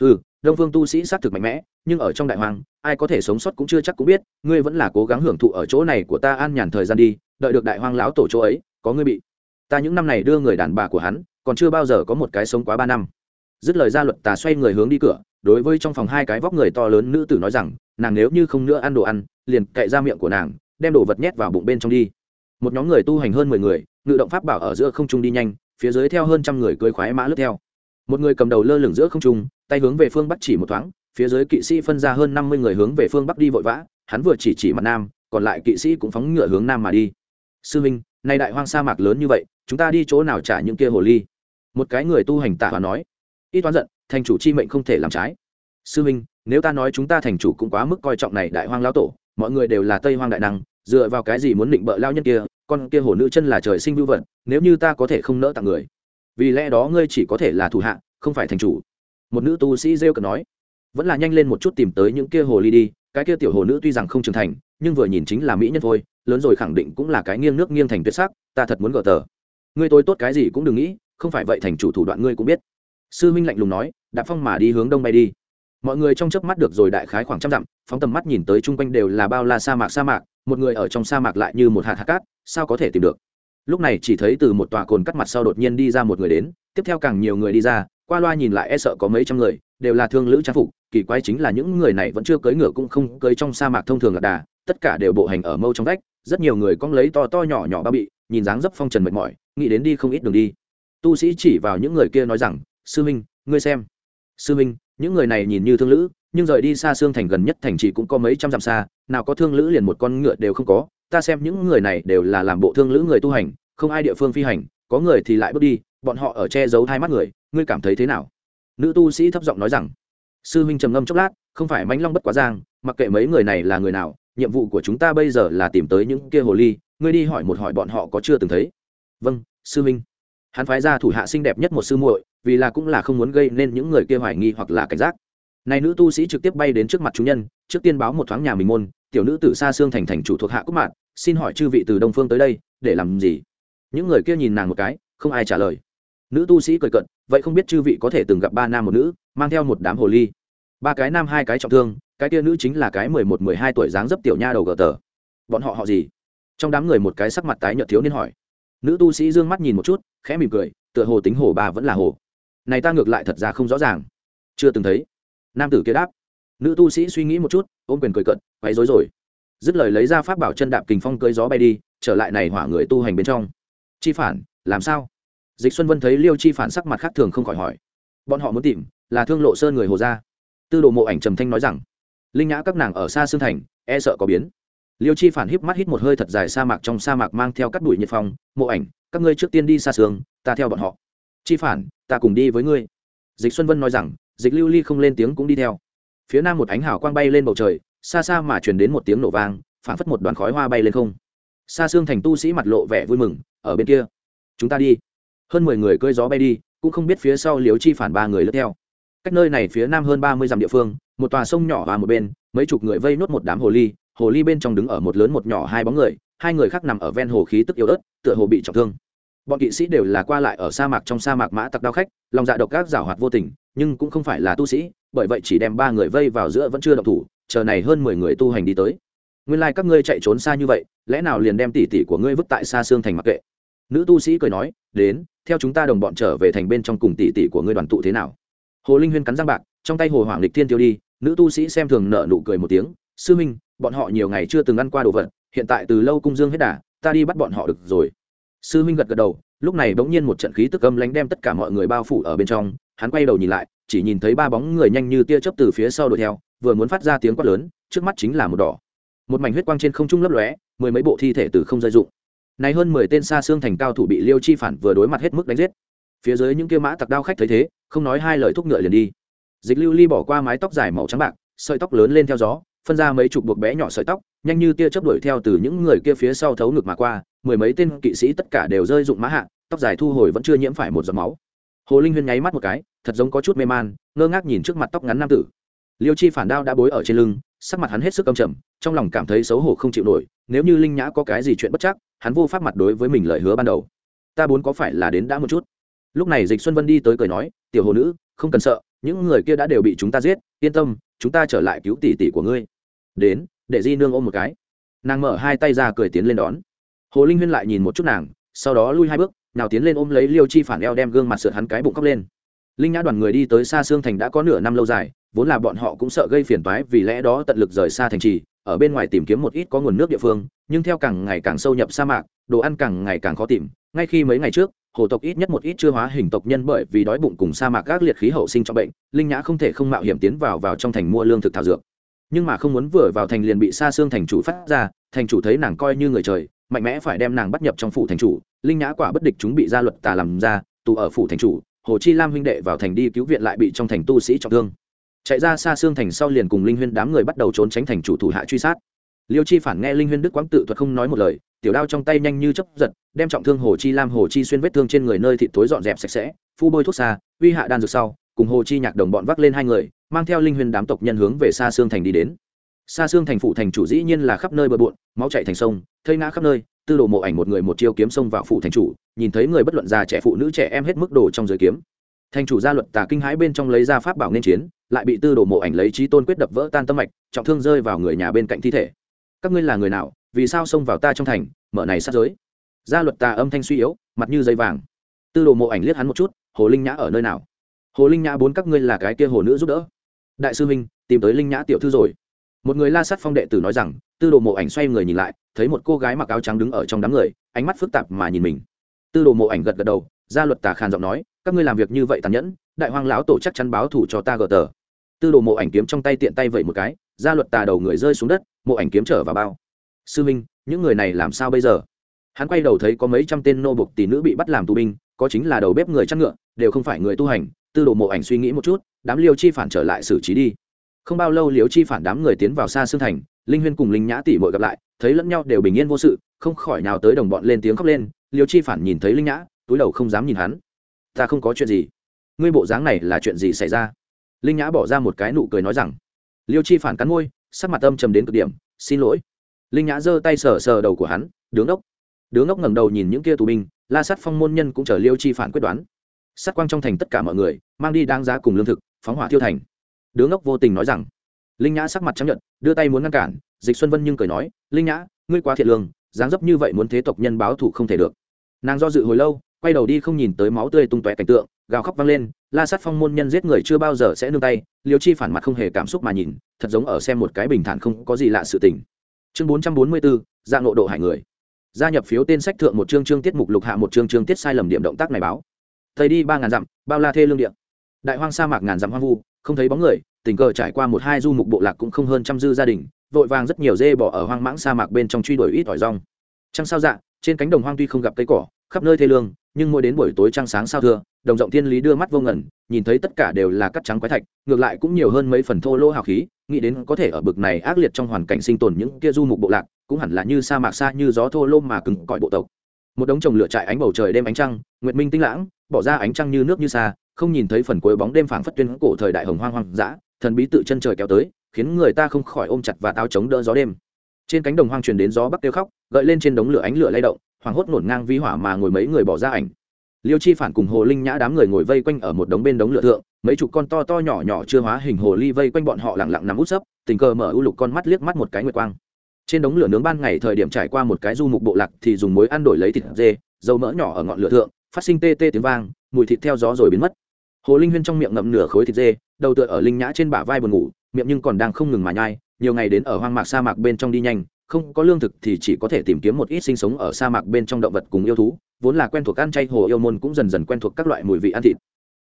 Ừ đông phương tu sĩ xác thực mạnh mẽ, nhưng ở trong đại hoàng ai có thể sống sót cũng chưa chắc cũng biết, ngươi vẫn là cố gắng hưởng thụ ở chỗ này của ta an nhàn thời gian đi, đợi được đại hoang lão tổ chỗ ấy, có ngươi bị. Ta những năm này đưa người đàn bà của hắn, còn chưa bao giờ có một cái sống quá ba năm dứt lời ra luật tà xoay người hướng đi cửa, đối với trong phòng hai cái vóc người to lớn nữ tử nói rằng, nàng nếu như không nữa ăn đồ ăn, liền cậy ra miệng của nàng, đem đồ vật nhét vào bụng bên trong đi. Một nhóm người tu hành hơn mười người, ngự động pháp bảo ở giữa không trung đi nhanh, phía dưới theo hơn trăm người cưới khoái mã lướt theo. Một người cầm đầu lơ lửng giữa không trung, tay hướng về phương bắc chỉ một thoáng, phía dưới kỵ sĩ phân ra hơn năm mươi người hướng về phương bắc đi vội vã, hắn vừa chỉ chỉ mặt nam, còn lại kỵ sĩ cũng phóng ngựa hướng nam mà đi. Sư minh nay đại hoang sa mạc lớn như vậy, chúng ta đi chỗ nào trả những kia hồ ly? Một cái người tu hành tả và nói. Y toán giận, thành chủ chi mệnh không thể làm trái. Sư minh nếu ta nói chúng ta thành chủ cũng quá mức coi trọng này đại hoang lão tổ, mọi người đều là tây hoang đại năng, dựa vào cái gì muốn định bợ lao nhân kia, con kia hồ nữ chân là trời sinh vưu vận nếu như ta có thể không nỡ tặng người. Vì lẽ đó ngươi chỉ có thể là thủ hạ, không phải thành chủ. Một nữ tu sĩ rêu cần nói. Vẫn là nhanh lên một chút tìm tới những kia hồ ly đi, cái kia tiểu hồ nữ tuy rằng không trưởng thành, nhưng vừa nhìn chính là mỹ nhân thôi, lớn rồi khẳng định cũng là cái nghiêng nước nghiêng thành tuyệt sắc, ta thật muốn gỡ tờ. Ngươi tôi tốt cái gì cũng đừng nghĩ, không phải vậy thành chủ thủ đoạn ngươi cũng biết sư minh lạnh lùng nói, đạp phong mà đi hướng đông bay đi. Mọi người trong chớp mắt được rồi đại khái khoảng trăm dặm, phóng tầm mắt nhìn tới chung quanh đều là bao la sa mạc sa mạc, một người ở trong sa mạc lại như một hạt hạt cát, sao có thể tìm được? Lúc này chỉ thấy từ một tòa cồn cắt mặt sau đột nhiên đi ra một người đến, tiếp theo càng nhiều người đi ra, qua loa nhìn lại e sợ có mấy trăm người, đều là thương lữ trang phục, kỳ quái chính là những người này vẫn chưa cưỡi ngựa cũng không cưỡi trong sa mạc thông thường lạc đà, tất cả đều bộ hành ở mâu trong vách, rất nhiều người cong lấy to to nhỏ nhỏ bao bị, nhìn dáng dấp phong trần mệt mỏi, nghĩ đến đi không ít đường đi. Tu sĩ chỉ vào những người kia nói rằng sư minh, ngươi xem. Sư minh, những người này nhìn như thương lữ, nhưng rời đi xa xương thành gần nhất thành trì cũng có mấy trăm dặm xa, nào có thương lữ liền một con ngựa đều không có. Ta xem những người này đều là làm bộ thương lữ người tu hành, không ai địa phương phi hành, có người thì lại bước đi, bọn họ ở che giấu hai mắt người, ngươi cảm thấy thế nào? Nữ tu sĩ thấp giọng nói rằng. Sư huynh trầm ngâm chốc lát, không phải mãnh long bất quá giang, mặc kệ mấy người này là người nào, nhiệm vụ của chúng ta bây giờ là tìm tới những kia hồ ly, ngươi đi hỏi một hỏi bọn họ có chưa từng thấy. Vâng sư huynh hắn phái ra thủ hạ xinh đẹp nhất một sư muội vì là cũng là không muốn gây nên những người kia hoài nghi hoặc là cảnh giác. Này nữ tu sĩ trực tiếp bay đến trước mặt chúng nhân trước tiên báo một thoáng nhà mình môn tiểu nữ tử xa xương thành thành chủ thuộc hạ cúc mạn, xin hỏi chư vị từ đông phương tới đây để làm gì? Những người kia nhìn nàng một cái không ai trả lời. Nữ tu sĩ cười cận vậy không biết chư vị có thể từng gặp ba nam một nữ mang theo một đám hồ ly. Ba cái nam hai cái trọng thương cái kia nữ chính là cái mười một mười hai tuổi dáng dấp tiểu nha đầu gờ tờ. Bọn họ họ gì? Trong đám người một cái sắc mặt tái nhợt thiếu niên hỏi nữ tu sĩ d ư ơ n g mắt nhìn một chút, khẽ mỉm cười, tựa hồ tính hồ bà vẫn là hồ. Này ta ngược lại thật ra không rõ ràng. Chưa từng thấy. Nam tử kia đáp. Nữ tu sĩ suy nghĩ một chút, ôm quyền cười cận quấy rối rồi. Dứt lời lấy ra pháp bảo chân đạp kình phong cưới gió bay đi, trở lại này hỏa người tu hành bên trong. Chi phản, làm sao? Dịch xuân vân thấy liêu chi phản sắc mặt khác thường không khỏi hỏi. Bọn họ muốn tìm, là thương lộ sơn người hồ gia. Tư đồ mộ ảnh trầm thanh nói rằng, linh nhã các nàng ở xa xương thành e sợ có biến liêu chi phản híp mắt hít một hơi thật dài sa mạc trong sa mạc mang theo các bụi nhiệt phong, mộ ảnh, các ngươi trước tiên đi xa sương ta theo bọn họ. Chi phản, ta cùng đi với ngươi. Dịch xuân vân nói rằng, dịch lưu ly không lên tiếng cũng đi theo. Phía nam một ánh hào quang bay lên bầu trời, xa xa mà truyền đến một tiếng nổ vang, phảng phất một đoàn khói hoa bay lên không. Xa xương thành tu sĩ mặt lộ vẻ vui mừng, ở bên kia, chúng ta đi. Hơn mười người cơi gió bay đi, cũng không biết phía sau liếu chi phản ba người lướt theo. Cách nơi này phía nam hơn ba mươi dặm địa phương, một tòa sông nhỏ và một bên, mấy chục người vây nốt một đám hồ ly hồ ly bên trong đứng ở một lớn một nhỏ hai bóng người, hai người khác nằm ở ven hồ khí tức yếu ớt, tựa hồ bị trọng thương. Bọn kỵ sĩ đều là qua lại ở sa mạc trong sa mạc mã tặc đao khách, lòng dạ độc các giảo hoạt vô tình, nhưng cũng không phải là tu sĩ, bởi vậy chỉ đem ba người vây vào giữa vẫn chưa động thủ, chờ này hơn mười người tu hành đi tới. Nguyên lai、like、các ngươi chạy trốn xa như vậy, lẽ nào liền đem tỉ tỉ của ngươi vứt tại xa xương thành mặc kệ? Nữ tu sĩ cười nói, đến, theo chúng ta đồng bọn trở về thành bên trong cùng tỷ tỷ của ngươi đoàn tụ thế nào? Hồ linh huyên cắn răng bạc, trong tay hồ hoàng lịch thiên tiêu đi, nữ tu sĩ xem thường nợ nụ cười một tiếng, sư minh bọn họ nhiều ngày chưa từng ăn qua đồ vật, hiện tại từ lâu cung dương hết đà, ta đi bắt bọn họ được rồi. Sư minh gật gật đầu, lúc này bỗng nhiên một trận khí tức âm lánh đem tất cả mọi người bao phủ ở bên trong, hắn quay đầu nhìn lại, chỉ nhìn thấy ba bóng người nhanh như tia chớp từ phía sau đuổi theo, vừa muốn phát ra tiếng quát lớn, trước mắt chính là một đỏ. Một mảnh huyết quang trên không trung lấp lóe, mười mấy bộ thi thể từ không rơi dụng này hơn mười tên xa xương thành cao thủ bị liêu chi phản vừa đối mặt hết mức đánh giết. Phía dưới những kia mã tặc đao khách thấy thế, không nói hai lời thúc ngựa liền đi. Dịch lưu ly bỏ qua mái tóc dài màu trắng bạc, sợi tóc lớn lên theo gió phân ra mấy chục buộc bé nhỏ sợi tóc, nhanh như tia chớp đuổi theo từ những người kia phía sau thấu ngực mà qua, mười mấy tên kỵ sĩ tất cả đều rơi dụng má hạ, tóc dài thu hồi vẫn chưa nhiễm phải một giọt máu. Hồ linh huyên nháy mắt một cái, thật giống có chút mê man, ngơ ngác nhìn trước mặt tóc ngắn nam tử. Liêu chi phản đao đã bối ở trên lưng, sắc mặt hắn hết sức âm trầm, trong lòng cảm thấy xấu hổ không chịu nổi, nếu như linh nhã có cái gì chuyện bất chắc, hắn vô pháp mặt đối với mình lời hứa ban đầu. Ta muốn có phải là đến đã một chút. Lúc này dịch xuân vân đi tới cười nói, tiểu hồ nữ, không cần sợ, những người kia đã đều bị chúng ta giết, yên tâm, chúng ta trở lại cứu tỷ tỷ của ngươi đến, để di nương ôm một cái. Nàng mở hai tay ra cười tiến lên đón. Hồ linh huyên lại nhìn một chút nàng, sau đó lui hai bước, nào tiến lên ôm lấy liêu chi phản eo đem gương mặt sượt hắn cái bụng khóc lên. Linh nhã đoàn người đi tới xa xương thành đã có nửa năm lâu dài, vốn là bọn họ cũng sợ gây phiền toái vì lẽ đó tận lực rời xa thành trì, ở bên ngoài tìm kiếm một ít có nguồn nước địa phương, nhưng theo càng ngày càng sâu nhập sa mạc, đồ ăn càng ngày càng khó tìm. Ngay khi mấy ngày trước, hồ tộc ít nhất một ít chưa hóa hình tộc nhân bởi vì đói bụng cùng sa mạc các liệt khí hậu sinh cho bệnh, linh nhã không thể không mạo hiểm tiến vào vào trong thành mua lương thực thảo dược nhưng mà không muốn vừa vào thành liền bị xa xương thành chủ phát ra, thành chủ thấy nàng coi như người trời, mạnh mẽ phải đem nàng bắt nhập trong phủ thành chủ, linh nhã quả bất địch chúng bị gia luật tà làm ra, tù ở phủ thành chủ, hồ chi lam huynh đệ vào thành đi cứu viện lại bị trong thành tu sĩ trọng thương. Chạy ra xa xương thành sau liền cùng linh huyên đám người bắt đầu trốn tránh thành chủ thủ hạ truy sát. Liêu chi phản nghe linh huyên đức quãng tự thuật không nói một lời, tiểu đao trong tay nhanh như chấp giật, đem trọng thương hồ chi lam hồ chi xuyên vết thương trên người nơi thịt tối dọn dẹp sạch sẽ, phu bôi thuốc xa, uy hạ đan dược sau cùng hồ chi nhạc đồng bọn vác lên hai người, mang theo linh huyền đám tộc nhân hướng về xa xương thành đi đến. Xa xương thành phụ thành chủ dĩ nhiên là khắp nơi bờ bộn, máu chạy thành sông, thây ngã khắp nơi, tư đồ mộ ảnh một người một chiêu kiếm xông vào phụ thành chủ, nhìn thấy người bất luận già trẻ phụ nữ trẻ em hết mức đồ trong giới kiếm. Thành chủ gia luật tà kinh hãi bên trong lấy ra pháp bảo nên chiến, lại bị tư đồ mộ ảnh lấy trí tôn quyết đập vỡ tan tâm mạch, trọng thương rơi vào người nhà bên cạnh thi thể. Các ngươi là người nào, vì sao xông vào ta trong thành, mở này sát giới? Gia luật tà âm thanh suy yếu, mặt như dây vàng. Tư đồ mộ ảnh liếc hắn một chút, hồ linh nhã ở nơi nào? Hồ linh nhã bốn các ngươi là cái kia hồ nữ giúp đỡ. Đại sư minh tìm tới linh nhã tiểu thư rồi. Một người la sát phong đệ tử nói rằng, tư đồ mộ ảnh xoay người nhìn lại, thấy một cô gái mặc áo trắng đứng ở trong đám người, ánh mắt phức tạp mà nhìn mình. Tư đồ mộ ảnh gật gật đầu, gia luật tà khàn giọng nói, các ngươi làm việc như vậy tàn nhẫn, đại hoang lão tổ chắc chắn báo thủ cho ta gờ tờ. Tư đồ mộ ảnh kiếm trong tay tiện tay vậy một cái, gia luật tà đầu người rơi xuống đất, mộ ảnh kiếm trở vào bao. Sư minh những người này làm sao bây giờ? Hắn quay đầu thấy có mấy trăm tên nô bục tỷ nữ bị bắt làm tù binh, có chính là đầu bếp người chăn ngựa, đều không phải người tu hành tư đồ mộ ảnh suy nghĩ một chút, đám liêu chi phản trở lại xử trí đi. Không bao lâu liêu chi phản đám người tiến vào xa xương thành, linh huyên cùng linh nhã tỷ mội gặp lại, thấy lẫn nhau đều bình yên vô sự, không khỏi nào tới đồng bọn lên tiếng khóc lên, liêu chi phản nhìn thấy linh nhã, túi đầu không dám nhìn hắn. Ta không có chuyện gì. Ngươi bộ dáng này là chuyện gì xảy ra? Linh nhã bỏ ra một cái nụ cười nói rằng. Liêu chi phản cắn môi, sắc mặt âm trầm đến cực điểm, xin lỗi. Linh nhã giơ tay sờ sờ đầu của hắn, đứng ốc đứng ốc ngẩng đầu nhìn những kia tù binh, la sát phong môn nhân cũng chờ liêu chi phản quyết đoán sát quang trong thành tất cả mọi người, mang đi đáng giá cùng lương thực, phóng hỏa thiêu thành. Đứa ngốc vô tình nói rằng, linh nhã sắc mặt chấp nhận đưa tay muốn ngăn cản, dịch xuân vân nhưng cười nói, linh nhã, ngươi quá thiệt lương, dáng dấp như vậy muốn thế tộc nhân báo thù không thể được. Nàng do dự hồi lâu, quay đầu đi không nhìn tới máu tươi tung tóe cảnh tượng, gào khóc vang lên, la sát phong môn nhân giết người chưa bao giờ sẽ nương tay. Liêu chi phản mặt không hề cảm xúc mà nhìn, thật giống ở xem một cái bình thản không có gì lạ sự tình. Chương bốn trăm bốn mươi bốn dạng nộ độ hải người. Gia nhập phiếu tên sách thượng một chương chương tiết mục lục hạ một chương chương tiết sai lầm điểm động tác này báo thầy đi ba ngàn dặm, bao la thê lương điện đại hoang sa mạc ngàn dặm hoang vu, không thấy bóng người, tình cờ trải qua một hai du mục bộ lạc cũng không hơn trăm dư gia đình, vội vàng rất nhiều dê bỏ ở hoang mãng sa mạc bên trong truy đuổi ít ỏi rong. Trăng sao dạ trên cánh đồng hoang tuy không gặp cây cỏ, khắp nơi thê lương, nhưng mỗi đến buổi tối trăng sáng sao thưa, đồng rộng thiên lý đưa mắt vô ngẩn nhìn thấy tất cả đều là cắt trắng quái thạch, ngược lại cũng nhiều hơn mấy phần thô lỗ hào khí, nghĩ đến có thể ở bực này ác liệt trong hoàn cảnh sinh tồn những kia du mục bộ lạc, cũng hẳn là như sa mạc xa như gió thô lô mà cứng cỏi bộ tộc. Một đống trồng lửa trại ánh bầu trời đêm ánh trăng, nguyệt minh tinh lãng bỏ ra ánh trăng như nước như xa, không nhìn thấy phần cuối bóng đêm phảng phất tuyên cổ thời đại hồng hoang hoang dã, thần bí tự chân trời kéo tới, khiến người ta không khỏi ôm chặt và táo chống đỡ gió đêm. Trên cánh đồng hoang truyền đến gió bắc kêu khóc, gợi lên trên đống lửa ánh lửa lay động, hoàng hốt ngổn ngang vi hỏa mà ngồi mấy người bỏ ra ảnh. Liêu chi phản cùng hồ linh nhã đám người ngồi vây quanh ở một đống bên đống lửa thượng, mấy chục con to to nhỏ nhỏ chưa hóa hình hồ ly vây quanh bọn họ lặng lặng nằm út sấp, tình cờ mở ưu lục con mắt liếc mắt một cái nguyệt quang. Trên đống lửa nướng ban ngày thời điểm trải qua một cái du mục bộ lạc thì dùng muối ăn đổi lấy thịt dê, dầu mỡ nhỏ ở ngọn lửa thượng phát sinh tê tê tiếng vang, mùi thịt theo gió rồi biến mất. Hồ linh huyên trong miệng ngậm nửa khối thịt dê, đầu tựa ở linh nhã trên bả vai buồn ngủ, miệng nhưng còn đang không ngừng mà nhai, nhiều ngày đến ở hoang mạc sa mạc bên trong đi nhanh, không có lương thực thì chỉ có thể tìm kiếm một ít sinh sống ở sa mạc bên trong động vật cùng yêu thú, vốn là quen thuộc ăn chay hồ yêu môn cũng dần dần quen thuộc các loại mùi vị ăn thịt.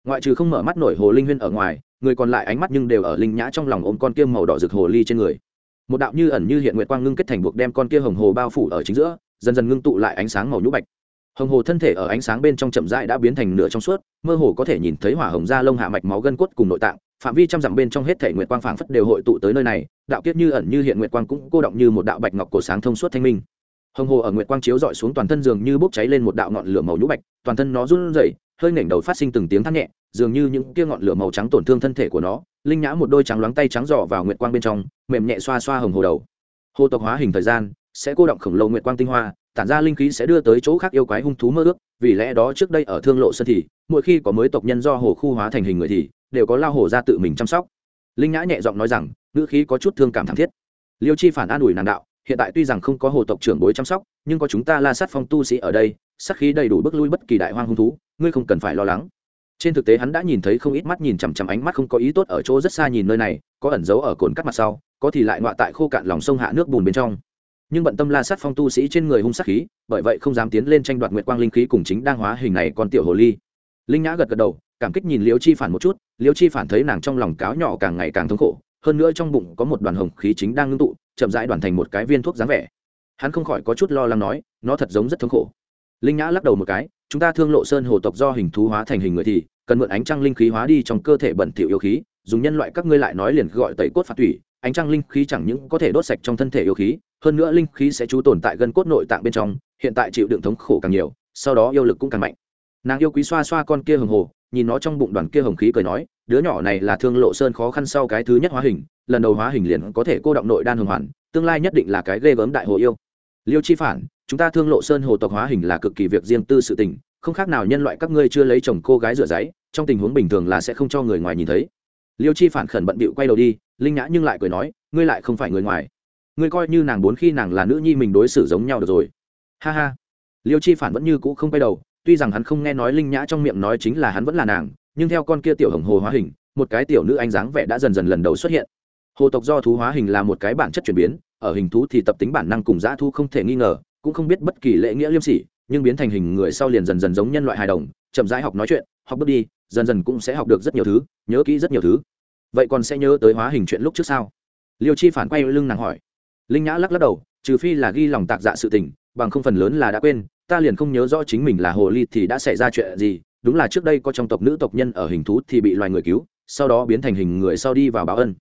Ngoại trừ không mở mắt nổi hồ linh huyên ở ngoài, người còn lại ánh mắt nhưng đều ở linh nhã trong lòng ôm con kia màu đỏ rực hồ ly trên người. Một đạo như ẩn như hiện nguyệt quang ngưng kết thành buộc đem con kia hồng hồ bao phủ ở chính giữa, dần dần ngưng tụ lại ánh sáng màu nhũ bạch hồng hồ thân thể ở ánh sáng bên trong chậm rãi đã biến thành nửa trong suốt, mơ hồ có thể nhìn thấy hỏa hồng da lông hạ mạch máu gân cốt cùng nội tạng, phạm vi trăm dặm bên trong hết thể nguyệt quang phảng phất đều hội tụ tới nơi này, đạo kiếp như ẩn như hiện nguyệt quang cũng cô động như một đạo bạch ngọc cổ sáng thông suốt thanh minh. Hồng hồ ở nguyệt quang chiếu dọi xuống toàn thân dường như bốc cháy lên một đạo ngọn lửa màu nhũ bạch, toàn thân nó run rẩy, hơi nảnh đầu phát sinh từng tiếng thắt nhẹ, dường như những kia ngọn lửa màu trắng tổn thương thân thể của nó, linh nhã một đôi trắng loáng tay trắng giỏ vào nguyệt quang bên trong, mềm nhẹ xoa xoa hồng hồ đầu. Hồ tộc hóa hình thời gian, sẽ cô động khổng lồ nguyệt quang tinh hoa tản ra linh khí sẽ đưa tới chỗ khác yêu quái hung thú mơ ước, vì lẽ đó trước đây ở thương lộ sơn thì, mỗi khi có mới tộc nhân do hồ khu hóa thành hình người thì, đều có lao hồ ra tự mình chăm sóc. Linh nhã nhẹ giọng nói rằng, ngữ khí có chút thương cảm thảm thiết. Liêu chi phản an ủi nàng đạo, hiện tại tuy rằng không có hồ tộc trưởng bối chăm sóc, nhưng có chúng ta la sát phong tu sĩ ở đây, sát khí đầy đủ bước lui bất kỳ đại hoang hung thú, ngươi không cần phải lo lắng. Trên thực tế hắn đã nhìn thấy không ít mắt nhìn chằm chằm ánh mắt không có ý tốt ở chỗ rất xa nhìn nơi này, có ẩn giấu ở cồn cắt mặt sau, có thì lại ngoại tại khô cạn lòng sông hạ nước bùn bên trong nhưng bận tâm la sát phong tu sĩ trên người hung sát khí, bởi vậy không dám tiến lên tranh đoạt nguyệt quang linh khí cùng chính đang hóa hình này còn tiểu hồ ly. Linh nhã gật gật đầu, cảm kích nhìn liễu chi phản một chút, liễu chi phản thấy nàng trong lòng cáo nhỏ càng ngày càng thống khổ, hơn nữa trong bụng có một đoàn hồng khí chính đang ngưng tụ, chậm rãi đoàn thành một cái viên thuốc dáng vẻ. Hắn không khỏi có chút lo lắng nói, nó thật giống rất thống khổ. Linh nhã lắc đầu một cái, chúng ta thương lộ sơn hồ tộc do hình thú hóa thành hình người thì, cần mượn ánh trăng linh khí hóa đi trong cơ thể bẩn thỉu yêu khí, dùng nhân loại các ngươi lại nói liền gọi tẩy cốt phạt thủy ánh trăng linh khí chẳng những có thể đốt sạch trong thân thể yêu khí, hơn nữa linh khí sẽ trú tồn tại gân cốt nội tạng bên trong, hiện tại chịu đựng thống khổ càng nhiều, sau đó yêu lực cũng càng mạnh. Nàng yêu quý xoa xoa con kia hồng hồ, nhìn nó trong bụng đoàn kia hồng khí cười nói, đứa nhỏ này là thương lộ sơn khó khăn sau cái thứ nhất hóa hình, lần đầu hóa hình liền có thể cô động nội đan hồng hoàn, tương lai nhất định là cái ghê gớm đại hồ yêu. Liêu chi phản, chúng ta thương lộ sơn hồ tộc hóa hình là cực kỳ việc riêng tư sự tình, không khác nào nhân loại các ngươi chưa lấy chồng cô gái rửa giấy, trong tình huống bình thường là sẽ không cho người ngoài nhìn thấy. Liêu chi phản khẩn bận bịu quay đầu đi linh nhã nhưng lại cười nói, ngươi lại không phải người ngoài. Ngươi coi như nàng bốn khi nàng là nữ nhi mình đối xử giống nhau được rồi. Ha ha. Liêu chi phản vẫn như cũ không quay đầu, tuy rằng hắn không nghe nói linh nhã trong miệng nói chính là hắn vẫn là nàng, nhưng theo con kia tiểu hồng hồ hóa hình, một cái tiểu nữ anh dáng vẻ đã dần dần lần đầu xuất hiện. Hồ tộc do thú hóa hình là một cái bản chất chuyển biến, ở hình thú thì tập tính bản năng cùng dã thu không thể nghi ngờ, cũng không biết bất kỳ lễ nghĩa liêm sỉ, nhưng biến thành hình người sau liền dần dần giống nhân loại hài đồng, chậm rãi học nói chuyện, học bước đi, dần dần cũng sẽ học được rất nhiều thứ, nhớ kỹ rất nhiều thứ vậy còn sẽ nhớ tới hóa hình chuyện lúc trước sao? Liêu chi phản quay lưng nàng hỏi. Linh nhã lắc lắc đầu, trừ phi là ghi lòng tạc dạ sự tình, bằng không phần lớn là đã quên, ta liền không nhớ rõ chính mình là hồ ly thì đã xảy ra chuyện gì, đúng là trước đây có trong tộc nữ tộc nhân ở hình thú thì bị loài người cứu, sau đó biến thành hình người sau đi vào báo ân.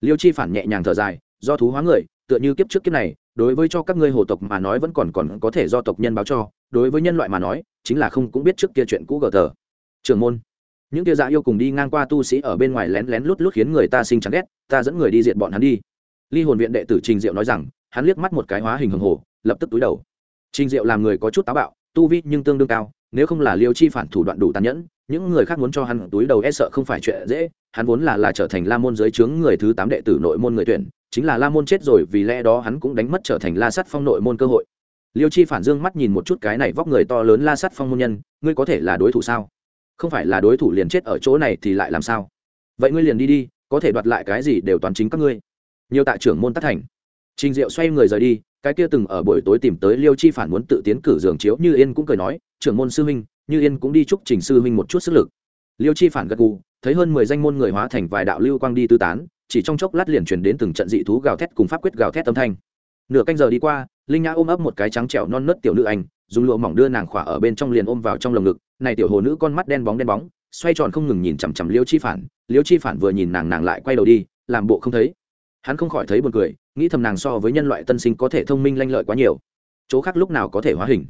Liêu chi phản nhẹ nhàng thở dài, do thú hóa người, tựa như kiếp trước kiếp này, đối với cho các ngươi hồ tộc mà nói vẫn còn còn có thể do tộc nhân báo cho, đối với nhân loại mà nói, chính là không cũng biết trước kia chuyện cũ gờ tờ. Trường môn những kia dạ yêu cùng đi ngang qua tu sĩ ở bên ngoài lén lén lút lút khiến người ta sinh chán ghét, ta dẫn người đi diện bọn hắn đi. Ly hồn viện đệ tử trình diệu nói rằng, hắn liếc mắt một cái hóa hình hồng hồ, lập tức túi đầu. Trình diệu làm người có chút táo bạo, tu vi nhưng tương đương cao, nếu không là liêu chi phản thủ đoạn đủ tàn nhẫn, những người khác muốn cho hắn túi đầu e sợ không phải chuyện dễ, hắn vốn là là trở thành la môn giới trướng người thứ tám đệ tử nội môn người tuyển, chính là la môn chết rồi vì lẽ đó hắn cũng đánh mất trở thành la sắt phong nội môn cơ hội. Liêu chi phản dương mắt nhìn một chút cái này vóc người to lớn la sắt phong môn nhân, ngươi có thể là đối thủ sao? Không phải là đối thủ liền chết ở chỗ này thì lại làm sao? Vậy ngươi liền đi đi, có thể đoạt lại cái gì đều toàn chính các ngươi. Nhiều tạ trưởng môn tất thành. Trình diệu xoay người rời đi, cái kia từng ở buổi tối tìm tới liêu chi phản muốn tự tiến cử giường chiếu, như yên cũng cười nói, trưởng môn sư huynh, như yên cũng đi chúc trình sư huynh một chút sức lực. Liêu chi phản gật gù, thấy hơn mười danh môn người hóa thành vài đạo lưu quang đi tư tán, chỉ trong chốc lát liền truyền đến từng trận dị thú gào thét cùng pháp quyết gào thét âm thanh. Nửa canh giờ đi qua linh nhã ôm ấp một cái trắng trẻo non nớt tiểu nữ anh, dùng lụa mỏng đưa nàng khỏa ở bên trong liền ôm vào trong lồng ngực, này tiểu hồ nữ con mắt đen bóng đen bóng, xoay tròn không ngừng nhìn chằm chằm liêu chi phản, liêu chi phản vừa nhìn nàng nàng lại quay đầu đi, làm bộ không thấy. Hắn không khỏi thấy buồn cười, nghĩ thầm nàng so với nhân loại tân sinh có thể thông minh lanh lợi quá nhiều. Chỗ khác lúc nào có thể hóa hình?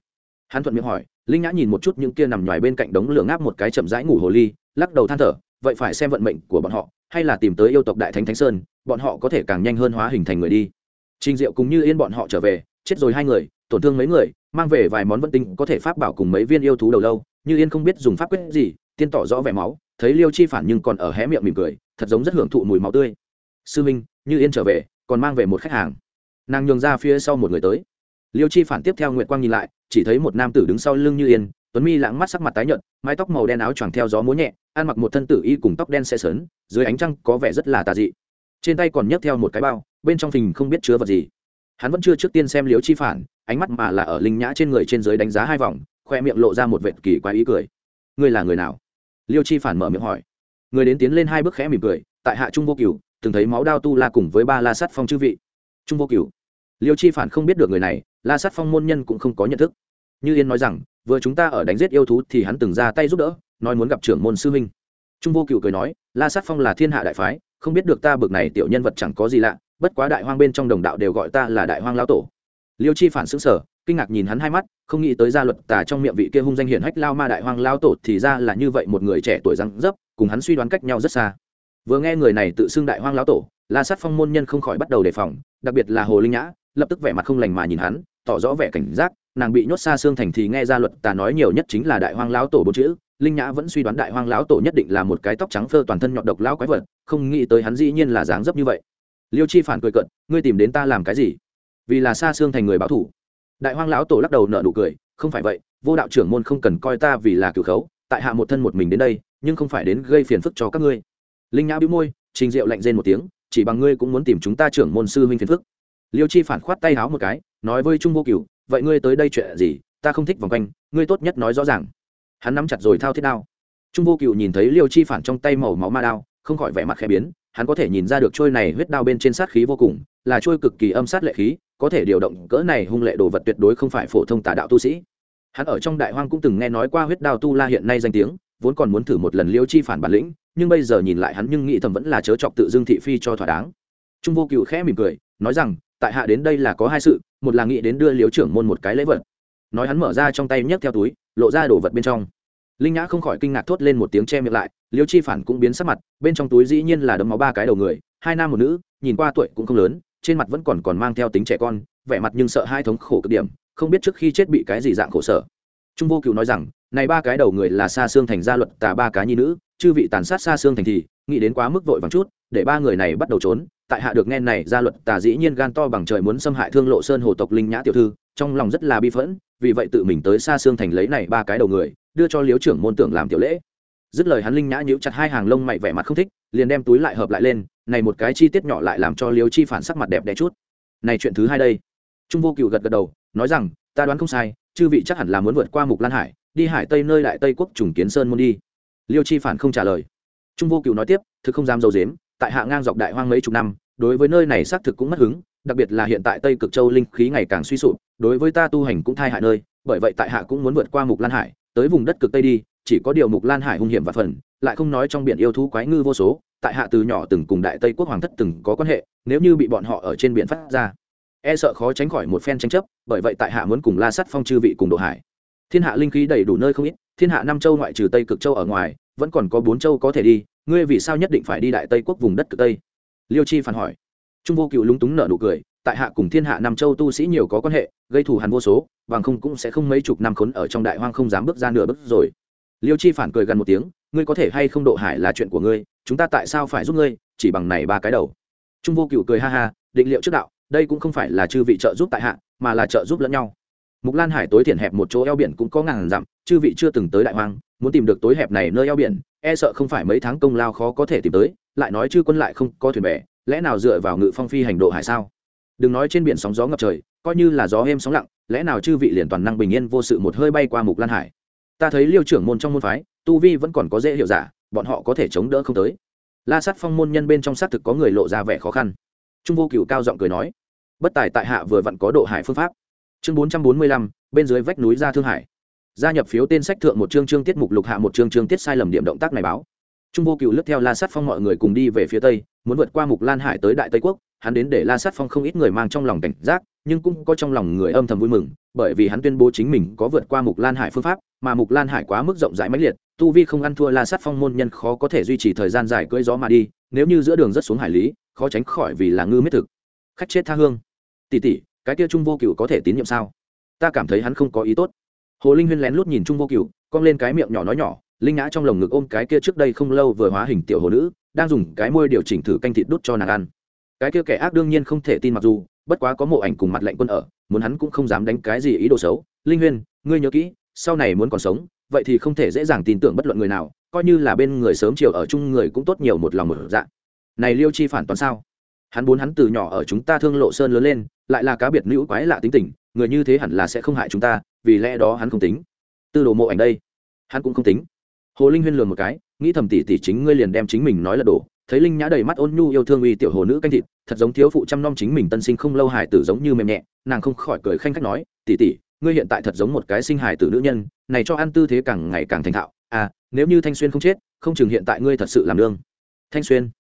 Hắn thuận miệng hỏi, linh nhã nhìn một chút những kia nằm ngoài bên cạnh đống lửa ngáp một cái chậm rãi ngủ hồ ly, lắc đầu than thở, vậy phải xem vận mệnh của bọn họ, hay là tìm tới yêu tộc đại thánh thánh sơn, bọn họ có thể càng nhanh hơn hóa hình thành người đi. Trình diệu cùng như yên bọn họ trở về chết rồi hai người, tổn thương mấy người, mang về vài món vận tinh có thể pháp bảo cùng mấy viên yêu thú đầu lâu, như yên không biết dùng pháp quyết gì, tiên tỏ rõ vẻ máu, thấy liêu chi phản nhưng còn ở hé miệng mỉm cười, thật giống rất hưởng thụ mùi máu tươi. Sư minh, như yên trở về, còn mang về một khách hàng. Nàng nhường ra phía sau một người tới. Liêu chi phản tiếp theo nguyệt quang nhìn lại, chỉ thấy một nam tử đứng sau lưng như yên, tuấn mi lãng mắt sắc mặt tái nhợt, mái tóc màu đen áo choàng theo gió múa nhẹ, ăn mặc một thân tử y cùng tóc đen xe sớn, dưới ánh trăng có vẻ rất là tà dị. Trên tay còn nhấc theo một cái bao, bên trong phình không biết chứa vật gì hắn vẫn chưa trước tiên xem liễu chi phản, ánh mắt mà là ở linh nhã trên người trên dưới đánh giá hai vòng, khoe miệng lộ ra một vệt kỳ quái ý cười. Ngươi là người nào? Liêu chi phản mở miệng hỏi. Người đến tiến lên hai bước khẽ mỉm cười, tại hạ trung vô cửu, từng thấy máu đao tu la cùng với ba la sắt phong chư vị. Trung vô cửu. Liêu chi phản không biết được người này, la sắt phong môn nhân cũng không có nhận thức. Như yên nói rằng, vừa chúng ta ở đánh giết yêu thú thì hắn từng ra tay giúp đỡ, nói muốn gặp trưởng môn sư huynh. Trung vô cựu cười nói, la sát phong là thiên hạ đại phái, không biết được ta bực này tiểu nhân vật chẳng có gì lạ bất quá đại hoang bên trong đồng đạo đều gọi ta là đại hoang lao tổ. Liêu chi phản xứng sở, kinh ngạc nhìn hắn hai mắt, không nghĩ tới gia luật tà trong miệng vị kia hung danh hiển hách lao ma đại hoang lao tổ thì ra là như vậy một người trẻ tuổi răng dấp, cùng hắn suy đoán cách nhau rất xa. Vừa nghe người này tự xưng đại hoang lao tổ, la sát phong môn nhân không khỏi bắt đầu đề phòng, đặc biệt là hồ linh nhã, lập tức vẻ mặt không lành mà nhìn hắn, tỏ rõ vẻ cảnh giác, nàng bị nhốt xa xương thành thì nghe gia luật tà nói nhiều nhất chính là đại hoang lão tổ bốn chữ, linh nhã vẫn suy đoán đại hoang lão tổ nhất định là một cái tóc trắng phơ toàn thân nhọn độc lão quái vật, không nghĩ tới hắn dĩ nhiên là dáng dấp như vậy liêu chi phản cười cận ngươi tìm đến ta làm cái gì? Vì là xa xương thành người báo thủ. Đại hoang lão tổ lắc đầu nợ nụ cười, không phải vậy, vô đạo trưởng môn không cần coi ta vì là cửu khấu, tại hạ một thân một mình đến đây, nhưng không phải đến gây phiền phức cho các ngươi. Linh nhã bĩu môi, trình diệu lạnh rên một tiếng, chỉ bằng ngươi cũng muốn tìm chúng ta trưởng môn sư huynh phiền phức. Liêu chi phản khoát tay háo một cái, nói với trung vô cửu, vậy ngươi tới đây chuyện gì? Ta không thích vòng quanh, ngươi tốt nhất nói rõ ràng. Hắn nắm chặt rồi thao thiết đao. Trung vô cựu nhìn thấy liêu chi phản trong tay màu máu ma đao, không khỏi vẻ mặt khẽ biến hắn có thể nhìn ra được trôi này huyết đao bên trên sát khí vô cùng, là trôi cực kỳ âm sát lệ khí, có thể điều động cỡ này hung lệ đồ vật tuyệt đối không phải phổ thông tà đạo tu sĩ. Hắn ở trong đại hoang cũng từng nghe nói qua huyết đao tu la hiện nay danh tiếng, vốn còn muốn thử một lần liêu chi phản bản lĩnh, nhưng bây giờ nhìn lại hắn nhưng nghĩ thầm vẫn là chớ chọc tự dương thị phi cho thỏa đáng. Trung vô cựu khẽ mỉm cười, nói rằng, tại hạ đến đây là có hai sự, một là nghĩ đến đưa liếu trưởng môn một cái lễ vật. Nói hắn mở ra trong tay nhấc theo túi, lộ ra đồ vật bên trong linh nhã không khỏi kinh ngạc thốt lên một tiếng che miệng lại, liêu chi phản cũng biến sắc mặt, bên trong túi dĩ nhiên là đấm máu ba cái đầu người, hai nam một nữ, nhìn qua tuổi cũng không lớn, trên mặt vẫn còn còn mang theo tính trẻ con, vẻ mặt nhưng sợ hai thống khổ cực điểm, không biết trước khi chết bị cái gì dạng khổ sở. Trung vô cựu nói rằng, này ba cái đầu người là xa xương thành gia luật tà ba cá nhi nữ, chư vị tàn sát xa xương thành thì, nghĩ đến quá mức vội vàng chút, để ba người này bắt đầu trốn, tại hạ được nghe này gia luật tà dĩ nhiên gan to bằng trời muốn xâm hại thương lộ sơn hồ tộc linh nhã tiểu thư, trong lòng rất là bi phẫn, vì vậy tự mình tới xa xương thành lấy này ba cái đầu người đưa cho liếu trưởng môn tưởng làm tiểu lễ. Dứt lời hắn linh nhã nhíu chặt hai hàng lông mày vẻ mặt không thích, liền đem túi lại hợp lại lên, này một cái chi tiết nhỏ lại làm cho liếu chi phản sắc mặt đẹp đẽ chút. Này chuyện thứ hai đây. Trung vô cựu gật gật đầu, nói rằng, ta đoán không sai, chư vị chắc hẳn là muốn vượt qua mục lan hải, đi hải tây nơi đại tây quốc trùng kiến sơn môn đi. Liêu chi phản không trả lời. Trung vô cựu nói tiếp, thực không dám dầu dếm, tại hạ ngang dọc đại hoang mấy chục năm, đối với nơi này xác thực cũng mất hứng, đặc biệt là hiện tại tây cực châu linh khí ngày càng suy sụp, đối với ta tu hành cũng thai hại nơi, bởi vậy tại hạ cũng muốn vượt qua mục lan hải tới vùng đất cực tây đi, chỉ có điều mục lan hải hung hiểm và phần, lại không nói trong biển yêu thú quái ngư vô số, tại hạ từ nhỏ từng cùng đại tây quốc hoàng thất từng có quan hệ, nếu như bị bọn họ ở trên biển phát ra e sợ khó tránh khỏi một phen tranh chấp, bởi vậy tại hạ muốn cùng la sắt phong chư vị cùng độ hải. Thiên hạ linh khí đầy đủ nơi không ít, thiên hạ năm châu ngoại trừ tây cực châu ở ngoài, vẫn còn có bốn châu có thể đi, ngươi vì sao nhất định phải đi đại tây quốc vùng đất cực tây? Liêu chi phản hỏi. Trung vô cựu lúng túng nở nụ cười tại hạ cùng thiên hạ Nam châu tu sĩ nhiều có quan hệ, gây thù hằn vô số, bằng không cũng sẽ không mấy chục năm khốn ở trong đại hoang không dám bước ra nửa bước rồi. Liêu chi phản cười gần một tiếng, ngươi có thể hay không độ hải là chuyện của ngươi, chúng ta tại sao phải giúp ngươi, chỉ bằng này ba cái đầu. Trung vô cựu cười ha ha, định liệu trước đạo, đây cũng không phải là chư vị trợ giúp tại hạ, mà là trợ giúp lẫn nhau. Mục lan hải tối thiện hẹp một chỗ eo biển cũng có ngàn dặm, chư vị chưa từng tới đại hoang, muốn tìm được tối hẹp này nơi eo biển e sợ không phải mấy tháng công lao khó có thể tìm tới, lại nói chư quân lại không có thuyền bè, lẽ nào dựa vào ngự phong phi hành độ hải sao? Đừng nói trên biển sóng gió ngập trời, coi như là gió êm sóng lặng, lẽ nào chư vị liền toàn năng bình yên vô sự một hơi bay qua mục lan hải? Ta thấy liêu trưởng môn trong môn phái, tu vi vẫn còn có dễ hiểu giả, bọn họ có thể chống đỡ không tới. La sát phong môn nhân bên trong xác thực có người lộ ra vẻ khó khăn. Trung vô cựu cao giọng cười nói, bất tài tại hạ vừa vặn có độ hải phương pháp. Chương bốn trăm bốn mươi lăm, bên dưới vách núi ra thương hải. Gia nhập phiếu tên sách thượng một chương chương tiết mục lục hạ một chương chương tiết sai lầm điểm động tác này báo trung vô cựu lướt theo la sát phong mọi người cùng đi về phía tây, muốn vượt qua mục lan hải tới đại tây quốc. Hắn đến để la sát phong không ít người mang trong lòng cảnh giác, nhưng cũng có trong lòng người âm thầm vui mừng, bởi vì hắn tuyên bố chính mình có vượt qua mục lan hải phương pháp, mà mục lan hải quá mức rộng rãi mãnh liệt, tu vi không ăn thua la sát phong môn nhân khó có thể duy trì thời gian dài cưỡi gió mà đi, nếu như giữa đường rất xuống hải lý, khó tránh khỏi vì là ngư miết thực. Khách chết tha hương. Tỷ tỷ, cái kia trung vô cựu có thể tín nhiệm sao? Ta cảm thấy hắn không có ý tốt. Hồ linh huyên lén lút nhìn trung vô cựu, cong lên cái miệng nhỏ nói nhỏ linh ngã trong lồng ngực ôm cái kia trước đây không lâu vừa hóa hình tiểu hồ nữ, đang dùng cái môi điều chỉnh thử canh thịt đút cho nàng ăn. Cái kia kẻ ác đương nhiên không thể tin mặc dù, bất quá có mộ ảnh cùng mặt lệnh quân ở, muốn hắn cũng không dám đánh cái gì ý đồ xấu. Linh huyên, ngươi nhớ kỹ, sau này muốn còn sống, vậy thì không thể dễ dàng tin tưởng bất luận người nào, coi như là bên người sớm chiều ở chung người cũng tốt nhiều một lòng một dạng này liêu chi phản toàn sao? Hắn muốn hắn từ nhỏ ở chúng ta thương lộ sơn lớn lên, lại là cá biệt nữ quái lạ tính tình, người như thế hẳn là sẽ không hại chúng ta, vì lẽ đó hắn không tính. Tư đồ mộ ảnh đây. Hắn cũng không tính hồ linh huyên lường một cái, nghĩ thầm tỷ tỷ chính ngươi liền đem chính mình nói là đổ. Thấy linh nhã đầy mắt ôn nhu yêu thương uy tiểu hồ nữ canh thịt, thật giống thiếu phụ chăm nom chính mình tân sinh không lâu hài tử giống như mềm nhẹ, nàng không khỏi cười khanh khách nói tỷ tỷ ngươi hiện tại thật giống một cái sinh hài tử nữ nhân, này cho ăn tư thế càng ngày càng thành thạo. À nếu như thanh xuyên không chết, không chừng hiện tại ngươi thật sự làm đương thanh xuyên?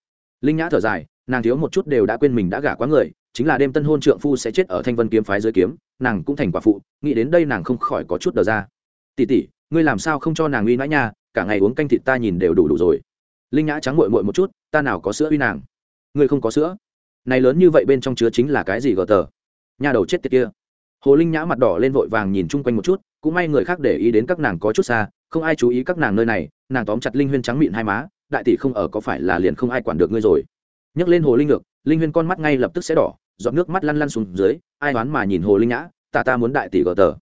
Linh nhã thở dài, nàng thiếu một chút đều đã quên mình đã gả quá người, chính là đêm tân hôn trượng phu sẽ chết ở thanh vân kiếm phái dưới kiếm, nàng cũng thành quả phụ, nghĩ đến đây nàng không khỏi có chút đờ ra. Tỷ tỷ ngươi làm sao không cho nàng uy nãi nha cả ngày uống canh thịt ta nhìn đều đủ đủ rồi. Linh nhã trắng mội mội một chút, ta nào có sữa uy nàng? Ngươi không có sữa? Này lớn như vậy bên trong chứa chính là cái gì gờ tờ? Nhà đầu chết tiệt kia. Hồ linh nhã mặt đỏ lên vội vàng nhìn chung quanh một chút, cũng may người khác để ý đến các nàng có chút xa, không ai chú ý các nàng nơi này, nàng tóm chặt linh huyên trắng mịn hai má, đại tỷ không ở có phải là liền không ai quản được ngươi rồi. Nhấc lên hồ linh ngược linh huyên con mắt ngay lập tức sẽ đỏ dọn nước mắt lăn lăn xuống dưới, ai đoán mà nhìn hồ linh nhã ta ta muốn đại tỷ gờ tờ.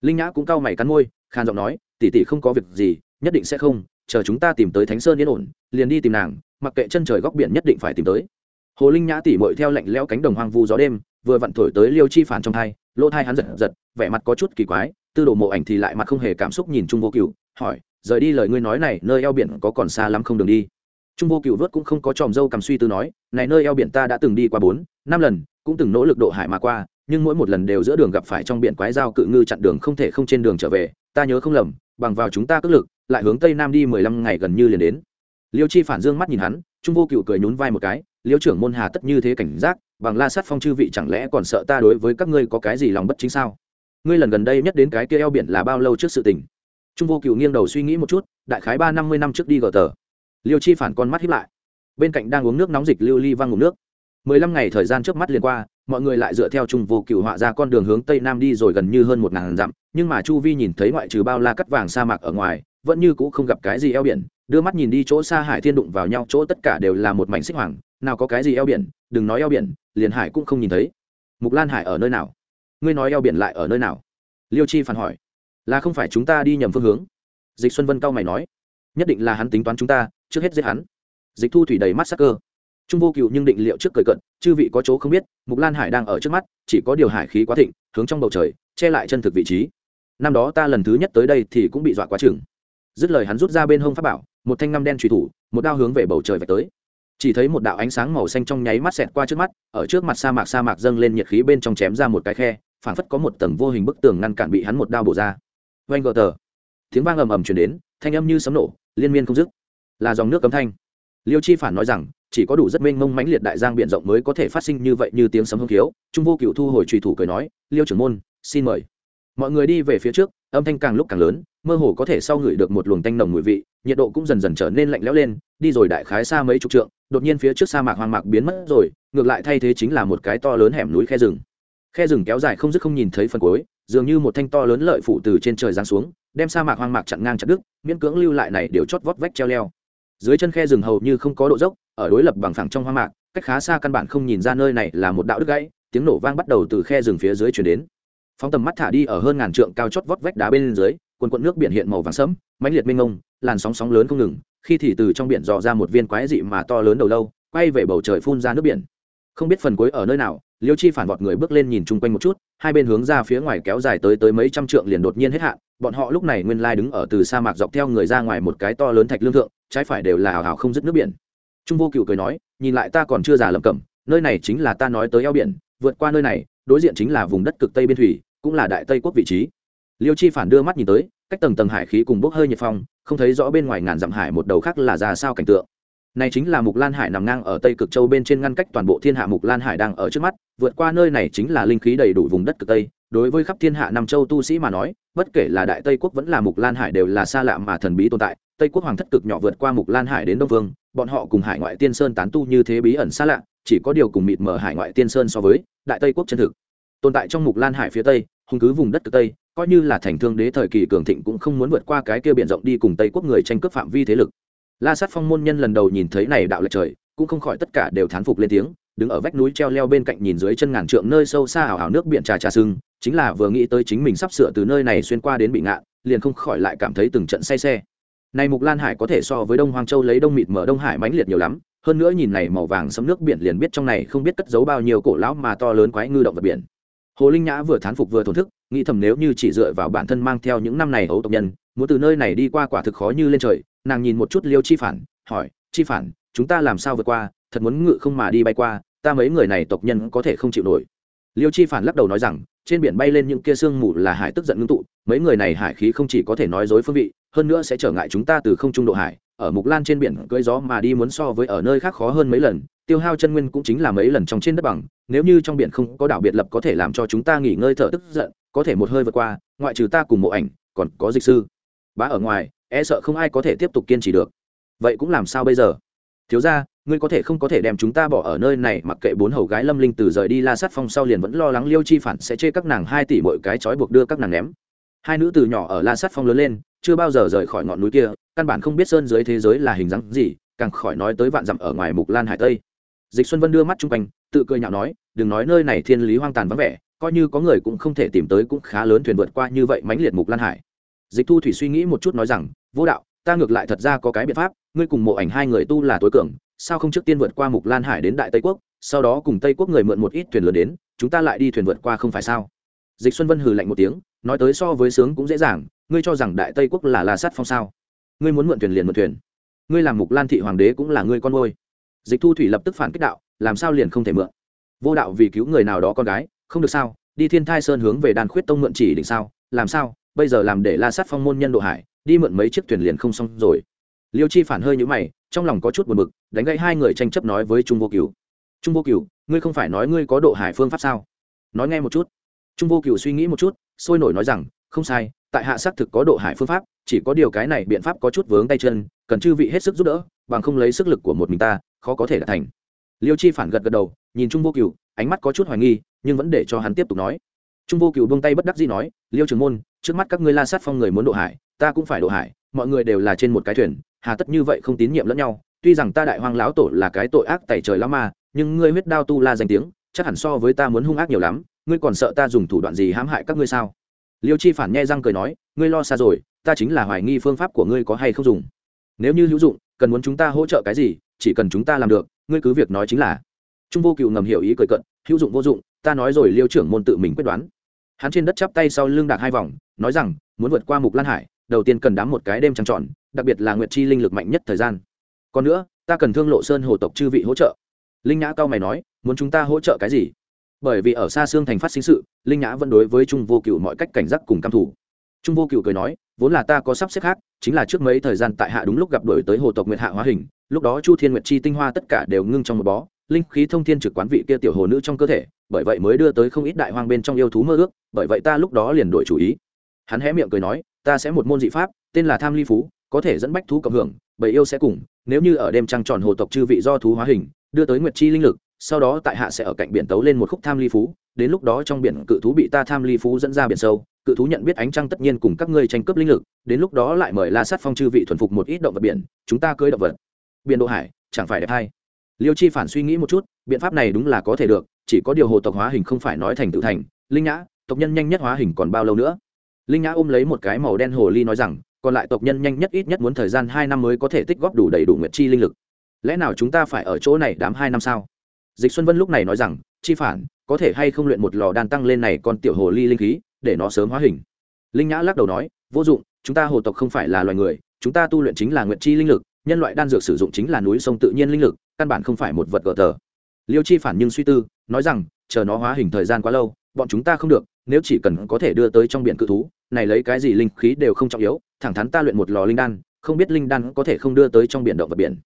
Linh nhã cũng cau mày cắn môi khan giọng nói, tỷ tỷ không có việc gì nhất định sẽ không, chờ chúng ta tìm tới thánh sơn yên ổn, liền đi tìm nàng, mặc kệ chân trời góc biển nhất định phải tìm tới. Hồ linh nhã tỉ mội theo lạnh leo cánh đồng hoang vu gió đêm, vừa vặn thổi tới liêu chi phản trong thai, lỗ thai hắn giật giật, vẻ mặt có chút kỳ quái, tư đồ mộ ảnh thì lại mặt không hề cảm xúc nhìn trung vô cựu hỏi, rời đi lời ngươi nói này, nơi eo biển có còn xa lắm không đường đi? Trung vô cựu vớt cũng không có tròm dâu cầm suy tư nói, này nơi eo biển ta đã từng đi qua bốn, năm lần, cũng từng nỗ lực độ hải mà qua, nhưng mỗi một lần đều giữa đường gặp phải trong biển quái dao cự ngư chặn đường không thể không trên đường trở về, ta nhớ không lầm, bằng vào chúng ta cất lực lại hướng tây nam đi mười lăm ngày gần như liền đến. Liêu chi phản dương mắt nhìn hắn, trung vô cựu cười nhún vai một cái, liêu trưởng môn hà tất như thế cảnh giác, bằng la sát phong chư vị chẳng lẽ còn sợ ta đối với các ngươi có cái gì lòng bất chính sao? Ngươi lần gần đây nhất đến cái kia eo biển là bao lâu trước sự tình? Trung vô cựu nghiêng đầu suy nghĩ một chút, đại khái ba năm mươi năm trước đi gờ tờ. Liêu chi phản con mắt hiếp lại. Bên cạnh đang uống nước nóng dịch lưu ly văng ngụm nước. Mười lăm ngày thời gian trước mắt liền qua, mọi người lại dựa theo trung vô cựu họa ra con đường hướng tây nam đi rồi gần như hơn một ngàn dặm, nhưng mà chu vi nhìn thấy ngoại trừ bao la cắt vàng sa mạc ở ngoài vẫn như cũ không gặp cái gì eo biển, đưa mắt nhìn đi chỗ xa hải thiên đụng vào nhau, chỗ tất cả đều là một mảnh xích hoàng, nào có cái gì eo biển, đừng nói eo biển, liền hải cũng không nhìn thấy. Mục lan hải ở nơi nào? Ngươi nói eo biển lại ở nơi nào? Liêu chi phản hỏi. Là không phải chúng ta đi nhầm phương hướng? Dịch xuân vân cao mày nói. Nhất định là hắn tính toán chúng ta, trước hết giết hắn. Dịch thu thủy đầy mắt sắc cơ. Trung vô cựu nhưng định liệu trước cười cận chư vị có chỗ không biết, mục lan hải đang ở trước mắt, chỉ có điều hải khí quá thịnh, hướng trong bầu trời, che lại chân thực vị trí. Năm đó ta lần thứ nhất tới đây thì cũng bị dọa quá chừng dứt lời hắn rút ra bên hông pháp bảo, một thanh năm đen truy thủ, một đao hướng về bầu trời và tới. Chỉ thấy một đạo ánh sáng màu xanh trong nháy mắt xẹt qua trước mắt, ở trước mặt sa mạc sa mạc dâng lên nhiệt khí bên trong chém ra một cái khe, phảng phất có một tầng vô hình bức tường ngăn cản bị hắn một đao bổ ra. Vanh gờ tờ. Tiếng vang ầm ầm chuyển đến, thanh âm như sấm nổ, liên miên không dứt. Là dòng nước cấm thanh. Liêu chi phản nói rằng, chỉ có đủ rất mênh mông mãnh liệt đại giang biển rộng mới có thể phát sinh như vậy như tiếng sấm hông khiếu, trung vô cựu thu hồi trùy thủ cười nói, liêu trưởng môn, xin mời. Mọi người đi về phía trước, âm thanh càng lúc càng lớn mơ hồ có thể sau ngửi được một luồng tanh nồng mùi vị, nhiệt độ cũng dần dần trở nên lạnh lẽo lên, đi rồi đại khái xa mấy chục trượng, đột nhiên phía trước sa mạc hoang mạc biến mất rồi, ngược lại thay thế chính là một cái to lớn hẻm núi khe rừng. Khe rừng kéo dài không dứt không nhìn thấy phần cuối, dường như một thanh to lớn lợi phủ từ trên trời giáng xuống, đem sa mạc hoang mạc chặn ngang chặt đứt, miễn cưỡng lưu lại này đều chót vót vách treo leo. Dưới chân khe rừng hầu như không có độ dốc, ở đối lập bằng phẳng trong hoang mạc, cách khá xa căn bản không nhìn ra nơi này là một đạo đứt gãy, tiếng nổ vang bắt đầu từ khe rừng phía dưới chuyển đến. Phóng tầm mắt thả đi ở hơn ngàn trượng cao chót vót vách đá bên dưới quần quận nước biển hiện màu vàng sẫm, mãnh liệt mênh ngông làn sóng sóng lớn không ngừng, khi thì từ trong biển dò ra một viên quái dị mà to lớn đầu lâu, quay về bầu trời phun ra nước biển. Không biết phần cuối ở nơi nào, liêu chi phản vọt người bước lên nhìn chung quanh một chút, hai bên hướng ra phía ngoài kéo dài tới tới mấy trăm trượng liền đột nhiên hết hạn, bọn họ lúc này nguyên lai đứng ở từ sa mạc dọc theo người ra ngoài một cái to lớn thạch lương thượng, trái phải đều là hào hào không dứt nước biển. Trung vô cựu cười nói, nhìn lại ta còn chưa già lầm cẩm nơi này chính là ta nói tới eo biển, vượt qua nơi này, đối diện chính là vùng đất cực tây biên thủy, cũng là đại tây quốc vị trí liêu chi phản đưa mắt nhìn tới, cách tầng tầng hải khí cùng bốc hơi nhiệt phong, không thấy rõ bên ngoài ngàn dặm hải một đầu khác là ra sao cảnh tượng. Này chính là mục lan hải nằm ngang ở tây cực châu bên trên ngăn cách toàn bộ thiên hạ mục lan hải đang ở trước mắt, vượt qua nơi này chính là linh khí đầy đủ vùng đất cực tây. Đối với khắp thiên hạ nam châu tu sĩ mà nói, bất kể là đại tây quốc vẫn là mục lan hải đều là xa lạ mà thần bí tồn tại. Tây quốc hoàng thất cực nhỏ vượt qua mục lan hải đến đông vương, bọn họ cùng hải ngoại tiên sơn tán tu như thế bí ẩn xa lạ, chỉ có điều cùng mịt mờ hải ngoại tiên sơn so với đại tây quốc chân thực. Tồn tại trong mục lan hải phía tây hùng cứ vùng đất cực tây coi như là thành thương đế thời kỳ cường thịnh cũng không muốn vượt qua cái kia biển rộng đi cùng tây quốc người tranh cướp phạm vi thế lực. La sát phong môn nhân lần đầu nhìn thấy này đạo lệch trời, cũng không khỏi tất cả đều thán phục lên tiếng, đứng ở vách núi treo leo bên cạnh nhìn dưới chân ngàn trượng nơi sâu xa ảo ảo nước biển trà trà sưng, chính là vừa nghĩ tới chính mình sắp sửa từ nơi này xuyên qua đến bị ngạn, liền không khỏi lại cảm thấy từng trận say xe. Này mục lan hải có thể so với đông Hoang châu lấy đông mịt mở đông hải mãnh liệt nhiều lắm, hơn nữa nhìn này màu vàng sấm nước biển liền biết trong này không biết cất giấu bao nhiêu cổ lão mà to lớn quái ngư động vật biển hồ linh nhã vừa thán phục vừa thổn thức, nghĩ thầm nếu như chỉ dựa vào bản thân mang theo những năm này ấu tộc nhân, muốn từ nơi này đi qua quả thực khó như lên trời, nàng nhìn một chút liêu chi phản, hỏi, chi phản, chúng ta làm sao vượt qua? Thật muốn ngự không mà đi bay qua, ta mấy người này tộc nhân có thể không chịu nổi. Liêu chi phản lắc đầu nói rằng, trên biển bay lên những kia sương mù là hải tức giận ngưng tụ, mấy người này hải khí không chỉ có thể nói dối phương vị, hơn nữa sẽ trở ngại chúng ta từ không trung độ hải, ở mục lan trên biển cưỡi gió mà đi muốn so với ở nơi khác khó hơn mấy lần tiêu hao chân nguyên cũng chính là mấy lần trong trên đất bằng, nếu như trong biển không có đảo biệt lập có thể làm cho chúng ta nghỉ ngơi thở tức giận, có thể một hơi vượt qua, ngoại trừ ta cùng mộ ảnh, còn có dịch sư. Bá ở ngoài e sợ không ai có thể tiếp tục kiên trì được. Vậy cũng làm sao bây giờ? Thiếu ra ngươi có thể không có thể đem chúng ta bỏ ở nơi này, mặc kệ bốn hầu gái lâm linh từ rời đi la sát phong sau liền vẫn lo lắng liêu chi phản sẽ chê các nàng hai tỷ mỗi cái trói buộc đưa các nàng ném. Hai nữ từ nhỏ ở la sát phong lớn lên, chưa bao giờ rời khỏi ngọn núi kia, căn bản không biết sơn dưới thế giới là hình dáng gì, càng khỏi nói tới vạn dặm ở ngoài mục lan hải tây dịch xuân vân đưa mắt chung quanh, tự cười nhạo nói, đừng nói nơi này thiên lý hoang tàn vắng vẻ, coi như có người cũng không thể tìm tới cũng khá lớn thuyền vượt qua như vậy mãnh liệt mục lan hải. Dịch thu thủy suy nghĩ một chút nói rằng, vô đạo, ta ngược lại thật ra có cái biện pháp, ngươi cùng mộ ảnh hai người tu là tối cường, sao không trước tiên vượt qua mục lan hải đến đại tây quốc, sau đó cùng tây quốc người mượn một ít thuyền lớn đến, chúng ta lại đi thuyền vượt qua không phải sao? Dịch xuân vân hừ lạnh một tiếng, nói tới so với sướng cũng dễ dàng, ngươi cho rằng đại tây quốc là la sắt phong sao? Ngươi muốn mượn thuyền liền mượn thuyền. Ngươi làm mục lan thị hoàng đế cũng là ngươi con ngôi dịch thu thủy lập tức phản kích đạo, làm sao liền không thể mượn? Vô đạo vì cứu người nào đó con gái, không được sao? Đi thiên thai sơn hướng về đàn khuyết tông mượn chỉ định sao? Làm sao? Bây giờ làm để la sát phong môn nhân độ hải, đi mượn mấy chiếc thuyền liền không xong rồi. Liêu chi phản hơi nhữ mày, trong lòng có chút buồn bực, đánh gãy hai người tranh chấp nói với trung vô cửu. Trung vô cửu, ngươi không phải nói ngươi có độ hải phương pháp sao? Nói nghe một chút. Trung vô cửu suy nghĩ một chút, sôi nổi nói rằng, không sai, tại hạ xác thực có độ hải phương pháp, chỉ có điều cái này biện pháp có chút vướng tay chân, cần chư vị hết sức giúp đỡ, bằng không lấy sức lực của một mình ta khó có thể đạt thành. Liêu chi phản gật gật đầu, nhìn trung vô cựu ánh mắt có chút hoài nghi, nhưng vẫn để cho hắn tiếp tục nói. Trung vô cựu buông tay bất đắc dĩ nói, liêu trường môn, trước mắt các ngươi la sát phong người muốn độ hải, ta cũng phải độ hải, mọi người đều là trên một cái thuyền, hà tất như vậy không tín nhiệm lẫn nhau. Tuy rằng ta đại hoang lão tổ là cái tội ác tẩy trời lắm mà nhưng ngươi huyết đao tu la danh tiếng, chắc hẳn so với ta muốn hung ác nhiều lắm, ngươi còn sợ ta dùng thủ đoạn gì hãm hại các ngươi sao? Liêu chi phản nghe răng cười nói, ngươi lo xa rồi, ta chính là hoài nghi phương pháp của ngươi có hay không dùng. Nếu như hữu dụng, cần muốn chúng ta hỗ trợ cái gì chỉ cần chúng ta làm được, ngươi cứ việc nói chính là. Trung vô cựu ngầm hiểu ý cười cận hữu dụng vô dụng, ta nói rồi liêu trưởng môn tự mình quyết đoán. Hắn trên đất chắp tay sau lưng đạc hai vòng, nói rằng, muốn vượt qua mục lan hải, đầu tiên cần đám một cái đêm trăng tròn, đặc biệt là nguyệt chi linh lực mạnh nhất thời gian. Còn nữa, ta cần thương lộ sơn hồ tộc chư vị hỗ trợ. Linh nhã cao mày nói, muốn chúng ta hỗ trợ cái gì? Bởi vì ở xa xương thành phát sinh sự, linh nhã vẫn đối với trung vô cựu mọi cách cảnh giác cùng căm thủ trung vô cựu cười nói, vốn là ta có sắp xếp khác, chính là trước mấy thời gian tại hạ đúng lúc gặp đổi tới hồ tộc nguyệt hạ hóa hình, lúc đó chu thiên nguyệt chi tinh hoa tất cả đều ngưng trong một bó, linh khí thông thiên trực quán vị kia tiểu hồ nữ trong cơ thể, bởi vậy mới đưa tới không ít đại hoang bên trong yêu thú mơ ước, bởi vậy ta lúc đó liền đổi chủ ý. Hắn hé miệng cười nói, ta sẽ một môn dị pháp, tên là tham ly phú, có thể dẫn bách thú cộng hưởng bởi yêu sẽ cùng, nếu như ở đêm trăng tròn hồ tộc chư vị do thú hóa hình, đưa tới nguyệt chi linh lực sau đó tại hạ sẽ ở cạnh biển tấu lên một khúc tham ly phú, đến lúc đó trong biển cự thú bị ta tham ly phú dẫn ra biển sâu, cự thú nhận biết ánh trăng tất nhiên cùng các ngươi tranh cướp linh lực, đến lúc đó lại mời la sát phong chư vị thuần phục một ít động vật biển, chúng ta cưới động vật. Biển độ hải, chẳng phải đẹp hay? Liêu chi phản suy nghĩ một chút, biện pháp này đúng là có thể được, chỉ có điều hồ tộc hóa hình không phải nói thành tự thành. Linh nhã, tộc nhân nhanh nhất hóa hình còn bao lâu nữa? Linh nhã ôm lấy một cái màu đen hồ ly nói rằng, còn lại tộc nhân nhanh nhất ít nhất muốn thời gian hai năm mới có thể tích góp đủ đầy đủ nguyệt chi linh lực. Lẽ nào chúng ta phải ở chỗ này đám hai năm sao? Dịch xuân vân lúc này nói rằng, chi phản, có thể hay không luyện một lò đan tăng lên này con tiểu hồ ly linh khí, để nó sớm hóa hình? Linh nhã lắc đầu nói, vô dụng, chúng ta hồ tộc không phải là loài người, chúng ta tu luyện chính là nguyện chi linh lực, nhân loại đan dược sử dụng chính là núi sông tự nhiên linh lực, căn bản không phải một vật gờ tờ. Liêu chi phản nhưng suy tư, nói rằng, chờ nó hóa hình thời gian quá lâu, bọn chúng ta không được, nếu chỉ cần có thể đưa tới trong biển cự thú, này lấy cái gì linh khí đều không trọng yếu, thẳng thắn ta luyện một lò linh đan, không biết linh đan có thể không đưa tới trong biển động vật biển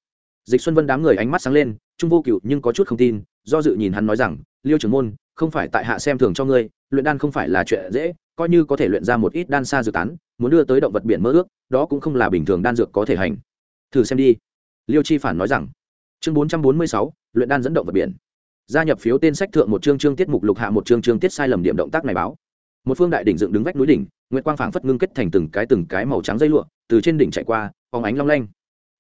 dịch xuân vân đám người ánh mắt sáng lên, trung vô cựu nhưng có chút không tin, do dự nhìn hắn nói rằng, liêu trưởng môn, không phải tại hạ xem thường cho ngươi, luyện đan không phải là chuyện dễ, coi như có thể luyện ra một ít đan xa dược tán, muốn đưa tới động vật biển mơ ước, đó cũng không là bình thường đan dược có thể hành. Thử xem đi. Liêu chi phản nói rằng. Chương bốn trăm bốn mươi sáu, luyện đan dẫn động vật biển. Gia nhập phiếu tên sách thượng một chương chương tiết mục lục hạ một chương chương tiết sai lầm điểm động tác này báo. Một phương đại đỉnh dựng đứng vách núi đỉnh, nguyệt quang phảng phất ngưng kết thành từng cái từng cái màu trắng dây lụa, từ trên đỉnh chạy qua, phóng ánh long lanh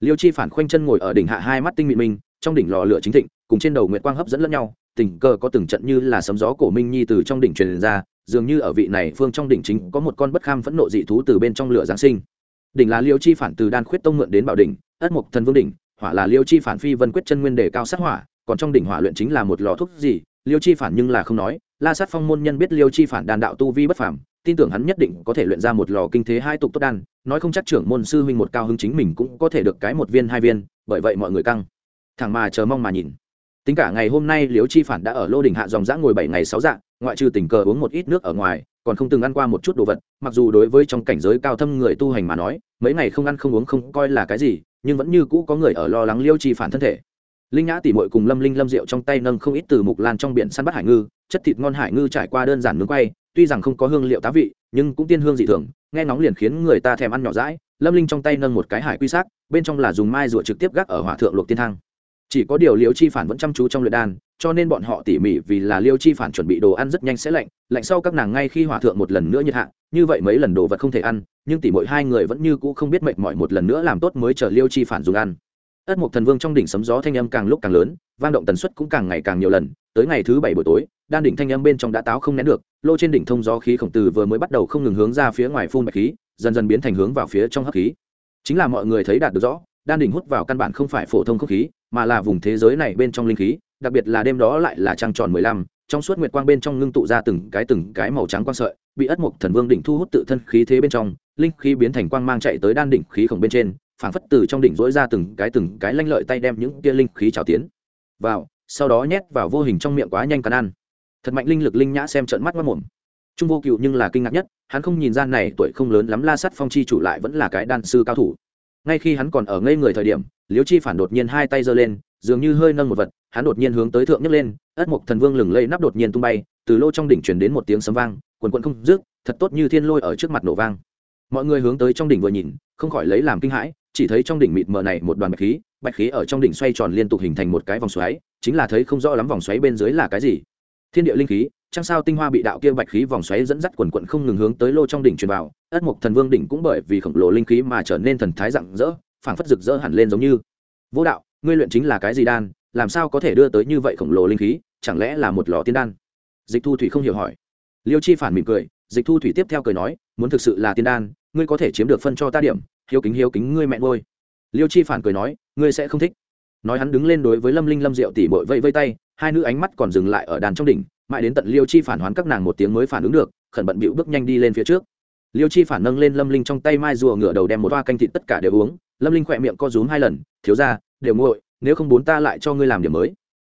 liêu chi phản khoanh chân ngồi ở đỉnh hạ hai mắt tinh mịn minh trong đỉnh lò lửa chính thịnh, cùng trên đầu nguyệt quang hấp dẫn lẫn nhau, tình cờ có từng trận như là sấm gió cổ minh nhi từ trong đỉnh truyền ra, dường như ở vị này phương trong đỉnh chính có một con bất kham phẫn nộ dị thú từ bên trong lửa giáng sinh. Đỉnh là liêu chi phản từ đan khuyết tông mượn đến bảo đỉnh, ất mục thần vương đỉnh, hỏa là liêu chi phản phi vân quyết chân nguyên đề cao sát hỏa, còn trong đỉnh hỏa luyện chính là một lò thuốc gì? Liêu chi phản nhưng là không nói, la sát phong môn nhân biết liêu chi phản đàn đạo tu vi bất phàm tin tưởng hắn nhất định có thể luyện ra một lò kinh thế hai tục tốt đan, nói không chắc trưởng môn sư huynh một cao hứng chính mình cũng có thể được cái một viên, hai viên, bởi vậy mọi người căng. Thẳng mà chờ mong mà nhìn. Tính cả ngày hôm nay liễu chi phản đã ở lô đình hạ dòng dã ngồi bảy ngày sáu dạng ngoại trừ tình cờ uống một ít nước ở ngoài, còn không từng ăn qua một chút đồ vật, mặc dù đối với trong cảnh giới cao thâm người tu hành mà nói, mấy ngày không ăn không uống không coi là cái gì, nhưng vẫn như cũ có người ở lo lắng liêu chi phản thân thể. Linh nhã tỉ mội cùng lâm linh lâm rượu trong tay nâng không ít từ mục lan trong biển săn bắt hải ngư, chất thịt ngon hải ngư trải qua đơn giản nướng quay tuy rằng không có hương liệu tá vị, nhưng cũng tiên hương dị thường, nghe nóng liền khiến người ta thèm ăn nhỏ rãi. Lâm linh trong tay nâng một cái hải quy xác bên trong là dùng mai rùa trực tiếp gác ở hỏa thượng luộc tiên thang. Chỉ có điều liêu chi phản vẫn chăm chú trong luyện đan, cho nên bọn họ tỉ mỉ vì là liêu chi phản chuẩn bị đồ ăn rất nhanh sẽ lạnh lạnh sau các nàng ngay khi hỏa thượng một lần nữa nhiệt hạ, như vậy mấy lần đồ vật không thể ăn, nhưng tỉ mỗi hai người vẫn như cũ không biết mệt mỏi một lần nữa làm tốt mới chờ liêu chi phản dùng ăn ất mục thần vương trong đỉnh sấm gió thanh âm càng lúc càng lớn, vang động tần suất cũng càng ngày càng nhiều lần, tới ngày thứ bảy buổi tối, đan đỉnh thanh âm bên trong đã táo không nén được, lô trên đỉnh thông gió khí khổng tử vừa mới bắt đầu không ngừng hướng ra phía ngoài phun bạch khí, dần dần biến thành hướng vào phía trong hấp khí. Chính là mọi người thấy đạt được rõ, đan đỉnh hút vào căn bản không phải phổ thông không khí, mà là vùng thế giới này bên trong linh khí, đặc biệt là đêm đó lại là trăng tròn mười lăm, trong suốt nguyệt quang bên trong ngưng tụ ra từng cái từng cái màu trắng quang sợi, bị ất mục thần vương đỉnh thu hút tự thân khí thế bên trong, linh khí biến thành quang mang chạy tới đan đỉnh khí khổng bên trên phảng phất từ trong đỉnh dỗi ra từng cái từng cái lanh lợi tay đem những kia linh khí trào tiến. Vào, sau đó nhét vào vô hình trong miệng quá nhanh cắn ăn. Thật mạnh linh lực linh nhã xem trận mắt mất mồm trung vô cựu nhưng là kinh ngạc nhất, hắn không nhìn ra này tuổi không lớn lắm la sắt phong chi chủ lại vẫn là cái đan sư cao thủ. Ngay khi hắn còn ở ngây người thời điểm, liễu chi phản đột nhiên hai tay giơ lên, dường như hơi nâng một vật, hắn đột nhiên hướng tới thượng nhấc lên, ất mục thần vương lừng lây nắp đột nhiên tung bay, từ lô trong đỉnh truyền đến một tiếng sấm vang, quần quận không rước thật tốt như thiên lôi ở trước mặt nổ vang. Mọi người hướng tới trong đỉnh vừa nhìn, không khỏi lấy làm kinh hãi chỉ thấy trong đỉnh mịt mờ này một đoàn bạch khí bạch khí ở trong đỉnh xoay tròn liên tục hình thành một cái vòng xoáy, chính là thấy không rõ lắm vòng xoáy bên dưới là cái gì. Thiên địa linh khí, trăng sao tinh hoa bị đạo kia bạch khí vòng xoáy dẫn dắt quần quận không ngừng hướng tới lô trong đỉnh truyền vào, ất mục thần vương đỉnh cũng bởi vì khổng lồ linh khí mà trở nên thần thái rạng rỡ, phảng phất rực rỡ hẳn lên giống như. Vô đạo, ngươi luyện chính là cái gì đan, làm sao có thể đưa tới như vậy khổng lồ linh khí, chẳng lẽ là một lò tiên đan? Dịch thu thủy không hiểu hỏi. Liêu chi phản mỉm cười, dịch thu thủy tiếp theo cười nói, muốn thực sự là tiên đan, ngươi có thể chiếm được phân cho ta điểm hiếu kính hiếu kính ngươi mẹ ngôi liêu chi phản cười nói, ngươi sẽ không thích. Nói hắn đứng lên đối với lâm linh lâm diệu tỉ bội vây vây tay, hai nữ ánh mắt còn dừng lại ở đàn trong đỉnh, mãi đến tận liêu chi phản hoán các nàng một tiếng mới phản ứng được, khẩn bận bịu bước nhanh đi lên phía trước. Liêu chi phản nâng lên lâm linh trong tay mai rùa ngửa đầu đem một toa canh thịt tất cả đều uống, lâm linh khỏe miệng co rúm hai lần, thiếu ra, đều nguội, nếu không bốn ta lại cho ngươi làm điểm mới.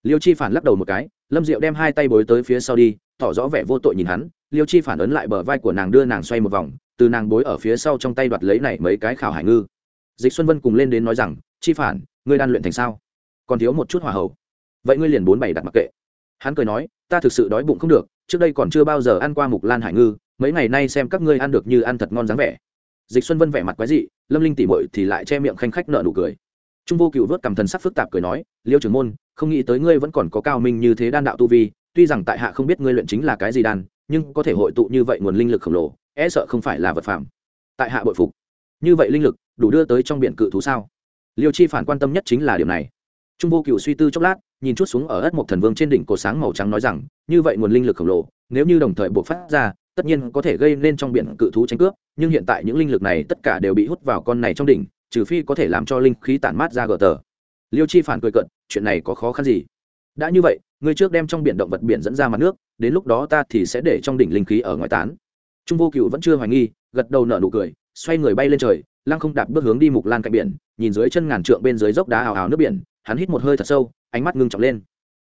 Liêu chi phản lắc đầu một cái, lâm diệu đem hai tay bối tới phía sau đi, tỏ rõ vẻ vô tội nhìn hắn, liêu chi phản ấn lại bờ vai của nàng đưa nàng xoay một vòng từ nàng bối ở phía sau trong tay đoạt lấy này mấy cái khảo hải ngư. Dịch xuân vân cùng lên đến nói rằng, chi phản, ngươi đan luyện thành sao? Còn thiếu một chút hòa hậu vậy ngươi liền bốn bảy đặt mặc kệ. Hắn cười nói, ta thực sự đói bụng không được, trước đây còn chưa bao giờ ăn qua mục lan hải ngư, mấy ngày nay xem các ngươi ăn được như ăn thật ngon dáng vẻ. Dịch xuân vân vẻ mặt quái dị, lâm linh tỉ mội thì lại che miệng khanh khách nợ nụ cười. Trung vô cựu vớt cầm thần sắc phức tạp cười nói, liêu trưởng môn, không nghĩ tới ngươi vẫn còn có cao minh như thế đan đạo tu vi, tuy rằng tại hạ không biết ngươi luyện chính là cái gì đan nhưng có thể hội tụ như vậy nguồn linh lực khổng lồ e sợ không phải là vật phẩm tại hạ bội phục. Như vậy linh lực, đủ đưa tới trong biển cự thú sao? Liêu chi phản quan tâm nhất chính là điểm này. Trung vô cựu suy tư chốc lát, nhìn chút xuống ở ất một thần vương trên đỉnh cổ sáng màu trắng nói rằng, như vậy nguồn linh lực khổng lồ, nếu như đồng thời buộc phát ra, tất nhiên có thể gây nên trong biển cự thú tranh cướp, nhưng hiện tại những linh lực này tất cả đều bị hút vào con này trong đỉnh, trừ phi có thể làm cho linh khí tản mát ra gờ tờ. Liêu chi phản cười cận chuyện này có khó khăn gì? Đã như vậy ngươi trước đem trong biển động vật biển dẫn ra mặt nước, đến lúc đó ta thì sẽ để trong đỉnh linh khí ở ngoài tán. Trung vô cựu vẫn chưa hoài nghi, gật đầu nở nụ cười, xoay người bay lên trời, lăng không đạp bước hướng đi mục lan cạnh biển, nhìn dưới chân ngàn trượng bên dưới dốc đá ào ào nước biển, hắn hít một hơi thật sâu, ánh mắt ngưng trọng lên.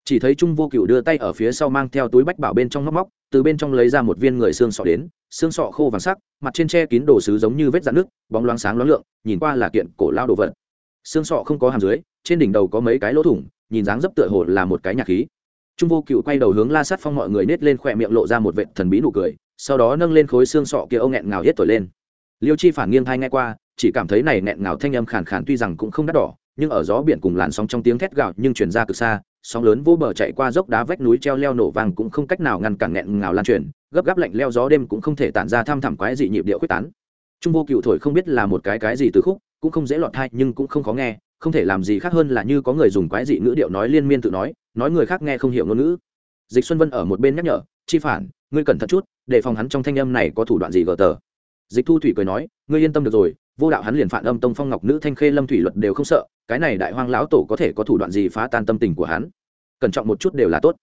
Chỉ thấy trung vô cựu đưa tay ở phía sau mang theo túi bách bảo bên trong móc móc, từ bên trong lấy ra một viên người xương sọ đến, xương sọ khô vàng sắc, mặt trên tre kín đồ sứ giống như vết dạn nước bóng loáng sáng loáng lượng, nhìn qua là kiện cổ lao đồ vật. Xương sọ không có hàm dưới, trên đỉnh đầu có mấy cái lỗ thủng, nhìn dáng dấp tựa hồ là một cái nhạc khí trung vô cựu quay đầu hướng la sát phong mọi người nết lên khỏe miệng lộ ra một vệ thần bí nụ cười, sau đó nâng lên khối xương sọ kia ông nghẹn ngào hết thổi lên. Liêu chi phản nghiêng thai nghe qua, chỉ cảm thấy này nghẹn ngào thanh âm khàn khàn tuy rằng cũng không đắt đỏ, nhưng ở gió biển cùng làn sóng trong tiếng thét gạo nhưng truyền ra cực xa, sóng lớn vô bờ chạy qua dốc đá vách núi treo leo nổ vàng cũng không cách nào ngăn cản nghẹn ngào lan truyền, gấp gáp lạnh leo gió đêm cũng không thể tản ra tham thẳm quái dị nhịp điệu quyết tán. Trung vô cựu thổi không biết là một cái cái gì từ khúc, cũng không dễ lọt thai nhưng cũng không khó nghe, không thể làm gì khác hơn là như có người dùng quái dị ngữ điệu nói liên miên tự nói nói người khác nghe không hiểu ngôn ngữ. Dịch xuân vân ở một bên nhắc nhở, chi phản, ngươi cẩn thận chút, để phòng hắn trong thanh âm này có thủ đoạn gì gờ tờ. Dịch thu thủy cười nói, ngươi yên tâm được rồi, vô đạo hắn liền phản âm tông phong ngọc nữ thanh khê lâm thủy luật đều không sợ, cái này đại hoang lão tổ có thể có thủ đoạn gì phá tan tâm tình của hắn? Cẩn trọng một chút đều là tốt.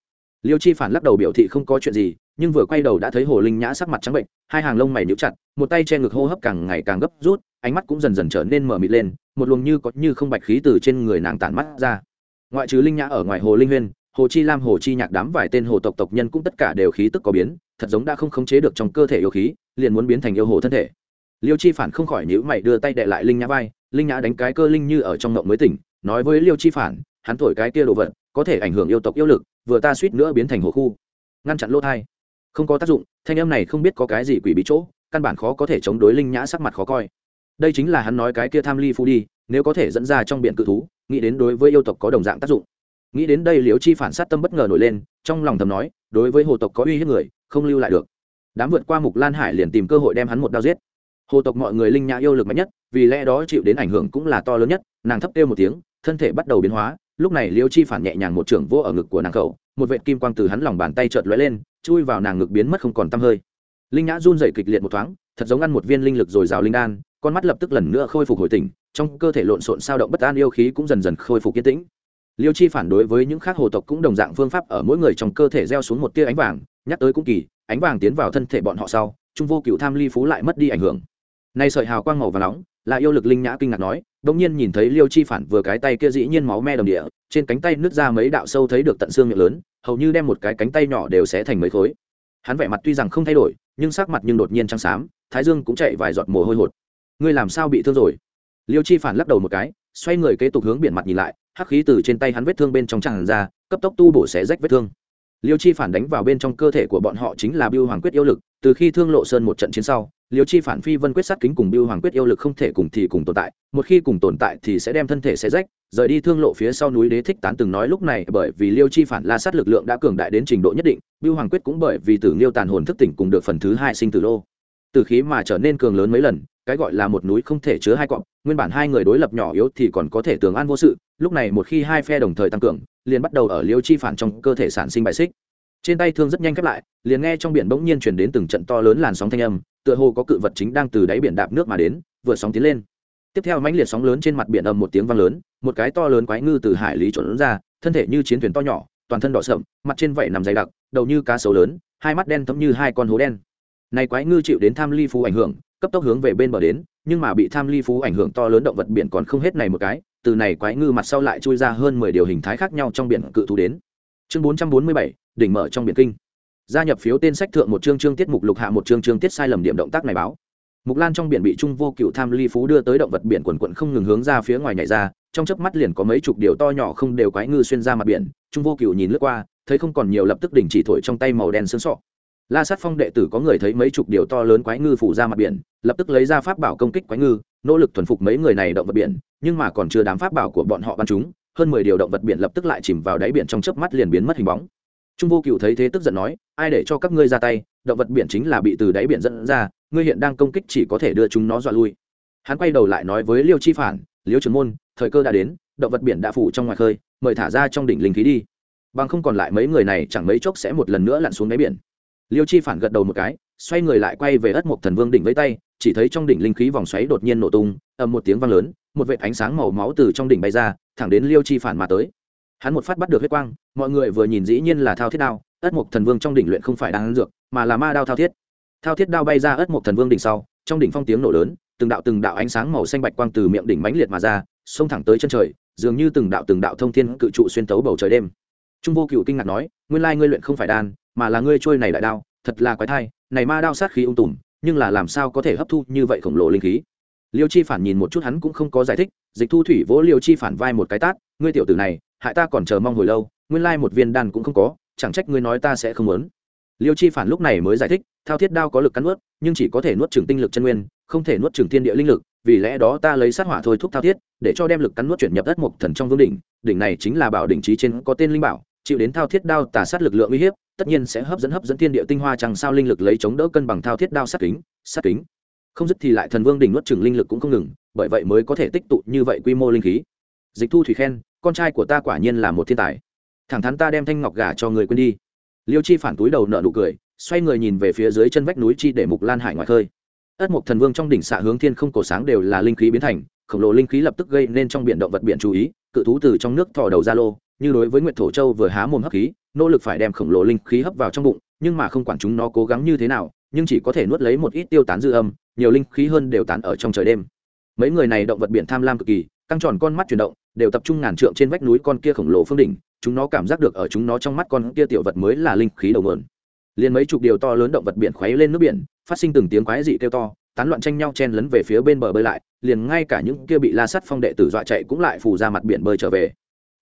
Liêu chi phản lắc đầu biểu thị không có chuyện gì, nhưng vừa quay đầu đã thấy hồ linh nhã sắc mặt trắng bệnh, hai hàng lông mày níu chặt, một tay che ngực hô hấp càng ngày càng gấp rút, ánh mắt cũng dần dần trở nên mở mịt lên, một luồng như có như không bạch khí từ trên người nàng tản mắt ra ngoại trừ linh nhã ở ngoài hồ linh huyên, hồ chi lam, hồ chi nhạc đám vài tên hồ tộc tộc nhân cũng tất cả đều khí tức có biến, thật giống đã không khống chế được trong cơ thể yêu khí, liền muốn biến thành yêu hồ thân thể. Liêu chi phản không khỏi nhữ mày đưa tay đệ lại linh nhã vai, linh nhã đánh cái cơ linh như ở trong ngộng mới tỉnh, nói với liêu chi phản, hắn thổi cái kia đồ vật, có thể ảnh hưởng yêu tộc yêu lực, vừa ta suýt nữa biến thành hồ khu. Ngăn chặn lỗ thai. Không có tác dụng, thanh em này không biết có cái gì quỷ bí chỗ, căn bản khó có thể chống đối linh nhã sắc mặt khó coi. Đây chính là hắn nói cái kia tham ly phu đi, nếu có thể dẫn ra trong biển cự thú nghĩ đến đối với yêu tộc có đồng dạng tác dụng. Nghĩ đến đây liễu chi phản sát tâm bất ngờ nổi lên, trong lòng thầm nói, đối với hồ tộc có uy hiếp người, không lưu lại được. Đám vượt qua mục lan hải liền tìm cơ hội đem hắn một đao giết. Hồ tộc mọi người linh nhã yêu lực mạnh nhất, vì lẽ đó chịu đến ảnh hưởng cũng là to lớn nhất, nàng thấp kêu một tiếng, thân thể bắt đầu biến hóa, lúc này liễu chi phản nhẹ nhàng một trưởng vô ở ngực của nàng khẩu, một vệ kim quang từ hắn lòng bàn tay chợt lóe lên, chui vào nàng ngực biến mất không còn tăm hơi. Linh nhã run dậy kịch liệt một thoáng, thật giống ăn một viên linh lực dồi dào linh đan con mắt lập tức lần nữa khôi phục hồi tỉnh, trong cơ thể lộn xộn sao động bất an yêu khí cũng dần dần khôi phục yên tĩnh. Liêu chi phản đối với những khác hồ tộc cũng đồng dạng phương pháp ở mỗi người trong cơ thể gieo xuống một tia ánh vàng, nhắc tới cũng kỳ, ánh vàng tiến vào thân thể bọn họ sau, trung vô cựu tham ly phú lại mất đi ảnh hưởng. Nay sợi hào quang màu và nóng, là yêu lực linh nhã kinh ngạc nói đông nhiên nhìn thấy liêu chi phản vừa cái tay kia dĩ nhiên máu me đồng địa, trên cánh tay nứt ra mấy đạo sâu thấy được tận xương miệng lớn, hầu như đem một cái cánh tay nhỏ đều sẽ thành mấy khối. Hắn vẻ mặt tuy rằng không thay đổi, nhưng sắc mặt nhưng đột nhiên trắng xám, thái dương cũng chạy vài giọt mồ hôi hột ngươi làm sao bị thương rồi? Liêu chi phản lắc đầu một cái, xoay người kế tục hướng biển mặt nhìn lại, hắc khí từ trên tay hắn vết thương bên trong tràn ra, cấp tốc tu bổ xé rách vết thương. Liêu chi phản đánh vào bên trong cơ thể của bọn họ chính là biêu hoàng quyết yêu lực, từ khi thương lộ sơn một trận chiến sau, liêu chi phản phi vân quyết sát kính cùng biêu hoàng quyết yêu lực không thể cùng thì cùng tồn tại, một khi cùng tồn tại thì sẽ đem thân thể xé rách, rời đi thương lộ phía sau núi đế thích tán từng nói lúc này bởi vì liêu chi phản la sát lực lượng đã cường đại đến trình độ nhất định biêu hoàng quyết cũng bởi vì tử liêu tàn hồn thức tỉnh cùng được phần thứ hai sinh tử lô. Từ khí mà trở nên cường lớn mấy lần cái gọi là một núi không thể chứa hai cọp, nguyên bản hai người đối lập nhỏ yếu thì còn có thể tường an vô sự, lúc này một khi hai phe đồng thời tăng cường, liền bắt đầu ở liêu chi phản trong cơ thể sản sinh bại xích. Trên tay thương rất nhanh khép lại, liền nghe trong biển bỗng nhiên chuyển đến từng trận to lớn làn sóng thanh âm, tựa hồ có cự vật chính đang từ đáy biển đạp nước mà đến, vừa sóng tiến lên. Tiếp theo mãnh liệt sóng lớn trên mặt biển ầm một tiếng vang lớn, một cái to lớn quái ngư từ hải lý trộn ra, thân thể như chiến thuyền to nhỏ, toàn thân đỏ sậm, mặt trên vảy nằm dày đặc, đầu như cá sấu lớn, hai mắt đen thấm như hai con hố đen. Này quái ngư chịu đến tham ly phú ảnh hưởng cấp tốc hướng về bên bờ đến, nhưng mà bị tham ly phú ảnh hưởng to lớn động vật biển còn không hết này một cái, từ này quái ngư mặt sau lại chui ra hơn mười điều hình thái khác nhau trong biển cự thú đến. Chương bốn trăm bốn mươi bảy, đỉnh mở trong biển kinh. Gia nhập phiếu tên sách thượng một chương chương tiết mục lục hạ một chương chương tiết sai lầm điểm động tác này báo. Mục lan trong biển bị trung vô cựu tham ly phú đưa tới động vật biển quần quận không ngừng hướng ra phía ngoài nhảy ra, trong chớp mắt liền có mấy chục điều to nhỏ không đều quái ngư xuyên ra mặt biển. Trung vô cựu nhìn lướt qua, thấy không còn nhiều lập tức đình chỉ thổi trong tay màu đen sướng sọ la sát phong đệ tử có người thấy mấy chục điều to lớn quái ngư phủ ra mặt biển, lập tức lấy ra pháp bảo công kích quái ngư, nỗ lực thuần phục mấy người này động vật biển, nhưng mà còn chưa đám pháp bảo của bọn họ bắn chúng, hơn mười điều động vật biển lập tức lại chìm vào đáy biển trong chớp mắt liền biến mất hình bóng. Trung vô cựu thấy thế tức giận nói, ai để cho các ngươi ra tay, động vật biển chính là bị từ đáy biển dẫn ra, ngươi hiện đang công kích chỉ có thể đưa chúng nó dọa lui. Hắn quay đầu lại nói với liêu chi phản, liêu trường môn, thời cơ đã đến, động vật biển đã phủ trong ngoài khơi, mời thả ra trong đỉnh linh khí đi. Bằng không còn lại mấy người này chẳng mấy chốc sẽ một lần nữa lặn xuống đáy biển liêu chi phản gật đầu một cái, xoay người lại quay về ất mộc thần vương đỉnh với tay, chỉ thấy trong đỉnh linh khí vòng xoáy đột nhiên nổ tung, ầm một tiếng vang lớn, một vệt ánh sáng màu máu từ trong đỉnh bay ra, thẳng đến liêu chi phản mà tới. Hắn một phát bắt được huyết quang, mọi người vừa nhìn dĩ nhiên là thao thiết đao, ất mộc thần vương trong đỉnh luyện không phải đang dược, mà là ma đao thao thiết. Thao thiết đao bay ra ất mộc thần vương đỉnh sau, trong đỉnh phong tiếng nổ lớn, từng đạo từng đạo ánh sáng màu xanh bạch quang từ miệng đỉnh mãnh liệt mà ra, xông thẳng tới chân trời, dường như từng đạo từng đạo thông thiên cự trụ xuyên tấu bầu trời đêm. Trung vô cựu kinh ngạc nói, nguyên lai ngươi luyện không phải đan mà là ngươi trôi này đại đao, thật là quái thai, này ma đao sát khí ung tùm, nhưng là làm sao có thể hấp thu như vậy khổng lồ linh khí? Liêu chi phản nhìn một chút hắn cũng không có giải thích, dịch thu thủy vỗ liêu chi phản vai một cái tát, ngươi tiểu tử này, hại ta còn chờ mong hồi lâu, nguyên lai một viên đan cũng không có, chẳng trách ngươi nói ta sẽ không muốn. Liêu chi phản lúc này mới giải thích, thao thiết đao có lực cắn nuốt, nhưng chỉ có thể nuốt trừng tinh lực chân nguyên, không thể nuốt trừng thiên địa linh lực, vì lẽ đó ta lấy sát hỏa thôi thúc thao thiết, để cho đem lực cắn nuốt chuyển nhập đất một thần trong vương đỉnh đỉnh này chính là bảo đỉnh trí trên có tên linh bảo, chịu đến thao thiết đao tà sát lực lượng uy hiếp tất nhiên sẽ hấp dẫn hấp dẫn thiên địa tinh hoa chẳng sao linh lực lấy chống đỡ cân bằng thao thiết đao sát kính sát kính. Không dứt thì lại thần vương đỉnh nuốt trừng linh lực cũng không ngừng, bởi vậy mới có thể tích tụ như vậy quy mô linh khí. Dịch thu thủy khen, con trai của ta quả nhiên là một thiên tài. Thẳng thắn ta đem thanh ngọc gà cho người quên đi. Liêu chi phản túi đầu nợ nụ cười, xoay người nhìn về phía dưới chân vách núi chi để mục lan hải ngoài khơi. Ất mục thần vương trong đỉnh xạ hướng thiên không cổ sáng đều là linh khí biến thành, khổng lồ linh khí lập tức gây nên trong biển động vật biển chú ý, cự thú từ trong nước thò đầu ra lô, như đối với nguyệt thổ châu vừa há mồm hấp khí nỗ lực phải đem khổng lồ linh khí hấp vào trong bụng, nhưng mà không quản chúng nó cố gắng như thế nào, nhưng chỉ có thể nuốt lấy một ít tiêu tán dư âm, nhiều linh khí hơn đều tán ở trong trời đêm. Mấy người này động vật biển tham lam cực kỳ, căng tròn con mắt chuyển động, đều tập trung ngàn trượng trên vách núi con kia khổng lồ phương đỉnh, chúng nó cảm giác được ở chúng nó trong mắt con kia tiểu vật mới là linh khí đầu mượn liền mấy chục điều to lớn động vật biển khuấy lên nước biển, phát sinh từng tiếng quái dị kêu to, tán loạn tranh nhau chen lấn về phía bên bờ bơi lại, liền ngay cả những kia bị la sắt phong đệ tử dọa chạy cũng lại phù ra mặt biển bơi trở về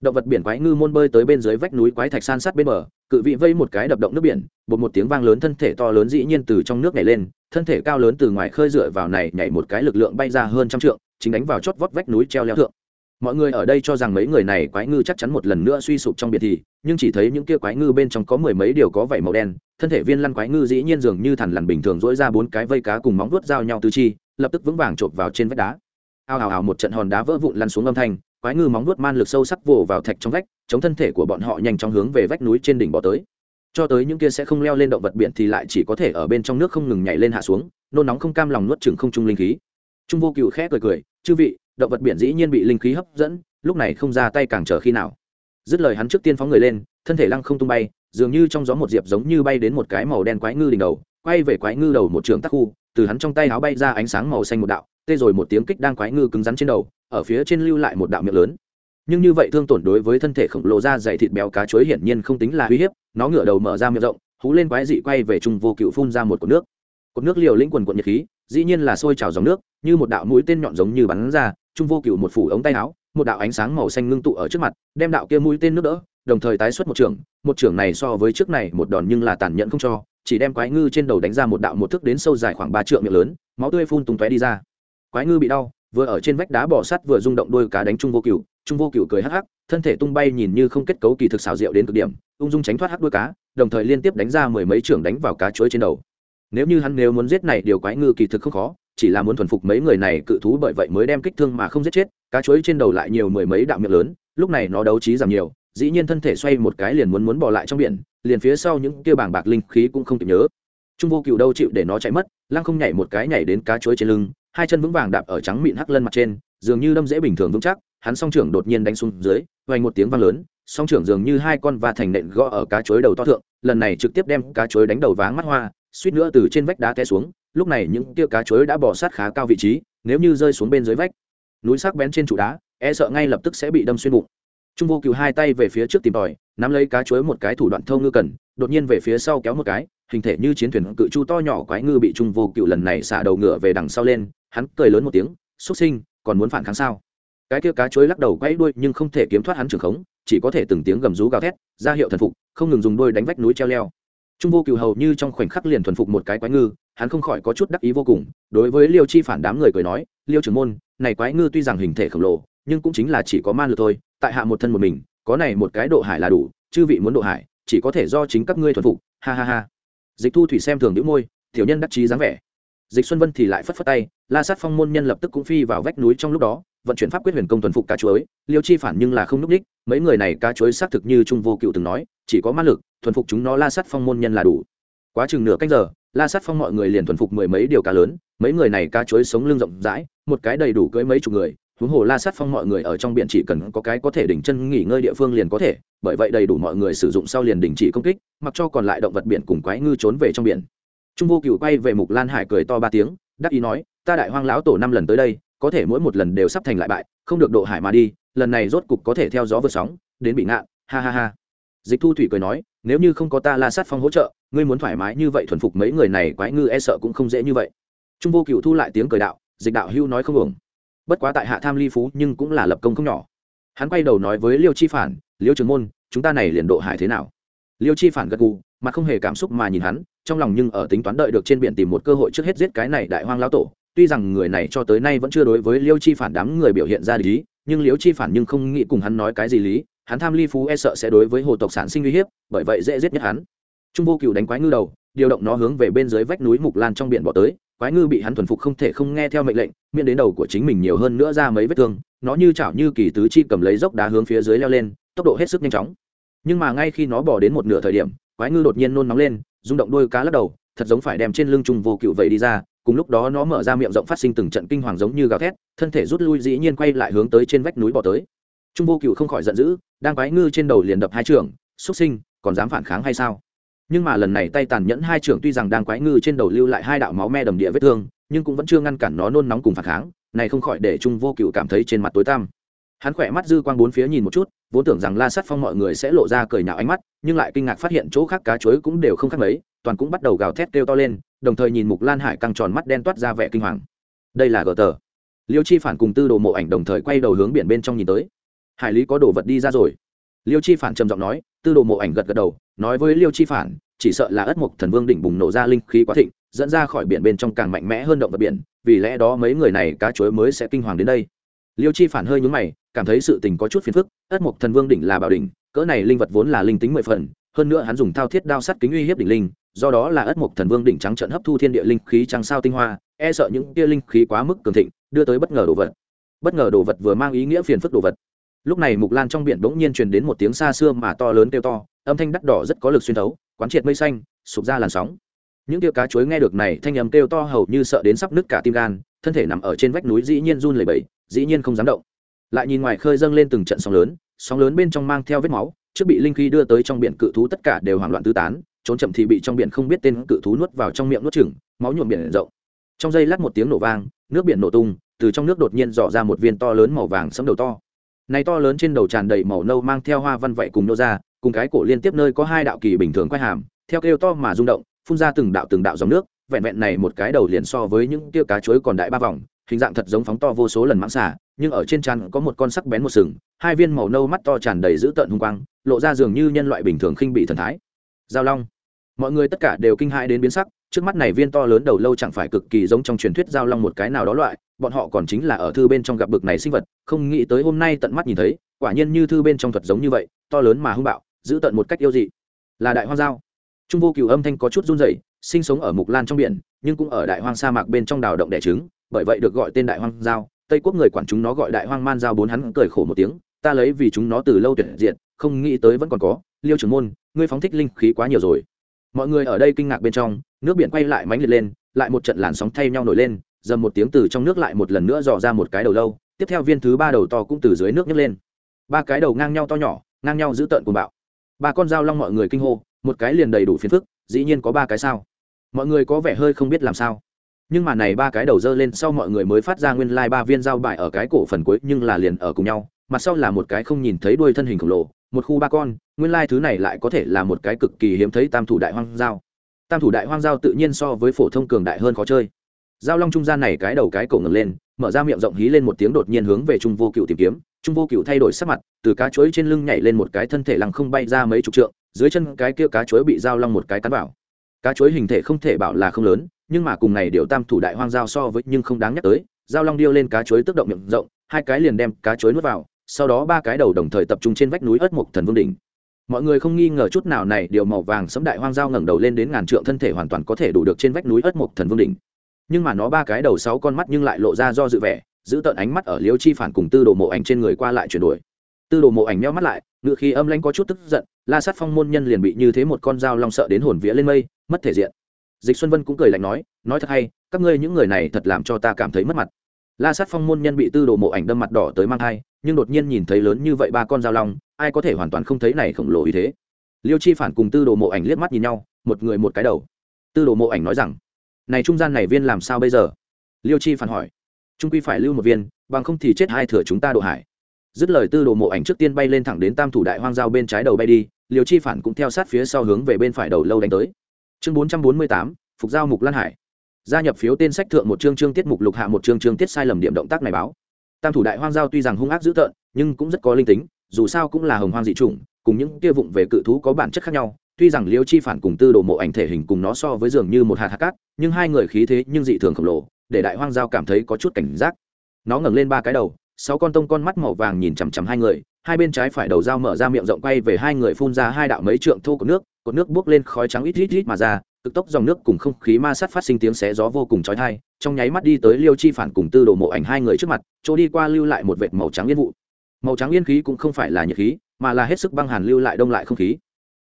động vật biển quái ngư môn bơi tới bên dưới vách núi quái thạch san sát bên bờ, cự vị vây một cái đập động nước biển, bột một tiếng vang lớn thân thể to lớn dĩ nhiên từ trong nước nhảy lên, thân thể cao lớn từ ngoài khơi dựa vào này nhảy một cái lực lượng bay ra hơn trăm trượng, chính đánh vào chót vót vách núi treo leo thượng. Mọi người ở đây cho rằng mấy người này quái ngư chắc chắn một lần nữa suy sụp trong biệt thì, nhưng chỉ thấy những kia quái ngư bên trong có mười mấy điều có vảy màu đen, thân thể viên lăn quái ngư dĩ nhiên dường như thằn lằn bình thường dỗi ra bốn cái vây cá cùng móng vuốt giao nhau tứ chi, lập tức vững vàng chộp vào trên vách đá. Ao ào ào một trận hòn đá vỡ vụn lăn xuống âm thanh quái ngư móng vuốt man lực sâu sắc vồ vào thạch trong vách, chống thân thể của bọn họ nhanh chóng hướng về vách núi trên đỉnh bỏ tới. Cho tới những kia sẽ không leo lên động vật biển thì lại chỉ có thể ở bên trong nước không ngừng nhảy lên hạ xuống, nôn nóng không cam lòng nuốt chừng không trung linh khí. Trung vô cựu khẽ cười cười, chư vị, động vật biển dĩ nhiên bị linh khí hấp dẫn, lúc này không ra tay càng chờ khi nào. Dứt lời hắn trước tiên phóng người lên, thân thể lăng không tung bay, dường như trong gió một diệp giống như bay đến một cái màu đen quái ngư đỉnh đầu, quay về quái ngư đầu một trường tắc khu, từ hắn trong tay áo bay ra ánh sáng màu xanh một đạo, tê rồi một tiếng kích đang quái ngư cứng rắn trên đầu ở phía trên lưu lại một đạo miệng lớn. Nhưng như vậy thương tổn đối với thân thể khổng lồ da dày thịt béo cá chuối hiển nhiên không tính là uy hiếp, nó ngửa đầu mở ra miệng rộng, hú lên quái dị quay về trung vô cựu phun ra một cột nước. Cột nước liều lĩnh quần quận nhiệt khí, dĩ nhiên là sôi trào dòng nước, như một đạo mũi tên nhọn giống như bắn ra, trung vô cựu một phủ ống tay áo, một đạo ánh sáng màu xanh ngưng tụ ở trước mặt, đem đạo kia mũi tên nước đỡ, đồng thời tái xuất một trường một trường này so với trước này một đòn nhưng là tàn nhẫn không cho, chỉ đem quái ngư trên đầu đánh ra một đạo một thước đến sâu dài khoảng ba trượng miệng lớn, máu tươi phun tung tóe đi ra. Quái ngư bị đau vừa ở trên vách đá bò sắt vừa rung động đôi cá đánh trung vô cựu trung vô cựu cười hắc hắc, thân thể tung bay nhìn như không kết cấu kỳ thực xảo diệu đến cực điểm, ung dung tránh thoát hắc đuôi cá, đồng thời liên tiếp đánh ra mười mấy trưởng đánh vào cá chuối trên đầu. Nếu như hắn nếu muốn giết này điều quái ngư kỳ thực không khó, chỉ là muốn thuần phục mấy người này cự thú bởi vậy mới đem kích thương mà không giết chết, cá chuối trên đầu lại nhiều mười mấy đạo miệng lớn, lúc này nó đấu trí giảm nhiều, dĩ nhiên thân thể xoay một cái liền muốn muốn bỏ lại trong biển, liền phía sau những kia bảng bạc linh khí cũng không kịp nhớ. Trung vô cựu đâu chịu để nó chạy mất, lăng không nhảy một cái nhảy đến cá chuối trên lưng hai chân vững vàng đạp ở trắng mịn hắc lân mặt trên, dường như đâm dễ bình thường vững chắc, hắn song trưởng đột nhiên đánh xuống dưới, vang một tiếng vang lớn, song trưởng dường như hai con và thành nện gõ ở cá chuối đầu to thượng, lần này trực tiếp đem cá chuối đánh đầu váng mắt hoa, suýt nữa từ trên vách đá té xuống, lúc này những tia cá chuối đã bỏ sát khá cao vị trí, nếu như rơi xuống bên dưới vách, núi sắc bén trên trụ đá e sợ ngay lập tức sẽ bị đâm xuyên bụng. Trung vô cựu hai tay về phía trước tìm tòi, nắm lấy cá chuối một cái thủ đoạn thâu ngư cần, đột nhiên về phía sau kéo một cái, hình thể như chiến thuyền cự chu to nhỏ quái ngư bị trung vô cựu lần này xả đầu ngựa về đằng sau lên hắn cười lớn một tiếng, xuất sinh, còn muốn phản kháng sao? Cái kia cá chuối lắc đầu quay đuôi nhưng không thể kiếm thoát hắn trường khống, chỉ có thể từng tiếng gầm rú gào thét, ra hiệu thần phục, không ngừng dùng đôi đánh vách núi treo leo. Trung vô cựu hầu như trong khoảnh khắc liền thuần phục một cái quái ngư, hắn không khỏi có chút đắc ý vô cùng, đối với liêu chi phản đám người cười nói, liêu trưởng môn, này quái ngư tuy rằng hình thể khổng lồ, nhưng cũng chính là chỉ có man lực thôi, tại hạ một thân một mình, có này một cái độ hải là đủ, chư vị muốn độ hải, chỉ có thể do chính các ngươi thuần phục. Ha ha ha. Dịch thu thủy xem thường đĩu môi, tiểu nhân đắc chí dáng vẻ dịch xuân vân thì lại phất phất tay, la sát phong môn nhân lập tức cũng phi vào vách núi trong lúc đó, vận chuyển pháp quyết huyền công thuần phục cá chuối. Liêu chi phản nhưng là không núp đích, mấy người này cá chuối xác thực như trung vô cựu từng nói, chỉ có ma lực, thuần phục chúng nó la sát phong môn nhân là đủ. Quá chừng nửa canh giờ, la sát phong mọi người liền thuần phục mười mấy điều cá lớn, mấy người này cá chuối sống lưng rộng rãi, một cái đầy đủ cưới mấy chục người. Huống hồ la sát phong mọi người ở trong biển chỉ cần có cái có thể đỉnh chân nghỉ ngơi địa phương liền có thể, bởi vậy đầy đủ mọi người sử dụng sau liền đình chỉ công kích, mặc cho còn lại động vật biển cùng quái ngư trốn về trong biển trung vô cựu quay về mục lan hải cười to ba tiếng, đắc ý nói, ta đại hoang lão tổ năm lần tới đây, có thể mỗi một lần đều sắp thành lại bại, không được độ hải mà đi, lần này rốt cục có thể theo gió vượt sóng, đến bị ngạn, ha ha ha. Dịch thu thủy cười nói, nếu như không có ta la sát phong hỗ trợ, ngươi muốn thoải mái như vậy thuần phục mấy người này quái ngư e sợ cũng không dễ như vậy. Trung vô cựu thu lại tiếng cười đạo, dịch đạo hưu nói không ổng bất quá tại hạ tham ly phú nhưng cũng là lập công không nhỏ. Hắn quay đầu nói với liêu chi phản, liêu trường môn, chúng ta này liền độ hải thế nào? Liêu chi phản gật gù mà không hề cảm xúc mà nhìn hắn trong lòng nhưng ở tính toán đợi được trên biển tìm một cơ hội trước hết giết cái này đại hoang lão tổ. Tuy rằng người này cho tới nay vẫn chưa đối với liêu chi phản đám người biểu hiện ra lý, nhưng liêu chi phản nhưng không nghĩ cùng hắn nói cái gì lý. Hắn tham ly phú e sợ sẽ đối với hồ tộc sản sinh uy hiếp, bởi vậy dễ giết nhất hắn. Trung vô cựu đánh quái ngư đầu, điều động nó hướng về bên dưới vách núi mục lan trong biển bỏ tới. Quái ngư bị hắn thuần phục không thể không nghe theo mệnh lệnh miễn đến đầu của chính mình nhiều hơn nữa ra mấy vết thương. Nó như chảo như kỳ tứ chi cầm lấy dốc đá hướng phía dưới leo lên, tốc độ hết sức nhanh chóng. Nhưng mà ngay khi nó bỏ đến một nửa thời điểm, quái ngư đột nhiên nôn nóng lên rung động đôi cá lắc đầu thật giống phải đem trên lưng trung vô cựu vậy đi ra cùng lúc đó nó mở ra miệng rộng phát sinh từng trận kinh hoàng giống như gào thét thân thể rút lui dĩ nhiên quay lại hướng tới trên vách núi bỏ tới. Trung vô cựu không khỏi giận dữ đang quái ngư trên đầu liền đập hai trưởng, xuất sinh còn dám phản kháng hay sao? Nhưng mà lần này tay tàn nhẫn hai trưởng tuy rằng đang quái ngư trên đầu lưu lại hai đạo máu me đầm địa vết thương nhưng cũng vẫn chưa ngăn cản nó nôn nóng cùng phản kháng này không khỏi để trung vô cựu cảm thấy trên mặt tối tăm hắn khỏe mắt dư quang bốn phía nhìn một chút, vốn tưởng rằng la Sát phong mọi người sẽ lộ ra cười nhạo ánh mắt, nhưng lại kinh ngạc phát hiện chỗ khác cá chuối cũng đều không khác mấy, toàn cũng bắt đầu gào thét kêu to lên, đồng thời nhìn mục lan hải căng tròn mắt đen toát ra vẻ kinh hoàng. Đây là gờ tờ. Liêu chi phản cùng tư đồ mộ ảnh đồng thời quay đầu hướng biển bên trong nhìn tới. Hải lý có đồ vật đi ra rồi. Liêu chi phản trầm giọng nói, tư đồ mộ ảnh gật gật đầu, nói với liêu chi phản, chỉ sợ là ất mục thần vương đỉnh bùng nổ ra linh khí quá thịnh, dẫn ra khỏi biển bên trong càng mạnh mẽ hơn động vật biển, vì lẽ đó mấy người này cá chuối mới sẽ kinh hoàng đến đây. Liêu chi phản hơi nhúng mày cảm thấy sự tình có chút phiền phức, ất mục thần vương đỉnh là bảo đỉnh, cỡ này linh vật vốn là linh tính mười phần, hơn nữa hắn dùng thao thiết đao sắt kính uy hiếp đỉnh linh, do đó là ất mục thần vương đỉnh trắng trận hấp thu thiên địa linh khí trăng sao tinh hoa e sợ những tia linh khí quá mức cường thịnh, đưa tới bất ngờ đồ vật. Bất ngờ đồ vật vừa mang ý nghĩa phiền phức đồ vật. Lúc này mục lan trong biển bỗng nhiên truyền đến một tiếng xa xưa mà to lớn kêu to, âm thanh đắt đỏ rất có lực xuyên thấu, quán triệt mây xanh, sụp ra làn sóng. Những tia cá chuối nghe được này thanh âm kêu to hầu như sợ đến sắp nứt cả tim gan, thân thể nằm ở trên vách núi dĩ nhiên run lẩy bẩy, dĩ nhiên không dám động lại nhìn ngoài khơi dâng lên từng trận sóng lớn sóng lớn bên trong mang theo vết máu, trước bị linh khí đưa tới trong biển cự thú tất cả đều hoảng loạn tứ tán, trốn chậm thì bị trong biển không biết tên cự thú nuốt vào trong miệng nuốt chừng máu nhuộm biển rộng. Trong giây lát một tiếng nổ vang, nước biển nổ tung, từ trong nước đột nhiên dò ra một viên to lớn màu vàng sẫm đầu to. Này to lớn trên đầu tràn đầy màu nâu mang theo hoa văn vậy cùng nô ra, cùng cái cổ liên tiếp nơi có hai đạo kỳ bình thường quay hàm, theo kêu to mà rung động, phun ra từng đạo từng đạo dòng nước, vẹn vẹn này một cái đầu liền so với những tiêu cá chuối còn đại ba vòng hình dạng thật giống phóng to vô số lần mãng xả nhưng ở trên trán có một con sắc bén một sừng, hai viên màu nâu mắt to tràn đầy dữ tợn hung quang, lộ ra dường như nhân loại bình thường khinh bị thần thái. Giao long. Mọi người tất cả đều kinh hãi đến biến sắc, trước mắt này viên to lớn đầu lâu chẳng phải cực kỳ giống trong truyền thuyết giao long một cái nào đó loại, bọn họ còn chính là ở thư bên trong gặp bực này sinh vật, không nghĩ tới hôm nay tận mắt nhìn thấy, quả nhiên như thư bên trong thuật giống như vậy, to lớn mà hung bạo giữ tận một cách yêu dị. Là đại hoang giao. Trung vô cửu âm thanh có chút run rẩy, sinh sống ở mục lan trong biển, nhưng cũng ở đại hoang sa mạc bên trong đào động đẻ trứng bởi vậy được gọi tên đại hoang giao. Tây quốc người quản chúng nó gọi đại hoang man giao bốn hắn cười khổ một tiếng, ta lấy vì chúng nó từ lâu tuyệt diện không nghĩ tới vẫn còn có. Liêu trưởng môn, ngươi phóng thích linh khí quá nhiều rồi. Mọi người ở đây kinh ngạc bên trong, nước biển quay lại mánh liệt lên, lại một trận làn sóng thay nhau nổi lên, dầm một tiếng từ trong nước lại một lần nữa dò ra một cái đầu lâu, tiếp theo viên thứ ba đầu to cũng từ dưới nước nhấc lên. Ba cái đầu ngang nhau to nhỏ, ngang nhau giữ tợn cùng bạo. Ba con dao long mọi người kinh hô, một cái liền đầy đủ phiền phức, dĩ nhiên có ba cái sao? Mọi người có vẻ hơi không biết làm sao nhưng mà này ba cái đầu dơ lên sau mọi người mới phát ra nguyên lai ba viên dao bại ở cái cổ phần cuối, nhưng là liền ở cùng nhau. Mặt sau là một cái không nhìn thấy đuôi thân hình khổng lồ, một khu ba con, nguyên lai thứ này lại có thể là một cái cực kỳ hiếm thấy tam thủ đại hoang giao. Tam thủ đại hoang giao tự nhiên so với phổ thông cường đại hơn khó chơi. Giao long trung gian này cái đầu cái cổ ngẩng lên, mở ra miệng rộng hí lên một tiếng đột nhiên hướng về trung vô cựu tìm kiếm. Trung vô cựu thay đổi sắc mặt, từ cá chuối trên lưng nhảy lên một cái thân thể lăng không bay ra mấy chục trượng, dưới chân cái kia cá chuối bị giao long một cái cắn vào. Cá chuối hình thể không thể bảo là không lớn nhưng mà cùng này điều tam thủ đại hoang giao so với nhưng không đáng nhắc tới, giao long điêu lên cá chuối tức động miệng rộng, hai cái liền đem cá chuối nuốt vào, sau đó ba cái đầu đồng thời tập trung trên vách núi ớt mộc thần vương đỉnh. Mọi người không nghi ngờ chút nào này điều màu vàng sấm đại hoang giao ngẩng đầu lên đến ngàn trượng thân thể hoàn toàn có thể đủ được trên vách núi ớt mộc thần vương đỉnh. Nhưng mà nó ba cái đầu sáu con mắt nhưng lại lộ ra do dự vẻ, giữ tợn ánh mắt ở liêu chi phản cùng tư đồ mộ ảnh trên người qua lại chuyển đổi. Tư đồ mộ ảnh meo mắt lại, ngựa khi âm lanh có chút tức giận, la sát phong môn nhân liền bị như thế một con dao long sợ đến hồn vía lên mây, mất thể diện dịch xuân vân cũng cười lạnh nói nói thật hay, các ngươi những người này thật làm cho ta cảm thấy mất mặt. La sát phong môn nhân bị tư đồ mộ ảnh đâm mặt đỏ tới mang thai, nhưng đột nhiên nhìn thấy lớn như vậy ba con dao long, ai có thể hoàn toàn không thấy này khổng lồ ý thế? Liêu chi phản cùng tư đồ mộ ảnh liếc mắt nhìn nhau, một người một cái đầu. Tư đồ mộ ảnh nói rằng, này trung gian này viên làm sao bây giờ? Liêu chi phản hỏi, trung quy phải lưu một viên, bằng không thì chết hai thừa chúng ta độ hải. Dứt lời tư đồ mộ ảnh trước tiên bay lên thẳng đến tam thủ đại hoang giao bên trái đầu bay đi liều chi phản cũng theo sát phía sau hướng về bên phải đầu lâu đánh tới chương bốn trăm bốn mươi tám, phục giao mục lan hải. Gia nhập phiếu tên sách thượng một chương chương tiết mục lục hạ một chương chương tiết sai lầm điểm động tác này báo. Tam thủ đại hoang giao tuy rằng hung ác dữ tợn, nhưng cũng rất có linh tính, dù sao cũng là hồng hoang dị chủng, cùng những kia vụng về cự thú có bản chất khác nhau. Tuy rằng liêu chi phản cùng tư đồ mộ ảnh thể hình cùng nó so với dường như một hạt hạt cát, nhưng hai người khí thế nhưng dị thường khổng lồ, để đại hoang giao cảm thấy có chút cảnh giác. Nó ngẩng lên ba cái đầu, sáu con tông con mắt màu vàng nhìn chằm chằm hai người hai bên trái phải đầu dao mở ra miệng rộng quay về hai người phun ra hai đạo mấy trượng thô của nước, cột nước buốc lên khói trắng ít ít ít mà ra, cực tốc dòng nước cùng không khí ma sát phát sinh tiếng xé gió vô cùng chói tai, trong nháy mắt đi tới liêu chi phản cùng tư đồ mộ ảnh hai người trước mặt, chỗ đi qua lưu lại một vệt màu trắng yên vụ. Màu trắng yên khí cũng không phải là nhiệt khí, mà là hết sức băng hàn lưu lại đông lại không khí.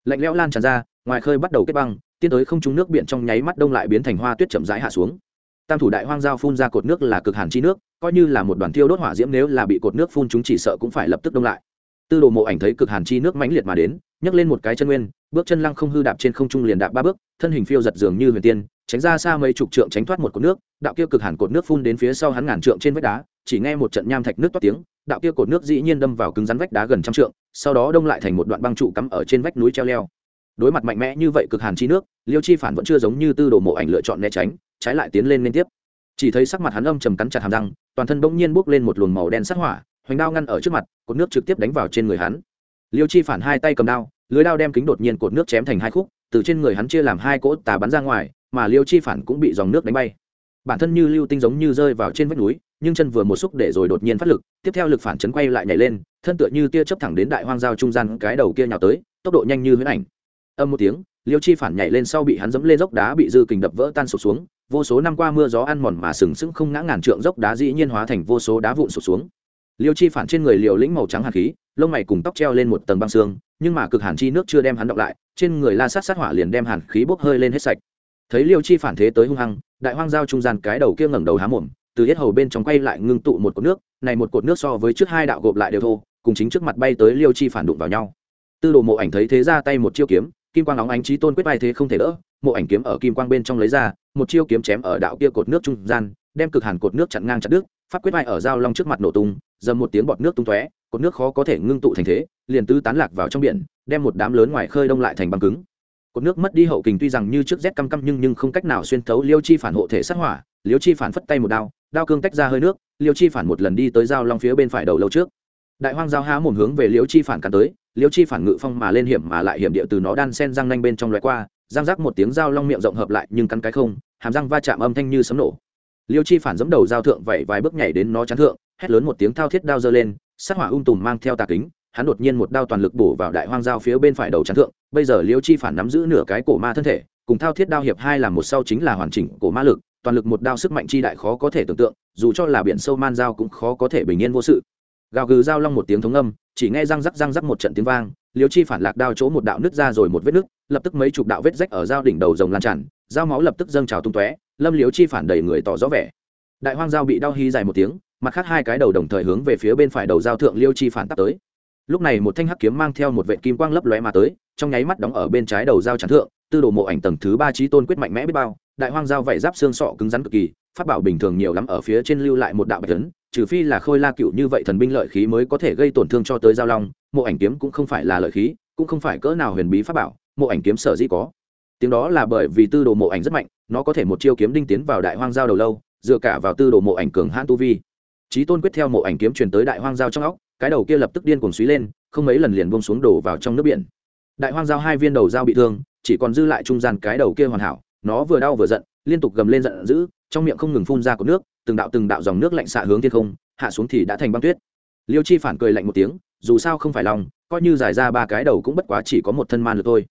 Lạnh lẽo lan tràn ra, ngoài khơi bắt đầu kết băng, tiến tới không trung nước biển trong nháy mắt đông lại biến thành hoa tuyết chậm rãi hạ xuống tam thủ đại hoang giao phun ra cột nước là cực hàn chi nước, coi như là một đoàn thiêu đốt hỏa diễm nếu là bị cột nước phun chúng chỉ sợ cũng phải lập tức đông lại. Tư đồ mộ ảnh thấy cực hàn chi nước mãnh liệt mà đến, nhấc lên một cái chân nguyên, bước chân lăng không hư đạp trên không trung liền đạp ba bước, thân hình phiêu giật dường như huyền tiên, tránh ra xa mấy chục trượng tránh thoát một cột nước, đạo kia cực hàn cột nước phun đến phía sau hắn ngàn trượng trên vách đá, chỉ nghe một trận nham thạch nước toát tiếng, đạo kia cột nước dĩ nhiên đâm vào cứng rắn vách đá gần trăm trượng, sau đó đông lại thành một đoạn băng trụ cắm ở trên vách núi treo leo đối mặt mạnh mẽ như vậy cực hàn chi nước, liêu chi phản vẫn chưa giống như tư đồ mộ ảnh lựa chọn né tránh, trái lại tiến lên liên tiếp. Chỉ thấy sắc mặt hắn âm trầm cắn chặt hàm răng, toàn thân bỗng nhiên bốc lên một luồng màu đen sắc hỏa, hoành đao ngăn ở trước mặt, cột nước trực tiếp đánh vào trên người hắn. Liêu chi phản hai tay cầm đao, lưới đao đem kính đột nhiên cột nước chém thành hai khúc, từ trên người hắn chia làm hai cỗ tà bắn ra ngoài, mà liêu chi phản cũng bị dòng nước đánh bay. Bản thân như lưu tinh giống như rơi vào trên vách núi, nhưng chân vừa một xúc để rồi đột nhiên phát lực, tiếp theo lực phản chấn quay lại nhảy lên, thân tựa như tia chớp thẳng đến đại hoang giao trung gian cái đầu kia nhào tới, tốc độ nhanh như huyễn ảnh âm một tiếng, liêu chi phản nhảy lên sau bị hắn dẫm lên dốc đá bị dư kình đập vỡ tan sụp xuống. Vô số năm qua mưa gió ăn mòn mà sừng sững không ngã ngàn trượng dốc đá dĩ nhiên hóa thành vô số đá vụn sụp xuống. Liêu chi phản trên người liều lĩnh màu trắng hạt khí, lông mày cùng tóc treo lên một tầng băng xương, nhưng mà cực hàn chi nước chưa đem hắn động lại, trên người la sát sát hỏa liền đem hàn khí bốc hơi lên hết sạch. Thấy liêu chi phản thế tới hung hăng, đại hoang giao trung gian cái đầu kia ngẩng đầu há mồm, từ hết hầu bên trong quay lại ngưng tụ một cột nước, này một cột nước so với trước hai đạo gộp lại đều thô, cùng chính trước mặt bay tới liêu chi phản đụng vào nhau. Tư đồ mộ ảnh thấy thế ra tay một chiêu kiếm kim quang óng ánh trí tôn quyết bài thế không thể đỡ, mộ ảnh kiếm ở kim quang bên trong lấy ra, một chiêu kiếm chém ở đạo kia cột nước trung gian, đem cực hàn cột nước chặn ngang chặt đứt, pháp quyết vai ở dao long trước mặt nổ tung, dầm một tiếng bọt nước tung tóe, cột nước khó có thể ngưng tụ thành thế, liền tứ tán lạc vào trong biển, đem một đám lớn ngoài khơi đông lại thành băng cứng. Cột nước mất đi hậu kình tuy rằng như trước rét căm căm nhưng nhưng không cách nào xuyên thấu liêu chi phản hộ thể sát hỏa, liêu chi phản phất tay một đao đao cương tách ra hơi nước, liêu chi phản một lần đi tới dao long phía bên phải đầu lâu trước đại hoang giao há mồm hướng về liễu chi phản cắn tới, liễu chi phản ngự phong mà lên hiểm mà lại hiểm địa từ nó đan sen răng nanh bên trong loại qua, răng rác một tiếng dao long miệng rộng hợp lại nhưng cắn cái không, hàm răng va chạm âm thanh như sấm nổ. Liêu chi phản giẫm đầu dao thượng vậy vài bước nhảy đến nó chắn thượng, hét lớn một tiếng thao thiết đao giơ lên, sát hỏa ung tùm mang theo tà kính, hắn đột nhiên một đao toàn lực bổ vào đại hoang dao phía bên phải đầu chắn thượng, bây giờ liêu chi phản nắm giữ nửa cái cổ ma thân thể, cùng thao thiết đao hiệp hai làm một sau chính là hoàn chỉnh cổ ma lực, toàn lực một đao sức mạnh chi đại khó có thể tưởng tượng, dù cho là biển sâu man dao cũng khó có thể bình yên vô sự gào gừ dao long một tiếng thống âm, chỉ nghe răng rắc răng rắc một trận tiếng vang, liêu chi phản lạc đao chỗ một đạo nứt ra rồi một vết nứt, lập tức mấy chục đạo vết rách ở dao đỉnh đầu rồng lan tràn dao máu lập tức dâng trào tung tóe, lâm liêu chi phản đầy người tỏ rõ vẻ. Đại hoang dao bị đau hí dài một tiếng, mặt khác hai cái đầu đồng thời hướng về phía bên phải đầu dao thượng liêu chi phản tắt tới. Lúc này một thanh hắc kiếm mang theo một vệ kim quang lấp lóe mà tới, trong nháy mắt đóng ở bên trái đầu dao chắn thượng, tư đồ mộ ảnh tầng thứ ba trí tôn quyết mạnh mẽ biết bao, đại hoang dao vảy giáp xương sọ cứng rắn cực kỳ phát bảo bình thường nhiều lắm ở phía trên lưu lại một đạo bạch tấn trừ phi là khôi la cựu như vậy thần binh lợi khí mới có thể gây tổn thương cho tới giao long, mộ ảnh kiếm cũng không phải là lợi khí, cũng không phải cỡ nào huyền bí pháp bảo, mộ ảnh kiếm sở dĩ có. Tiếng đó là bởi vì tư đồ mộ ảnh rất mạnh, nó có thể một chiêu kiếm đinh tiến vào đại hoang giao đầu lâu, dựa cả vào tư đồ mộ ảnh cường hãn tu vi. Trí tôn quyết theo mộ ảnh kiếm truyền tới đại hoang giao trong óc, cái đầu kia lập tức điên cuồng suý lên, không mấy lần liền bông xuống đổ vào trong nước biển. Đại hoang giao hai viên đầu dao bị thương, chỉ còn dư lại trung gian cái đầu kia hoàn hảo, nó vừa đau vừa giận, liên tục gầm lên giận dữ, trong miệng không ngừng phun ra cột nước từng đạo từng đạo dòng nước lạnh xạ hướng thiên không, hạ xuống thì đã thành băng tuyết. Liêu chi phản cười lạnh một tiếng, dù sao không phải lòng, coi như giải ra ba cái đầu cũng bất quá chỉ có một thân man lực thôi.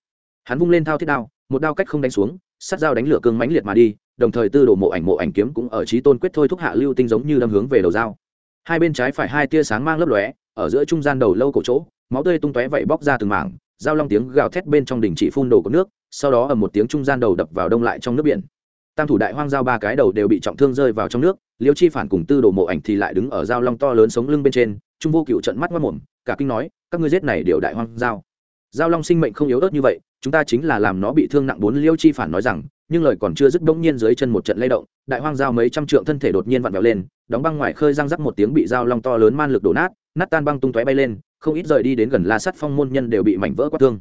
Hắn vung lên thao thiết đao, một đao cách không đánh xuống, sát dao đánh lửa cương mãnh liệt mà đi, đồng thời tư đồ mộ ảnh mộ ảnh kiếm cũng ở trí tôn quyết thôi thúc hạ lưu tinh giống như đâm hướng về đầu dao. Hai bên trái phải hai tia sáng mang lấp lóe, ở giữa trung gian đầu lâu cổ chỗ, máu tươi tung tóe vậy bóc ra từng mảng dao long tiếng gào thét bên trong đỉnh chỉ phun đổ của nước, sau đó ở một tiếng trung gian đầu đập vào đông lại trong nước biển tam thủ đại hoang giao ba cái đầu đều bị trọng thương rơi vào trong nước, liêu chi phản cùng tư đồ mộ ảnh thì lại đứng ở dao long to lớn sống lưng bên trên, trung vô cựu trận mắt mất mồm, cả kinh nói, các ngươi giết này đều đại hoang giao. Giao long sinh mệnh không yếu ớt như vậy, chúng ta chính là làm nó bị thương nặng bốn, liêu chi phản nói rằng, nhưng lời còn chưa dứt bỗng nhiên dưới chân một trận lay động, đại hoang giao mấy trăm trượng thân thể đột nhiên vặn vẹo lên, đóng băng ngoài khơi răng rắc một tiếng bị dao long to lớn man lực đổ nát nát tan băng tung tóe bay lên, không ít rời đi đến gần la sắt phong môn nhân đều bị mảnh vỡ quát thương.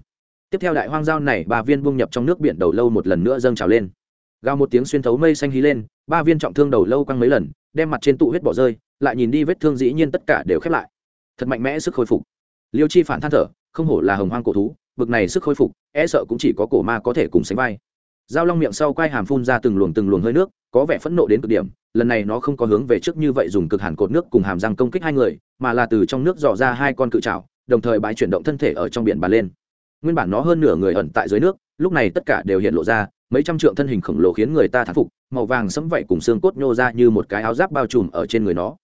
Tiếp theo đại hoang giao này, ba viên buông nhập trong nước biển đầu lâu một lần nữa dâng trào lên gào một tiếng xuyên thấu mây xanh hí lên, ba viên trọng thương đầu lâu căng mấy lần, đem mặt trên tụ huyết bỏ rơi, lại nhìn đi vết thương dĩ nhiên tất cả đều khép lại. Thật mạnh mẽ sức khôi phục. Liêu chi phản than thở, không hổ là hồng hoang cổ thú, vực này sức khôi phục e sợ cũng chỉ có cổ ma có thể cùng sánh vai. Dao long miệng sau quai hàm phun ra từng luồng từng luồng hơi nước, có vẻ phẫn nộ đến cực điểm, lần này nó không có hướng về trước như vậy dùng cực hàn cột nước cùng hàm răng công kích hai người, mà là từ trong nước dò ra hai con cự trào đồng thời bãi chuyển động thân thể ở trong biển bàn lên. Nguyên bản nó hơn nửa người ẩn tại dưới nước lúc này tất cả đều hiện lộ ra, mấy trăm trượng thân hình khổng lồ khiến người ta thán phục, màu vàng sẫm vậy cùng xương cốt nhô ra như một cái áo giáp bao trùm ở trên người nó.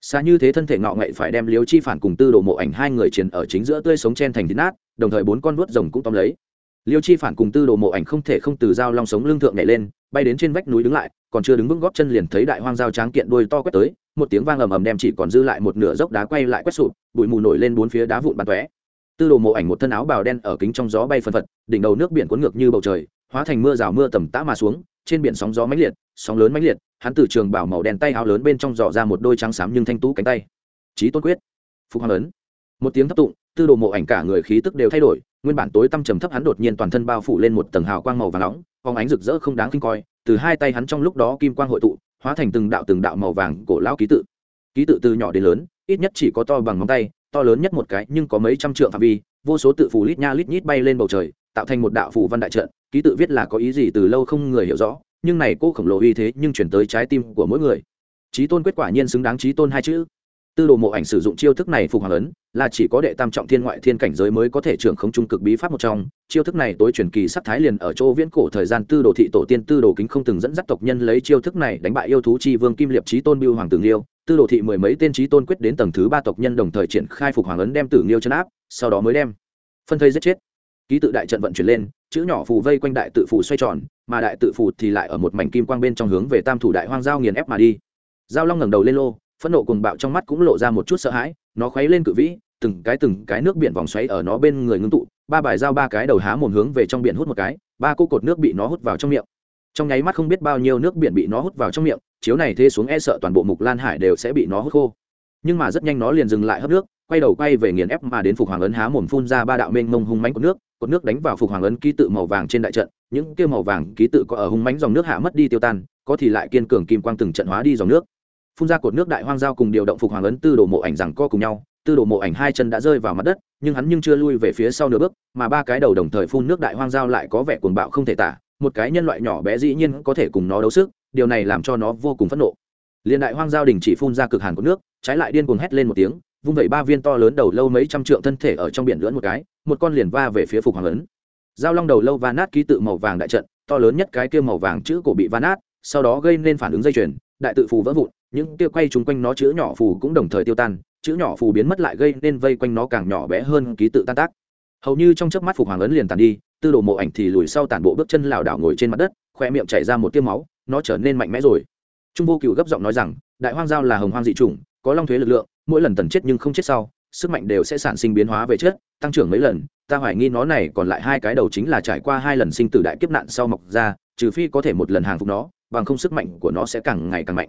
Xa như thế thân thể ngọ ngậy phải đem liếu chi phản cùng tư đồ mộ ảnh hai người chiến ở chính giữa tươi sống chen thành thịt nát, đồng thời bốn con vuốt rồng cũng tóm lấy. Liêu chi phản cùng tư đồ mộ ảnh không thể không từ dao long sống lưng thượng nhảy lên, bay đến trên vách núi đứng lại, còn chưa đứng vững góp chân liền thấy đại hoang dao tráng kiện đuôi to quét tới, một tiếng vang ầm ầm đem chỉ còn dư lại một nửa dốc đá quay lại quét sụp, bụi mù nổi lên bốn phía đá vụn bắn tóe. Tư đồ mộ ảnh một thân áo bào đen ở kính trong gió bay phân phật đỉnh đầu nước biển cuốn ngược như bầu trời, hóa thành mưa rào mưa tầm tã mà xuống, trên biển sóng gió mãnh liệt, sóng lớn mãnh liệt, hắn từ trường bảo màu đen tay áo lớn bên trong dò ra một đôi trắng xám nhưng thanh tú cánh tay. Trí tôn quyết. Phục hoàng ấn một tiếng thấp tụng, tư đồ mộ ảnh cả người khí tức đều thay đổi, nguyên bản tối tăm trầm thấp hắn đột nhiên toàn thân bao phủ lên một tầng hào quang màu vàng nóng phóng ánh rực rỡ không đáng kinh coi, từ hai tay hắn trong lúc đó kim quang hội tụ, hóa thành từng đạo từng đạo màu vàng cổ lão ký tự. Ký tự từ nhỏ đến lớn, ít nhất chỉ có to bằng ngón tay, to lớn nhất một cái nhưng có mấy trăm trượng phạm vi, vô số tự phù lít nha lít nhít bay lên bầu trời tạo thành một đạo phù văn đại trận, ký tự viết là có ý gì từ lâu không người hiểu rõ, nhưng này cô khổng lồ uy thế nhưng chuyển tới trái tim của mỗi người. Trí tôn quyết quả nhiên xứng đáng trí tôn hai chữ. Tư đồ mộ ảnh sử dụng chiêu thức này phục hoàng ấn, là chỉ có đệ tam trọng thiên ngoại thiên cảnh giới mới có thể trưởng không trung cực bí pháp một trong. Chiêu thức này tối truyền kỳ sắc thái liền ở chỗ viễn cổ thời gian tư đồ thị tổ tiên tư đồ kính không từng dẫn dắt tộc nhân lấy chiêu thức này đánh bại yêu thú chi vương kim liệp trí tôn biêu hoàng tường liêu tư đồ thị mười mấy tên trí tôn quyết đến tầng thứ ba tộc nhân đồng thời triển khai phục hoàng ấn đem tử liêu chấn áp, sau đó mới đem phân thây giết chết ký tự đại trận vận chuyển lên, chữ nhỏ phù vây quanh đại tự phù xoay tròn, mà đại tự phù thì lại ở một mảnh kim quang bên trong hướng về tam thủ đại hoang giao nghiền ép mà đi. Giao long ngẩng đầu lên lô, phẫn nộ cùng bạo trong mắt cũng lộ ra một chút sợ hãi, nó khuấy lên cự vĩ, từng cái từng cái nước biển vòng xoáy ở nó bên người ngưng tụ, ba bài dao ba cái đầu há mồm hướng về trong biển hút một cái, ba cô cột nước bị nó hút vào trong miệng. Trong nháy mắt không biết bao nhiêu nước biển bị nó hút vào trong miệng, chiếu này thế xuống e sợ toàn bộ mục lan hải đều sẽ bị nó hút khô. Nhưng mà rất nhanh nó liền dừng lại hấp nước quay đầu quay về nghiền ép mà đến phục hoàng ấn há mồm phun ra ba đạo mênh mông hung mánh của nước, cột nước đánh vào phục hoàng ấn ký tự màu vàng trên đại trận. Những kia màu vàng ký tự có ở hung mánh dòng nước hạ mất đi tiêu tan, có thì lại kiên cường kim quang từng trận hóa đi dòng nước. Phun ra cột nước đại hoang giao cùng điều động phục hoàng ấn tư đồ mộ ảnh rằng co cùng nhau, tư đồ mộ ảnh hai chân đã rơi vào mặt đất, nhưng hắn nhưng chưa lui về phía sau nửa bước, mà ba cái đầu đồng thời phun nước đại hoang giao lại có vẻ cuồng bạo không thể tả, một cái nhân loại nhỏ bé dĩ nhiên có thể cùng nó đấu sức, điều này làm cho nó vô cùng phẫn nộ. Liền đại hoang giao đình chỉ phun ra cực hàn của nước, trái lại điên cuồng hét lên một tiếng vung vẩy ba viên to lớn đầu lâu mấy trăm trượng thân thể ở trong biển lưỡn một cái, một con liền va về phía phục hoàng ấn. Giao long đầu lâu va nát ký tự màu vàng đại trận, to lớn nhất cái kia màu vàng chữ cổ bị va nát, sau đó gây nên phản ứng dây chuyền, đại tự phù vỡ vụn, những kia quay chung quanh nó chữ nhỏ phù cũng đồng thời tiêu tan, chữ nhỏ phù biến mất lại gây nên vây quanh nó càng nhỏ bé hơn ký tự tan tác. Hầu như trong chớp mắt phục hoàng ấn liền tàn đi, tư đồ mộ ảnh thì lùi sau tản bộ bước chân lảo đảo ngồi trên mặt đất, khoe miệng chảy ra một tiêu máu, nó trở nên mạnh mẽ rồi. Trung vô cựu gấp giọng nói rằng, đại hoang giao là hồng hoang dị chủng có long thuế lực lượng, mỗi lần tần chết nhưng không chết sau, sức mạnh đều sẽ sản sinh biến hóa về chết, tăng trưởng mấy lần. Ta hoài nghi nó này còn lại hai cái đầu chính là trải qua hai lần sinh tử đại kiếp nạn sau mọc ra, trừ phi có thể một lần hàng phục nó, bằng không sức mạnh của nó sẽ càng ngày càng mạnh.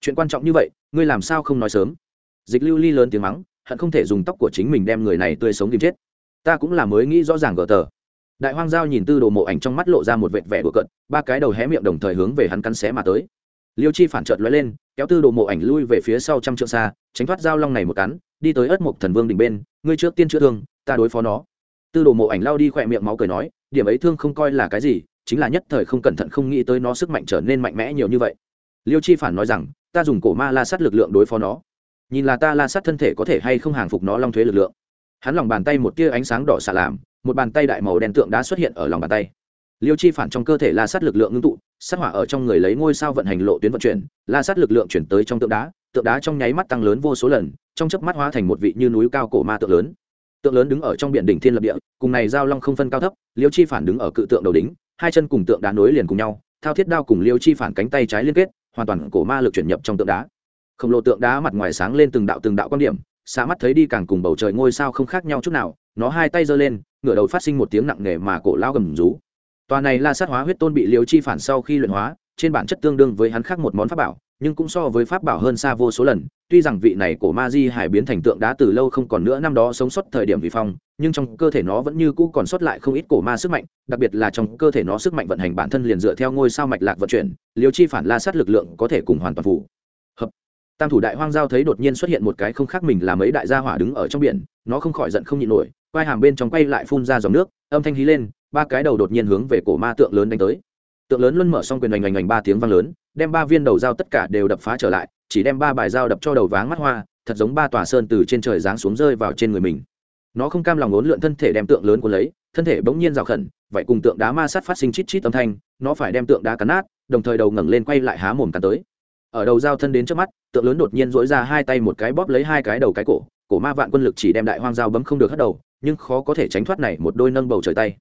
Chuyện quan trọng như vậy, ngươi làm sao không nói sớm? Dịch lưu ly lớn tiếng mắng, hận không thể dùng tóc của chính mình đem người này tươi sống tìm chết. Ta cũng là mới nghĩ rõ ràng gờ tờ. Đại hoang giao nhìn tư đồ mộ ảnh trong mắt lộ ra một vệt vẻ của cận ba cái đầu hé miệng đồng thời hướng về hắn cắn xé mà tới liêu chi phản trợt lóe lên, kéo tư đồ mộ ảnh lui về phía sau trăm trượng xa, tránh thoát dao long này một cắn, đi tới ớt mộc thần vương đỉnh bên, ngươi trước tiên chữa thương, ta đối phó nó. Tư đồ mộ ảnh lao đi khỏe miệng máu cười nói, điểm ấy thương không coi là cái gì, chính là nhất thời không cẩn thận không nghĩ tới nó sức mạnh trở nên mạnh mẽ nhiều như vậy. Liêu chi phản nói rằng, ta dùng cổ ma la sát lực lượng đối phó nó. Nhìn là ta la sát thân thể có thể hay không hàng phục nó long thuế lực lượng. Hắn lòng bàn tay một tia ánh sáng đỏ xạ làm một bàn tay đại màu đen tượng đã xuất hiện ở lòng bàn tay liêu chi phản trong cơ thể la sát lực lượng ngưng tụ, sát hỏa ở trong người lấy ngôi sao vận hành lộ tuyến vận chuyển, la sát lực lượng chuyển tới trong tượng đá tượng đá trong nháy mắt tăng lớn vô số lần, trong chớp mắt hóa thành một vị như núi cao cổ ma tượng lớn. Tượng lớn đứng ở trong biển đỉnh thiên lập địa, cùng này giao long không phân cao thấp, liêu chi phản đứng ở cự tượng đầu đính hai chân cùng tượng đá nối liền cùng nhau, thao thiết đao cùng liêu chi phản cánh tay trái liên kết, hoàn toàn cổ ma lực chuyển nhập trong tượng đá. Khổng lồ tượng đá mặt ngoài sáng lên từng đạo từng đạo quan điểm xa mắt thấy đi càng cùng bầu trời ngôi sao không khác nhau chút nào, nó hai tay giơ lên, ngửa đầu phát sinh một tiếng nặng nề mà cổ lao gầm rú tòa này la sát hóa huyết tôn bị liều chi phản sau khi luyện hóa, trên bản chất tương đương với hắn khác một món pháp bảo, nhưng cũng so với pháp bảo hơn xa vô số lần. Tuy rằng vị này của ma di hải biến thành tượng đá từ lâu không còn nữa năm đó sống sót thời điểm vị phong, nhưng trong cơ thể nó vẫn như cũ còn sót lại không ít cổ ma sức mạnh, đặc biệt là trong cơ thể nó sức mạnh vận hành bản thân liền dựa theo ngôi sao mạch lạc vận chuyển liều chi phản la sát lực lượng có thể cùng hoàn toàn phủ hợp. Tam thủ đại hoang giao thấy đột nhiên xuất hiện một cái không khác mình là mấy đại gia hỏa đứng ở trong biển, nó không khỏi giận không nhịn nổi quai hàm bên trong quay lại phun ra dòng nước, âm thanh hí lên ba cái đầu đột nhiên hướng về cổ ma tượng lớn đánh tới. Tượng lớn luân mở xong quyền oành oành oành ba tiếng vang lớn, đem ba viên đầu dao tất cả đều đập phá trở lại, chỉ đem ba bài dao đập cho đầu váng mắt hoa, thật giống ba tòa sơn từ trên trời giáng xuống rơi vào trên người mình. Nó không cam lòng ốn lượn thân thể đem tượng lớn của lấy, thân thể bỗng nhiên rào khẩn, vậy cùng tượng đá ma sát phát sinh chít chít âm thanh, nó phải đem tượng đá cắn nát, đồng thời đầu ngẩng lên quay lại há mồm cắn tới. Ở đầu dao thân đến trước mắt, tượng lớn đột nhiên dỗi ra hai tay một cái bóp lấy hai cái đầu cái cổ cổ ma vạn quân lực chỉ đem đại hoang dao bấm không được hất đầu, nhưng khó có thể tránh thoát này một đôi nâng bầu trời tay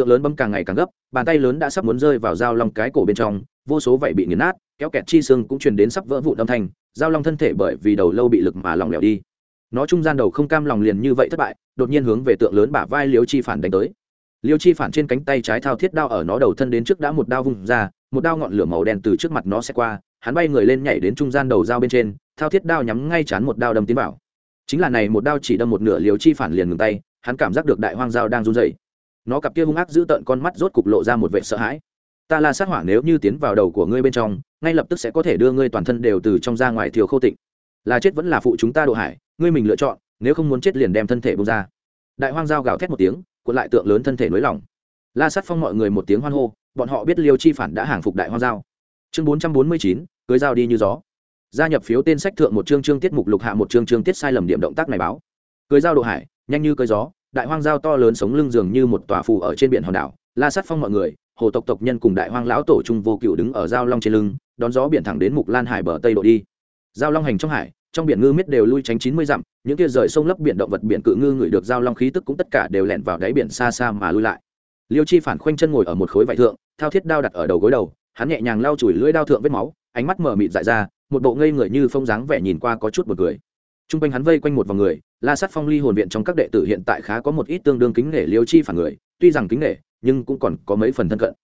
tượng lớn bấm càng ngày càng gấp, bàn tay lớn đã sắp muốn rơi vào dao long cái cổ bên trong, vô số vậy bị nghiền nát, kéo kẹt chi xương cũng truyền đến sắp vỡ vụn âm thanh, dao long thân thể bởi vì đầu lâu bị lực mà lòng lẻo đi. Nó trung gian đầu không cam lòng liền như vậy thất bại, đột nhiên hướng về tượng lớn bả vai liêu chi phản đánh tới. Liêu chi phản trên cánh tay trái thao thiết đao ở nó đầu thân đến trước đã một đao vung ra, một đao ngọn lửa màu đen từ trước mặt nó sẽ qua, hắn bay người lên nhảy đến trung gian đầu dao bên trên, thao thiết đao nhắm ngay chán một đao đâm tiến vào. Chính là này một đao chỉ đâm một nửa liều chi phản liền ngừng tay, hắn cảm giác được đại hoang dao đang run dậy nó cặp kia hung ác giữ tợn con mắt rốt cục lộ ra một vệ sợ hãi. Ta la sát hỏa nếu như tiến vào đầu của ngươi bên trong, ngay lập tức sẽ có thể đưa ngươi toàn thân đều từ trong ra ngoài thiều khô tịnh. Là chết vẫn là phụ chúng ta độ hải, ngươi mình lựa chọn, nếu không muốn chết liền đem thân thể bông ra. Đại hoang giao gào thét một tiếng, cuộn lại tượng lớn thân thể nới lỏng la sát phong mọi người một tiếng hoan hô, bọn họ biết liêu chi phản đã hàng phục đại hoang giao. chương bốn trăm bốn mươi chín, cưới dao đi như gió. Gia nhập phiếu tên sách thượng một chương chương tiết mục lục hạ một chương chương tiết sai lầm điểm động tác này báo. Cưới dao độ hải, nhanh như cưới gió đại hoang giao to lớn sống lưng dường như một tòa phù ở trên biển hòn đảo, la sát phong mọi người, hồ tộc tộc nhân cùng đại hoang lão tổ trung vô cựu đứng ở giao long trên lưng, đón gió biển thẳng đến mục lan hải bờ tây đổ đi. Giao long hành trong hải, trong biển ngư miết đều lui tránh chín mươi dặm, những kia rời sông lấp biển động vật biển cự ngư ngửi được giao long khí tức cũng tất cả đều lẹn vào đáy biển xa xa mà lui lại. Liêu chi phản khoanh chân ngồi ở một khối vải thượng, thao thiết đao đặt ở đầu gối đầu, hắn nhẹ nhàng lau chùi lưỡi đao thượng vết máu, ánh mắt mở mịt dại ra, một bộ ngây người như phong dáng vẻ nhìn qua có chút một người t r u n g quanh hắn vây quanh một vòng người la sát phong ly hồn viện trong các đệ tử hiện tại khá có một ít tương đương kính nể liêu chi phản người, tuy rằng kính nể, nhưng cũng còn có mấy phần thân cận.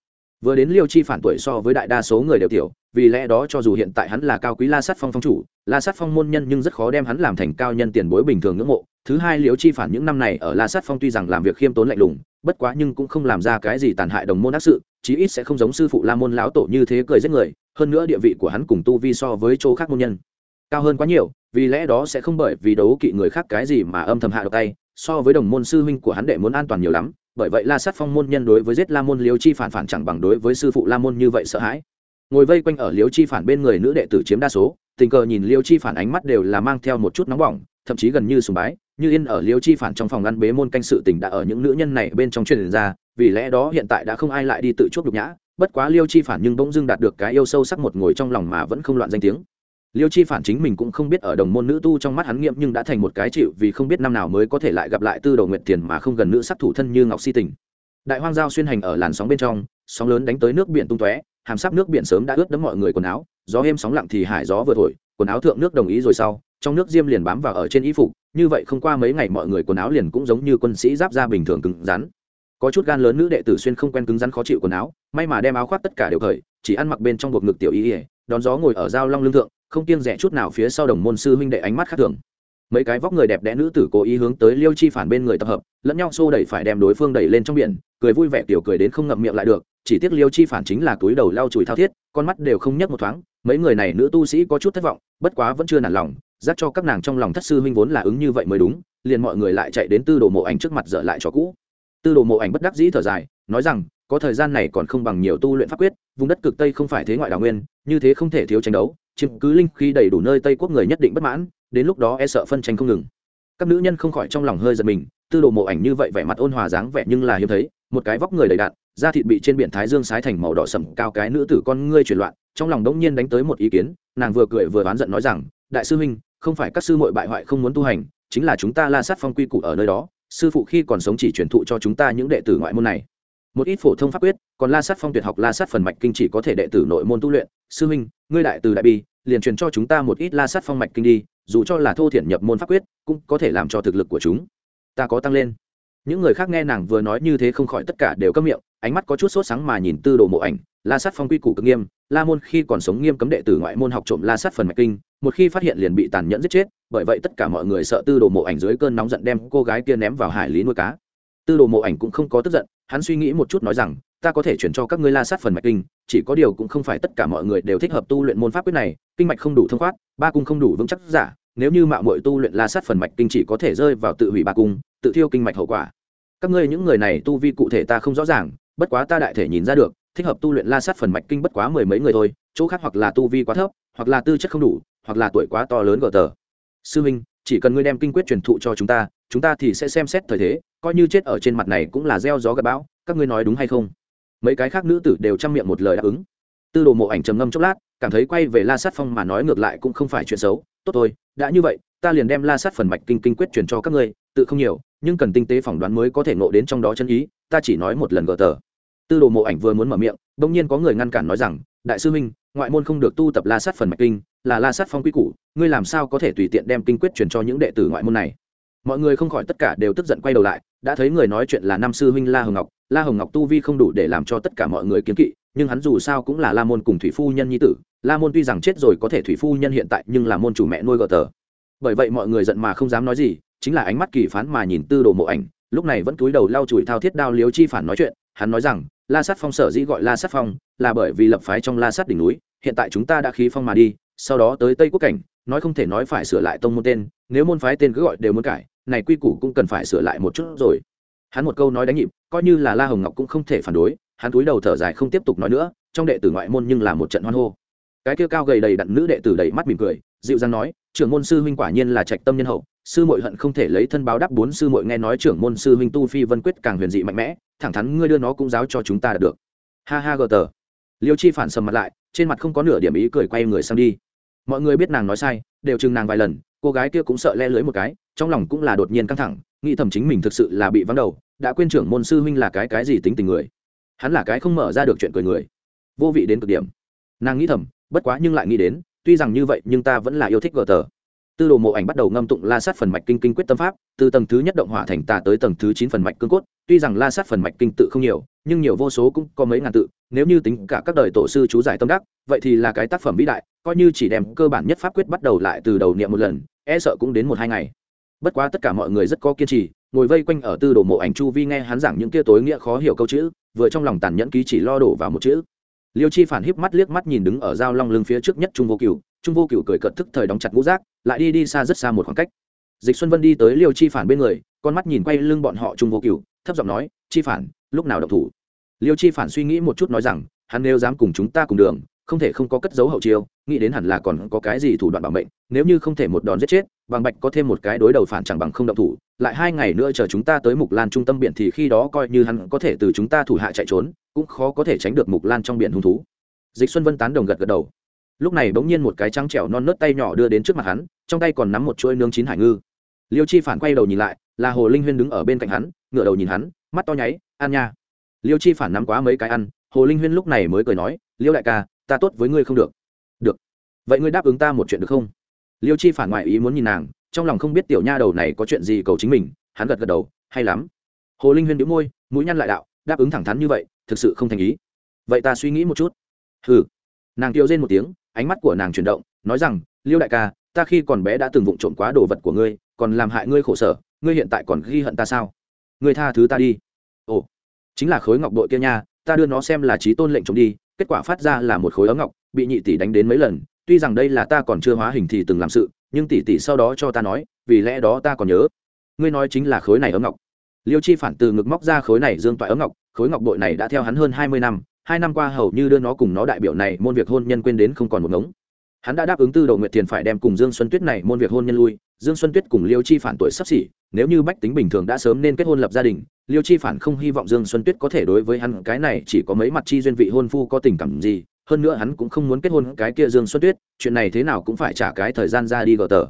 Vừa đến liêu chi phản tuổi so với đại đa số người đều tiểu, vì lẽ đó cho dù hiện tại hắn là cao quý la sát phong phong chủ, la sát phong môn nhân nhưng rất khó đem hắn làm thành cao nhân tiền bối bình thường ngưỡng mộ. Thứ hai liêu chi phản những năm này ở la sát phong tuy rằng làm việc khiêm tốn lạnh lùng, bất quá nhưng cũng không làm ra cái gì tàn hại đồng môn ác sự, chí ít sẽ không giống sư phụ la môn lão tổ như thế cười giết người, hơn nữa địa vị của hắn cùng tu vi so với chỗ khác môn nhân cao hơn quá nhiều vì lẽ đó sẽ không bởi vì đấu kỵ người khác cái gì mà âm thầm hạ độc tay, so với đồng môn sư huynh của hắn đệ muốn an toàn nhiều lắm, bởi vậy la sát phong môn nhân đối với giết la môn liêu chi phản phản chẳng bằng đối với sư phụ la môn như vậy sợ hãi. Ngồi vây quanh ở liêu chi phản bên người nữ đệ tử chiếm đa số, tình cờ nhìn liêu chi phản ánh mắt đều là mang theo một chút nóng bỏng, thậm chí gần như sùng bái. Như yên ở liêu chi phản trong phòng ngăn bế môn canh sự tình đã ở những nữ nhân này bên trong truyền ra, vì lẽ đó hiện tại đã không ai lại đi tự chuốc nhục nhã. Bất quá liêu chi phản nhưng bỗng dưng đạt được cái yêu sâu sắc một ngồi trong lòng mà vẫn không loạn danh tiếng liêu chi phản chính mình cũng không biết ở đồng môn nữ tu trong mắt hắn nghiệm nhưng đã thành một cái chịu vì không biết năm nào mới có thể lại gặp lại tư đầu nguyện tiền mà không gần nữ sắc thủ thân như ngọc si tình. Đại hoang giao xuyên hành ở làn sóng bên trong, sóng lớn đánh tới nước biển tung tóe, hàm sắp nước biển sớm đã ướt đẫm mọi người quần áo, gió êm sóng lặng thì hải gió vừa thổi, quần áo thượng nước đồng ý rồi sau, trong nước diêm liền bám vào ở trên y phục, như vậy không qua mấy ngày mọi người quần áo liền cũng giống như quân sĩ giáp ra bình thường cứng rắn. Có chút gan lớn nữ đệ tử xuyên không quen cứng rắn khó chịu quần áo, may mà đem áo khoác tất cả đều khởi chỉ ăn mặc bên trong buộc ngực tiểu y ỉa đón gió ngồi ở dao long lương thượng không kiêng rẻ chút nào phía sau đồng môn sư huynh đệ ánh mắt khác thường. Mấy cái vóc người đẹp đẽ nữ tử cố ý hướng tới liêu chi phản bên người tập hợp, lẫn nhau xô đẩy phải đem đối phương đẩy lên trong biển, cười vui vẻ tiểu cười đến không ngậm miệng lại được, chỉ tiếc liêu chi phản chính là túi đầu lau chùi thao thiết, con mắt đều không nhấc một thoáng, mấy người này nữ tu sĩ có chút thất vọng, bất quá vẫn chưa nản lòng, dắt cho các nàng trong lòng thất sư huynh vốn là ứng như vậy mới đúng, liền mọi người lại chạy đến tư đồ mộ ảnh trước mặt dở lại cho cũ. Tư đồ mộ ảnh bất đắc dĩ thở dài, nói rằng có thời gian này còn không bằng nhiều tu luyện pháp quyết, vùng đất cực tây không phải thế ngoại đào nguyên, như thế không thể thiếu tranh đấu chứng cứ linh khi đầy đủ nơi tây quốc người nhất định bất mãn, đến lúc đó e sợ phân tranh không ngừng. Các nữ nhân không khỏi trong lòng hơi giật mình, tư đồ mộ ảnh như vậy vẻ mặt ôn hòa dáng vẻ nhưng là hiếm thấy, một cái vóc người đầy đạn da thịt bị trên biển thái dương sái thành màu đỏ sậm cao cái nữ tử con ngươi chuyển loạn, trong lòng đống nhiên đánh tới một ý kiến, nàng vừa cười vừa oán giận nói rằng, đại sư huynh, không phải các sư muội bại hoại không muốn tu hành, chính là chúng ta la sát phong quy củ ở nơi đó, sư phụ khi còn sống chỉ truyền thụ cho chúng ta những đệ tử ngoại môn này một ít phổ thông pháp quyết, còn la sát phong tuyệt học la sát phần mạch kinh chỉ có thể đệ tử nội môn tu luyện. Sư huynh, ngươi đại từ đại bi, liền truyền cho chúng ta một ít la sát phong mạch kinh đi, dù cho là thô thiển nhập môn pháp quyết, cũng có thể làm cho thực lực của chúng ta có tăng lên. Những người khác nghe nàng vừa nói như thế không khỏi tất cả đều câm miệng, ánh mắt có chút sốt sáng mà nhìn tư đồ mộ ảnh. La sát phong quy củ cực nghiêm, la môn khi còn sống nghiêm cấm đệ tử ngoại môn học trộm la sát phần mạch kinh, một khi phát hiện liền bị tàn nhẫn giết chết, bởi vậy tất cả mọi người sợ tư đồ mộ ảnh dưới cơn nóng giận đem cô gái kia ném vào hải lý nuôi cá. Tư đồ mộ ảnh cũng không có tức giận hắn suy nghĩ một chút nói rằng, ta có thể chuyển cho các ngươi la sát phần mạch kinh, chỉ có điều cũng không phải tất cả mọi người đều thích hợp tu luyện môn pháp quyết này, kinh mạch không đủ thông khoát, ba cung không đủ vững chắc giả, nếu như mạo muội tu luyện la sát phần mạch kinh chỉ có thể rơi vào tự hủy ba cung, tự thiêu kinh mạch hậu quả. Các ngươi những người này tu vi cụ thể ta không rõ ràng, bất quá ta đại thể nhìn ra được, thích hợp tu luyện la sát phần mạch kinh bất quá mười mấy người thôi, chỗ khác hoặc là tu vi quá thấp, hoặc là tư chất không đủ, hoặc là tuổi quá to lớn gờ tờ. Sư minh, chỉ cần ngươi đem kinh quyết truyền thụ cho chúng ta chúng ta thì sẽ xem xét thời thế coi như chết ở trên mặt này cũng là gieo gió gặp bão, các ngươi nói đúng hay không? Mấy cái khác nữ tử đều chăm miệng một lời đáp ứng. Tư đồ mộ ảnh trầm ngâm chốc lát, cảm thấy quay về la sát phong mà nói ngược lại cũng không phải chuyện xấu. Tốt thôi, đã như vậy, ta liền đem la sát phần mạch kinh kinh quyết truyền cho các ngươi, tự không nhiều, nhưng cần tinh tế phỏng đoán mới có thể ngộ đến trong đó chân ý, ta chỉ nói một lần gờ tờ. Tư đồ mộ ảnh vừa muốn mở miệng, bỗng nhiên có người ngăn cản nói rằng, đại sư minh ngoại môn không được tu tập la sát phần mạch kinh, là la sát phong quy củ, ngươi làm sao có thể tùy tiện đem kinh quyết truyền cho những đệ tử ngoại môn này? Mọi người không khỏi tất cả đều tức giận quay đầu lại đã thấy người nói chuyện là năm sư huynh la hồng ngọc, la hồng ngọc tu vi không đủ để làm cho tất cả mọi người kiến kỵ, nhưng hắn dù sao cũng là la môn cùng thủy phu nhân nhi tử, la môn tuy rằng chết rồi có thể thủy phu nhân hiện tại nhưng là môn chủ mẹ nuôi gờ tờ. Bởi vậy mọi người giận mà không dám nói gì, chính là ánh mắt kỳ phán mà nhìn tư đồ mộ ảnh, lúc này vẫn cúi đầu lau chùi thao thiết đao liếu chi phản nói chuyện, hắn nói rằng, la sát phong sở dĩ gọi la sát phong, là bởi vì lập phái trong la sát đỉnh núi, hiện tại chúng ta đã khí phong mà đi, sau đó tới tây quốc cảnh, nói không thể nói phải sửa lại tông môn tên, nếu môn phái tên cứ gọi đều muốn cải này quy củ cũng cần phải sửa lại một chút rồi. Hắn một câu nói đánh nhịp, coi như là la hồng ngọc cũng không thể phản đối, hắn túi đầu thở dài không tiếp tục nói nữa, trong đệ tử ngoại môn nhưng là một trận hoan hô. Cái kia cao gầy đầy đặn nữ đệ tử đầy mắt mỉm cười, dịu dàng nói, trưởng môn sư huynh quả nhiên là trạch tâm nhân hậu, sư muội hận không thể lấy thân báo đáp bốn sư muội nghe nói trưởng môn sư huynh tu phi vân quyết càng huyền dị mạnh mẽ, thẳng thắn ngươi đưa nó cũng giáo cho chúng ta được. Ha ha gờ tờ. Liêu chi phản sầm mặt lại, trên mặt không có nửa điểm ý cười quay người sang đi. Mọi người biết nàng nói sai, đều chừng nàng vài lần, cô gái kia cũng sợ le lưới một cái trong lòng cũng là đột nhiên căng thẳng, nghĩ thầm chính mình thực sự là bị vắng đầu, đã quên trưởng môn sư huynh là cái cái gì tính tình người. Hắn là cái không mở ra được chuyện cười người. Vô vị đến cực điểm. Nàng nghĩ thầm, bất quá nhưng lại nghĩ đến, tuy rằng như vậy nhưng ta vẫn là yêu thích gờ tờ. Tư đồ mộ ảnh bắt đầu ngâm tụng la sát phần mạch kinh kinh quyết tâm pháp, từ tầng thứ nhất động hỏa thành tà tới tầng thứ chín phần mạch cương cốt, tuy rằng la sát phần mạch kinh tự không nhiều, nhưng nhiều vô số cũng có mấy ngàn tự, nếu như tính cả các đời tổ sư chú giải tâm đắc, vậy thì là cái tác phẩm vĩ đại, coi như chỉ đem cơ bản nhất pháp quyết bắt đầu lại từ đầu niệm một lần e sợ cũng đến một hai ngày bất quá tất cả mọi người rất có kiên trì, ngồi vây quanh ở tư đồ mộ ảnh chu vi nghe hắn giảng những kia tối nghĩa khó hiểu câu chữ, vừa trong lòng tàn nhẫn ký chỉ lo đổ vào một chữ. Liêu chi phản híp mắt liếc mắt nhìn đứng ở giao long lưng phía trước nhất trung vô cựu trung vô cựu cười cợt thức thời đóng chặt ngũ rác, lại đi đi xa rất xa một khoảng cách. Dịch xuân vân đi tới liêu chi phản bên người, con mắt nhìn quay lưng bọn họ trung vô cựu thấp giọng nói, chi phản, lúc nào động thủ? Liêu chi phản suy nghĩ một chút nói rằng, hắn nếu dám cùng chúng ta cùng đường không thể không có cất dấu hậu chiêu, nghĩ đến hẳn là còn có cái gì thủ đoạn bảo mệnh, nếu như không thể một đòn giết chết, bằng bạch có thêm một cái đối đầu phản chẳng bằng không động thủ, lại hai ngày nữa chờ chúng ta tới mục lan trung tâm biển thì khi đó coi như hắn có thể từ chúng ta thủ hạ chạy trốn, cũng khó có thể tránh được mục lan trong biển hung thú. Dịch xuân vân tán đồng gật gật đầu. Lúc này bỗng nhiên một cái trắng trẻo non nớt tay nhỏ đưa đến trước mặt hắn, trong tay còn nắm một chuỗi nướng chín hải ngư. Liêu chi phản quay đầu nhìn lại, là hồ linh huyên đứng ở bên cạnh hắn, ngửa đầu nhìn hắn, mắt to nháy ăn nha. Liêu chi phản nắm quá mấy cái ăn, hồ linh huyên lúc này mới cười nói, liêu đại ca ta tốt với ngươi không được. Được. Vậy ngươi đáp ứng ta một chuyện được không? Liêu chi phản ngoại ý muốn nhìn nàng, trong lòng không biết tiểu nha đầu này có chuyện gì cầu chính mình, hắn gật gật đầu, hay lắm. Hồ linh huyên đĩu môi, mũi nhăn lại đạo, đáp ứng thẳng thắn như vậy, thực sự không thành ý. Vậy ta suy nghĩ một chút. Hừ. Nàng kêu rên một tiếng, ánh mắt của nàng chuyển động, nói rằng, liêu đại ca, ta khi còn bé đã từng vụng trộm quá đồ vật của ngươi, còn làm hại ngươi khổ sở, ngươi hiện tại còn ghi hận ta sao? Ngươi tha thứ ta đi. Ồ. Chính là khối ngọc bội kia nha, ta đưa nó xem là trí tôn lệnh trộm đi kết quả phát ra là một khối ấm ngọc, bị nhị tỷ đánh đến mấy lần, tuy rằng đây là ta còn chưa hóa hình thì từng làm sự, nhưng tỷ tỷ sau đó cho ta nói, vì lẽ đó ta còn nhớ. Ngươi nói chính là khối này ấm ngọc. Liêu chi phản từ ngực móc ra khối này dương toại ấm ngọc, khối ngọc bội này đã theo hắn hơn hai mươi năm, hai năm qua hầu như đưa nó cùng nó đại biểu này môn việc hôn nhân quên đến không còn một ngống hắn đã đáp ứng tư đầu nguyệt tiền phải đem cùng dương xuân tuyết này môn việc hôn nhân lui. Dương xuân tuyết cùng liêu chi phản tuổi sắp xỉ, nếu như bách tính bình thường đã sớm nên kết hôn lập gia đình, liêu chi phản không hy vọng dương xuân tuyết có thể đối với hắn cái này chỉ có mấy mặt chi duyên vị hôn phu có tình cảm gì, hơn nữa hắn cũng không muốn kết hôn cái kia dương xuân tuyết, chuyện này thế nào cũng phải trả cái thời gian ra đi gờ tờ.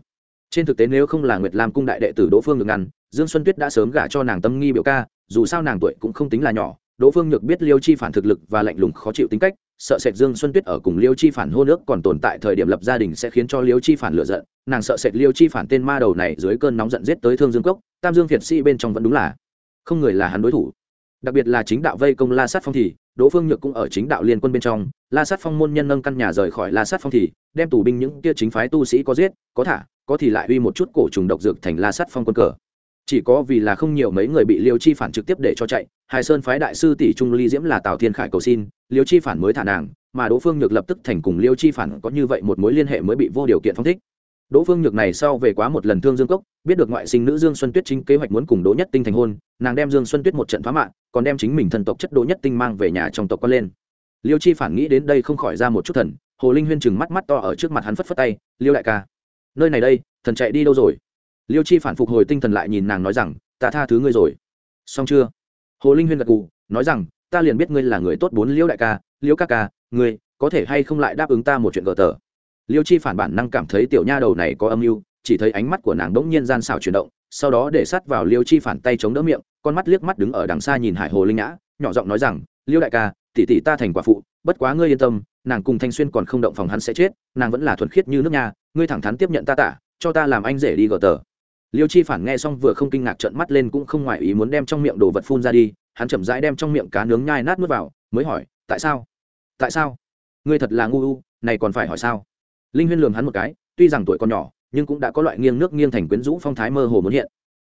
Trên thực tế nếu không là nguyệt lam cung đại đệ tử đỗ phương được ngăn, dương xuân tuyết đã sớm gả cho nàng tâm nghi biểu ca, dù sao nàng tuổi cũng không tính là nhỏ, đỗ phương nhược biết liêu chi phản thực lực và lạnh lùng khó chịu tính cách sợ sệt dương xuân tuyết ở cùng liêu chi phản hô nước còn tồn tại thời điểm lập gia đình sẽ khiến cho liêu chi phản lựa giận. Nàng sợ sệt liêu chi phản tên ma đầu này dưới cơn nóng giận giết tới thương dương cốc, tam dương việt sĩ bên trong vẫn đúng là không người là hắn đối thủ. Đặc biệt là chính đạo vây công la sát phong thì, đỗ phương nhược cũng ở chính đạo liên quân bên trong, la sát phong môn nhân nâng căn nhà rời khỏi la sát phong thì, đem tù binh những kia chính phái tu sĩ có giết, có thả, có thì lại uy một chút cổ trùng độc dược thành la sát phong quân cờ chỉ có vì là không nhiều mấy người bị liêu chi phản trực tiếp để cho chạy, hải sơn phái đại sư tỷ trung ly diễm là tào thiên khải cầu xin, liêu chi phản mới thả nàng, mà đỗ phương nhược lập tức thành cùng liêu chi phản có như vậy một mối liên hệ mới bị vô điều kiện phong thích. Đỗ phương nhược này sau về quá một lần thương dương cốc, biết được ngoại sinh nữ dương xuân tuyết chính kế hoạch muốn cùng đỗ nhất tinh thành hôn, nàng đem dương xuân tuyết một trận phá mạng, còn đem chính mình thần tộc chất đỗ nhất tinh mang về nhà trong tộc con lên. Liêu chi phản nghĩ đến đây không khỏi ra một chút thần, hồ linh huyên chừng mắt mắt to ở trước mặt hắn phất phất tay, liêu đại ca, nơi này đây, thần chạy đi đâu rồi? Liêu chi phản phục hồi tinh thần lại nhìn nàng nói rằng, ta tha thứ ngươi rồi. Xong chưa? Hồ linh huyên gật gù, nói rằng, ta liền biết ngươi là người tốt bốn liêu đại ca, liêu ca ca, ngươi có thể hay không lại đáp ứng ta một chuyện gờ tờ? Liêu chi phản bản năng cảm thấy tiểu nha đầu này có âm mưu, chỉ thấy ánh mắt của nàng đỗng nhiên gian xảo chuyển động, sau đó để sát vào liêu chi phản tay chống đỡ miệng, con mắt liếc mắt đứng ở đằng xa nhìn hải hồ linh nhã, nhỏ giọng nói rằng, liêu đại ca, tỷ tỷ ta thành quả phụ, bất quá ngươi yên tâm, nàng cùng thanh xuyên còn không động phòng hắn sẽ chết, nàng vẫn là thuần khiết như nước nhà ngươi thẳng thắn tiếp nhận ta tả cho ta làm anh rể đi gờ tờ liêu chi phản nghe xong vừa không kinh ngạc trợn mắt lên cũng không ngoại ý muốn đem trong miệng đồ vật phun ra đi, hắn chậm rãi đem trong miệng cá nướng nhai nát nuốt vào, mới hỏi, tại sao? Tại sao? Ngươi thật là ngu u, này còn phải hỏi sao? Linh huyên lường hắn một cái, tuy rằng tuổi còn nhỏ, nhưng cũng đã có loại nghiêng nước nghiêng thành quyến rũ phong thái mơ hồ muốn hiện.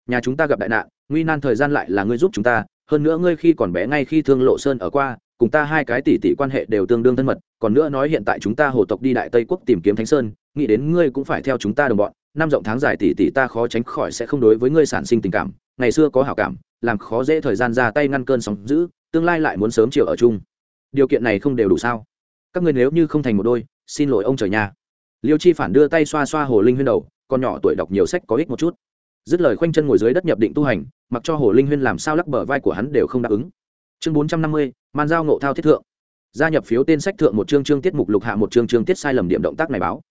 Nhà chúng ta gặp đại nạn, nguy nan thời gian lại là ngươi giúp chúng ta, hơn nữa ngươi khi còn bé ngay khi thương lộ sơn ở qua, cùng ta hai cái tỷ tỷ quan hệ đều tương đương thân mật, còn nữa nói hiện tại chúng ta hồ tộc đi đại tây quốc tìm kiếm thánh sơn, nghĩ đến ngươi cũng phải theo chúng ta đồng bọn năm rộng tháng dài tỷ tỷ ta khó tránh khỏi sẽ không đối với ngươi sản sinh tình cảm, ngày xưa có hảo cảm, làm khó dễ thời gian ra tay ngăn cơn sóng giữ tương lai lại muốn sớm chiều ở chung. Điều kiện này không đều đủ sao? Các ngươi nếu như không thành một đôi, xin lỗi ông trời nhà liêu chi phản đưa tay xoa xoa hồ linh huyên đầu, con nhỏ tuổi đọc nhiều sách có ích một chút. Dứt lời khoanh chân ngồi dưới đất nhập định tu hành, mặc cho hồ linh huyên làm sao lắc bờ vai của hắn đều không đáp ứng. Chương bốn trăm năm mươi, man giao ngộ thao thiết thượng. Gia nhập phiếu tên sách thượng một chương chương tiết mục lục hạ một chương chương tiết sai lầm điểm động tác này báo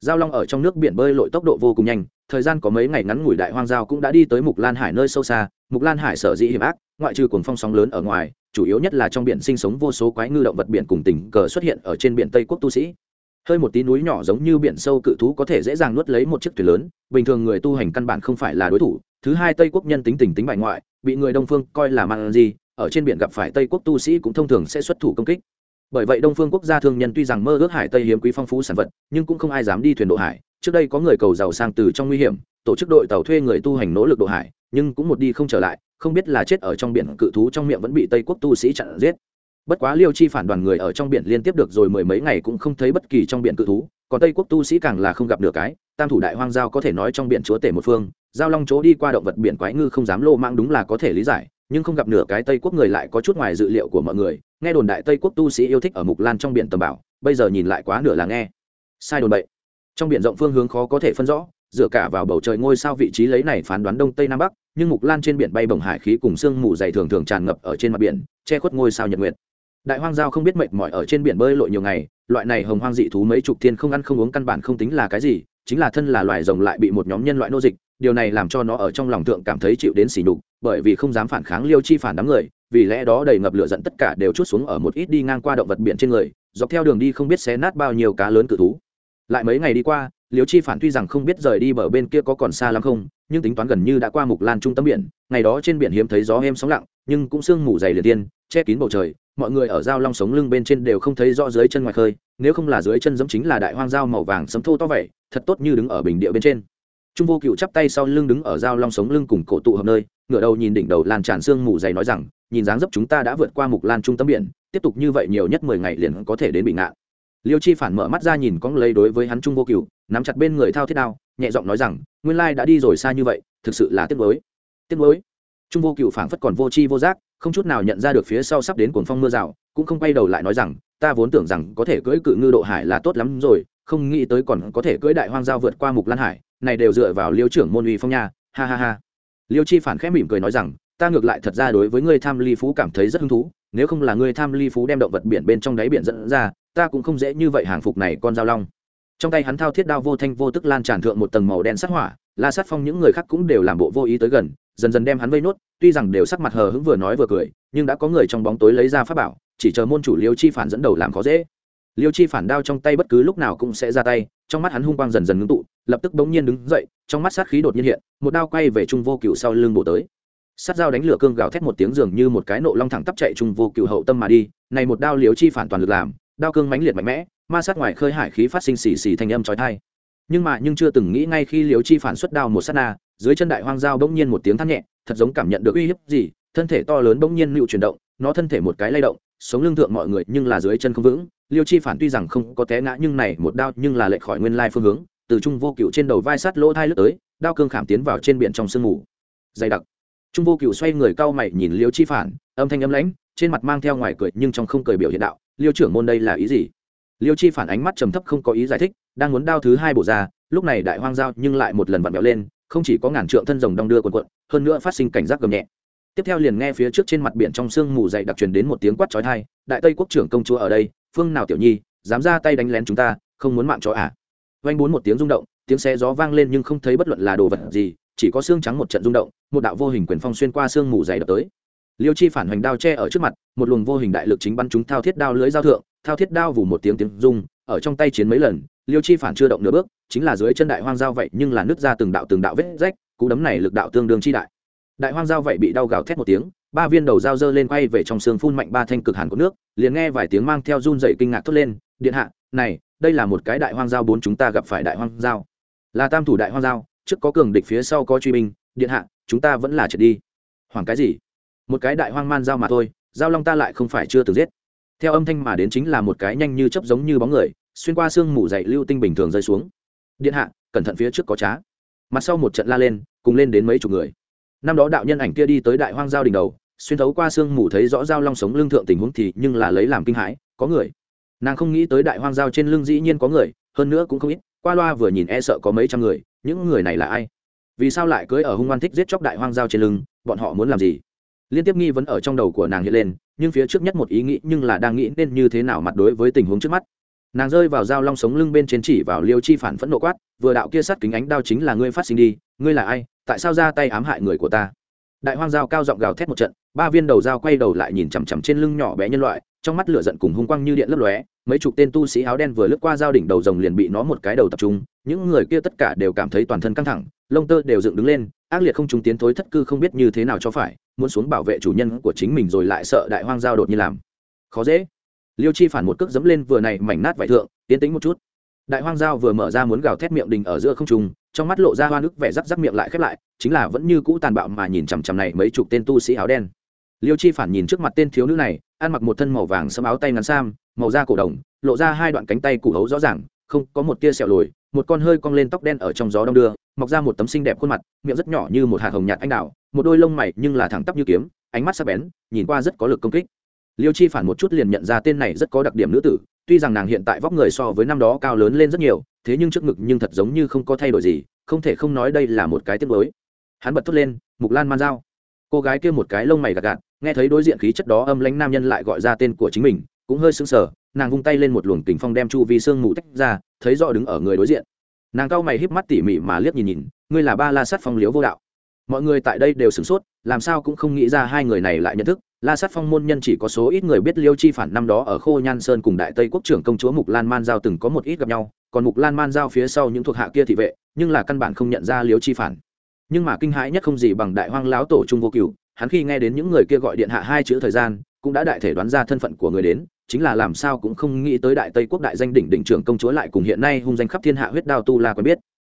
giao long ở trong nước biển bơi lội tốc độ vô cùng nhanh, thời gian có mấy ngày ngắn ngủi đại hoang giao cũng đã đi tới mục lan hải nơi sâu xa. Mục lan hải sở dĩ hiểm ác, ngoại trừ cuồng phong sóng lớn ở ngoài, chủ yếu nhất là trong biển sinh sống vô số quái ngư động vật biển cùng tình cờ xuất hiện ở trên biển tây quốc tu sĩ. Hơi một tí núi nhỏ giống như biển sâu cự thú có thể dễ dàng nuốt lấy một chiếc thuyền lớn, bình thường người tu hành căn bản không phải là đối thủ. Thứ hai, tây quốc nhân tính tình tính bại ngoại, bị người đông phương coi là mang gì, ở trên biển gặp phải tây quốc tu sĩ cũng thông thường sẽ xuất thủ công kích bởi vậy đông phương quốc gia thương nhân tuy rằng mơ ước hải tây hiếm quý phong phú sản vật, nhưng cũng không ai dám đi thuyền độ hải. Trước đây có người cầu giàu sang từ trong nguy hiểm, tổ chức đội tàu thuê người tu hành nỗ lực độ hải, nhưng cũng một đi không trở lại, không biết là chết ở trong biển cự thú trong miệng vẫn bị tây quốc tu sĩ chặn giết. Bất quá liêu chi phản đoàn người ở trong biển liên tiếp được rồi mười mấy ngày cũng không thấy bất kỳ trong biển cự thú, còn tây quốc tu sĩ càng là không gặp được cái. Tam thủ đại hoang giao có thể nói trong biển chúa tể một phương, giao long chỗ đi qua động vật biển quái ngư không dám lô mang đúng là có thể lý giải, nhưng không gặp nửa cái tây quốc người lại có chút ngoài dự liệu của mọi người nghe đồn đại tây quốc tu sĩ yêu thích ở mục lan trong biển tầm bảo, bây giờ nhìn lại quá nửa là nghe. Sai đồn bậy. Trong biển rộng phương hướng khó có thể phân rõ, dựa cả vào bầu trời ngôi sao vị trí lấy này phán đoán đông tây nam bắc, nhưng mục lan trên biển bay bồng hải khí cùng sương mù dày thường thường tràn ngập ở trên mặt biển, che khuất ngôi sao nhật nguyệt. Đại hoang giao không biết mệt mỏi ở trên biển bơi lội nhiều ngày, loại này hồng hoang dị thú mấy chục thiên không ăn không uống căn bản không tính là cái gì, chính là thân là loài rồng lại bị một nhóm nhân loại nô dịch, điều này làm cho nó ở trong lòng thượng cảm thấy chịu đến sỉ nhục, bởi vì không dám phản kháng liêu chi phản đám người vì lẽ đó đầy ngập lửa dẫn tất cả đều chút xuống ở một ít đi ngang qua động vật biển trên người, dọc theo đường đi không biết xé nát bao nhiêu cá lớn cự thú. Lại mấy ngày đi qua, liêu chi phản tuy rằng không biết rời đi bờ bên kia có còn xa lắm không, nhưng tính toán gần như đã qua mục lan trung tâm biển, ngày đó trên biển hiếm thấy gió êm sóng lặng, nhưng cũng sương mù dày liền tiên, che kín bầu trời, mọi người ở giao long sống lưng bên trên đều không thấy rõ dưới chân ngoài khơi, nếu không là dưới chân giống chính là đại hoang dao màu vàng sấm thô to vậy, thật tốt như đứng ở bình địa bên trên. Trung vô cựu chắp tay sau lưng đứng ở giao long sống lưng cùng cổ tụ hợp nơi, ngửa đầu nhìn đỉnh đầu lan tràn sương mù dày nói rằng nhìn dáng dấp chúng ta đã vượt qua mục lan trung tâm biển, tiếp tục như vậy nhiều nhất mười ngày liền có thể đến bị ngạn. Liêu chi phản mở mắt ra nhìn con lấy đối với hắn trung vô cựu nắm chặt bên người thao thiết đao, nhẹ giọng nói rằng, nguyên lai đã đi rồi xa như vậy, thực sự là tiếc mới tiếc mới trung vô cựu phảng phất còn vô chi vô giác, không chút nào nhận ra được phía sau sắp đến cuồng phong mưa rào, cũng không quay đầu lại nói rằng, ta vốn tưởng rằng có thể cưỡi cự ngư độ hải là tốt lắm rồi, không nghĩ tới còn có thể cưỡi đại hoang giao vượt qua mục lan hải, này đều dựa vào liêu trưởng môn uy phong nha, ha ha ha. Liêu chi phản khẽ mỉm cười nói rằng ta ngược lại thật ra đối với ngươi tham ly phú cảm thấy rất hứng thú, nếu không là ngươi tham ly phú đem động vật biển bên trong đáy biển dẫn ra, ta cũng không dễ như vậy hàng phục này con dao long. Trong tay hắn thao thiết đao vô thanh vô tức lan tràn thượng một tầng màu đen sát hỏa, la sát phong những người khác cũng đều làm bộ vô ý tới gần, dần dần đem hắn vây nốt, tuy rằng đều sắc mặt hờ hững vừa nói vừa cười, nhưng đã có người trong bóng tối lấy ra pháp bảo, chỉ chờ môn chủ liêu chi phản dẫn đầu làm khó dễ. Liêu chi phản đao trong tay bất cứ lúc nào cũng sẽ ra tay, trong mắt hắn hung quang dần dần ngưng tụ, lập tức bỗng nhiên đứng dậy, trong mắt sát khí đột nhiên hiện, một đao quay về trung vô cựu sau lưng bổ tới sát dao đánh lửa cương gào thét một tiếng dường như một cái nộ long thẳng tắp chạy trung vô cựu hậu tâm mà đi, này một đao liếu chi phản toàn lực làm, đao cương mãnh liệt mạnh mẽ, ma sát ngoài khơi hải khí phát sinh xì xì thành âm chói tai. Nhưng mà nhưng chưa từng nghĩ ngay khi liếu chi phản xuất đao một sát na, dưới chân đại hoang dao bỗng nhiên một tiếng thắt nhẹ, thật giống cảm nhận được uy hiếp gì, thân thể to lớn bỗng nhiên nựu chuyển động, nó thân thể một cái lay động, sống lưng thượng mọi người nhưng là dưới chân không vững, liêu chi phản tuy rằng không có té ngã nhưng này một đao nhưng là lệch khỏi nguyên lai phương hướng, từ trung vô cựu trên đầu vai sát lỗ thai lướt tới, đao cương khảm tiến vào trên biển trong sương mù. Dày đặc trung vô cựu xoay người cau mày nhìn liêu chi phản, âm thanh âm lãnh, trên mặt mang theo ngoài cười nhưng trong không cười biểu hiện đạo, liêu trưởng môn đây là ý gì? Liêu chi phản ánh mắt trầm thấp không có ý giải thích, đang muốn đao thứ hai bổ ra, lúc này đại hoang giao nhưng lại một lần vặn vẹo lên, không chỉ có ngàn trượng thân rồng đong đưa quần quận hơn nữa phát sinh cảnh giác gầm nhẹ. Tiếp theo liền nghe phía trước trên mặt biển trong sương mù dày đặc truyền đến một tiếng quát chói tai, đại tây quốc trưởng công chúa ở đây, phương nào tiểu nhi, dám ra tay đánh lén chúng ta, không muốn mạng chó à? Vanh bốn một tiếng rung động, tiếng xe gió vang lên nhưng không thấy bất luận là đồ vật gì chỉ có xương trắng một trận rung động một đạo vô hình quyền phong xuyên qua xương mù dày đập tới. Liêu chi phản hoành đao che ở trước mặt một luồng vô hình đại lực chính bắn chúng thao thiết đao lưới giao thượng thao thiết đao vù một tiếng tiếng rung ở trong tay chiến mấy lần liêu chi phản chưa động nửa bước chính là dưới chân đại hoang giao vậy nhưng là nứt ra từng đạo từng đạo vết rách cú đấm này lực đạo tương đương chi đại. Đại hoang giao vậy bị đau gào thét một tiếng ba viên đầu dao dơ lên quay về trong xương phun mạnh ba thanh cực hàn của nước liền nghe vài tiếng mang theo run dậy kinh ngạc thốt lên điện hạ này đây là một cái đại hoang giao bốn chúng ta gặp phải đại hoang giao, là tam thủ đại hoang giao trước có cường địch phía sau có truy binh, điện hạ, chúng ta vẫn là trượt đi. Hoàng cái gì? Một cái đại hoang man giao mà thôi, giao long ta lại không phải chưa từng giết. Theo âm thanh mà đến chính là một cái nhanh như chấp giống như bóng người, xuyên qua xương mù dậy lưu tinh bình thường rơi xuống. Điện hạ, cẩn thận phía trước có trá. Mặt sau một trận la lên, cùng lên đến mấy chục người. Năm đó đạo nhân ảnh kia đi tới đại hoang giao đỉnh đầu, xuyên thấu qua xương mù thấy rõ dao long sống lưng thượng tình huống thì nhưng là lấy làm kinh hãi, có người. Nàng không nghĩ tới đại hoang giao trên lưng dĩ nhiên có người, hơn nữa cũng không ít qua loa vừa nhìn e sợ có mấy trăm người, những người này là ai? Vì sao lại cưới ở hung ngoan thích giết chóc đại hoang giao trên lưng, bọn họ muốn làm gì? Liên tiếp nghi vấn ở trong đầu của nàng hiện lên, nhưng phía trước nhất một ý nghĩ nhưng là đang nghĩ nên như thế nào mặt đối với tình huống trước mắt. Nàng rơi vào dao long sống lưng bên trên chỉ vào liêu chi phản phẫn nộ quát, vừa đạo kia sắt kính ánh đao chính là ngươi phát sinh đi, ngươi là ai? Tại sao ra tay ám hại người của ta? Đại hoang giao cao giọng gào thét một trận ba viên đầu dao quay đầu lại nhìn chằm chằm trên lưng nhỏ bé nhân loại, trong mắt lửa giận cùng hung quang như điện lấp lóe, mấy chục tên tu sĩ áo đen vừa lướt qua dao đỉnh đầu rồng liền bị nó một cái đầu tập trung, những người kia tất cả đều cảm thấy toàn thân căng thẳng, lông tơ đều dựng đứng lên, ác liệt không trung tiến thối thất cư không biết như thế nào cho phải, muốn xuống bảo vệ chủ nhân của chính mình rồi lại sợ đại hoang giao đột nhiên làm. Khó dễ. Liêu chi phản một cước dẫm lên vừa này mảnh nát vải thượng, tiến tính một chút. Đại hoang giao vừa mở ra muốn gào thét miệng đình ở giữa không trung, trong mắt lộ ra hoa nước vẻ rắc rắc miệng lại khép lại, chính là vẫn như cũ tàn bạo mà nhìn chằm chằm này mấy chục tên tu sĩ áo đen liêu chi phản nhìn trước mặt tên thiếu nữ này, ăn mặc một thân màu vàng sẫm áo tay ngắn sam, màu da cổ đồng, lộ ra hai đoạn cánh tay củ hấu rõ ràng, không, có một tia sẹo lồi, một con hơi cong lên tóc đen ở trong gió đông đưa, mọc ra một tấm xinh đẹp khuôn mặt, miệng rất nhỏ như một hạt hồng nhạt anh đào, một đôi lông mày nhưng là thẳng tắp như kiếm, ánh mắt sắc bén, nhìn qua rất có lực công kích. Liêu chi phản một chút liền nhận ra tên này rất có đặc điểm nữ tử, tuy rằng nàng hiện tại vóc người so với năm đó cao lớn lên rất nhiều, thế nhưng trước ngực nhưng thật giống như không có thay đổi gì, không thể không nói đây là một cái tiếc mới hắn bật thốt lên, mục lan man dao cô gái kia một cái lông mày gạt gạt, nghe thấy đối diện khí chất đó âm lãnh nam nhân lại gọi ra tên của chính mình, cũng hơi sững sờ, nàng vung tay lên một luồng kính phong đem chu vi sương mù tách ra, thấy rõ đứng ở người đối diện. Nàng cau mày híp mắt tỉ mỉ mà liếc nhìn nhìn, ngươi là ba la sát phong liếu vô đạo. Mọi người tại đây đều sửng sốt, làm sao cũng không nghĩ ra hai người này lại nhận thức, la sát phong môn nhân chỉ có số ít người biết liêu chi phản năm đó ở khô nhan sơn cùng đại tây quốc trưởng công chúa mục lan man giao từng có một ít gặp nhau, còn mục lan man giao phía sau những thuộc hạ kia thị vệ, nhưng là căn bản không nhận ra liêu chi phản nhưng mà kinh hãi nhất không gì bằng đại hoang lão tổ trung vô cửu, hắn khi nghe đến những người kia gọi điện hạ hai chữ thời gian, cũng đã đại thể đoán ra thân phận của người đến, chính là làm sao cũng không nghĩ tới đại tây quốc đại danh đỉnh đỉnh trưởng công chúa lại cùng hiện nay hung danh khắp thiên hạ huyết đao tu la quen biết.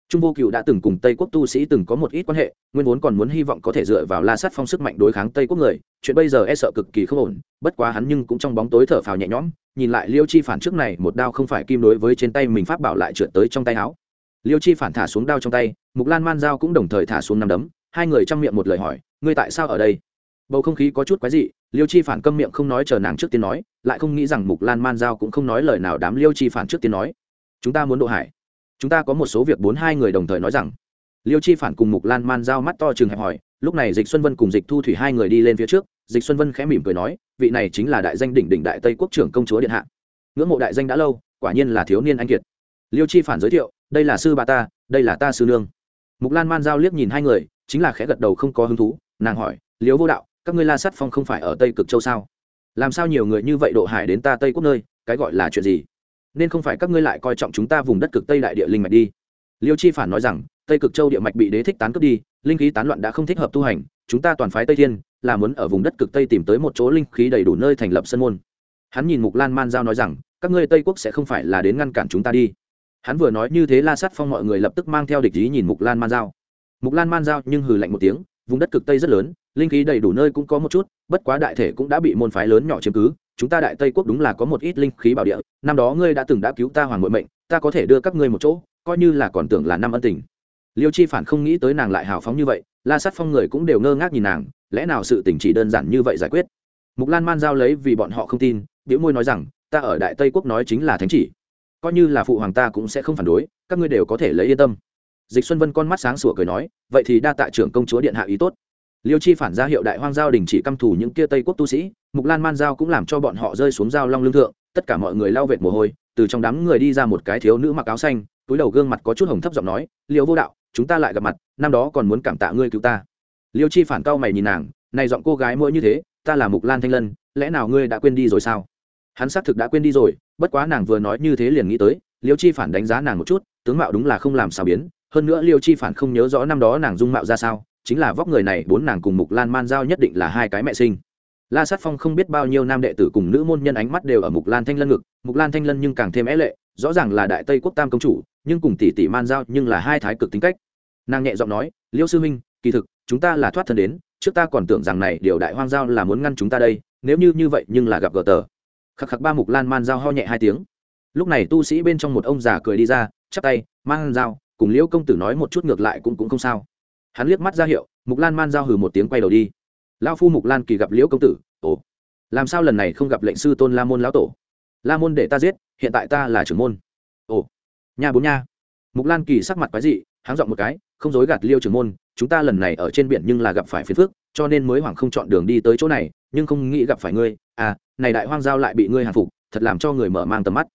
Trung vô cựu đã từng cùng tây quốc tu sĩ từng có một ít quan hệ, nguyên vốn còn muốn hy vọng có thể dựa vào la sát phong sức mạnh đối kháng tây quốc người, chuyện bây giờ e sợ cực kỳ không ổn, bất quá hắn nhưng cũng trong bóng tối thở phào nhẹ nhõm, nhìn lại liêu chi phản trước này, một đao không phải kim đối với trên tay mình pháp bảo lại trượt tới trong tay áo. Liêu chi phản thả xuống đao trong tay mục lan man dao cũng đồng thời thả xuống nằm đấm, hai người trong miệng một lời hỏi, ngươi tại sao ở đây? Bầu không khí có chút quái dị, liêu chi phản câm miệng không nói chờ nàng trước tiên nói, lại không nghĩ rằng mục lan man giao cũng không nói lời nào đám liêu chi phản trước tiên nói. Chúng ta muốn độ hải. Chúng ta có một số việc bốn hai người đồng thời nói rằng. Liêu chi phản cùng mục lan man giao mắt to chừng hẹp hỏi, lúc này dịch xuân vân cùng dịch thu thủy hai người đi lên phía trước. Dịch xuân vân khẽ mỉm cười nói, vị này chính là đại danh đỉnh đỉnh đại tây quốc trưởng công chúa điện hạ. Ngưỡng mộ đại danh đã lâu, quả nhiên là thiếu niên anh kiệt. Liêu chi phản giới thiệu, đây là sư bà ta, đây là ta sư nương mục lan man giao liếc nhìn hai người, chính là khẽ gật đầu không có hứng thú, nàng hỏi liếu vô đạo, các ngươi la Sắt phong không phải ở tây cực châu sao? Làm sao nhiều người như vậy độ hải đến ta tây quốc nơi, cái gọi là chuyện gì? Nên không phải các ngươi lại coi trọng chúng ta vùng đất cực tây đại địa linh mạch đi. Liêu chi phản nói rằng, tây cực châu địa mạch bị đế thích tán cướp đi, linh khí tán loạn đã không thích hợp tu hành, chúng ta toàn phái tây thiên, là muốn ở vùng đất cực tây tìm tới một chỗ linh khí đầy đủ nơi thành lập sân môn. Hắn nhìn mục lan man giao nói rằng, các ngươi tây quốc sẽ không phải là đến ngăn cản chúng ta đi hắn vừa nói như thế la sát phong mọi người lập tức mang theo địch ý nhìn mục lan man giao. Mục lan man giao nhưng hừ lạnh một tiếng, vùng đất cực tây rất lớn, linh khí đầy đủ nơi cũng có một chút, bất quá đại thể cũng đã bị môn phái lớn nhỏ chiếm cứ, chúng ta đại tây quốc đúng là có một ít linh khí bảo địa, năm đó ngươi đã từng đã cứu ta hoàng bội mệnh, ta có thể đưa các ngươi một chỗ, coi như là còn tưởng là năm ân tình. Liêu chi phản không nghĩ tới nàng lại hào phóng như vậy, la sát phong người cũng đều ngơ ngác nhìn nàng, lẽ nào sự tình chỉ đơn giản như vậy giải quyết? Mục lan man giao lấy vì bọn họ không tin biểu môi nói rằng, ta ở đại tây quốc nói chính là thánh chỉ coi như là phụ hoàng ta cũng sẽ không phản đối, các ngươi đều có thể lấy yên tâm. Dịch xuân vân con mắt sáng sủa cười nói, vậy thì đa tạ trưởng công chúa điện hạ ý tốt. Liêu chi phản ra hiệu đại hoang giao đình chỉ căm thủ những kia tây quốc tu sĩ, mục lan man giao cũng làm cho bọn họ rơi xuống giao long lương thượng, tất cả mọi người lao vệt mồ hôi, từ trong đám người đi ra một cái thiếu nữ mặc áo xanh, túi đầu gương mặt có chút hồng thấp giọng nói, liêu vô đạo, chúng ta lại gặp mặt, năm đó còn muốn cảm tạ ngươi cứu ta. Liêu chi phản cao mày nhìn nàng, này giọng cô gái mỗi như thế, ta là mục lan thanh lân, lẽ nào ngươi đã quên đi rồi sao? Hắn xác thực đã quên đi rồi bất quá nàng vừa nói như thế liền nghĩ tới, liêu chi phản đánh giá nàng một chút, tướng mạo đúng là không làm sao biến, hơn nữa liêu chi phản không nhớ rõ năm đó nàng dung mạo ra sao, chính là vóc người này bốn nàng cùng mục lan man giao nhất định là hai cái mẹ sinh. La sát phong không biết bao nhiêu nam đệ tử cùng nữ môn nhân ánh mắt đều ở mục lan thanh lân ngực, mục lan thanh lân nhưng càng thêm é lệ, rõ ràng là đại tây quốc tam công chủ, nhưng cùng tỷ tỷ man giao nhưng là hai thái cực tính cách. Nàng nhẹ giọng nói, liêu sư minh kỳ thực, chúng ta là thoát thân đến, trước ta còn tưởng rằng này điều đại hoang giao là muốn ngăn chúng ta đây, nếu như như vậy nhưng là gặp gờ tờ khắc khắc ba mục lan man dao ho nhẹ hai tiếng. Lúc này tu sĩ bên trong một ông già cười đi ra, chắp tay, man dao cùng liễu công tử nói một chút ngược lại cũng cũng không sao. Hắn liếc mắt ra hiệu, mục lan man dao hừ một tiếng quay đầu đi. Lao phu mục lan kỳ gặp liễu công tử, ồ, làm sao lần này không gặp lệnh sư tôn la môn lão tổ? La môn để ta giết, hiện tại ta là trưởng môn. Ồ, nha bốn nha. Mục lan kỳ sắc mặt quái dị, háng dọn một cái, không dối gạt liêu trưởng môn, chúng ta lần này ở trên biển nhưng là gặp phải phiền phước cho nên mới hoảng không chọn đường đi tới chỗ này, nhưng không nghĩ gặp phải ngươi. À này đại hoang giao lại bị ngươi hàng phục, thật làm cho người mở mang tầm mắt.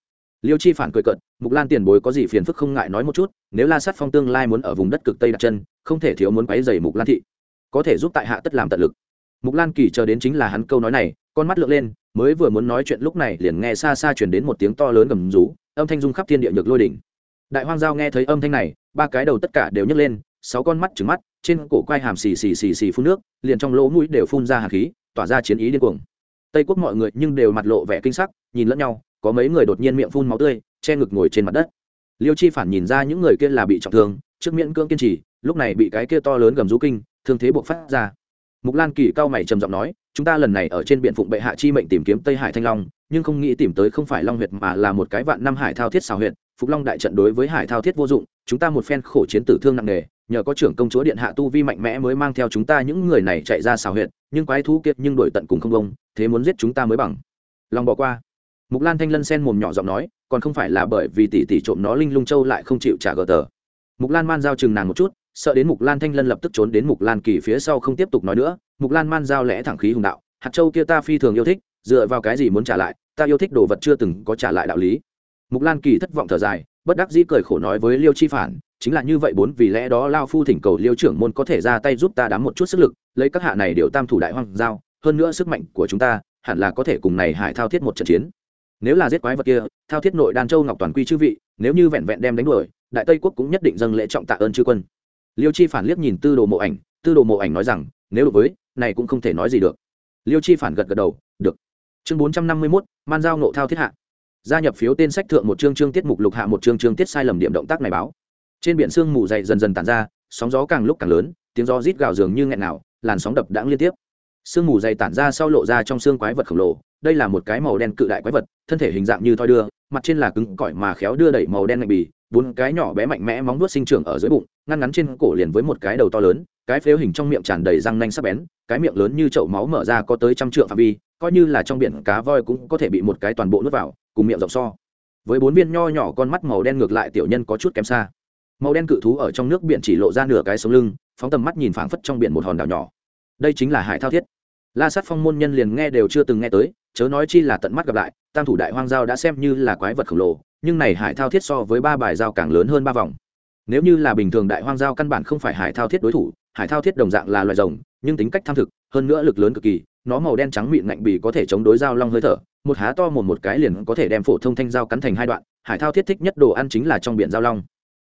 Liêu chi phản cười cận mục lan tiền bối có gì phiền phức không ngại nói một chút, nếu la sát phong tương lai muốn ở vùng đất cực tây đặt chân, không thể thiếu muốn quấy dày mục lan thị. Có thể giúp tại hạ tất làm tận lực. Mục lan kỳ chờ đến chính là hắn câu nói này, con mắt lượn lên, mới vừa muốn nói chuyện lúc này liền nghe xa xa chuyển đến một tiếng to lớn gầm rú, âm thanh dung khắp thiên địa nhược lôi đỉnh. Đại hoang giao nghe thấy âm thanh này, ba cái đầu tất cả đều nhấc lên, sáu con mắt trứng mắt, trên cổ quai hàm xì xì xì xì phun nước, liền trong lỗ mũi đều phun ra hạt khí, tỏa ra chiến ý điên cuồng tây quốc mọi người nhưng đều mặt lộ vẻ kinh sắc, nhìn lẫn nhau, có mấy người đột nhiên miệng phun máu tươi, che ngực ngồi trên mặt đất. Liêu chi phản nhìn ra những người kia là bị trọng thương, trước miễn cưỡng kiên trì, lúc này bị cái kia to lớn gầm rú kinh, thương thế buộc phát ra. Mục lan kỳ cao mày trầm giọng nói, chúng ta lần này ở trên biện phụng bệ hạ chi mệnh tìm kiếm tây hải thanh long, nhưng không nghĩ tìm tới không phải long huyệt mà là một cái vạn năm hải thao thiết xào huyệt, phục long đại trận đối với hải thao thiết vô dụng, chúng ta một phen khổ chiến tử thương nặng nề, nhờ có trưởng công chúa điện hạ tu vi mạnh mẽ mới mang theo chúng ta những người này chạy ra xào huyệt nhưng quái thú kiệt nhưng đổi tận cùng không công thế muốn giết chúng ta mới bằng. Lòng bỏ qua. Mục lan thanh lân sen mồm nhỏ giọng nói, còn không phải là bởi vì tỷ tỷ trộm nó linh lung châu lại không chịu trả gờ tờ. Mục lan man giao chừng nàng một chút, sợ đến mục lan thanh lân lập tức trốn đến mục lan kỳ phía sau không tiếp tục nói nữa. Mục lan man giao lẽ thẳng khí hùng đạo, hạt châu kia ta phi thường yêu thích, dựa vào cái gì muốn trả lại, ta yêu thích đồ vật chưa từng có trả lại đạo lý. Mục lan kỳ thất vọng thở dài, bất đắc dĩ cười khổ nói với liêu chi phản chính là như vậy bốn vì lẽ đó lao phu thỉnh cầu liêu trưởng môn có thể ra tay giúp ta đám một chút sức lực, lấy các hạ này điều tam thủ đại hoang giao, hơn nữa sức mạnh của chúng ta, hẳn là có thể cùng này hải thao thiết một trận chiến. Nếu là giết quái vật kia, thao thiết nội đan châu ngọc toàn quy chư vị, nếu như vẹn vẹn đem đánh đuổi, đại tây quốc cũng nhất định dâng lễ trọng tạ ơn chư quân. Liêu chi phản liếc nhìn tư đồ mộ ảnh, tư đồ mộ ảnh nói rằng, nếu đối với, này cũng không thể nói gì được. Liêu chi phản gật gật đầu, được. Chương bốn trăm năm mươi mốt, man giao nộ thao thiết hạ. Gia nhập phiếu tên sách thượng một chương chương tiết mục lục hạ một chương chương tiết sai lầm điểm động tác này báo trên biển sương mù dày dần dần tàn ra, sóng gió càng lúc càng lớn, tiếng gió rít gào dường như nghẹn nào làn sóng đập đãng liên tiếp. Sương mù dày tản ra sau lộ ra trong xương quái vật khổng lồ, đây là một cái màu đen cự đại quái vật, thân thể hình dạng như thoi đưa, mặt trên là cứng cỏi mà khéo đưa đẩy màu đen ngạch bì, bốn cái nhỏ bé mạnh mẽ móng vuốt sinh trưởng ở dưới bụng, ngăn ngắn trên cổ liền với một cái đầu to lớn, cái phếu hình trong miệng tràn đầy răng nanh sắc bén, cái miệng lớn như chậu máu mở ra có tới trăm trượng phạm vi, coi như là trong biển cá voi cũng có thể bị một cái toàn bộ nuốt vào, cùng miệng rộng so. Với bốn viên nho nhỏ con mắt màu đen ngược lại tiểu nhân có chút kém xa màu đen cự thú ở trong nước biển chỉ lộ ra nửa cái sống lưng, phóng tầm mắt nhìn phảng phất trong biển một hòn đảo nhỏ. Đây chính là hải thao thiết. La sát phong môn nhân liền nghe đều chưa từng nghe tới, chớ nói chi là tận mắt gặp lại, tam thủ đại hoang giao đã xem như là quái vật khổng lồ, nhưng này hải thao thiết so với ba bài giao càng lớn hơn ba vòng. Nếu như là bình thường đại hoang giao căn bản không phải hải thao thiết đối thủ, hải thao thiết đồng dạng là loài rồng, nhưng tính cách tham thực, hơn nữa lực lớn cực kỳ, nó màu đen trắng mịn ngạnh bì có thể chống đối dao long hơi thở, một há to một một cái liền có thể đem phổ thông thanh dao cắn thành hai đoạn, hải thao thiết thích nhất đồ ăn chính là trong biển dao long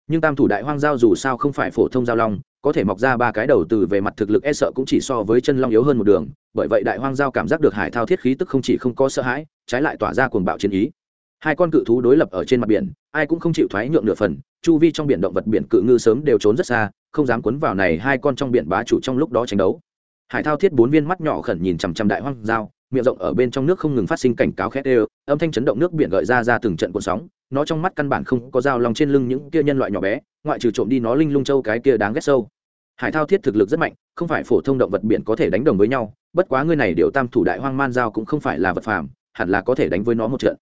nhưng tam thủ đại hoang giao dù sao không phải phổ thông giao long, có thể mọc ra ba cái đầu từ về mặt thực lực e sợ cũng chỉ so với chân long yếu hơn một đường, bởi vậy đại hoang giao cảm giác được hải thao thiết khí tức không chỉ không có sợ hãi, trái lại tỏa ra cuồng bạo chiến ý. Hai con cự thú đối lập ở trên mặt biển, ai cũng không chịu thoái nhượng nửa phần, chu vi trong biển động vật biển cự ngư sớm đều trốn rất xa, không dám cuốn vào này hai con trong biển bá chủ trong lúc đó tranh đấu. Hải thao thiết bốn viên mắt nhỏ khẩn nhìn chằm chằm đại hoang giao, miệng rộng ở bên trong nước không ngừng phát sinh cảnh cáo khét đều, âm thanh chấn động nước biển gợi ra ra từng trận cuộn sóng nó trong mắt căn bản không có dao lòng trên lưng những kia nhân loại nhỏ bé, ngoại trừ trộm đi nó linh lung châu cái kia đáng ghét sâu. Hải thao thiết thực lực rất mạnh, không phải phổ thông động vật biển có thể đánh đồng với nhau, bất quá ngươi này điều tam thủ đại hoang man giao cũng không phải là vật phàm, hẳn là có thể đánh với nó một trận.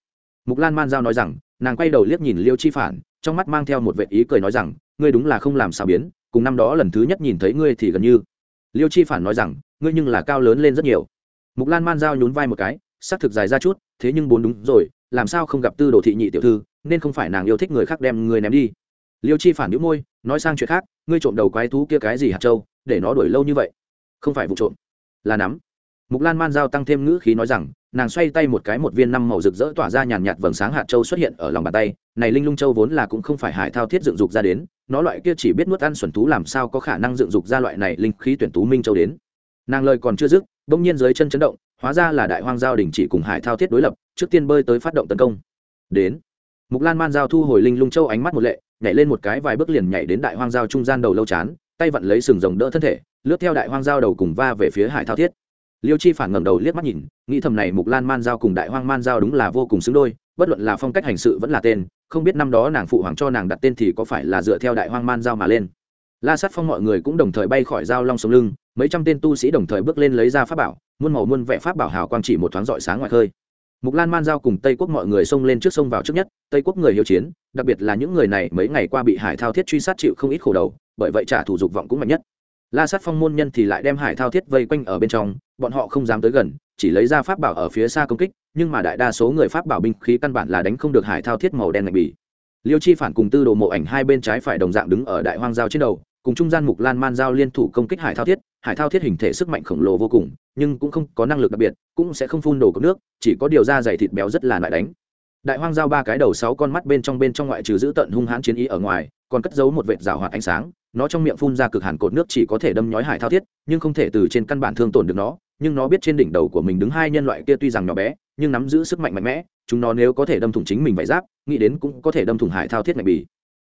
Mục lan man giao nói rằng, nàng quay đầu liếc nhìn liêu chi phản, trong mắt mang theo một vệ ý cười nói rằng, ngươi đúng là không làm sao biến, cùng năm đó lần thứ nhất nhìn thấy ngươi thì gần như. Liêu chi phản nói rằng, ngươi nhưng là cao lớn lên rất nhiều. Mục lan man giao nhún vai một cái, xác thực dài ra chút, thế nhưng bốn đúng rồi, làm sao không gặp tư đồ thị nhị tiểu thư nên không phải nàng yêu thích người khác đem người ném đi. Liêu chi phản đĩu môi, nói sang chuyện khác, ngươi trộm đầu quái thú kia cái gì hạt châu, để nó đuổi lâu như vậy? Không phải vụ trộm, là nắm. Mục lan man giao tăng thêm ngữ khí nói rằng, nàng xoay tay một cái một viên năm màu rực rỡ tỏa ra nhàn nhạt vầng sáng hạt châu xuất hiện ở lòng bàn tay. Này linh lung châu vốn là cũng không phải hải thao thiết dựng dục ra đến, nó loại kia chỉ biết nuốt ăn xuẩn thú làm sao có khả năng dựng dục ra loại này linh khí tuyển tú minh châu đến. Nàng lời còn chưa dứt, bỗng nhiên dưới chân chấn động, hóa ra là đại hoang giao đình chỉ cùng hải thao thiết đối lập, trước tiên bơi tới phát động tấn công. Đến mục lan man giao thu hồi linh lung châu ánh mắt một lệ, nhảy lên một cái vài bước liền nhảy đến đại hoang giao trung gian đầu lâu chán, tay vặn lấy sừng rồng đỡ thân thể, lướt theo đại hoang giao đầu cùng va về phía hải thao thiết. Liêu chi phản ngẩng đầu liếc mắt nhìn, nghĩ thầm này mục lan man giao cùng đại hoang man giao đúng là vô cùng xứng đôi, bất luận là phong cách hành sự vẫn là tên, không biết năm đó nàng phụ hoàng cho nàng đặt tên thì có phải là dựa theo đại hoang man giao mà lên. La sát phong mọi người cũng đồng thời bay khỏi giao long sống lưng, mấy trăm tên tu sĩ đồng thời bước lên lấy ra pháp bảo, muôn màu muôn vẻ pháp bảo hào quang chỉ một thoáng rọi sáng ngoài khơi mục lan man giao cùng tây quốc mọi người xông lên trước sông vào trước nhất, tây quốc người hiệu chiến, đặc biệt là những người này mấy ngày qua bị hải thao thiết truy sát chịu không ít khổ đầu, bởi vậy trả thủ dục vọng cũng mạnh nhất la sát phong môn nhân thì lại đem hải thao thiết vây quanh ở bên trong, bọn họ không dám tới gần, chỉ lấy ra pháp bảo ở phía xa công kích, nhưng mà đại đa số người pháp bảo binh khí căn bản là đánh không được hải thao thiết màu đen ngạch bỉ. liêu chi phản cùng tư đồ mộ ảnh hai bên trái phải đồng dạng đứng ở đại hoang giao trên đầu, cùng trung gian mục lan man giao liên thủ công kích hải thao thiết hải thao thiết hình thể sức mạnh khổng lồ vô cùng, nhưng cũng không có năng lực đặc biệt, cũng sẽ không phun đồ cốc nước, chỉ có điều da dày thịt béo rất là lại đánh. Đại hoang giao ba cái đầu sáu con mắt bên trong bên trong ngoại trừ giữ tận hung hãn chiến ý ở ngoài, còn cất giấu một vệt rào hoạt ánh sáng, nó trong miệng phun ra cực hàn cột nước chỉ có thể đâm nhói hải thao thiết, nhưng không thể từ trên căn bản thương tổn được nó, nhưng nó biết trên đỉnh đầu của mình đứng hai nhân loại kia tuy rằng nhỏ bé, nhưng nắm giữ sức mạnh mạnh mẽ, chúng nó nếu có thể đâm thủng chính mình vải giáp, nghĩ đến cũng có thể đâm thủng hải thao thiết mạnh bì.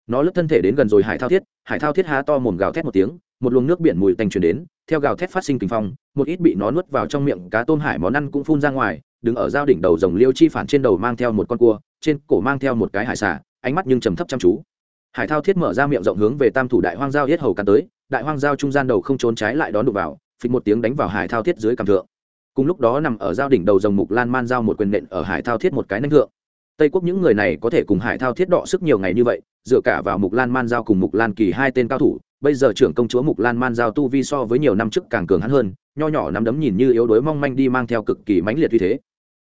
Nó lướt thân thể đến gần rồi hải thao thiết, hải thao thiết há to mồm gào thét một tiếng một luồng nước biển mùi tanh truyền đến theo gào thét phát sinh kinh phong một ít bị nó nuốt vào trong miệng cá tôm hải món ăn cũng phun ra ngoài đứng ở giao đỉnh đầu rồng liêu chi phản trên đầu mang theo một con cua trên cổ mang theo một cái hải xà, ánh mắt nhưng trầm thấp chăm chú. Hải thao thiết mở ra miệng rộng hướng về tam thủ đại hoang giao yết hầu cắn tới đại hoang giao trung gian đầu không trốn trái lại đón đụng vào phịch một tiếng đánh vào hải thao thiết dưới cằm thượng. Cùng lúc đó nằm ở giao đỉnh đầu rồng mục lan man giao một quyền nện ở hải thao thiết một cái nâng thượng. Tây quốc những người này có thể cùng hải thao thiết đọ sức nhiều ngày như vậy dựa cả vào mục lan man giao cùng mục lan kỳ hai tên cao thủ bây giờ trưởng công chúa mục lan man giao tu vi so với nhiều năm trước càng cường hắn hơn, nho nhỏ nắm đấm nhìn như yếu đuối mong manh đi mang theo cực kỳ mãnh liệt như thế.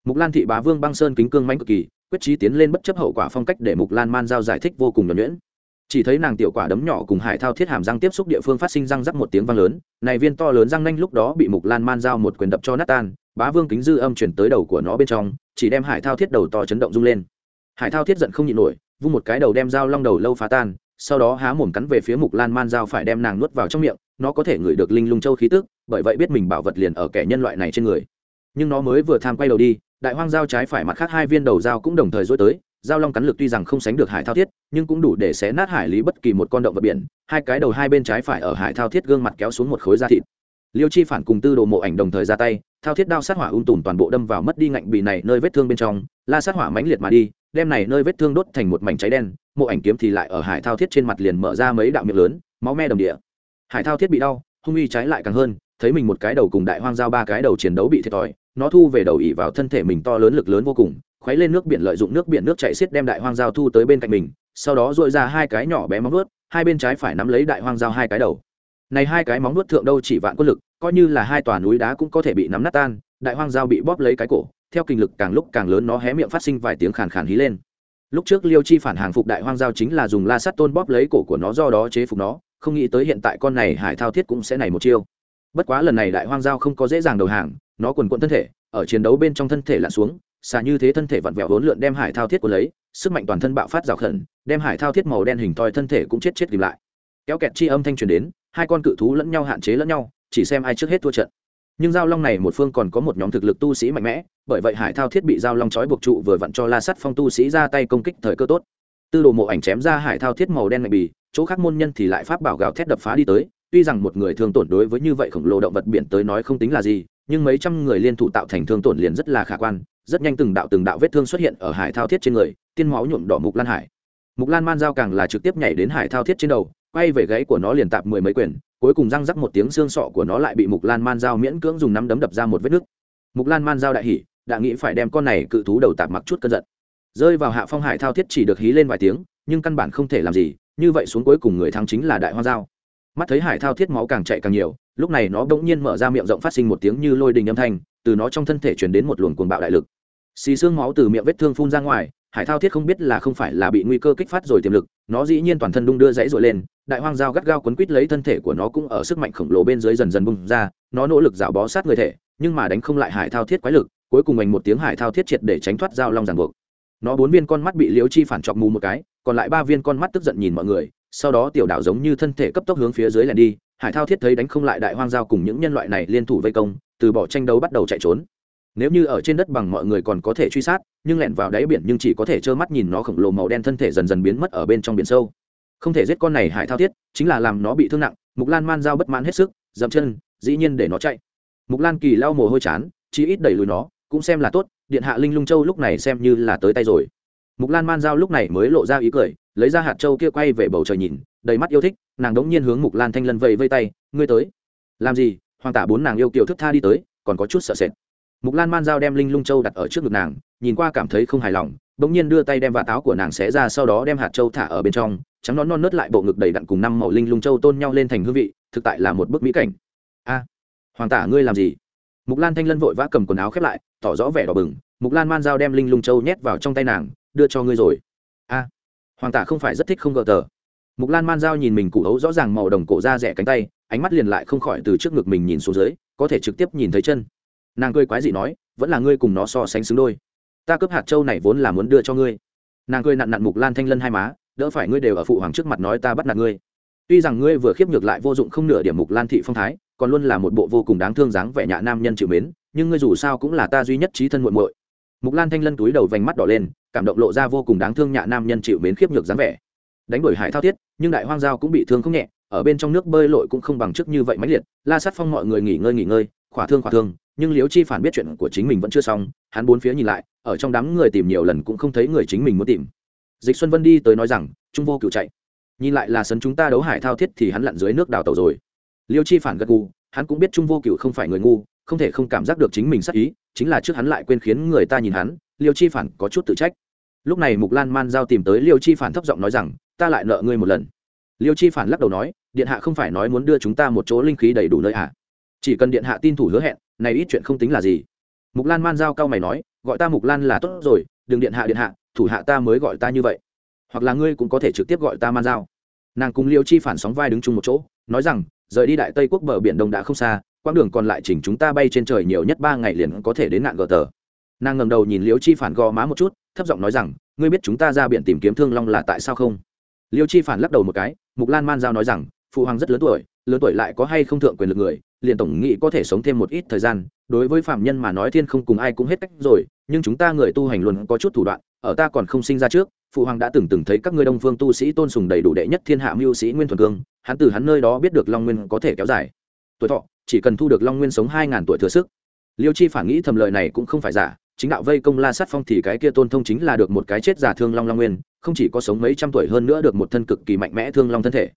Mục lan thị bá vương băng sơn kính cương mãnh cực kỳ, quyết trí tiến lên bất chấp hậu quả phong cách để mục lan man giao giải thích vô cùng nhuẩn nhuyễn. Chỉ thấy nàng tiểu quả đấm nhỏ cùng hải thao thiết hàm răng tiếp xúc địa phương phát sinh răng rắc một tiếng vang lớn, này viên to lớn răng nanh lúc đó bị mục lan man giao một quyền đập cho nát tan, bá vương kính dư âm chuyển tới đầu của nó bên trong, chỉ đem hải thao thiết đầu to chấn động rung lên. Hải thao thiết giận không nhịn nổi, vung một cái đầu đem dao long đầu lâu phá tan sau đó há mồm cắn về phía mục lan man dao phải đem nàng nuốt vào trong miệng, nó có thể ngửi được linh lung châu khí tức, bởi vậy biết mình bảo vật liền ở kẻ nhân loại này trên người. Nhưng nó mới vừa tham quay đầu đi, đại hoang dao trái phải mặt khác hai viên đầu dao cũng đồng thời dối tới, dao long cắn lực tuy rằng không sánh được hải thao thiết, nhưng cũng đủ để xé nát hải lý bất kỳ một con động vật biển, hai cái đầu hai bên trái phải ở hải thao thiết gương mặt kéo xuống một khối da thịt. Liêu chi phản cùng tư đồ mộ ảnh đồng thời ra tay, thao thiết đao sát hỏa ung tùm toàn bộ đâm vào mất đi ngạnh bị này nơi vết thương bên trong, la sát hỏa mãnh liệt mà đi đem này nơi vết thương đốt thành một mảnh cháy đen, mộ ảnh kiếm thì lại ở hải thao thiết trên mặt liền mở ra mấy đạo miệng lớn, máu me đồng địa. Hải thao thiết bị đau, hung uy trái lại càng hơn, thấy mình một cái đầu cùng đại hoang giao ba cái đầu chiến đấu bị thiệt thòi, nó thu về đầu ỉ vào thân thể mình to lớn lực lớn vô cùng, khuấy lên nước biển lợi dụng nước biển nước chảy xiết đem đại hoang giao thu tới bên cạnh mình, sau đó dội ra hai cái nhỏ bé móng nuốt hai bên trái phải nắm lấy đại hoang giao hai cái đầu. Này hai cái móng nuốt thượng đâu chỉ vạn quân lực, coi như là hai tòa núi đá cũng có thể bị nắm nát tan, đại hoang giao bị bóp lấy cái cổ theo kinh lực càng lúc càng lớn nó hé miệng phát sinh vài tiếng khàn khàn hí lên. Lúc trước liêu chi phản hàng phục đại hoang giao chính là dùng la sắt tôn bóp lấy cổ của nó do đó chế phục nó, không nghĩ tới hiện tại con này hải thao thiết cũng sẽ này một chiêu. Bất quá lần này đại hoang giao không có dễ dàng đầu hàng, nó quần quận thân thể, ở chiến đấu bên trong thân thể lặn xuống xà như thế thân thể vặn vẹo hỗn lượn đem hải thao thiết của lấy, sức mạnh toàn thân bạo phát rào khẩn đem hải thao thiết màu đen hình thoi thân thể cũng chết chết tìm lại. Kéo kẹt chi âm thanh truyền đến, hai con cự thú lẫn nhau hạn chế lẫn nhau, chỉ xem ai trước hết thua trận nhưng giao long này một phương còn có một nhóm thực lực tu sĩ mạnh mẽ, bởi vậy hải thao thiết bị giao long trói buộc trụ vừa vặn cho la sắt phong tu sĩ ra tay công kích thời cơ tốt. Tư đồ mộ ảnh chém ra hải thao thiết màu đen mạnh bì, chỗ khác môn nhân thì lại pháp bảo gào thét đập phá đi tới. Tuy rằng một người thương tổn đối với như vậy khổng lồ động vật biển tới nói không tính là gì, nhưng mấy trăm người liên thủ tạo thành thương tổn liền rất là khả quan. Rất nhanh từng đạo từng đạo vết thương xuất hiện ở hải thao thiết trên người, tiên máu nhuộm đỏ mục lan hải. Mục lan man giao càng là trực tiếp nhảy đến hải thao thiết trên đầu, quay về gáy của nó liền tạp mười mấy quyền cuối cùng răng rắc một tiếng xương sọ của nó lại bị mục lan man dao miễn cưỡng dùng nắm đấm đập ra một vết nứt. Mục lan man dao đại hỉ, đã nghĩ phải đem con này cự thú đầu tạp mặc chút cơn giận. Rơi vào hạ phong hải thao thiết chỉ được hí lên vài tiếng, nhưng căn bản không thể làm gì, như vậy xuống cuối cùng người thắng chính là đại hoa dao mắt thấy hải thao thiết máu càng chạy càng nhiều, lúc này nó bỗng nhiên mở ra miệng rộng phát sinh một tiếng như lôi đình âm thanh, từ nó trong thân thể chuyển đến một luồng cuồng bạo đại lực. Xì xương máu từ miệng vết thương phun ra ngoài hải thao thiết không biết là không phải là bị nguy cơ kích phát rồi tiềm lực, nó dĩ nhiên toàn thân đung đưa dãy rồi lên, đại hoang dao gắt gao quấn quít lấy thân thể của nó cũng ở sức mạnh khổng lồ bên dưới dần dần bung ra, nó nỗ lực rào bó sát người thể, nhưng mà đánh không lại hải thao thiết quái lực, cuối cùng mình một tiếng hải thao thiết triệt để tránh thoát dao long ràng buộc. Nó bốn viên con mắt bị liễu chi phản chọc mù một cái, còn lại ba viên con mắt tức giận nhìn mọi người, sau đó tiểu đảo giống như thân thể cấp tốc hướng phía dưới lẻn đi, hải thao thiết thấy đánh không lại đại hoang giao cùng những nhân loại này liên thủ vây công, từ bỏ tranh đấu bắt đầu chạy trốn nếu như ở trên đất bằng mọi người còn có thể truy sát, nhưng lẻn vào đáy biển nhưng chỉ có thể trơ mắt nhìn nó khổng lồ màu đen thân thể dần dần biến mất ở bên trong biển sâu. Không thể giết con này hải thao thiết, chính là làm nó bị thương nặng, mục lan man dao bất mãn hết sức, dậm chân, dĩ nhiên để nó chạy. Mục lan kỳ lau mồ hôi chán, chí ít đẩy lùi nó, cũng xem là tốt, điện hạ linh lung châu lúc này xem như là tới tay rồi. Mục lan man dao lúc này mới lộ ra ý cười, lấy ra hạt châu kia quay về bầu trời nhìn, đầy mắt yêu thích, nàng đống nhiên hướng mục lan thanh lân vẫy vây tay, ngươi tới. Làm gì? Hoàng tả bốn nàng yêu kiều thức tha đi tới, còn có chút sợ sệt mục lan man dao đem linh lung châu đặt ở trước ngực nàng, nhìn qua cảm thấy không hài lòng, bỗng nhiên đưa tay đem vạt áo của nàng xé ra sau đó đem hạt châu thả ở bên trong, trắng nón non nớt lại bộ ngực đầy đặn cùng năm màu linh lung châu tôn nhau lên thành hương vị, thực tại là một bức mỹ cảnh. A, hoàng tả ngươi làm gì? Mục lan thanh lân vội vã cầm quần áo khép lại, tỏ rõ vẻ đỏ bừng, mục lan man dao đem linh lung châu nhét vào trong tay nàng, đưa cho ngươi rồi. A, hoàng tả không phải rất thích không gờ tờ. Mục lan man dao nhìn mình cụ hấu rõ ràng màu đồng cổ ra rẻ cánh tay, ánh mắt liền lại không khỏi từ trước ngực mình nhìn xuống dưới, có thể trực tiếp nhìn thấy chân nàng cười quái dị nói, vẫn là ngươi cùng nó so sánh xứng đôi. Ta cướp hạt châu này vốn là muốn đưa cho ngươi. Nàng cười nặn nặn mục lan thanh lân hai má, đỡ phải ngươi đều ở phụ hoàng trước mặt nói ta bắt nạt ngươi. Tuy rằng ngươi vừa khiếp nhược lại vô dụng không nửa điểm mục lan thị phong thái, còn luôn là một bộ vô cùng đáng thương dáng vẻ nhạ nam nhân chịu mến, nhưng ngươi dù sao cũng là ta duy nhất trí thân muộn muội. Mục lan thanh lân túi đầu vành mắt đỏ lên, cảm động lộ ra vô cùng đáng thương nhạ nam nhân chịu mến khiếp nhược dáng vẻ. Đánh đuổi hải thao thiết nhưng đại hoang giao cũng bị thương không nhẹ, ở bên trong nước bơi lội cũng không bằng trước như vậy mãnh liệt, la sát phong mọi người nghỉ ngơi nghỉ ngơi, khỏa thương khỏa thương nhưng liễu chi phản biết chuyện của chính mình vẫn chưa xong, hắn bốn phía nhìn lại, ở trong đám người tìm nhiều lần cũng không thấy người chính mình muốn tìm. Dịch xuân vân đi tới nói rằng, trung vô cựu chạy. Nhìn lại là sân chúng ta đấu hải thao thiết thì hắn lặn dưới nước đào tàu rồi. Liêu chi phản gật gù, hắn cũng biết trung vô cựu không phải người ngu, không thể không cảm giác được chính mình sắc ý, chính là trước hắn lại quên khiến người ta nhìn hắn, liêu chi phản có chút tự trách. Lúc này mục lan man giao tìm tới liêu chi phản thấp giọng nói rằng, ta lại nợ ngươi một lần. Liêu chi phản lắc đầu nói, điện hạ không phải nói muốn đưa chúng ta một chỗ linh khí đầy đủ nơi hạ chỉ cần điện hạ tin thủ hứa hẹn, này ít chuyện không tính là gì. Mục lan man giao cao mày nói, gọi ta mục lan là tốt rồi, đừng điện hạ điện hạ, thủ hạ ta mới gọi ta như vậy. Hoặc là ngươi cũng có thể trực tiếp gọi ta man giao. Nàng cùng liêu chi phản sóng vai đứng chung một chỗ, nói rằng, rời đi đại tây quốc bờ biển đông đã không xa, quãng đường còn lại chỉnh chúng ta bay trên trời nhiều nhất ba ngày liền có thể đến nạn gờ tờ. Nàng ngầm đầu nhìn liêu chi phản gò má một chút, thấp giọng nói rằng, ngươi biết chúng ta ra biển tìm kiếm thương long là tại sao không? Liêu chi phản lắc đầu một cái, mục lan man giao nói rằng phụ hoàng rất lớn tuổi lớn tuổi lại có hay không thượng quyền lực người, liền tổng nghị có thể sống thêm một ít thời gian. Đối với phạm nhân mà nói thiên không cùng ai cũng hết cách rồi, nhưng chúng ta người tu hành luôn có chút thủ đoạn, ở ta còn không sinh ra trước, phụ hoàng đã từng từng thấy các ngươi đông phương tu sĩ tôn sùng đầy đủ đệ nhất thiên hạ mưu sĩ nguyên thuần cương, hắn từ hắn nơi đó biết được long nguyên có thể kéo dài. Tuổi thọ, chỉ cần thu được long nguyên sống hai ngàn tuổi thừa sức. Liêu chi phản nghĩ thầm lời này cũng không phải giả, chính đạo vây công la sát phong thì cái kia tôn thông chính là được một cái chết giả thương long long nguyên, không chỉ có sống mấy trăm tuổi hơn nữa được một thân cực kỳ mạnh mẽ thương long thân thể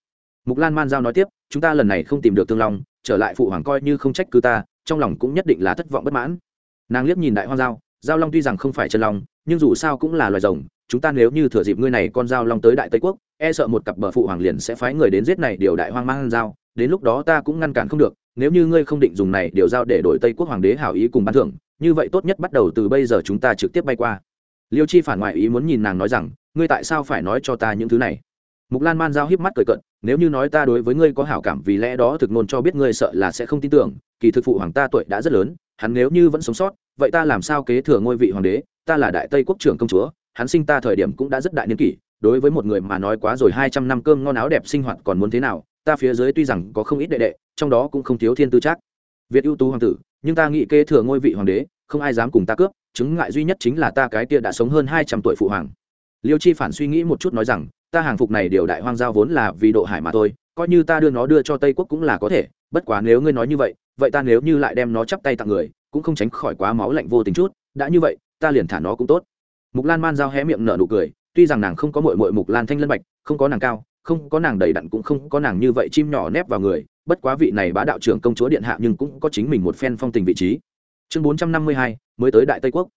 mục lan man giao nói tiếp, chúng ta lần này không tìm được thương long, trở lại phụ hoàng coi như không trách cứ ta, trong lòng cũng nhất định là thất vọng bất mãn. Nàng liếc nhìn đại hoang giao giao long tuy rằng không phải chân long, nhưng dù sao cũng là loài rồng, chúng ta nếu như thừa dịp ngươi này con giao long tới đại tây quốc e sợ một cặp bờ phụ hoàng liền sẽ phái người đến giết này điều đại hoang mang giao, đến lúc đó ta cũng ngăn cản không được, nếu như ngươi không định dùng này điều giao để đổi tây quốc hoàng đế hảo ý cùng ban thưởng, như vậy tốt nhất bắt đầu từ bây giờ chúng ta trực tiếp bay qua. Liêu chi phản ngoại ý muốn nhìn nàng nói rằng, ngươi tại sao phải nói cho ta những thứ này? Mục lan man giao híp mắt cười cận nếu như nói ta đối với ngươi có hảo cảm, vì lẽ đó thực nôn cho biết ngươi sợ là sẽ không tin tưởng, kỳ thực phụ hoàng ta tuổi đã rất lớn, hắn nếu như vẫn sống sót, vậy ta làm sao kế thừa ngôi vị hoàng đế? Ta là đại tây quốc trưởng công chúa, hắn sinh ta thời điểm cũng đã rất đại niên kỷ, đối với một người mà nói quá rồi hai trăm năm cơm ngon áo đẹp sinh hoạt còn muốn thế nào, ta phía dưới tuy rằng có không ít đệ đệ, trong đó cũng không thiếu thiên tư chắc. Việt ưu tú hoàng tử, nhưng ta nghĩ kế thừa ngôi vị hoàng đế, không ai dám cùng ta cướp, chứng ngại duy nhất chính là ta cái kia đã sống hơn hai trăm tuổi phụ hoàng. Liêu chi phản suy nghĩ một chút nói rằng ta hàng phục này điều đại hoang giao vốn là vì độ hải mà thôi, coi như ta đưa nó đưa cho tây quốc cũng là có thể, bất quá nếu ngươi nói như vậy vậy ta nếu như lại đem nó chắp tay tặng người, cũng không tránh khỏi quá máu lạnh vô tình chút, đã như vậy, ta liền thả nó cũng tốt. Mục lan man giao hé miệng nở nụ cười, tuy rằng nàng không có mội mội mục lan thanh lân bạch, không có nàng cao, không có nàng đầy đặn cũng không có nàng như vậy chim nhỏ nép vào người, bất quá vị này bá đạo trưởng công chúa điện hạ nhưng cũng có chính mình một phen phong tình vị trí. Chương bốn trăm năm mươi hai, mới tới đại tây quốc.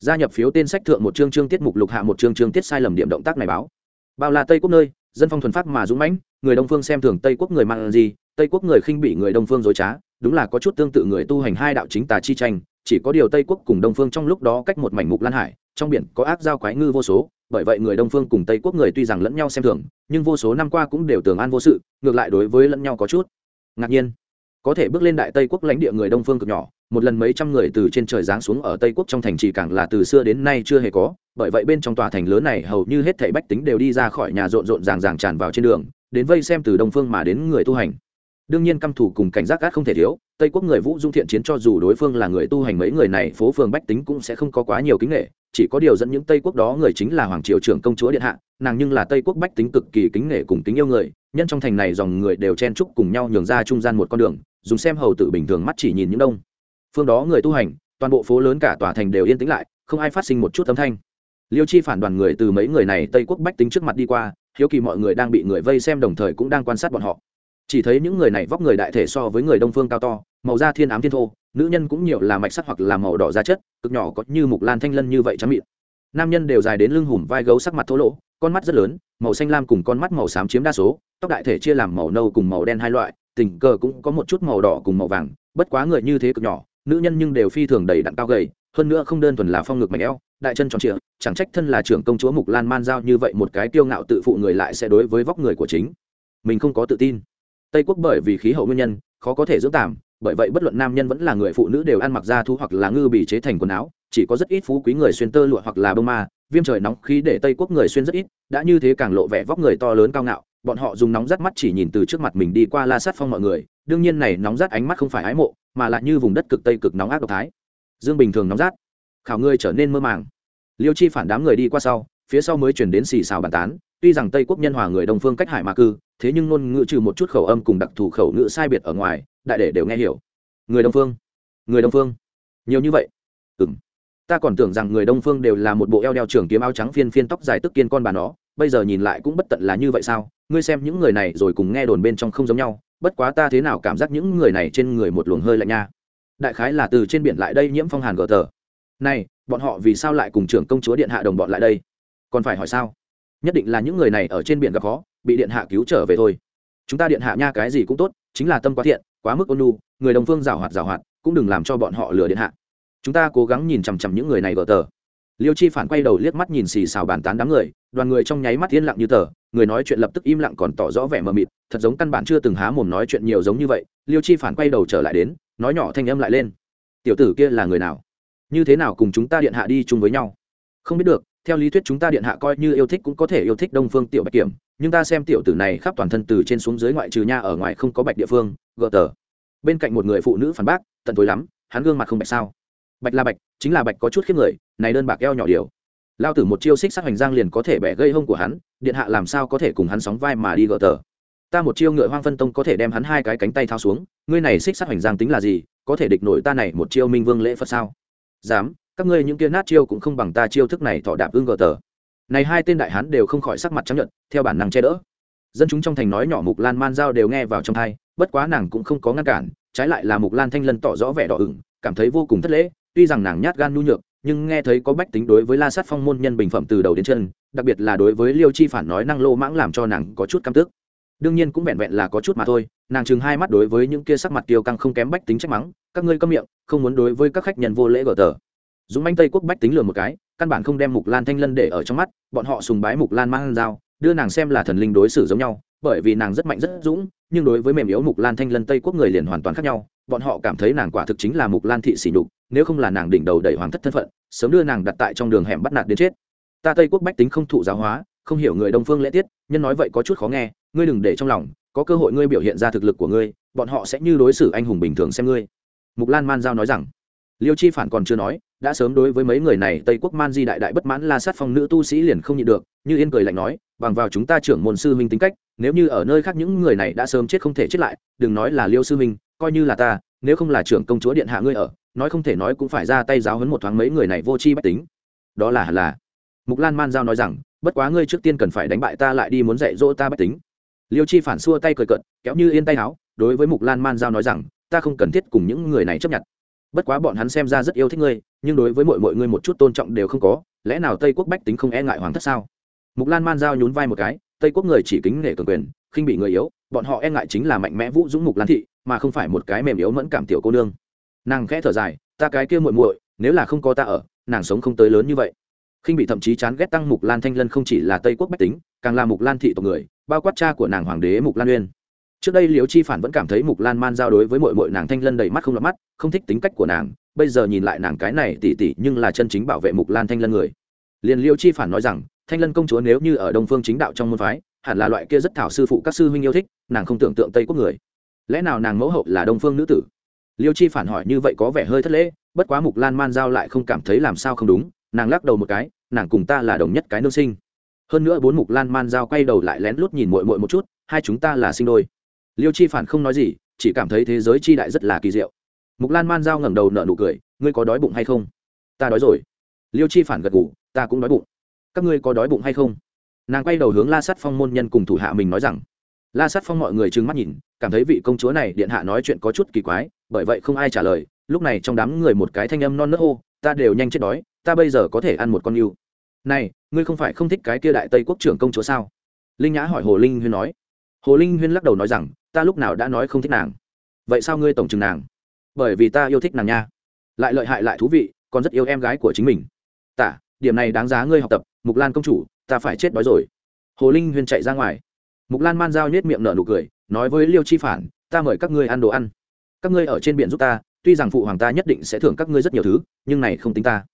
Gia nhập phiếu tên sách thượng một chương chương tiết mục lục hạ một chương chương tiết sai lầm điểm động tác này báo bao là tây quốc nơi, dân phong thuần phát mà dũng mãnh, người đông phương xem thường tây quốc người mang gì, tây quốc người khinh bị người đông phương dối trá, đúng là có chút tương tự người tu hành hai đạo chính tà chi tranh, chỉ có điều tây quốc cùng đông phương trong lúc đó cách một mảnh mục lan hải, trong biển có ác giao quái ngư vô số, bởi vậy người đông phương cùng tây quốc người tuy rằng lẫn nhau xem thường, nhưng vô số năm qua cũng đều tường an vô sự, ngược lại đối với lẫn nhau có chút ngạc nhiên. Có thể bước lên đại tây quốc lãnh địa người đông phương cực nhỏ một lần mấy trăm người từ trên trời giáng xuống ở tây quốc trong thành trì càng là từ xưa đến nay chưa hề có, bởi vậy bên trong tòa thành lớn này hầu như hết thảy bách tính đều đi ra khỏi nhà rộn rộn ràng ràng tràn vào trên đường, đến vây xem từ đông phương mà đến người tu hành. Đương nhiên căm thủ cùng cảnh giác gác không thể thiếu, tây quốc người vũ dung thiện chiến cho dù đối phương là người tu hành mấy người này, phố phường bách tính cũng sẽ không có quá nhiều kính nghệ chỉ có điều dẫn những tây quốc đó người chính là hoàng triều trưởng công chúa điện hạ, nàng nhưng là tây quốc bách tính cực kỳ kính nghệ cùng kính yêu người, nhân trong thành này dòng người đều chen chúc cùng nhau nhường ra trung gian một con đường, dùng xem hầu tự bình thường mắt chỉ nhìn những đông phương đó người tu hành, toàn bộ phố lớn cả tòa thành đều yên tĩnh lại, không ai phát sinh một chút âm thanh. Liêu chi phản đoàn người từ mấy người này tây quốc bách tính trước mặt đi qua, hiếu kỳ mọi người đang bị người vây xem đồng thời cũng đang quan sát bọn họ. Chỉ thấy những người này vóc người đại thể so với người đông phương cao to, màu da thiên ám thiên thô, nữ nhân cũng nhiều là mạch sắc hoặc là màu đỏ da chất, cực nhỏ có như mục lan thanh lân như vậy trắng mịn. Nam nhân đều dài đến lưng hùm vai gấu sắc mặt thô lỗ, con mắt rất lớn, màu xanh lam cùng con mắt màu xám chiếm đa số, tóc đại thể chia làm màu nâu cùng màu đen hai loại, tình cờ cũng có một chút màu đỏ cùng màu vàng, bất quá người như thế cực nhỏ nữ nhân nhưng đều phi thường đầy đặn cao gầy, hơn nữa không đơn thuần là phong ngực mạnh eo, đại chân tròn trịa, chẳng trách thân là trưởng công chúa mục lan man giao như vậy một cái tiêu ngạo tự phụ người lại sẽ đối với vóc người của chính mình không có tự tin. Tây quốc bởi vì khí hậu nguyên nhân, khó có thể dưỡng tạm, bởi vậy bất luận nam nhân vẫn là người phụ nữ đều ăn mặc da thu hoặc là ngư bị chế thành quần áo, chỉ có rất ít phú quý người xuyên tơ lụa hoặc là bông ma, viêm trời nóng khí để tây quốc người xuyên rất ít, đã như thế càng lộ vẻ vóc người to lớn cao ngạo bọn họ dùng nóng rát mắt chỉ nhìn từ trước mặt mình đi qua la sát phong mọi người, đương nhiên này nóng rát ánh mắt không phải ái mộ, mà lại như vùng đất cực tây cực nóng ác độc thái. Dương bình thường nóng rát, khảo ngươi trở nên mơ màng. Liêu chi phản đám người đi qua sau, phía sau mới chuyển đến xì xào bàn tán, tuy rằng tây quốc nhân hòa người đông phương cách hải mà cư, thế nhưng ngôn ngữ trừ một chút khẩu âm cùng đặc thù khẩu ngữ sai biệt ở ngoài, đại để đều nghe hiểu. Người đông phương, người đông phương, nhiều như vậy? Ừ m ta còn tưởng rằng người đông phương đều là một bộ eo đeo trường kiếm áo trắng phiên phiên tóc dài tức kiên con bà nó bây giờ nhìn lại cũng bất tận là như vậy sao? Ngươi xem những người này rồi cùng nghe đồn bên trong không giống nhau, bất quá ta thế nào cảm giác những người này trên người một luồng hơi lạnh nha. Đại khái là từ trên biển lại đây nhiễm phong hàn gờ tờ. Này, bọn họ vì sao lại cùng trưởng công chúa điện hạ đồng bọn lại đây? Còn phải hỏi sao? Nhất định là những người này ở trên biển gặp khó, bị điện hạ cứu trở về thôi. Chúng ta điện hạ nha cái gì cũng tốt, chính là tâm quá thiện, quá mức ôn nhu, người đồng phương giảo hoạt giảo hoạt, cũng đừng làm cho bọn họ lừa điện hạ. Chúng ta cố gắng nhìn chằm chằm những người này gờ tờ liêu chi phản quay đầu liếc mắt nhìn xì xào bàn tán đám người, đoàn người trong nháy mắt yên lặng như tờ, người nói chuyện lập tức im lặng còn tỏ rõ vẻ mờ mịt, thật giống căn bản chưa từng há mồm nói chuyện nhiều giống như vậy. Liêu chi phản quay đầu trở lại đến, nói nhỏ thanh âm lại lên. Tiểu tử kia là người nào? Như thế nào cùng chúng ta điện hạ đi chung với nhau? Không biết được, theo lý thuyết chúng ta điện hạ coi như yêu thích cũng có thể yêu thích đông phương tiểu bạch kiểm, nhưng ta xem tiểu tử này khắp toàn thân từ trên xuống dưới ngoại trừ nha ở ngoài không có bạch địa phương, gờ tờ. Bên cạnh một người phụ nữ phản bác, tận tối lắm, hắn gương mặt không bạch sao? Bạch là bạch, chính là bạch có chút khiếp người này đơn bạc eo nhỏ điều. Lao tử một chiêu xích sát hoành giang liền có thể bẻ gây hông của hắn, điện hạ làm sao có thể cùng hắn sóng vai mà đi gỡ tờ? Ta một chiêu ngựa hoang phân tông có thể đem hắn hai cái cánh tay thao xuống, ngươi này xích sát hoành giang tính là gì, có thể địch nổi ta này một chiêu minh vương lễ phật sao? Dám, các ngươi những kia nát chiêu cũng không bằng ta chiêu thức này thọ đạp ương gờ tờ. Này hai tên đại hán đều không khỏi sắc mặt chấp nhận theo bản năng che đỡ. Dân chúng trong thành nói nhỏ mục lan man giao đều nghe vào trong thai bất quá nàng cũng không có ngăn cản, trái lại là mục lan thanh lân tỏ rõ vẻ đỏ ửng, cảm thấy vô cùng thất lễ, tuy rằng nàng nhát gan nhu nhược nhưng nghe thấy có bách tính đối với la sát phong môn nhân bình phẩm từ đầu đến chân, đặc biệt là đối với liêu chi phản nói năng lô mãng làm cho nàng có chút căm tức. Đương nhiên cũng vẹn vẹn là có chút mà thôi, nàng chừng hai mắt đối với những kia sắc mặt tiêu căng không kém bách tính trách mắng, các ngươi câm miệng, không muốn đối với các khách nhân vô lễ gở tờ. Dũng anh tây quốc bách tính lừa một cái, căn bản không đem mục lan thanh lân để ở trong mắt, bọn họ sùng bái mục lan mang dao đưa nàng xem là thần linh đối xử giống nhau, bởi vì nàng rất mạnh rất dũng, nhưng đối với mềm yếu mục lan thanh lân tây quốc người liền hoàn toàn khác nhau, bọn họ cảm thấy nàng quả thực chính là mục lan thị sỉ nhục nếu không là nàng đỉnh đầu đẩy hoàng thất thân phận, sớm đưa nàng đặt tại trong đường hẻm bắt nạt đến chết. Ta tây quốc bách tính không thụ giáo hóa, không hiểu người đông phương lễ tiết, nhân nói vậy có chút khó nghe, ngươi đừng để trong lòng, có cơ hội ngươi biểu hiện ra thực lực của ngươi, bọn họ sẽ như đối xử anh hùng bình thường xem ngươi. Mục lan man giao nói rằng. Liêu chi phản còn chưa nói, đã sớm đối với mấy người này tây quốc man di đại đại bất mãn la sát phong nữ tu sĩ liền không nhịn được, như yên cười lạnh nói, bằng vào chúng ta trưởng môn sư minh tính cách, nếu như ở nơi khác những người này đã sớm chết không thể chết lại, đừng nói là liêu sư minh coi như là ta, nếu không là trưởng công chúa điện hạ ngươi ở nói không thể nói cũng phải ra tay giáo hấn một thoáng mấy người này vô tri bách tính. Đó là là. Mục lan man giao nói rằng, bất quá ngươi trước tiên cần phải đánh bại ta lại đi muốn dạy dỗ ta bách tính. Liêu chi phản xua tay cười cận kéo như yên tay áo đối với mục lan man giao nói rằng, ta không cần thiết cùng những người này chấp nhận. Bất quá bọn hắn xem ra rất yêu thích ngươi, nhưng đối với mọi mọi ngươi một chút tôn trọng đều không có, lẽ nào tây quốc bách tính không e ngại hoàng thất sao? Mục lan man giao nhún vai một cái, tây quốc người chỉ kính nể cường quyền, khinh bị người yếu, bọn họ e ngại chính là mạnh mẽ vũ dũng mục lan thị, mà không phải một cái mềm yếu mẫn cảm tiểu cô nương nàng khẽ thở dài, ta cái kia muội muội, nếu là không có ta ở, nàng sống không tới lớn như vậy. Khinh bị thậm chí chán ghét tăng mục lan thanh lân không chỉ là tây quốc bách tính, càng là mục lan thị tộc người, bao quát cha của nàng hoàng đế mục lan uyên. Trước đây liễu chi phản vẫn cảm thấy mục lan man giao đối với mội mội nàng thanh lân đầy mắt không lọt mắt, không thích tính cách của nàng, bây giờ nhìn lại nàng cái này tỉ tỉ nhưng là chân chính bảo vệ mục lan thanh lân người. Liền liễu chi phản nói rằng, thanh lân công chúa nếu như ở đông phương chính đạo trong môn phái, hẳn là loại kia rất thảo sư phụ các sư huynh yêu thích, nàng không tưởng tượng tây quốc người. Lẽ nào nàng mẫu hậu là đông phương nữ tử? Liêu chi phản hỏi như vậy có vẻ hơi thất lễ, bất quá mục lan man giao lại không cảm thấy làm sao không đúng, nàng lắc đầu một cái, nàng cùng ta là đồng nhất cái nương sinh. Hơn nữa bốn mục lan man giao quay đầu lại lén lút nhìn mội mội một chút, hai chúng ta là sinh đôi. Liêu chi phản không nói gì, chỉ cảm thấy thế giới chi đại rất là kỳ diệu. Mục lan man giao ngẩng đầu nở nụ cười, ngươi có đói bụng hay không? Ta đói rồi. Liêu chi phản gật ngủ ta cũng đói bụng. Các ngươi có đói bụng hay không? Nàng quay đầu hướng la Sắt phong môn nhân cùng thủ hạ mình nói rằng la sát phong mọi người trừng mắt nhìn, cảm thấy vị công chúa này điện hạ nói chuyện có chút kỳ quái, bởi vậy không ai trả lời. Lúc này trong đám người một cái thanh âm non nớt hô, ta đều nhanh chết đói, ta bây giờ có thể ăn một con yêu. Này, ngươi không phải không thích cái kia đại tây quốc trưởng công chúa sao? Linh nhã hỏi hồ linh huyên nói. Hồ linh huyên lắc đầu nói rằng, ta lúc nào đã nói không thích nàng? Vậy sao ngươi tổng chừng nàng? Bởi vì ta yêu thích nàng nha. Lại lợi hại lại thú vị, còn rất yêu em gái của chính mình. Tả, điểm này đáng giá ngươi học tập, mục lan công chủ, ta phải chết đói rồi. Hồ linh huyên chạy ra ngoài mục lan man giao nhét miệng nở nụ cười, nói với liêu chi phản, ta mời các ngươi ăn đồ ăn. Các ngươi ở trên biển giúp ta, tuy rằng phụ hoàng ta nhất định sẽ thưởng các ngươi rất nhiều thứ, nhưng này không tính ta.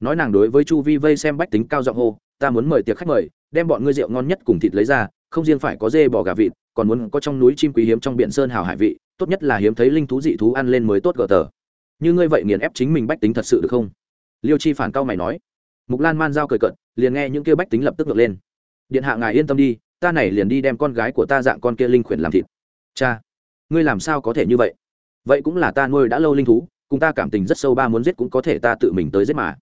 Nói nàng đối với chu vi vây xem bách tính cao giọng hô, ta muốn mời tiệc khách mời, đem bọn ngươi rượu ngon nhất cùng thịt lấy ra, không riêng phải có dê bò gà vịt, còn muốn có trong núi chim quý hiếm trong biển sơn hào hải vị, tốt nhất là hiếm thấy linh thú dị thú ăn lên mới tốt gờ tờ. Như ngươi vậy nghiền ép chính mình bách tính thật sự được không? Liêu chi phản cao mày nói. Mục lan man giao cười cận liền nghe những kêu bách tính lập tức ngược lên. Điện hạ ngài yên tâm đi ta này liền đi đem con gái của ta dạng con kia linh khuyển làm thịt. Cha, ngươi làm sao có thể như vậy? Vậy cũng là ta nuôi đã lâu linh thú, cùng ta cảm tình rất sâu, ba muốn giết cũng có thể ta tự mình tới giết mà.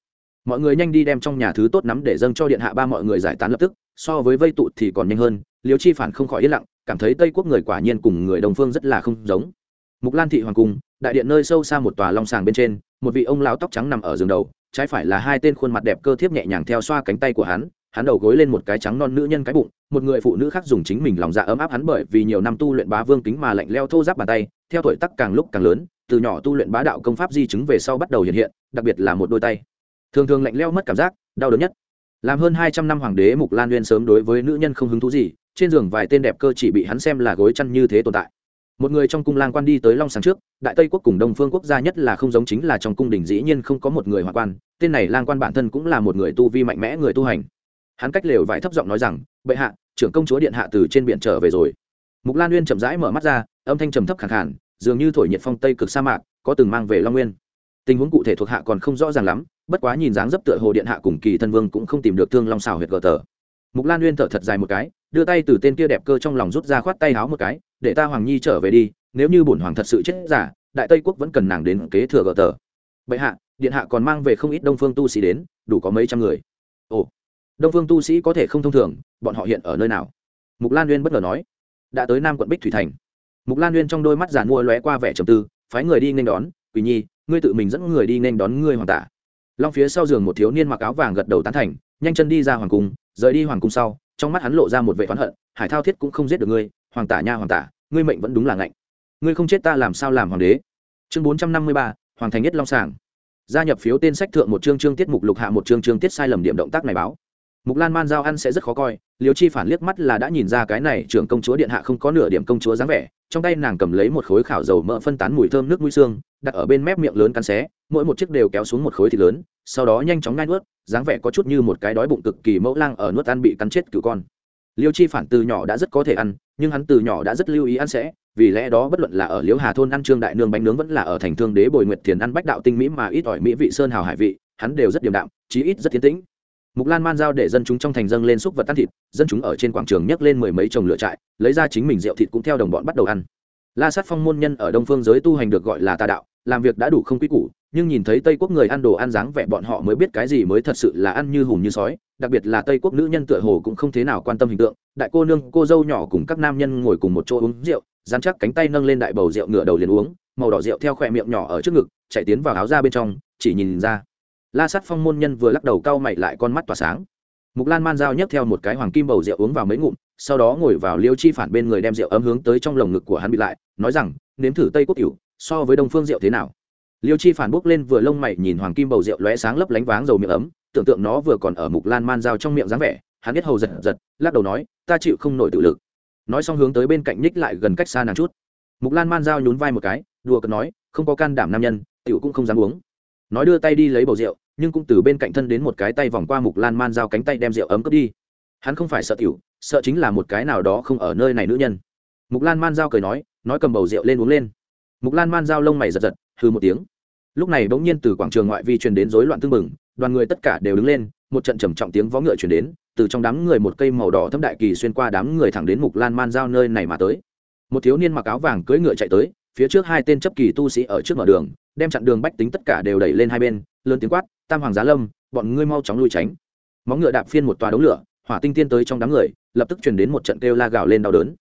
Mọi người nhanh đi đem trong nhà thứ tốt nắm để dâng cho điện hạ ba mọi người giải tán lập tức, so với vây tụ thì còn nhanh hơn, liêu chi phản không khỏi yên lặng, cảm thấy tây quốc người quả nhiên cùng người đồng phương rất là không giống. Mục lan thị hoàng cung, đại điện nơi sâu xa một tòa long sàng bên trên, một vị ông lão tóc trắng nằm ở giường đầu, trái phải là hai tên khuôn mặt đẹp cơ thiếp nhẹ nhàng theo xoa cánh tay của hắn hắn đầu gối lên một cái trắng non nữ nhân cái bụng, một người phụ nữ khác dùng chính mình lòng dạ ấm áp hắn bởi vì nhiều năm tu luyện bá vương kính mà lạnh leo thô giáp bàn tay, theo tuổi tác càng lúc càng lớn, từ nhỏ tu luyện bá đạo công pháp di chứng về sau bắt đầu hiện hiện, đặc biệt là một đôi tay. Thường thường lạnh leo mất cảm giác, đau đớn nhất. Làm hơn hai trăm năm hoàng đế mục lan uyên sớm đối với nữ nhân không hứng thú gì, trên giường vài tên đẹp cơ chỉ bị hắn xem là gối chăn như thế tồn tại. Một người trong cung lang quan đi tới long sáng trước, đại tây quốc cùng đông phương quốc gia nhất là không giống chính là trong cung đình dĩ nhiên không có một người hoàng quan, tên này lang quan bản thân cũng là một người tu vi mạnh mẽ người tu hành hắn cách lều vải thấp giọng nói rằng, bệ hạ, trưởng công chúa điện hạ từ trên biển trở về rồi. Mục lan uyên chậm rãi mở mắt ra, âm thanh trầm thấp khẳng khản dường như thổi nhiệt phong tây cực sa mạc, có từng mang về long nguyên. Tình huống cụ thể thuộc hạ còn không rõ ràng lắm, bất quá nhìn dáng dấp tựa hồ điện hạ cùng kỳ thân vương cũng không tìm được thương long xào huyệt gờ tờ. Mục lan uyên thở thật dài một cái, đưa tay từ tên kia đẹp cơ trong lòng rút ra khoát tay háo một cái, để ta hoàng nhi trở về đi, nếu như bổn hoàng thật sự chết giả, đại tây quốc vẫn cần nàng đến kế thừa gờ tờ. Bệ hạ, điện hạ còn mang về không ít đông phương tu sĩ đến, đủ có mấy trăm người. Ồ đông phương tu sĩ có thể không thông thường, bọn họ hiện ở nơi nào? Mục lan uyên bất ngờ nói. Đã tới nam quận bích thủy thành. Mục lan uyên trong đôi mắt giàn mua lóe qua vẻ trầm tư, phái người đi nên đón quỳ nhi, ngươi tự mình dẫn người đi nên đón ngươi hoàng tả. Long phía sau giường một thiếu niên mặc áo vàng gật đầu tán thành, nhanh chân đi ra hoàng cung, rời đi hoàng cung sau, trong mắt hắn lộ ra một vệ oán hận, hải thao thiết cũng không giết được ngươi, hoàng tả nha hoàng tả, ngươi mệnh vẫn đúng là ngạnh. Ngươi không chết ta làm sao làm hoàng đế? Chương bốn trăm năm mươi ba, hoàng thành nhất long sàng. Gia nhập phiếu tên sách thượng một chương chương tiết mục lục hạ một chương chương tiết sai lầm điểm động tác này báo mục lan man giao ăn sẽ rất khó coi, liêu chi phản liếc mắt là đã nhìn ra cái này trưởng công chúa điện hạ không có nửa điểm công chúa dáng vẻ, trong tay nàng cầm lấy một khối khảo dầu mỡ phân tán mùi thơm nước mũi xương, đặt ở bên mép miệng lớn cắn xé, mỗi một chiếc đều kéo xuống một khối thịt lớn, sau đó nhanh chóng ngai nuốt, dáng vẻ có chút như một cái đói bụng cực kỳ mẫu lang ở nuốt ăn bị cắn chết cựu con. Liêu chi phản từ nhỏ đã rất có thể ăn, nhưng hắn từ nhỏ đã rất lưu ý ăn sẽ, vì lẽ đó bất luận là ở liễu hà thôn ăn trương đại nương bánh nướng vẫn là ở thành thương đế bồi nguyệt thiền ăn bách đạo tinh mỹ mà ít ỏi mỹ vị sơn hào hải vị, hắn đều rất điềm đạm, chí ít rất thiên tĩnh mục lan man giao để dân chúng trong thành dâng lên xúc vật tan thịt, dân chúng ở trên quảng trường nhấc lên mười mấy chồng lửa trại, lấy ra chính mình rượu thịt cũng theo đồng bọn bắt đầu ăn. La sát phong môn nhân ở đông phương giới tu hành được gọi là tà đạo, làm việc đã đủ không quy củ, nhưng nhìn thấy tây quốc người ăn đồ ăn dáng vẻ bọn họ mới biết cái gì mới thật sự là ăn như hùm như sói, đặc biệt là tây quốc nữ nhân tựa hồ cũng không thế nào quan tâm hình tượng, đại cô nương, cô dâu nhỏ cùng các nam nhân ngồi cùng một chỗ uống rượu, dán chắc cánh tay nâng lên đại bầu rượu ngựa đầu liền uống, màu đỏ rượu theo khỏe miệng nhỏ ở trước ngực, chạy tiến vào áo ra bên trong, chỉ nhìn ra la sắt phong môn nhân vừa lắc đầu cau mày lại con mắt tỏa sáng. Mục lan man dao nhấc theo một cái hoàng kim bầu rượu uống vào mấy ngụm, sau đó ngồi vào liêu chi phản bên người đem rượu ấm hướng tới trong lồng ngực của hắn bị lại, nói rằng, nếm thử tây quốc cửu, so với đông phương rượu thế nào? Liêu chi phản bốc lên vừa lông mày nhìn hoàng kim bầu rượu lóe sáng lấp lánh váng dầu miệng ấm, tưởng tượng nó vừa còn ở mục lan man dao trong miệng dáng vẻ, hắn biết hầu giật giật, lắc đầu nói, ta chịu không nổi tự lực. Nói xong hướng tới bên cạnh nhích lại gần cách xa nàng chút. Mục lan man dao nhún vai một cái, đùa cợt nói, không có can đảm nam nhân, tiểu cũng không dám uống nói đưa tay đi lấy bầu rượu, nhưng cũng từ bên cạnh thân đến một cái tay vòng qua mục lan man Giao cánh tay đem rượu ấm cướp đi. Hắn không phải sợ tiểu, sợ chính là một cái nào đó không ở nơi này nữ nhân. Mục lan man giao cười nói nói cầm bầu rượu lên uống lên. Mục lan man giao lông mày giật giật hư một tiếng. Lúc này bỗng nhiên từ quảng trường ngoại vi truyền đến rối loạn tương mừng đoàn người tất cả đều đứng lên, một trận trầm trọng tiếng vó ngựa truyền đến, từ trong đám người một cây màu đỏ thâm đại kỳ xuyên qua đám người thẳng đến mục lan man giao nơi này mà tới. Một thiếu niên mặc áo vàng cưỡi ngựa chạy tới phía trước hai tên chấp kỳ tu sĩ ở trước mở đường, đem chặn đường bách tính tất cả đều đẩy lên hai bên, lớn tiếng quát, tam hoàng giá lâm, bọn ngươi mau chóng lui tránh. Móng ngựa đạp phiên một tòa đống lửa, hỏa tinh tiên tới trong đám người, lập tức truyền đến một trận kêu la gào lên đau đớn.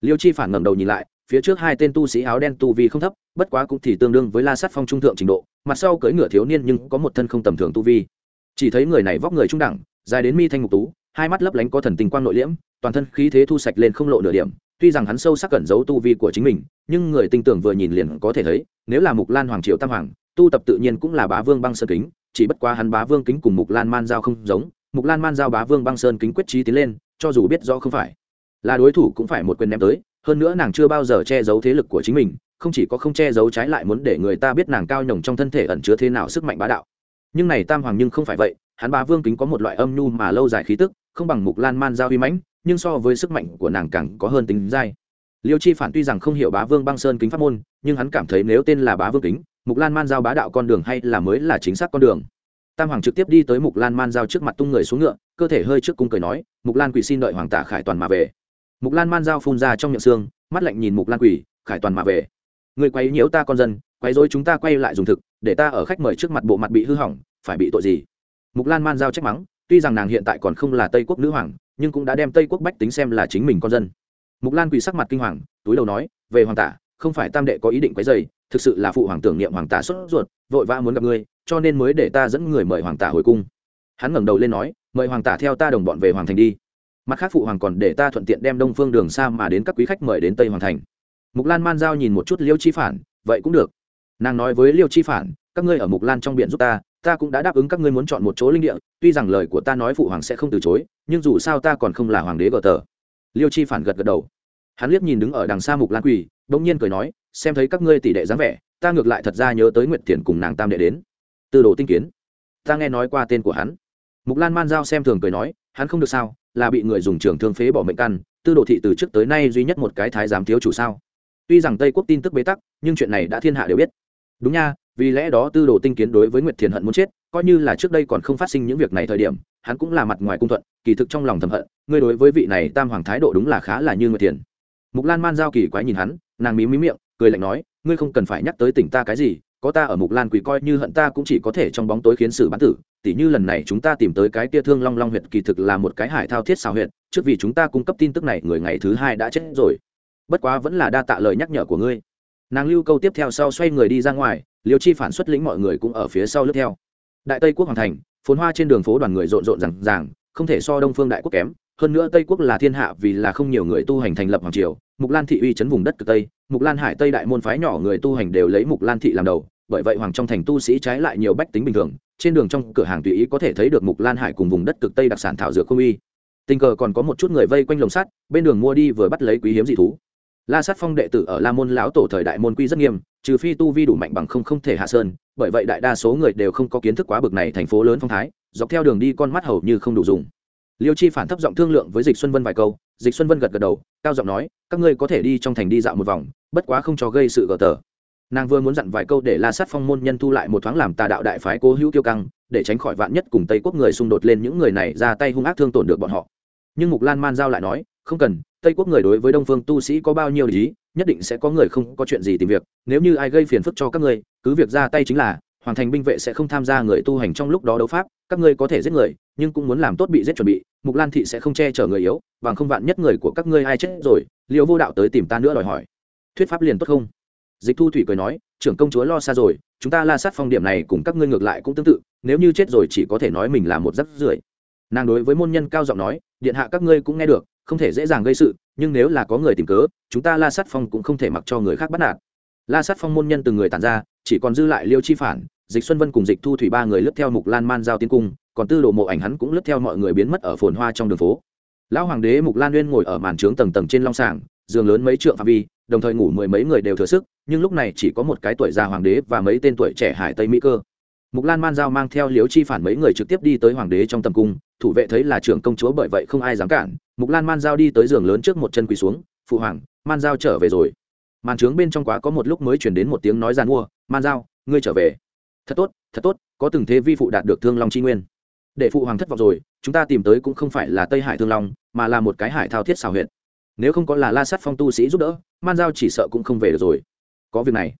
Liêu chi phản ngẩng đầu nhìn lại, phía trước hai tên tu sĩ áo đen tu vi không thấp, bất quá cũng thì tương đương với la sát phong trung thượng trình độ, mặt sau cưỡi ngựa thiếu niên nhưng có một thân không tầm thường tu vi. Chỉ thấy người này vóc người trung đẳng, dài đến mi thanh ngục tú, hai mắt lấp lánh có thần tình quang nội liễm, toàn thân khí thế thu sạch lên không lộ nửa điểm tuy rằng hắn sâu sắc cẩn giấu tu vi của chính mình, nhưng người tinh tưởng vừa nhìn liền có thể thấy, nếu là mục lan hoàng triều tam hoàng, tu tập tự nhiên cũng là bá vương băng sơn kính, chỉ bất quá hắn bá vương kính cùng mục lan man giao không giống, mục lan man giao bá vương băng sơn kính quyết trí tiến lên, cho dù biết rõ không phải là đối thủ cũng phải một quyền ném tới, hơn nữa nàng chưa bao giờ che giấu thế lực của chính mình, không chỉ có không che giấu trái lại muốn để người ta biết nàng cao nhồng trong thân thể ẩn chứa thế nào sức mạnh bá đạo. Nhưng này tam hoàng nhưng không phải vậy, hắn bá vương kính có một loại âm nhu mà lâu dài khí tức, không bằng mục lan man giao uy mãnh nhưng so với sức mạnh của nàng càng có hơn tính dai. Liêu chi phản tuy rằng không hiểu bá vương băng sơn kính pháp môn, nhưng hắn cảm thấy nếu tên là bá vương kính, mục lan man giao bá đạo con đường hay là mới là chính xác con đường. Tam hoàng trực tiếp đi tới mục lan man giao trước mặt tung người xuống ngựa, cơ thể hơi trước cung cười nói, mục lan quỷ xin đợi hoàng tả khải toàn mà về. Mục lan man giao phun ra trong miệng xương, mắt lạnh nhìn mục lan quỷ, khải toàn mà về. Người quấy nhiễu ta con dân, quấy dối chúng ta quay lại dùng thực, để ta ở khách mời trước mặt bộ mặt bị hư hỏng, phải bị tội gì? Mục lan man giao trách mắng, tuy rằng nàng hiện tại còn không là tây quốc nữ hoàng nhưng cũng đã đem tây quốc bách tính xem là chính mình con dân. Mục lan quỳ sắc mặt kinh hoàng, túi đầu nói, về hoàng tả, không phải tam đệ có ý định quấy dày thực sự là phụ hoàng tưởng niệm hoàng tả sốt ruột, vội vã muốn gặp ngươi, cho nên mới để ta dẫn người mời hoàng tả hồi cung. Hắn ngẩng đầu lên nói, mời hoàng tả theo ta đồng bọn về hoàng thành đi. Mặt khác phụ hoàng còn để ta thuận tiện đem đông phương đường xa mà đến các quý khách mời đến tây hoàng thành. Mục lan man giao nhìn một chút liêu chi phản, vậy cũng được. Nàng nói với liêu chi phản, các ngươi ở mục lan trong biển giúp ta ta cũng đã đáp ứng các ngươi muốn chọn một chỗ linh địa, tuy rằng lời của ta nói phụ hoàng sẽ không từ chối nhưng dù sao ta còn không là hoàng đế gờ tờ. Liêu chi phản gật gật đầu. Hắn liếc nhìn đứng ở đằng xa mục lan quỳ, bỗng nhiên cười nói, xem thấy các ngươi tỷ đệ dáng vẻ, ta ngược lại thật ra nhớ tới nguyệt thiền cùng nàng tam đệ đến. Từ đồ tinh kiến. Ta nghe nói qua tên của hắn. Mục lan man giao xem thường cười nói, hắn không được sao, là bị người dùng trường thương phế bỏ mệnh căn, tư đồ thị từ trước tới nay duy nhất một cái thái giám thiếu chủ sao? Tuy rằng tây quốc tin tức bế tắc, nhưng chuyện này đã thiên hạ đều biết. Đúng nha, vì lẽ đó tư đồ tinh kiến đối với nguyệt thiền hận muốn chết coi như là trước đây còn không phát sinh những việc này thời điểm, hắn cũng là mặt ngoài cung thuận, kỳ thực trong lòng thầm hận, ngươi đối với vị này tam hoàng thái độ đúng là khá là như người thiền mục lan man giao kỳ quái nhìn hắn, nàng mí mí miệng, cười lạnh nói, ngươi không cần phải nhắc tới tỉnh ta cái gì, có ta ở mục lan quỷ coi như hận ta cũng chỉ có thể trong bóng tối khiến sự bán tử, tỉ như lần này chúng ta tìm tới cái tia thương long long huyệt kỳ thực là một cái hải thao thiết xào huyệt, trước vì chúng ta cung cấp tin tức này, người ngày thứ hai đã chết rồi. Bất quá vẫn là đa tạ lời nhắc nhở của ngươi. Nàng lưu câu tiếp theo sau xoay người đi ra ngoài, liêu chi phản xuất lĩnh mọi người cũng ở phía sau lướt theo đại tây quốc hoàng thành, phồn hoa trên đường phố đoàn người rộn rộn rằng ràng, không thể so đông phương đại quốc kém. Hơn nữa tây quốc là thiên hạ vì là không nhiều người tu hành thành lập hoàng triều, mục lan thị uy chấn vùng đất cực tây, mục lan hải tây đại môn phái nhỏ người tu hành đều lấy mục lan thị làm đầu, bởi vậy hoàng trong thành tu sĩ trái lại nhiều bách tính bình thường, trên đường trong cửa hàng tùy ý có thể thấy được mục lan hải cùng vùng đất cực tây đặc sản thảo dược không uy tình cờ còn có một chút người vây quanh lồng sắt, bên đường mua đi vừa bắt lấy quý hiếm dị thú la sát phong đệ tử ở la môn lão tổ thời đại môn quy rất nghiêm, trừ phi tu vi đủ mạnh bằng không không thể hạ sơn, bởi vậy đại đa số người đều không có kiến thức quá bực này thành phố lớn phong thái, dọc theo đường đi con mắt hầu như không đủ dùng. Liêu chi phản thấp giọng thương lượng với dịch xuân vân vài câu, dịch xuân vân gật gật đầu, cao giọng nói, các ngươi có thể đi trong thành đi dạo một vòng, bất quá không cho gây sự gờ tờ. Nàng vừa muốn dặn vài câu để la sát phong môn nhân thu lại một thoáng làm tà đạo đại phái cố hữu tiêu căng, để tránh khỏi vạn nhất cùng tây quốc người xung đột lên những người này ra tay hung ác thương tổn được bọn họ. Nhưng mục lan man giao lại nói, không cần tây quốc người đối với đông phương tu sĩ có bao nhiêu lý, nhất định sẽ có người không có chuyện gì tìm việc. Nếu như ai gây phiền phức cho các ngươi, cứ việc ra tay chính là, hoàng thành binh vệ sẽ không tham gia người tu hành trong lúc đó đấu pháp, các ngươi có thể giết người, nhưng cũng muốn làm tốt bị giết chuẩn bị, mục lan thị sẽ không che chở người yếu, bằng không vạn nhất người của các ngươi ai chết rồi liệu vô đạo tới tìm ta nữa đòi hỏi. Thuyết pháp liền tốt không? Dịch thu thủy cười nói, trưởng công chúa lo xa rồi, chúng ta la sát phong điểm này cùng các ngươi ngược lại cũng tương tự, nếu như chết rồi chỉ có thể nói mình là một rắc rưởi. Nàng đối với môn nhân cao giọng nói, điện hạ các ngươi cũng nghe được không thể dễ dàng gây sự, nhưng nếu là có người tìm cớ, chúng ta la sát phong cũng không thể mặc cho người khác bắt nạt. La sát phong môn nhân từng người tàn ra, chỉ còn dư lại liêu chi phản, dịch xuân vân cùng dịch thu thủy ba người lướt theo mục lan man giao tiến cung, còn tư đồ mộ ảnh hắn cũng lướt theo mọi người biến mất ở phồn hoa trong đường phố. Lão hoàng đế mục lan uyên ngồi ở màn trướng tầng tầng trên long sàng, giường lớn mấy trượng phạm vi, đồng thời ngủ mười mấy người đều thừa sức, nhưng lúc này chỉ có một cái tuổi già hoàng đế và mấy tên tuổi trẻ hải tây mỹ cơ mục lan man giao mang theo liếu chi phản mấy người trực tiếp đi tới hoàng đế trong tầm cung, thủ vệ thấy là trưởng công chúa bởi vậy không ai dám cản, mục lan man giao đi tới giường lớn trước một chân quỳ xuống, phụ hoàng, man giao trở về rồi. Màn trướng bên trong quá có một lúc mới chuyển đến một tiếng nói gian mua, man giao, ngươi trở về. Thật tốt thật tốt, có từng thế vi phụ đạt được thương long chi nguyên. Để phụ hoàng thất vọng rồi, chúng ta tìm tới cũng không phải là tây hải thương long, mà là một cái hải thao thiết xào huyện nếu không có là la Sắt phong tu sĩ giúp đỡ, man giao chỉ sợ cũng không về được rồi. Có việc này.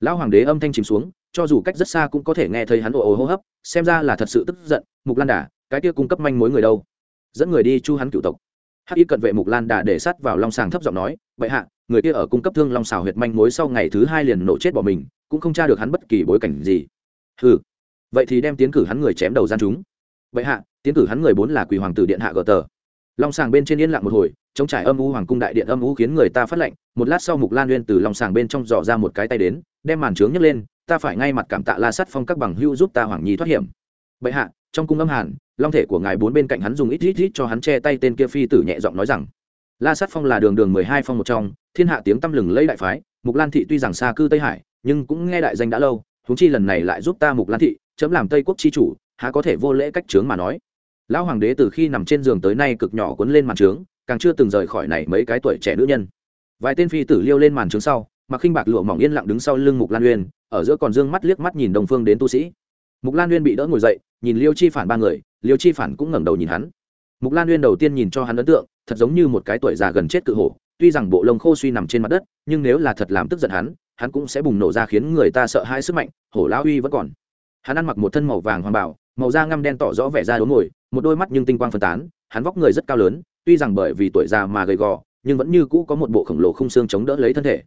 Lão hoàng đế âm thanh chìm xuống cho dù cách rất xa cũng có thể nghe thấy hắn ồ ồ hô hấp, xem ra là thật sự tức giận, mục lan đà, cái kia cung cấp manh mối người đâu? Dẫn người đi chu hắn cựu tộc. Hắc y cận vệ mục lan đà để sát vào long sàng thấp giọng nói vậy hạ, người kia ở cung cấp thương long xào huyệt manh mối sau ngày thứ hai liền nổ chết bỏ mình, cũng không tra được hắn bất kỳ bối cảnh gì. Ừ vậy thì đem tiến cử hắn người chém đầu gian chúng. Vậy hạ, tiến cử hắn người bốn là quỳ hoàng tử điện hạ gờ tờ. Long sàng bên trên yên lặng một hồi, chống trải âm u hoàng cung đại điện âm u khiến người ta phát lệnh, một lát sau mục lan uyên từ long sàng bên trong dò ra một cái tay đến, đem màn trướng nhấc lên ta phải ngay mặt cảm tạ la sắt phong các bằng hưu giúp ta hoàng nhi thoát hiểm. Bệ hạ, trong cung âm hàn, long thể của ngài bốn bên cạnh hắn dùng ít ít ít cho hắn che tay tên kia phi tử nhẹ giọng nói rằng, la sắt phong là đường đường mười hai phong một trong, thiên hạ tiếng tăm lừng lấy đại phái, mục lan thị tuy rằng xa cư tây hải, nhưng cũng nghe đại danh đã lâu, huống chi lần này lại giúp ta mục lan thị chấm làm tây quốc chi chủ, há có thể vô lễ cách trướng mà nói. Lão hoàng đế từ khi nằm trên giường tới nay cực nhỏ cuốn lên màn trướng càng chưa từng rời khỏi này mấy cái tuổi trẻ nữ nhân. Vài tên phi tử liêu lên màn trướng sau mặc khinh bạc lụa mỏng yên lặng đứng sau lưng mục lan uyên ở giữa còn dương mắt liếc mắt nhìn đồng phương đến tu sĩ. Mục lan uyên bị đỡ ngồi dậy, nhìn liêu chi phản ba người, liêu chi phản cũng ngẩng đầu nhìn hắn. Mục lan uyên đầu tiên nhìn cho hắn ấn tượng, thật giống như một cái tuổi già gần chết cự hổ, tuy rằng bộ lông khô suy nằm trên mặt đất, nhưng nếu là thật làm tức giận hắn hắn cũng sẽ bùng nổ ra khiến người ta sợ hãi sức mạnh, hổ lão uy vẫn còn. Hắn ăn mặc một thân màu vàng hoàng bảo màu da ngăm đen tỏ rõ vẻ da đốn ngồi, một đôi mắt nhưng tinh quang phân tán, hắn vóc người rất cao lớn, tuy rằng bởi vì tuổi già mà gầy gò, nhưng vẫn như cũ có một bộ khổng lồ không xương chống đỡ lấy thân thể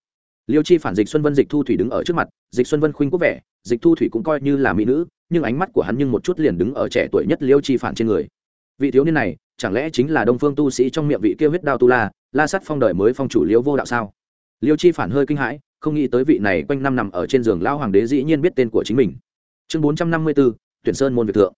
liêu chi phản dịch xuân vân dịch thu thủy đứng ở trước mặt, dịch xuân vân khuynh quốc vẻ, dịch thu thủy cũng coi như là mỹ nữ, nhưng ánh mắt của hắn nhưng một chút liền đứng ở trẻ tuổi nhất liêu chi phản trên người. Vị thiếu niên này, chẳng lẽ chính là đông phương tu sĩ trong miệng vị kia huyết đao tu la la sắt phong đời mới phong chủ liêu vô đạo sao? Liêu chi phản hơi kinh hãi, không nghĩ tới vị này quanh năm nằm ở trên giường lao hoàng đế dĩ nhiên biết tên của chính mình. Chương bốn trăm năm mươi bốn tuyển sơn môn việt thượng.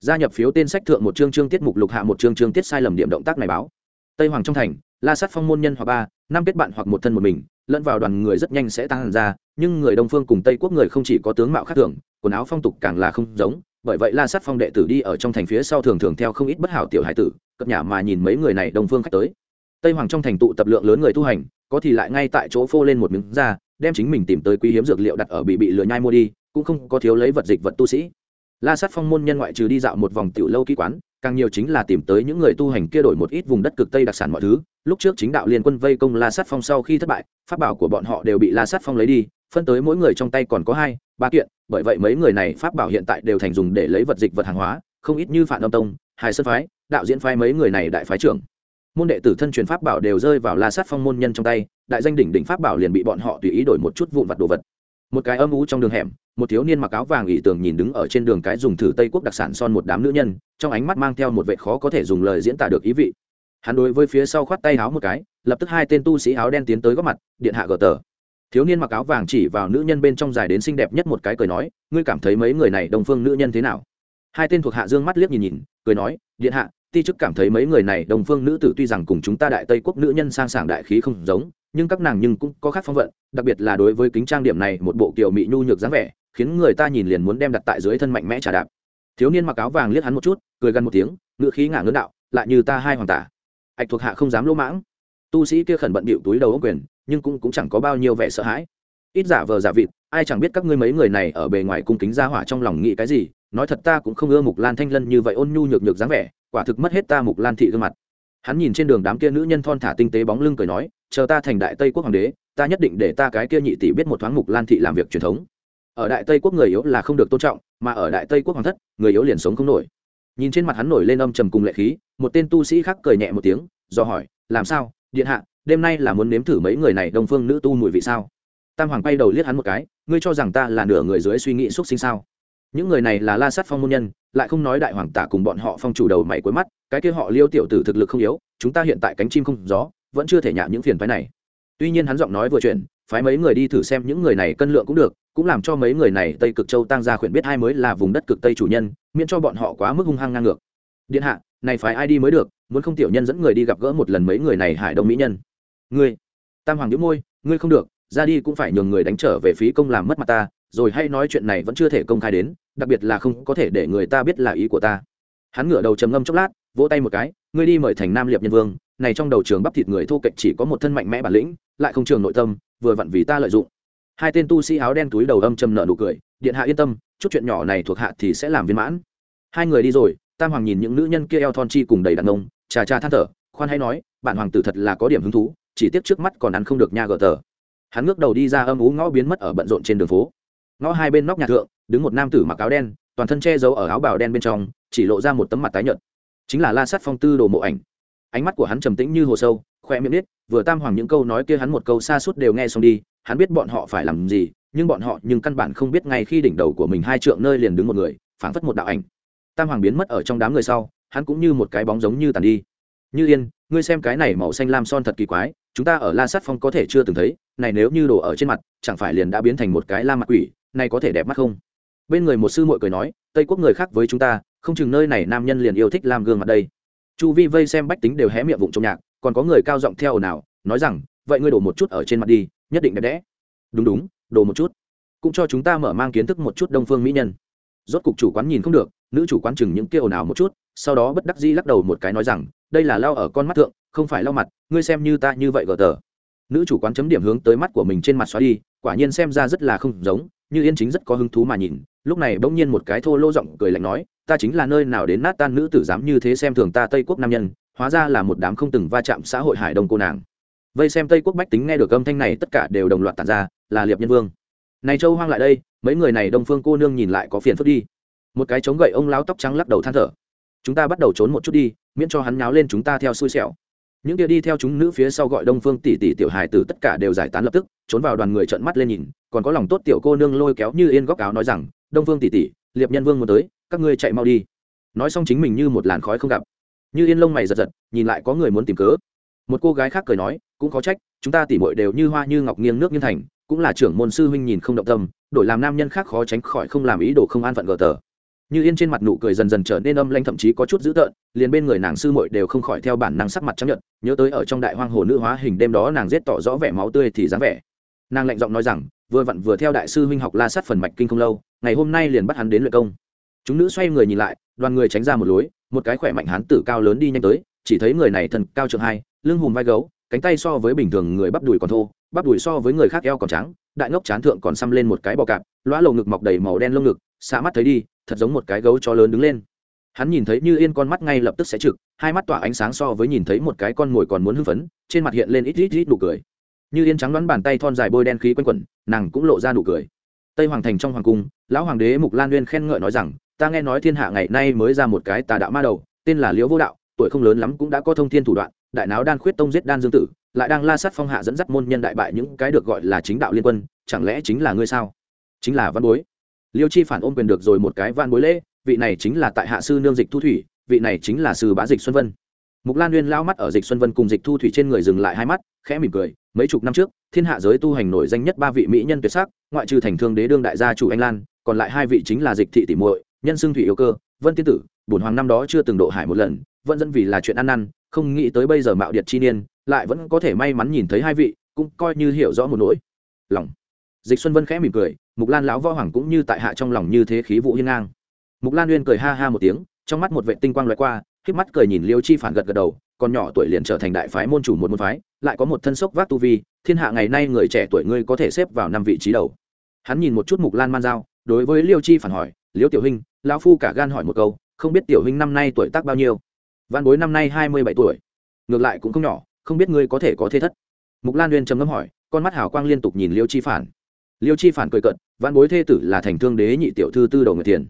Gia nhập phiếu tên sách thượng một chương chương tiết mục lục hạ một chương chương tiết sai lầm điểm động tác này báo. Tây hoàng trong thành, la Sắt phong môn nhân hoặc ba, năm kết bạn hoặc một thân một mình lẫn vào đoàn người rất nhanh sẽ tăng hẳn ra, nhưng người đông phương cùng tây quốc người không chỉ có tướng mạo khác thường, quần áo phong tục càng là không giống. Bởi vậy la sát phong đệ tử đi ở trong thành phía sau thường thường theo không ít bất hảo tiểu hải tử, cập nhà mà nhìn mấy người này đông phương khách tới. Tây hoàng trong thành tụ tập lượng lớn người tu hành, có thì lại ngay tại chỗ phô lên một miếng da, đem chính mình tìm tới quý hiếm dược liệu đặt ở bị bị lừa nhai mua đi, cũng không có thiếu lấy vật dịch vật tu sĩ. La sát phong môn nhân ngoại trừ đi dạo một vòng tiểu lâu ký quán càng nhiều chính là tìm tới những người tu hành kia đổi một ít vùng đất cực tây đặc sản mọi thứ. Lúc trước chính đạo liên quân vây công la sát phong sau khi thất bại, pháp bảo của bọn họ đều bị la sát phong lấy đi, phân tới mỗi người trong tay còn có hai, ba kiện, bởi vậy mấy người này pháp bảo hiện tại đều thành dùng để lấy vật dịch vật hàng hóa, không ít như phản âm tông hai sơn phái, đạo diễn phái mấy người này đại phái trưởng. Môn đệ tử thân truyền pháp bảo đều rơi vào la sát phong môn nhân trong tay, đại danh đỉnh đỉnh pháp bảo liền bị bọn họ tùy ý đổi một chút vụn vặt đồ vật một cái âm ú trong đường hẻm, một thiếu niên mặc áo vàng ỷ tưởng nhìn đứng ở trên đường cái dùng thử tây quốc đặc sản son một đám nữ nhân, trong ánh mắt mang theo một vệ khó có thể dùng lời diễn tả được ý vị. Hắn đối với phía sau khoát tay áo một cái, lập tức hai tên tu sĩ áo đen tiến tới góp mặt, điện hạ gờ tờ. Thiếu niên mặc áo vàng chỉ vào nữ nhân bên trong dài đến xinh đẹp nhất một cái cười nói, ngươi cảm thấy mấy người này đồng phương nữ nhân thế nào? Hai tên thuộc hạ dương mắt liếc nhìn nhìn, cười nói, điện hạ, ti chức cảm thấy mấy người này đồng phương nữ tử tuy rằng cùng chúng ta đại tây quốc nữ nhân sang sảng đại khí không giống nhưng các nàng nhưng cũng có khác phong vận đặc biệt là đối với kính trang điểm này một bộ kiểu mỹ nhu nhược dáng vẻ khiến người ta nhìn liền muốn đem đặt tại dưới thân mạnh mẽ trả đạp. Thiếu niên mặc áo vàng liếc hắn một chút cười gần một tiếng ngựa khí ngả ngớn đạo lại như ta hai hoàng tả. Ạch thuộc hạ không dám lỗ mãng. Tu sĩ kia khẩn bận bịu túi đầu ốc quyền nhưng cũng, cũng chẳng có bao nhiêu vẻ sợ hãi. Ít giả vờ giả vịt ai chẳng biết các ngươi mấy người này ở bề ngoài cung kính ra hỏa trong lòng nghĩ cái gì nói thật ta cũng không ưa mục lan thanh lân như vậy ôn nhu nhược nhược dáng vẻ quả thực mất hết ta mục lan thị gương mặt. Hắn nhìn trên đường đám kia nữ nhân thon thả tinh tế bóng lưng cười nói chờ ta thành đại tây quốc hoàng đế, ta nhất định để ta cái kia nhị tỷ biết một thoáng mục lan thị làm việc truyền thống. Ở đại tây quốc người yếu là không được tôn trọng, mà ở đại tây quốc hoàng thất, người yếu liền sống không nổi. Nhìn trên mặt hắn nổi lên âm trầm cùng lệ khí, một tên tu sĩ khác cười nhẹ một tiếng, do hỏi, làm sao? Điện hạ, đêm nay là muốn nếm thử mấy người này đông phương nữ tu mùi vị sao? Tam hoàng bay đầu liếc hắn một cái, ngươi cho rằng ta là nửa người dưới suy nghĩ xúc sinh sao? Những người này là la sát phong môn nhân, lại không nói đại hoàng tả cùng bọn họ phong chủ đầu mày cuối mắt, cái kia họ liêu tiểu tử thực lực không yếu, chúng ta hiện tại cánh chim không gió vẫn chưa thể nhạ những phiền phái này. Tuy nhiên hắn giọng nói vừa chuyển, phái mấy người đi thử xem những người này cân lượng cũng được, cũng làm cho mấy người này tây cực châu tăng gia khuyển biết hai mới là vùng đất cực tây chủ nhân, miễn cho bọn họ quá mức hung hăng ngang ngược. Điện hạ, này phải ai đi mới được, muốn không tiểu nhân dẫn người đi gặp gỡ một lần mấy người này hải đông mỹ nhân. Ngươi, tam hoàng nhíu môi, ngươi không được, ra đi cũng phải nhường người đánh trở về phí công làm mất mặt ta, rồi hay nói chuyện này vẫn chưa thể công khai đến, đặc biệt là không có thể để người ta biết là ý của ta. Hắn ngửa đầu trầm ngâm chốc lát, vỗ tay một cái, ngươi đi mời thành nam liệp nhân vương này trong đầu trường bắp thịt người thô kệch chỉ có một thân mạnh mẽ bản lĩnh, lại không trường nội tâm, vừa vặn vì ta lợi dụng. Hai tên tu sĩ áo đen túi đầu âm trầm nợ nụ cười, điện hạ yên tâm, chút chuyện nhỏ này thuộc hạ thì sẽ làm viên mãn. Hai người đi rồi, tam hoàng nhìn những nữ nhân kia eo thon chi cùng đầy đàn ông, trà trà than thở, khoan hay nói bạn hoàng tử thật là có điểm hứng thú, chỉ tiếc trước mắt còn ăn không được nha gờ tờ. Hắn ngước đầu đi ra âm ú ngõ biến mất ở bận rộn trên đường phố. Ngõ hai bên nóc nhà thượng, đứng một nam tử mặc áo đen, toàn thân che giấu ở áo bào đen bên trong, chỉ lộ ra một tấm mặt tái nhợt. Chính là la sát phong tư đồ mộ ảnh ánh mắt của hắn trầm tĩnh như hồ sâu, khoe miệng biết vừa tam hoàng những câu nói kia hắn một câu xa suốt đều nghe xong đi, hắn biết bọn họ phải làm gì, nhưng bọn họ nhưng căn bản không biết ngay khi đỉnh đầu của mình hai trượng nơi liền đứng một người, phảng phất một đạo ảnh. Tam hoàng biến mất ở trong đám người sau, hắn cũng như một cái bóng giống như tàn đi. Như yên, ngươi xem cái này màu xanh lam son thật kỳ quái, chúng ta ở la sát phong có thể chưa từng thấy, này nếu như đổ ở trên mặt, chẳng phải liền đã biến thành một cái la mặt quỷ, này có thể đẹp mắt không? Bên người một sư muội cười nói, tây quốc người khác với chúng ta, không chừng nơi này nam nhân liền yêu thích làm gương mặt đây chu vi vây xem bách tính đều hé miệng vụng trong nhạc, còn có người cao giọng theo ồn ào, nói rằng, vậy ngươi đổ một chút ở trên mặt đi, nhất định đẹp đẽ. Đúng đúng, đổ một chút. Cũng cho chúng ta mở mang kiến thức một chút đông phương mỹ nhân. Rốt cục chủ quán nhìn không được, nữ chủ quán chừng những kia ồn ào một chút, sau đó bất đắc dĩ lắc đầu một cái nói rằng, đây là lao ở con mắt thượng, không phải lao mặt, ngươi xem như ta như vậy gờ tờ. Nữ chủ quán chấm điểm hướng tới mắt của mình trên mặt xóa đi, quả nhiên xem ra rất là không giống, như yên chính rất có hứng thú mà nhìn, lúc này bỗng nhiên một cái thô lô giọng cười lạnh nói ta chính là nơi nào đến nát tan nữ tử dám như thế xem thường ta tây quốc nam nhân, hóa ra là một đám không từng va chạm xã hội hải đông cô nàng. Vây xem tây quốc bách tính nghe được âm thanh này tất cả đều đồng loạt tàn ra, là liệp nhân vương. Này châu hoang lại đây, mấy người này đông phương cô nương nhìn lại có phiền phức đi. Một cái chống gậy ông lão tóc trắng lắc đầu than thở. Chúng ta bắt đầu trốn một chút đi, miễn cho hắn nháo lên chúng ta theo xui xẻo. Những kia đi theo chúng nữ phía sau gọi đông phương tỷ tỷ tiểu hài tử tất cả đều giải tán lập tức, trốn vào đoàn người trợn mắt lên nhìn, còn có lòng tốt tiểu cô nương lôi kéo như yên góc áo nói rằng, đông phương tỷ tỷ, liệp nhân vương muốn tới các ngươi chạy mau đi. Nói xong chính mình như một làn khói không gặp. Như yên lông mày giật giật, nhìn lại có người muốn tìm cớ. Một cô gái khác cười nói, cũng có trách, chúng ta tỉ mội đều như hoa như ngọc nghiêng nước nghiêng thành, cũng là trưởng môn sư huynh nhìn không động tâm, đổi làm nam nhân khác khó tránh khỏi không làm ý đồ không an phận gờ tờ. Như yên trên mặt nụ cười dần dần trở nên âm lanh thậm chí có chút dữ tợn, liền bên người nàng sư muội đều không khỏi theo bản năng sắc mặt chấp nhận nhớ tới ở trong đại hoang hồ nữ hóa hình đêm đó nàng giết tỏ rõ vẻ máu tươi thì dáng vẻ. Nàng lạnh giọng nói rằng, vừa vặn vừa theo đại sư huynh học la sát phần mạch kinh không lâu, ngày hôm nay liền bắt hắn đến luyện công chúng nữ xoay người nhìn lại, đoàn người tránh ra một lối, một cái khỏe mạnh hán tử cao lớn đi nhanh tới, chỉ thấy người này thần cao trượng hai, lưng hùm vai gấu, cánh tay so với bình thường người bắp đùi còn thô, bắp đùi so với người khác eo còn trắng, đại ngốc chán thượng còn xăm lên một cái bò cạp loã lầu ngực mọc đầy màu đen lông ngực, xa mắt thấy đi, thật giống một cái gấu chó lớn đứng lên. Hắn nhìn thấy như yên con mắt ngay lập tức sẽ trực, hai mắt tỏa ánh sáng so với nhìn thấy một cái con mồi còn muốn hưng phấn, trên mặt hiện lên ít ít ít nụ cười. Như yên trắng đoán bàn tay thon dài bôi đen khí quanh quẩn, nàng cũng lộ ra nụ cười. Tây hoàng thành trong hoàng cung, lão hoàng đế mục lan nguyên khen ngợi nói rằng ta nghe nói thiên hạ ngày nay mới ra một cái tà đạo ma đầu, tên là liễu vô đạo, tuổi không lớn lắm cũng đã có thông thiên thủ đoạn, đại náo đan khuyết tông giết đan dương tử, lại đang la sát phong hạ dẫn dắt môn nhân đại bại những cái được gọi là chính đạo liên quân, chẳng lẽ chính là ngươi sao? Chính là văn bối. Liêu chi phản ôm quyền được rồi một cái văn bối lễ, vị này chính là tại hạ sư nương dịch thu thủy, vị này chính là sư bá dịch xuân vân. Mục lan nguyên lao mắt ở dịch xuân vân cùng dịch thu thủy trên người dừng lại hai mắt, khẽ mỉm cười, mấy chục năm trước, thiên hạ giới tu hành nổi danh nhất ba vị mỹ nhân tuyệt sắc, ngoại trừ thành thương đế đương đại gia chủ anh lan, còn lại hai vị chính là dịch thị tỷ muội nhân xương thủy yêu cơ, vân tiên tử, bổn hoàng năm đó chưa từng độ hải một lần, vẫn dẫn vì là chuyện ăn năn, không nghĩ tới bây giờ mạo điệt chi niên, lại vẫn có thể may mắn nhìn thấy hai vị, cũng coi như hiểu rõ một nỗi. Lòng. Dịch xuân vân khẽ mỉm cười, mục lan lão võ hoàng cũng như tại hạ trong lòng như thế khí vụ hiên ngang. Mục lan uyên cười ha ha một tiếng, trong mắt một vệ tinh quang loại qua k mắt cười nhìn liêu chi phản gật gật đầu, còn nhỏ tuổi liền trở thành đại phái môn chủ một môn phái, lại có một thân sốc vác tu vi, thiên hạ ngày nay người trẻ tuổi ngươi có thể xếp vào năm vị trí đầu. Hắn nhìn một chút mục lan man giao, đối với liêu chi phản hỏi Liễu tiểu huynh lão phu cả gan hỏi một câu, không biết tiểu huynh năm nay tuổi tác bao nhiêu? Văn bối năm nay hai mươi bảy tuổi. Ngược lại cũng không nhỏ, không biết ngươi có thể có thế thất. Mục lan uyên trầm ngâm hỏi, con mắt hào quang liên tục nhìn liêu chi phản. Liêu chi phản cười cận văn bối thê tử là thành thương đế nhị tiểu thư tư đầu người tiền.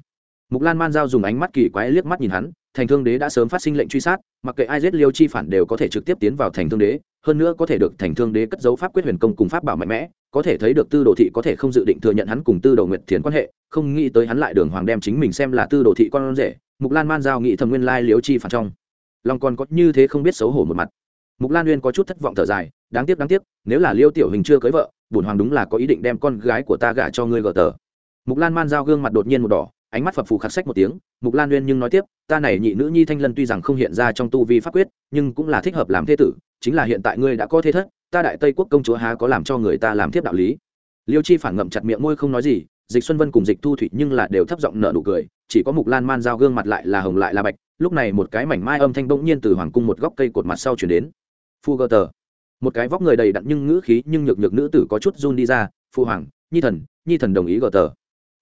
Mục lan man giao dùng ánh mắt kỳ quái liếc mắt nhìn hắn thành thương đế đã sớm phát sinh lệnh truy sát, mặc kệ ai giết liêu chi phản đều có thể trực tiếp tiến vào thành thương đế, hơn nữa có thể được thành thương đế cất dấu pháp quyết huyền công cùng pháp bảo mạnh mẽ, có thể thấy được tư đồ thị có thể không dự định thừa nhận hắn cùng tư đồ nguyệt thiền quan hệ, không nghĩ tới hắn lại đường hoàng đem chính mình xem là tư đồ thị con rể, mục lan man giao nghị thầm nguyên lai liêu chi phản trong. Lòng còn có như thế không biết xấu hổ một mặt. Mục lan uyên có chút thất vọng thở dài, đáng tiếc đáng tiếc, nếu là liêu tiểu hình chưa cưới vợ, bổn hoàng đúng là có ý định đem con gái của ta gả cho ngươi gờ tờ. Mục lan man giao gương mặt đột nhiên một đỏ ánh mắt phập phù khắc sách một tiếng, mục lan uyên nhưng nói tiếp, ta này nhị nữ nhi thanh lân tuy rằng không hiện ra trong tu vi pháp quyết, nhưng cũng là thích hợp làm thế tử, chính là hiện tại ngươi đã có thế thất, ta đại tây quốc công chúa há có làm cho người ta làm thiếp đạo lý? Liêu chi phản ngậm chặt miệng môi không nói gì, dịch xuân vân cùng dịch thu thủy nhưng là đều thấp giọng nở nụ cười, chỉ có mục lan man giao gương mặt lại là hồng lại là bạch, lúc này một cái mảnh mai âm thanh bỗng nhiên từ hoàng cung một góc cây cột mặt sau chuyển đến. Phu gơ tờ. Một cái vóc người đầy đặn nhưng ngữ khí nhưng nhược nhược nữ tử có chút run đi ra, phu hoàng, nhi thần nhi thần đồng ý gờ tờ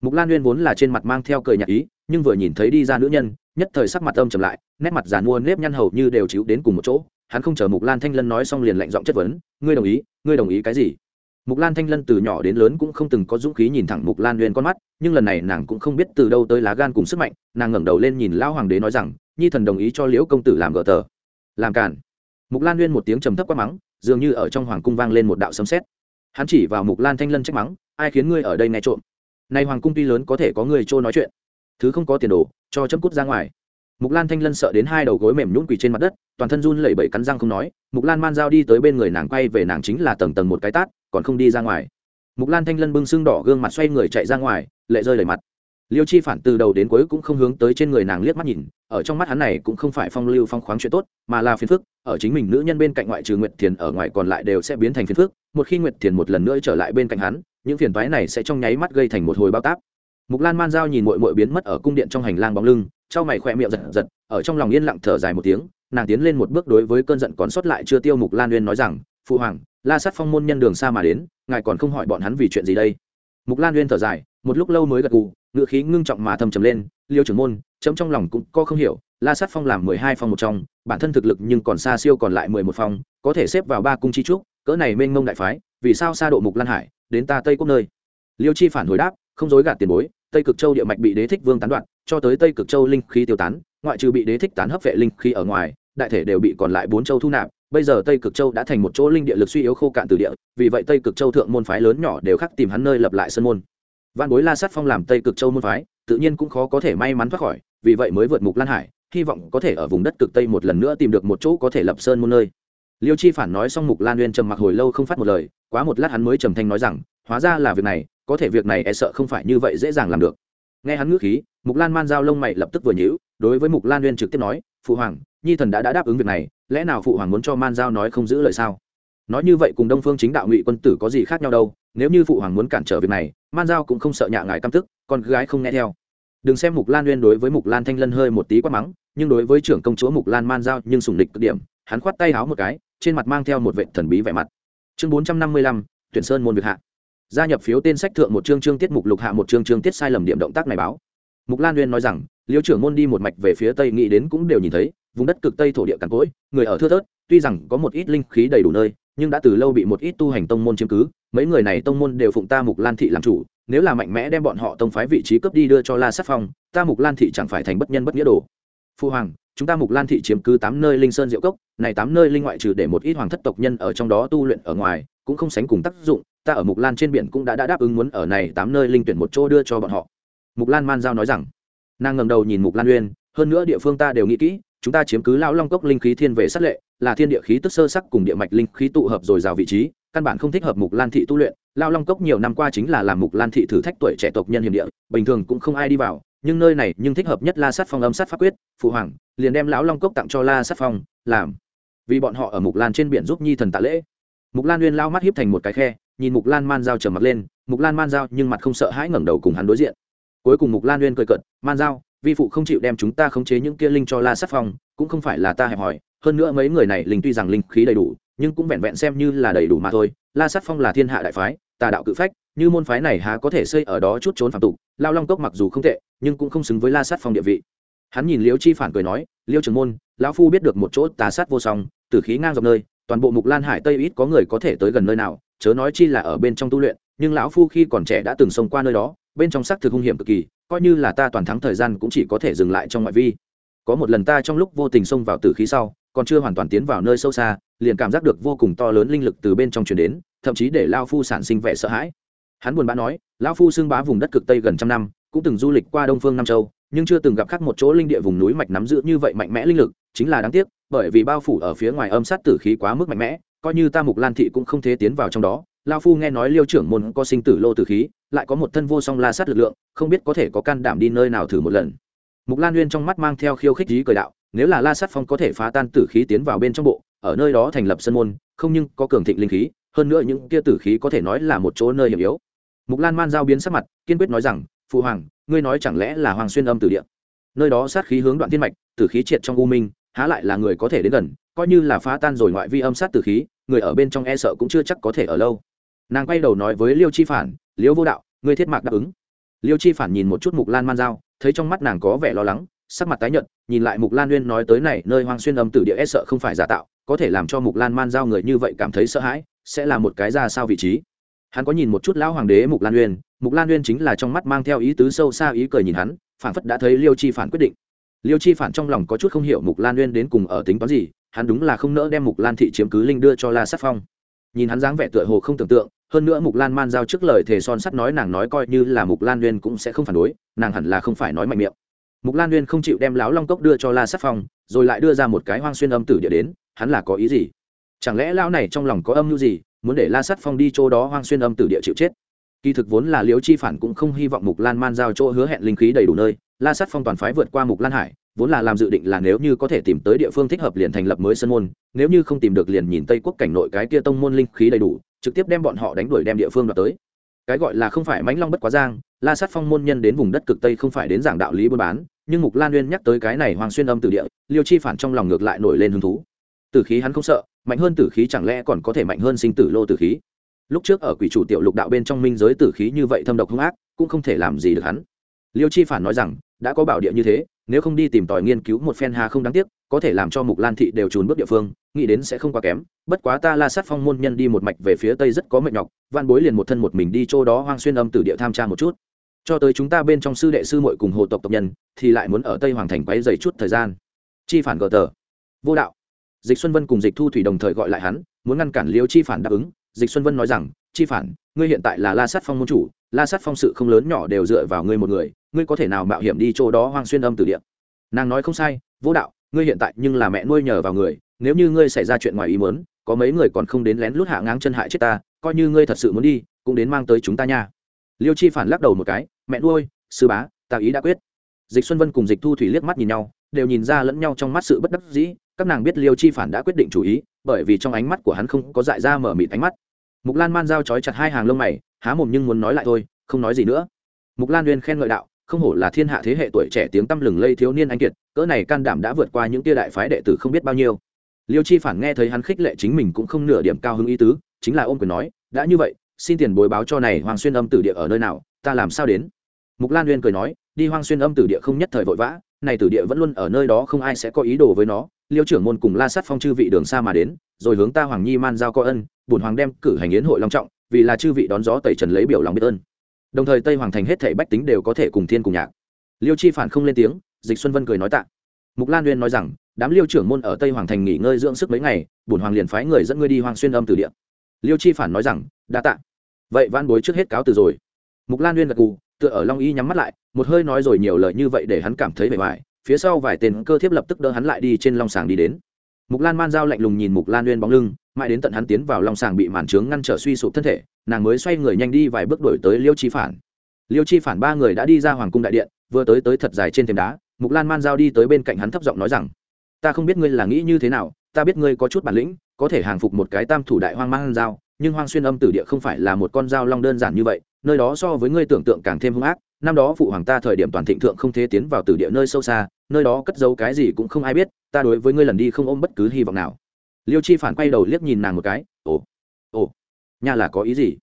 mục lan nguyên vốn là trên mặt mang theo cười nhạc ý, nhưng vừa nhìn thấy đi ra nữ nhân, nhất thời sắc mặt âm trầm lại, nét mặt giàn mua nếp nhăn hầu như đều chịu đến cùng một chỗ. Hắn không chờ mục lan thanh lân nói xong liền lạnh giọng chất vấn, ngươi đồng ý, ngươi đồng ý cái gì? Mục lan thanh lân từ nhỏ đến lớn cũng không từng có dũng khí nhìn thẳng mục lan nguyên con mắt, nhưng lần này nàng cũng không biết từ đâu tới lá gan cùng sức mạnh, nàng ngẩng đầu lên nhìn lão hoàng đế nói rằng, nhi thần đồng ý cho liễu công tử làm gờ tờ. Làm cản mục lan nguyên một tiếng trầm thấp quát mắng, dường như ở trong hoàng cung vang lên một đạo sấm sét. Hắn chỉ vào mục lan thanh lân trách mắng, ai khiến ngươi ở đây nghe trộm? Nay hoàng cung tuy lớn có thể có người trôi nói chuyện. Thứ không có tiền đồ, cho chấm cút ra ngoài. Mục lan thanh lân sợ đến hai đầu gối mềm nhún quỳ trên mặt đất, toàn thân run lẩy bẩy cắn răng không nói, mục lan man dao đi tới bên người nàng quay về nàng chính là tầng tầng một cái tát, còn không đi ra ngoài. Mục lan thanh lân bưng sưng đỏ gương mặt xoay người chạy ra ngoài, lệ rơi đầy mặt. Liêu chi phản từ đầu đến cuối cũng không hướng tới trên người nàng liếc mắt nhìn, ở trong mắt hắn này cũng không phải phong lưu phong khoáng chuyện tốt, mà là phiền phức, ở chính mình nữ nhân bên cạnh ngoại trừ nguyệt thiền ở ngoài còn lại đều sẽ biến thành phiền phức, một khi nguyệt thiền một lần nữa trở lại bên cạnh hắn những phiền toái này sẽ trong nháy mắt gây thành một hồi bao táp. Mục lan man dao nhìn mội mội biến mất ở cung điện trong hành lang bóng lưng, trao mày khỏe miệng giật giật, ở trong lòng yên lặng thở dài một tiếng, nàng tiến lên một bước đối với cơn giận còn sót lại chưa tiêu mục lan uyên nói rằng, phụ hoàng, la sát phong môn nhân đường xa mà đến, ngài còn không hỏi bọn hắn vì chuyện gì đây? Mục lan uyên thở dài, một lúc lâu mới gật gù ngựa khí ngưng trọng mà thầm trầm lên, liêu trưởng môn, chấm trong lòng cũng có không hiểu, la sát phong làm mười hai phong một trong, bản thân thực lực nhưng còn xa siêu còn lại mười một phong, có thể xếp vào ba cung chi trúc, cỡ này mênh mông đại phái, vì sao xa độ mục lan hải đến ta tây quốc nơi. Liêu chi phản hồi đáp, không dối gạt tiền bối, tây cực châu địa mạch bị đế thích vương tán đoạn cho tới tây cực châu linh khí tiêu tán, ngoại trừ bị đế thích tán hấp vệ linh khí ở ngoài, đại thể đều bị còn lại bốn châu thu nạp, bây giờ tây cực châu đã thành một chỗ linh địa lực suy yếu khô cạn từ địa, vì vậy tây cực châu thượng môn phái lớn nhỏ đều khắc tìm hắn nơi lập lại sân môn. Văn bối la sát phong làm tây cực châu môn phái, tự nhiên cũng khó có thể may mắn thoát khỏi, vì vậy mới vượt mục lan hải, hy vọng có thể ở vùng đất cực tây một lần nữa tìm được một chỗ có thể lập sơn môn nơi liêu chi phản nói xong mục lan uyên trầm mặc hồi lâu không phát một lời quá một lát hắn mới trầm thanh nói rằng hóa ra là việc này có thể việc này e sợ không phải như vậy dễ dàng làm được. Nghe hắn ngữ khí mục lan man giao lông mày lập tức vừa nhíu đối với mục lan uyên trực tiếp nói phụ hoàng nhi thần đã, đã đáp ứng việc này lẽ nào phụ hoàng muốn cho man giao nói không giữ lời sao? Nói như vậy cùng đông phương chính đạo ngụy quân tử có gì khác nhau đâu nếu như phụ hoàng muốn cản trở việc này man giao cũng không sợ nhạ ngài căm tức con gái không nghe theo. Đừng xem mục lan uyên đối với mục lan thanh lân hơi một tí quát mắng nhưng đối với trưởng công chúa mục lan man giao nhưng sùng địch cực điểm hắn khoát tay háo một cái trên mặt mang theo một vệ thần bí vẻ mặt. Chương bốn trăm năm mươi lăm, tuyển sơn môn việc hạ. Gia nhập phiếu tên sách thượng một chương chương tiết mục lục hạ một chương chương tiết sai lầm điểm động tác này báo. Mục lan uyên nói rằng, liêu trưởng môn đi một mạch về phía tây nghĩ đến cũng đều nhìn thấy, vùng đất cực tây thổ địa cằn cỗi, người ở thưa thớt, tuy rằng có một ít linh khí đầy đủ nơi, nhưng đã từ lâu bị một ít tu hành tông môn chiếm cứ, mấy người này tông môn đều phụng ta mục lan thị làm chủ, nếu là mạnh mẽ đem bọn họ tông phái vị trí cướp đi đưa cho la sát phong, ta mục lan thị chẳng phải thành bất nhân bất nghĩa đồ. Phu hoàng chúng ta mục lan thị chiếm cứ tám nơi linh sơn diệu cốc này tám nơi linh ngoại trừ để một ít hoàng thất tộc nhân ở trong đó tu luyện ở ngoài cũng không sánh cùng tác dụng ta ở mục lan trên biển cũng đã, đã đáp ứng muốn ở này tám nơi linh tuyển một chỗ đưa cho bọn họ. Mục lan man giao nói rằng. Nàng ngẩng đầu nhìn mục lan uyên hơn nữa địa phương ta đều nghĩ kỹ chúng ta chiếm cứ lão long cốc linh khí thiên về sát lệ là thiên địa khí tức sơ sắc cùng địa mạch linh khí tụ hợp rồi rào vị trí căn bản không thích hợp mục lan thị tu luyện. Lao long cốc nhiều năm qua chính là làm mục lan thị thử thách tuổi trẻ tộc nhân hiểm địa bình thường cũng không ai đi vào nhưng nơi này nhưng thích hợp nhất la sát phong âm sát pháp quyết, phụ hoàng, liền đem lão long cốc tặng cho la sát phong, làm. Vì bọn họ ở mục lan trên biển giúp nhi thần tạ lễ. Mục lan uyên lao mắt hiếp thành một cái khe, nhìn mục lan man dao trầm mặt lên, mục lan man dao nhưng mặt không sợ hãi ngẩng đầu cùng hắn đối diện. Cuối cùng mục lan uyên cười cợt, man dao vi phụ không chịu đem chúng ta khống chế những kia linh cho la sát phong, cũng không phải là ta hẹp hòi, hơn nữa mấy người này linh tuy rằng linh khí đầy đủ, nhưng cũng vẹn vẹn xem như là đầy đủ mà thôi. La sát phong là thiên hạ đại phái, tà đạo cự phách như môn phái này há có thể xây ở đó chút trốn phạm tục, lao long cốc mặc dù không tệ, nhưng cũng không xứng với la sát phong địa vị. Hắn nhìn liêu chi phản cười nói, liêu trường môn, lão phu biết được một chỗ tà sát vô song tử khí ngang dọc nơi, toàn bộ mục lan hải tây ít có người có thể tới gần nơi nào, chớ nói chi là ở bên trong tu luyện, nhưng lão phu khi còn trẻ đã từng xông qua nơi đó, bên trong xác thực hung hiểm cực kỳ, coi như là ta toàn thắng thời gian cũng chỉ có thể dừng lại trong ngoại vi. Có một lần ta trong lúc vô tình xông vào tử khí sau, còn chưa hoàn toàn tiến vào nơi sâu xa, liền cảm giác được vô cùng to lớn linh lực từ bên trong truyền đến, thậm chí để lao phu sản sinh vẻ sợ hãi hắn buồn bã nói, Lão phu xưng bá vùng đất cực tây gần trăm năm, cũng từng du lịch qua đông phương nam châu, nhưng chưa từng gặp khác một chỗ linh địa vùng núi mạch nắm giữ như vậy mạnh mẽ linh lực, chính là đáng tiếc, bởi vì bao phủ ở phía ngoài âm sát tử khí quá mức mạnh mẽ, coi như ta mục lan thị cũng không thể tiến vào trong đó. Lao phu nghe nói liêu trưởng môn có sinh tử lô tử khí, lại có một thân vô song la sát lực lượng, không biết có thể có can đảm đi nơi nào thử một lần. Mục lan uyên trong mắt mang theo khiêu khích lý cười đạo, nếu là la sát phong có thể phá tan tử khí tiến vào bên trong bộ, ở nơi đó thành lập sân môn, không nhưng có cường thịnh linh khí, hơn nữa những kia tử khí có thể nói là một chỗ nơi hiểm yếu mục lan man giao biến sắc mặt, kiên quyết nói rằng, phụ hoàng, ngươi nói chẳng lẽ là hoàng xuyên âm tử địa? Nơi đó sát khí hướng đoạn thiên mạch, tử khí triệt trong u minh, há lại là người có thể đến gần, coi như là phá tan rồi ngoại vi âm sát tử khí, người ở bên trong e sợ cũng chưa chắc có thể ở lâu. Nàng quay đầu nói với liêu chi phản, liêu vô đạo, ngươi thiết mạc đáp ứng. Liêu chi phản nhìn một chút mục lan man giao, thấy trong mắt nàng có vẻ lo lắng, sắc mặt tái nhợt, nhìn lại mục lan nguyên nói tới này, nơi hoang xuyên âm tử địa e sợ không phải giả tạo, có thể làm cho mục lan man giao người như vậy cảm thấy sợ hãi, sẽ là một cái ra sao vị trí hắn có nhìn một chút lão hoàng đế mục lan uyên, mục lan uyên chính là trong mắt mang theo ý tứ sâu xa ý cười nhìn hắn phản phất đã thấy liêu chi phản quyết định. Liêu chi phản trong lòng có chút không hiểu mục lan uyên đến cùng ở tính toán gì, hắn đúng là không nỡ đem mục lan thị chiếm cứ linh đưa cho la sát phong. Nhìn hắn dáng vẻ tựa hồ không tưởng tượng, hơn nữa mục lan man giao trước lời thề son sắt nói nàng nói coi như là mục lan uyên cũng sẽ không phản đối, nàng hẳn là không phải nói mạnh miệng. Mục lan uyên không chịu đem láo long cốc đưa cho la sát phong, rồi lại đưa ra một cái hoang xuyên âm tử địa đến, hắn là có ý gì? Chẳng lẽ lão này trong lòng có âm mưu gì muốn để la Sắt phong đi chỗ đó hoang xuyên âm tử địa chịu chết. Kỳ thực vốn là liễu chi phản cũng không hy vọng mục lan man giao chỗ hứa hẹn linh khí đầy đủ nơi, la Sắt phong toàn phái vượt qua mục lan hải, vốn là làm dự định là nếu như có thể tìm tới địa phương thích hợp liền thành lập mới sân môn, nếu như không tìm được liền nhìn tây quốc cảnh nội cái kia tông môn linh khí đầy đủ, trực tiếp đem bọn họ đánh đuổi đem địa phương đoạt tới. Cái gọi là không phải mãnh long bất quá giang, la sát phong môn nhân đến vùng đất cực tây không phải đến giảng đạo lý buôn bán, nhưng mục lan uyên nhắc tới cái này hoàng xuyên âm từ địa, liêu chi phản trong lòng ngược lại nổi lên hứng thú. Tử khí hắn không sợ mạnh hơn tử khí chẳng lẽ còn có thể mạnh hơn sinh tử lô tử khí? Lúc trước ở quỷ chủ tiểu lục đạo bên trong minh giới tử khí như vậy thâm độc hung ác, cũng không thể làm gì được hắn. Liêu chi phản nói rằng, đã có bảo địa như thế, nếu không đi tìm tòi nghiên cứu một phen hà không đáng tiếc, có thể làm cho mục lan thị đều trùn bước địa phương, nghĩ đến sẽ không quá kém. Bất quá ta la sát phong môn nhân đi một mạch về phía tây rất có mệnh nhọc van bối liền một thân một mình đi chỗ đó hoang xuyên âm tử địa tham tra một chút. Cho tới chúng ta bên trong sư đệ sư muội cùng hồ tộc tộc nhân, thì lại muốn ở tây hoàng thành quấy dày chút thời gian. Chi phản gờ tờ vô đạo dịch xuân vân cùng dịch thu thủy đồng thời gọi lại hắn, muốn ngăn cản liêu chi phản đáp ứng. Dịch xuân vân nói rằng, chi phản, ngươi hiện tại là la sát phong môn chủ, la sát phong sự không lớn nhỏ đều dựa vào ngươi một người, ngươi có thể nào mạo hiểm đi chỗ đó hoang xuyên âm từ địa? nàng nói không sai vô đạo, ngươi hiện tại nhưng là mẹ nuôi nhờ vào người, nếu như ngươi xảy ra chuyện ngoài ý muốn, có mấy người còn không đến lén lút hạ ngáng chân hại chết ta, coi như ngươi thật sự muốn đi, cũng đến mang tới chúng ta nha. Liêu chi phản lắc đầu một cái, mẹ nuôi, sư bá, ta ý đã quyết. Dịch xuân vân cùng dịch thu thủy liếc mắt nhìn nhau, đều nhìn ra lẫn nhau trong mắt sự bất đắc dĩ các nàng biết liêu chi phản đã quyết định chủ ý, bởi vì trong ánh mắt của hắn không có dại ra mở mịt ánh mắt. Mục lan man giao trói chặt hai hàng lông mày, há mồm nhưng muốn nói lại thôi, không nói gì nữa. Mục lan uyên khen ngợi đạo, không hổ là thiên hạ thế hệ tuổi trẻ tiếng tăm lừng lây thiếu niên anh kiệt, cỡ này can đảm đã vượt qua những tia đại phái đệ tử không biết bao nhiêu. Liêu chi phản nghe thấy hắn khích lệ chính mình cũng không nửa điểm cao hứng ý tứ, chính là ôm quyền nói, đã như vậy, xin tiền bồi báo cho này hoàng xuyên âm tử địa ở nơi nào, ta làm sao đến? Mục lan uyên cười nói, đi hoang xuyên âm tử địa không nhất thời vội vã, này tử địa vẫn luôn ở nơi đó không ai sẽ có ý đồ với nó liêu trưởng môn cùng la sát phong chư vị đường xa mà đến rồi hướng ta hoàng nhi man giao có ân bùn hoàng đem cử hành yến hội long trọng vì là chư vị đón gió tẩy trần lấy biểu lòng biết ơn. Đồng thời tây hoàng thành hết thảy bách tính đều có thể cùng thiên cùng nhạc. Liêu chi phản không lên tiếng dịch xuân vân cười nói tạ. Mục lan uyên nói rằng đám liêu trưởng môn ở tây hoàng thành nghỉ ngơi dưỡng sức mấy ngày bùn hoàng liền phái người dẫn ngươi đi hoàng xuyên âm tử địa. Liêu chi phản nói rằng đã tạ. Vậy van bối trước hết cáo từ rồi. Mục lan uyên gật cù, tựa ở long y nhắm mắt lại một hơi nói rồi nhiều lời như vậy để hắn cảm thấy bề ngoài phía sau vài tên cơ thiếp lập tức đỡ hắn lại đi trên long sàng đi đến. Mục lan man giao lạnh lùng nhìn mục lan uyên bóng lưng, mãi đến tận hắn tiến vào long sàng bị màn trướng ngăn trở suy sụp thân thể, nàng mới xoay người nhanh đi vài bước đổi tới liêu chi phản. Liêu chi phản ba người đã đi ra hoàng cung đại điện, vừa tới tới thật dài trên thềm đá, mục lan man giao đi tới bên cạnh hắn thấp giọng nói rằng, ta không biết ngươi là nghĩ như thế nào, ta biết ngươi có chút bản lĩnh, có thể hàng phục một cái tam thủ đại hoang man giao, nhưng hoang xuyên âm tử địa không phải là một con dao long đơn giản như vậy, nơi đó so với ngươi tưởng tượng càng thêm hung ác, năm đó phụ hoàng ta thời điểm toàn thịnh thượng không thể tiến vào tử địa nơi sâu xa nơi đó cất giấu cái gì cũng không ai biết, ta đối với ngươi lần đi không ôm bất cứ hy vọng nào. Liêu chi phản quay đầu liếc nhìn nàng một cái, ồ ồ, nhà là có ý gì?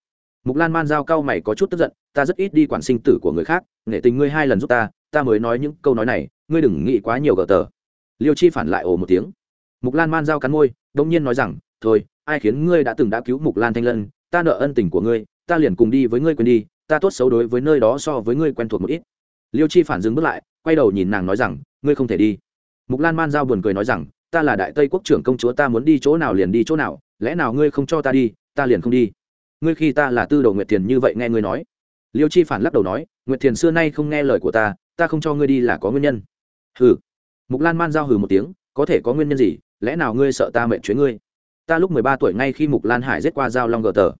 Mục lan man giao cao mày có chút tức giận, ta rất ít đi quản sinh tử của người khác, nghệ tình ngươi hai lần giúp ta ta mới nói những câu nói này, ngươi đừng nghĩ quá nhiều gờ tờ. Liêu chi phản lại ồ một tiếng. Mục lan man giao cắn môi, đông nhiên nói rằng, thôi, ai khiến ngươi đã từng đã cứu mục lan thanh lân, ta nợ ân tình của ngươi, ta liền cùng đi với ngươi quên đi, ta tốt xấu đối với nơi đó so với ngươi quen thuộc một ít. Liêu chi phản dừng bước lại, quay đầu nhìn nàng nói rằng ngươi không thể đi. Mục lan man giao buồn cười nói rằng, ta là đại tây quốc trưởng công chúa, ta muốn đi chỗ nào liền đi chỗ nào, lẽ nào ngươi không cho ta đi, ta liền không đi. Ngươi khi ta là tư đồ nguyệt thiền như vậy nghe ngươi nói. Liêu chi phản lắc đầu nói, nguyệt thiền xưa nay không nghe lời của ta ta không cho ngươi đi là có nguyên nhân. Hừ. Mục lan man giao hừ một tiếng, có thể có nguyên nhân gì, lẽ nào ngươi sợ ta mệnh chuyến ngươi? Ta lúc mười ba tuổi ngay khi mục lan hải giết qua giao long gờ tờ.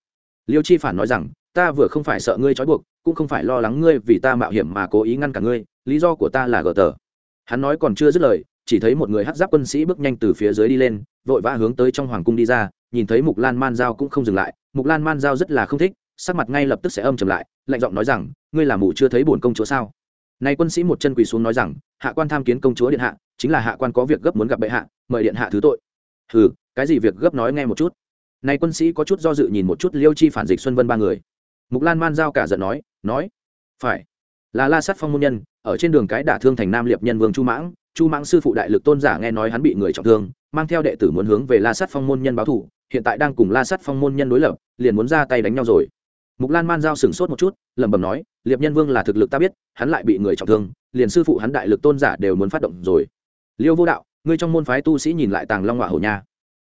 Liêu chi phản nói rằng, ta vừa không phải sợ ngươi trói buộc, cũng không phải lo lắng ngươi vì ta mạo hiểm mà cố ý ngăn cả ngươi, lý do của ta là gờ tờ hắn nói còn chưa dứt lời, chỉ thấy một người hát giáp quân sĩ bước nhanh từ phía dưới đi lên, vội vã hướng tới trong hoàng cung đi ra, nhìn thấy mục lan man giao cũng không dừng lại. Mục lan man giao rất là không thích, sắc mặt ngay lập tức sẽ âm trầm lại, lạnh giọng nói rằng, ngươi là mù chưa thấy bổn công chúa sao? Nay quân sĩ một chân quỳ xuống nói rằng, hạ quan tham kiến công chúa điện hạ, chính là hạ quan có việc gấp muốn gặp bệ hạ, mời điện hạ thứ tội. Hừ, cái gì việc gấp nói nghe một chút. Nay quân sĩ có chút do dự nhìn một chút liêu chi phản dịch xuân vân ba người. Mục lan man giao cả giận nói nói, phải, là la sát phong môn nhân ở trên đường cái đả thương thành nam liệp nhân vương chu mãng. Chu mãng sư phụ đại lực tôn giả nghe nói hắn bị người trọng thương, mang theo đệ tử muốn hướng về la sát phong môn nhân báo thủ hiện tại đang cùng la sát phong môn nhân đối lập, liền muốn ra tay đánh nhau rồi. Mục lan man giao sửng sốt một chút, lẩm bẩm nói, liệp nhân vương là thực lực ta biết, hắn lại bị người trọng thương, liền sư phụ hắn đại lực tôn giả đều muốn phát động rồi. Liêu vô đạo, ngươi trong môn phái tu sĩ nhìn lại tàng long hỏa hổ nha.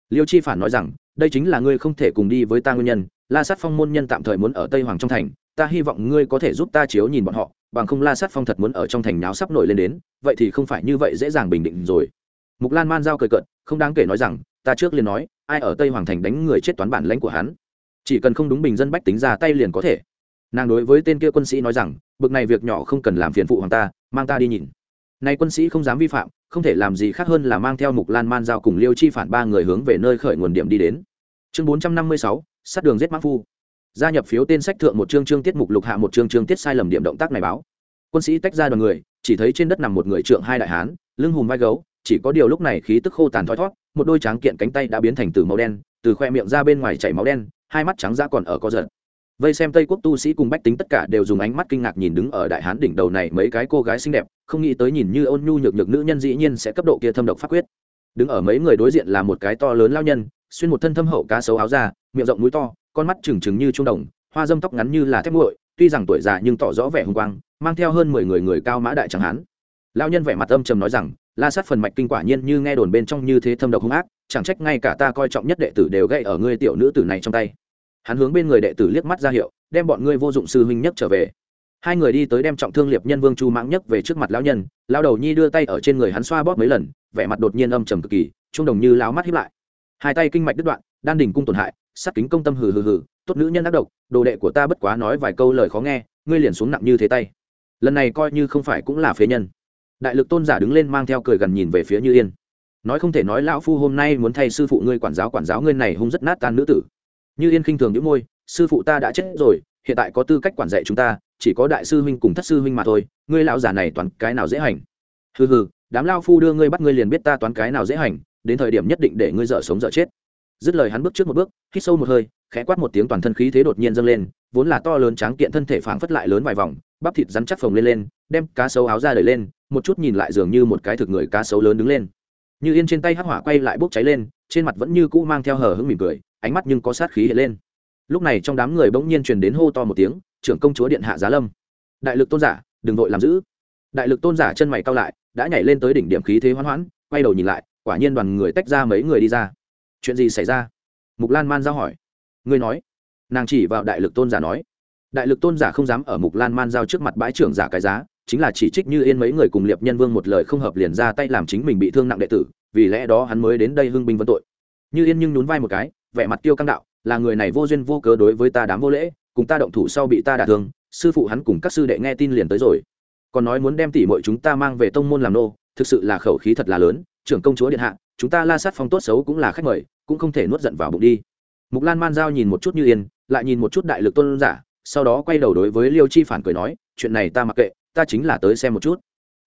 Liêu chi phản nói rằng, đây chính là ngươi không thể cùng đi với ta nguyên nhân, la sát phong môn nhân tạm thời muốn ở tây hoàng trong thành, ta hy vọng ngươi có thể giúp ta chiếu nhìn bọn họ bằng không la sát phong thật muốn ở trong thành nháo sắp nổi lên đến, vậy thì không phải như vậy dễ dàng bình định rồi. Mục lan man giao cười cợt, không đáng kể nói rằng, ta trước liền nói, ai ở tây hoàng thành đánh người chết toán bản lãnh của hắn. Chỉ cần không đúng bình dân bách tính ra tay liền có thể. Nàng đối với tên kia quân sĩ nói rằng, bực này việc nhỏ không cần làm phiền phụ hoàng ta, mang ta đi nhìn. Nay quân sĩ không dám vi phạm, không thể làm gì khác hơn là mang theo mục lan man giao cùng liêu chi phản ba người hướng về nơi khởi nguồn điểm đi đến. Chương bốn trăm năm mươi sáu, sát đường giết mã phu gia nhập phiếu tên sách thượng một chương chương tiết mục lục hạ một chương chương tiết sai lầm điểm động tác này báo. Quân sĩ tách ra đoàn người, chỉ thấy trên đất nằm một người trượng hai đại hán, lưng hùm vai gấu, chỉ có điều lúc này khí tức khô tàn thoi thót một đôi tráng kiện cánh tay đã biến thành từ màu đen, từ khoe miệng ra bên ngoài chảy máu đen, hai mắt trắng ra còn ở co giật. Vây xem tây quốc tu sĩ cùng bách tính tất cả đều dùng ánh mắt kinh ngạc nhìn đứng ở đại hán đỉnh đầu này mấy cái cô gái xinh đẹp, không nghĩ tới nhìn như ôn nhu nhược nhược nữ nhân dĩ nhiên sẽ cấp độ kia thâm độc pháp quyết. Đứng ở mấy người đối diện là một cái to lớn lao nhân, xuyên một thân thâm hậu cá sấu áo da, miệng rộng mũi to con mắt trừng trừng như trung đồng, hoa dâm tóc ngắn như là thép nguội, tuy rằng tuổi già nhưng tỏ rõ vẻ hùng quang, mang theo hơn mười người người cao mã đại chẳng hán. Lao nhân vẻ mặt âm trầm nói rằng, la sát phần mạch kinh quả nhiên như nghe đồn bên trong như thế thâm độc hung ác, chẳng trách ngay cả ta coi trọng nhất đệ tử đều gây ở ngươi tiểu nữ tử này trong tay. Hắn hướng bên người đệ tử liếc mắt ra hiệu, đem bọn ngươi vô dụng sư huynh nhất trở về. Hai người đi tới đem trọng thương liệp nhân vương chu mãng nhất về trước mặt lão nhân lao đầu nhi đưa tay ở trên người hắn xoa bóp mấy lần, vẻ mặt đột nhiên âm trầm cực kỳ trung đồng như láo mắt hiếp lại. Hai tay kinh mạch đứt đoạn, đan đình cung tổn hại sát kính công tâm hừ hừ hừ, tốt nữ nhân ác độc, đồ đệ của ta bất quá nói vài câu lời khó nghe, ngươi liền xuống nặng như thế tay. Lần này coi như không phải cũng là phế nhân. Đại lực tôn giả đứng lên mang theo cười gần nhìn về phía như yên. Nói không thể nói lão phu hôm nay muốn thay sư phụ ngươi quản giáo quản giáo ngươi này hung rất nát tan nữ tử. Như yên khinh thường những môi, sư phụ ta đã chết rồi, hiện tại có tư cách quản dạy chúng ta, chỉ có đại sư huynh cùng thất sư huynh mà thôi, ngươi lão giả này toàn cái nào dễ hành? Hừ hừ, đám lao phu đưa ngươi bắt ngươi liền biết ta toán cái nào dễ hành, đến thời điểm nhất định để ngươi dở sống dở chết dứt lời hắn bước trước một bước, hít sâu một hơi, khẽ quát một tiếng toàn thân khí thế đột nhiên dâng lên, vốn là to lớn tráng kiện thân thể phảng phất lại lớn vài vòng, bắp thịt rắn chắc phồng lên lên, đem cá sấu áo ra đẩy lên, một chút nhìn lại dường như một cái thực người cá sấu lớn đứng lên. Như yên trên tay hắc hỏa quay lại bốc cháy lên, trên mặt vẫn như cũ mang theo hờ hững mỉm cười, ánh mắt nhưng có sát khí hiện lên. Lúc này trong đám người bỗng nhiên truyền đến hô to một tiếng, trưởng công chúa điện hạ giá lâm. Đại lực tôn giả, đừng vội làm giữ đại lực tôn giả chân mày cao lại, đã nhảy lên tới đỉnh điểm khí thế hoán hoãn, quay đầu nhìn lại, quả nhiên đoàn người tách ra mấy người đi ra chuyện gì xảy ra? Mục lan man giao hỏi. Ngươi nói. Nàng chỉ vào đại lực tôn giả nói. Đại lực tôn giả không dám ở mục lan man giao trước mặt bãi trưởng giả cái giá, chính là chỉ trích như yên mấy người cùng liệp nhân vương một lời không hợp liền ra tay làm chính mình bị thương nặng đệ tử, vì lẽ đó hắn mới đến đây hưng binh vân tội. Như yên nhưng nhún vai một cái, vẻ mặt tiêu căng đạo, là người này vô duyên vô cớ đối với ta đám vô lễ, cùng ta động thủ sau bị ta đả thương, sư phụ hắn cùng các sư đệ nghe tin liền tới rồi. Còn nói muốn đem tỷ muội chúng ta mang về tông môn làm nô, thực sự là khẩu khí thật là lớn, trưởng công chúa điện hạ, chúng ta la sát phong tốt xấu cũng là khách mời cũng không thể nuốt giận vào bụng đi. Mục lan man giao nhìn một chút như yên, lại nhìn một chút đại lực tôn giả, sau đó quay đầu đối với liêu chi phản cười nói, chuyện này ta mặc kệ, ta chính là tới xem một chút.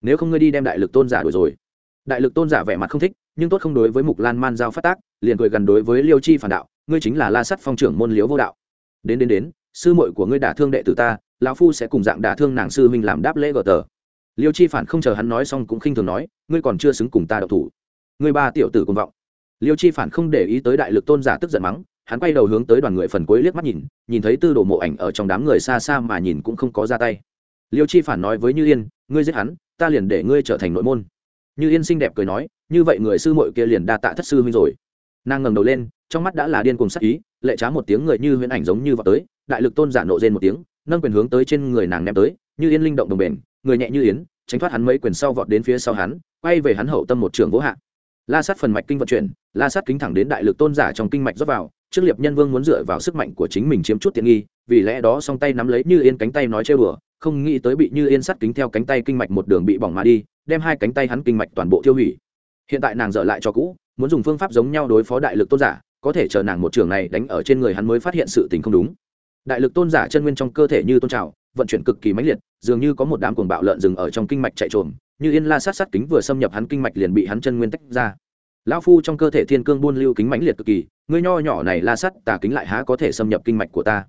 Nếu không ngươi đi đem đại lực tôn giả đuổi rồi. Đại lực tôn giả vẻ mặt không thích, nhưng tốt không đối với mục lan man giao phát tác, liền cười gần đối với liêu chi phản đạo, ngươi chính là la sắt phong trưởng môn liếu vô đạo. Đến đến đến, sư muội của ngươi đả thương đệ tử ta, lão phu sẽ cùng dạng đả thương nàng sư huynh làm đáp lễ gờ tờ. Liêu chi phản không chờ hắn nói xong cũng khinh thường nói, ngươi còn chưa xứng cùng ta đậu thủ. Ngươi ba tiểu tử cùng vọng liêu chi phản không để ý tới đại lực tôn giả tức giận mắng, hắn quay đầu hướng tới đoàn người phần cuối liếc mắt nhìn nhìn thấy tư đồ mộ ảnh ở trong đám người xa xa mà nhìn cũng không có ra tay. Liêu chi phản nói với như yên, ngươi giết hắn, ta liền để ngươi trở thành nội môn. Như yên xinh đẹp cười nói, như vậy người sư muội kia liền đa tạ thất sư huynh rồi. Nàng ngẩng đầu lên, trong mắt đã là điên cùng sắc ý, lệ trá một tiếng người như huyễn ảnh giống như vào tới, đại lực tôn giả nộ rên một tiếng, nâng quyền hướng tới trên người nàng ném tới, như yên linh động đồng bền, người nhẹ như yến, tránh thoát hắn mấy quyền sau vọt đến phía sau hắn, quay về hắn hậu tâm một trường vỗ hạ. La sát phần mạch kinh vận chuyển la sát kính thẳng đến đại lực tôn giả trong kinh mạch rót vào, trước liệp nhân vương muốn dựa vào sức mạnh của chính mình chiếm chút tiện nghi, vì lẽ đó song tay nắm lấy như yên cánh tay nói trêu đùa, không nghĩ tới bị như yên sắt kính theo cánh tay kinh mạch một đường bị bỏng mà đi, đem hai cánh tay hắn kinh mạch toàn bộ tiêu hủy. Hiện tại nàng dở lại cho cũ, muốn dùng phương pháp giống nhau đối phó đại lực tôn giả, có thể chờ nàng một trường này đánh ở trên người hắn mới phát hiện sự tình không đúng. Đại lực tôn giả chân nguyên trong cơ thể như tôn trào, vận chuyển cực kỳ mãnh liệt, dường như có một đám cuồng bạo lợn rừng ở trong kinh mạch chạy trồm, như yên la sát sát kính vừa xâm nhập hắn kinh mạch liền bị hắn chân nguyên tách ra lão phu trong cơ thể thiên cương buôn lưu kính mãnh liệt cực kỳ, ngươi nho nhỏ này la sắt tà kính lại há có thể xâm nhập kinh mạch của ta.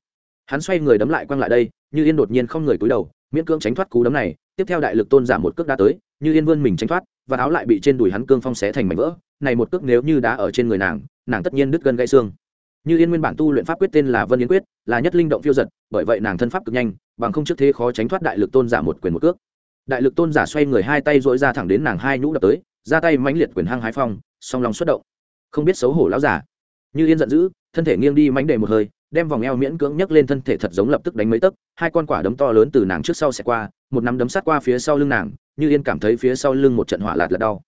Hắn xoay người đấm lại quăng lại đây, như yên đột nhiên không người cúi đầu, miễn cưỡng tránh thoát cú đấm này. Tiếp theo đại lực tôn giả một cước đá tới, như yên vươn mình tránh thoát, và áo lại bị trên đùi hắn cương phong xé thành mảnh vỡ. Này một cước nếu như đá ở trên người nàng nàng tất nhiên đứt gân gãy xương. Như yên nguyên bản tu luyện pháp quyết tên là vân yến quyết, là nhất linh động phiêu giật, bởi vậy nàng thân pháp cực nhanh, bằng không trước thế khó tránh thoát đại lực tôn giả một quyền một cước. Đại lực tôn giả xoay người hai tay dỗi ra thẳng đến nàng hai nhũ đập tới ra tay mãnh liệt quyền hăng hái phong, song lòng xuất động. Không biết xấu hổ lão giả. Như yên giận dữ, thân thể nghiêng đi mánh đề một hơi, đem vòng eo miễn cưỡng nhấc lên thân thể thật giống lập tức đánh mấy tấc, hai con quả đấm to lớn từ nàng trước sau sẽ qua, một nắm đấm sát qua phía sau lưng nàng, như yên cảm thấy phía sau lưng một trận hỏa lạt lật đau.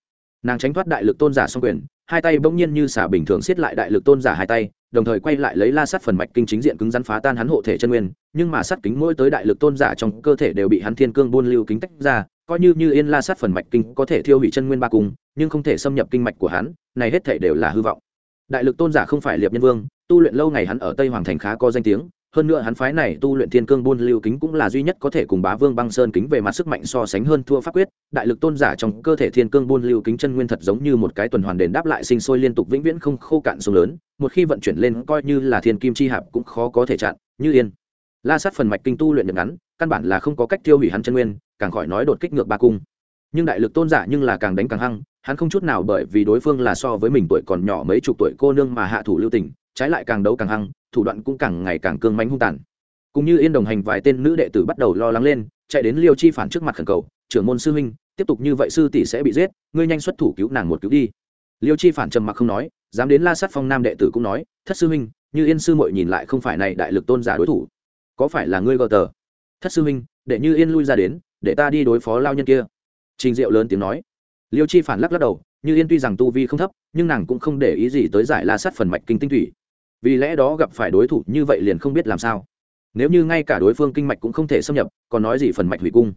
Nàng tránh thoát đại lực tôn giả song quyền, hai tay bỗng nhiên như xả bình thường xiết lại đại lực tôn giả hai tay, đồng thời quay lại lấy la sắt phần mạch kinh chính diện cứng rắn phá tan hắn hộ thể chân nguyên, nhưng mà sắt kính mỗi tới đại lực tôn giả trong cơ thể đều bị hắn thiên cương buôn lưu kính tách ra coi như như yên la sát phần mạch kinh có thể thiêu hủy chân nguyên ba cung, nhưng không thể xâm nhập kinh mạch của hắn, này hết thể đều là hư vọng. Đại lực tôn giả không phải liệp nhân vương, tu luyện lâu ngày hắn ở tây hoàng thành khá có danh tiếng, hơn nữa hắn phái này tu luyện thiên cương buôn lưu kính cũng là duy nhất có thể cùng bá vương băng sơn kính về mặt sức mạnh so sánh hơn thua pháp quyết. Đại lực tôn giả trong cơ thể thiên cương buôn lưu kính chân nguyên thật giống như một cái tuần hoàn đền đáp lại sinh sôi liên tục vĩnh viễn không khô cạn sông lớn, một khi vận chuyển lên coi như là thiên kim chi hạp cũng khó có thể chặn, như yên. La sát phần mạch kinh tu luyện được ngắn, căn bản là không có cách tiêu hủy hắn chân nguyên càng khỏi nói đột kích ngược ba cung. Nhưng đại lực tôn giả nhưng là càng đánh càng hăng, hắn không chút nào bởi vì đối phương là so với mình tuổi còn nhỏ mấy chục tuổi cô nương mà hạ thủ lưu tình, trái lại càng đấu càng hăng, thủ đoạn cũng càng ngày càng cương mánh hung tàn. Cũng như yên đồng hành vài tên nữ đệ tử bắt đầu lo lắng lên, chạy đến liêu chi phản trước mặt khẩn cầu, trưởng môn sư huynh, tiếp tục như vậy sư tỷ sẽ bị giết, ngươi nhanh xuất thủ cứu nàng một cứu đi. Liêu chi phản trầm mặc không nói, dám đến la sát phong nam đệ tử cũng nói, thất sư huynh, như yên sư muội nhìn lại không phải này đại lực tôn giả đối thủ. Có phải là ngươi gờ tờ? Thất sư huynh, để như yên lui ra đến để ta đi đối phó lao nhân kia. Trình diệu lớn tiếng nói. Liêu chi phản lắc lắc đầu, như yên tuy rằng tu vi không thấp, nhưng nàng cũng không để ý gì tới giải la sát phần mạch kinh tinh thủy. Vì lẽ đó gặp phải đối thủ như vậy liền không biết làm sao. Nếu như ngay cả đối phương kinh mạch cũng không thể xâm nhập, còn nói gì phần mạch hủy cung?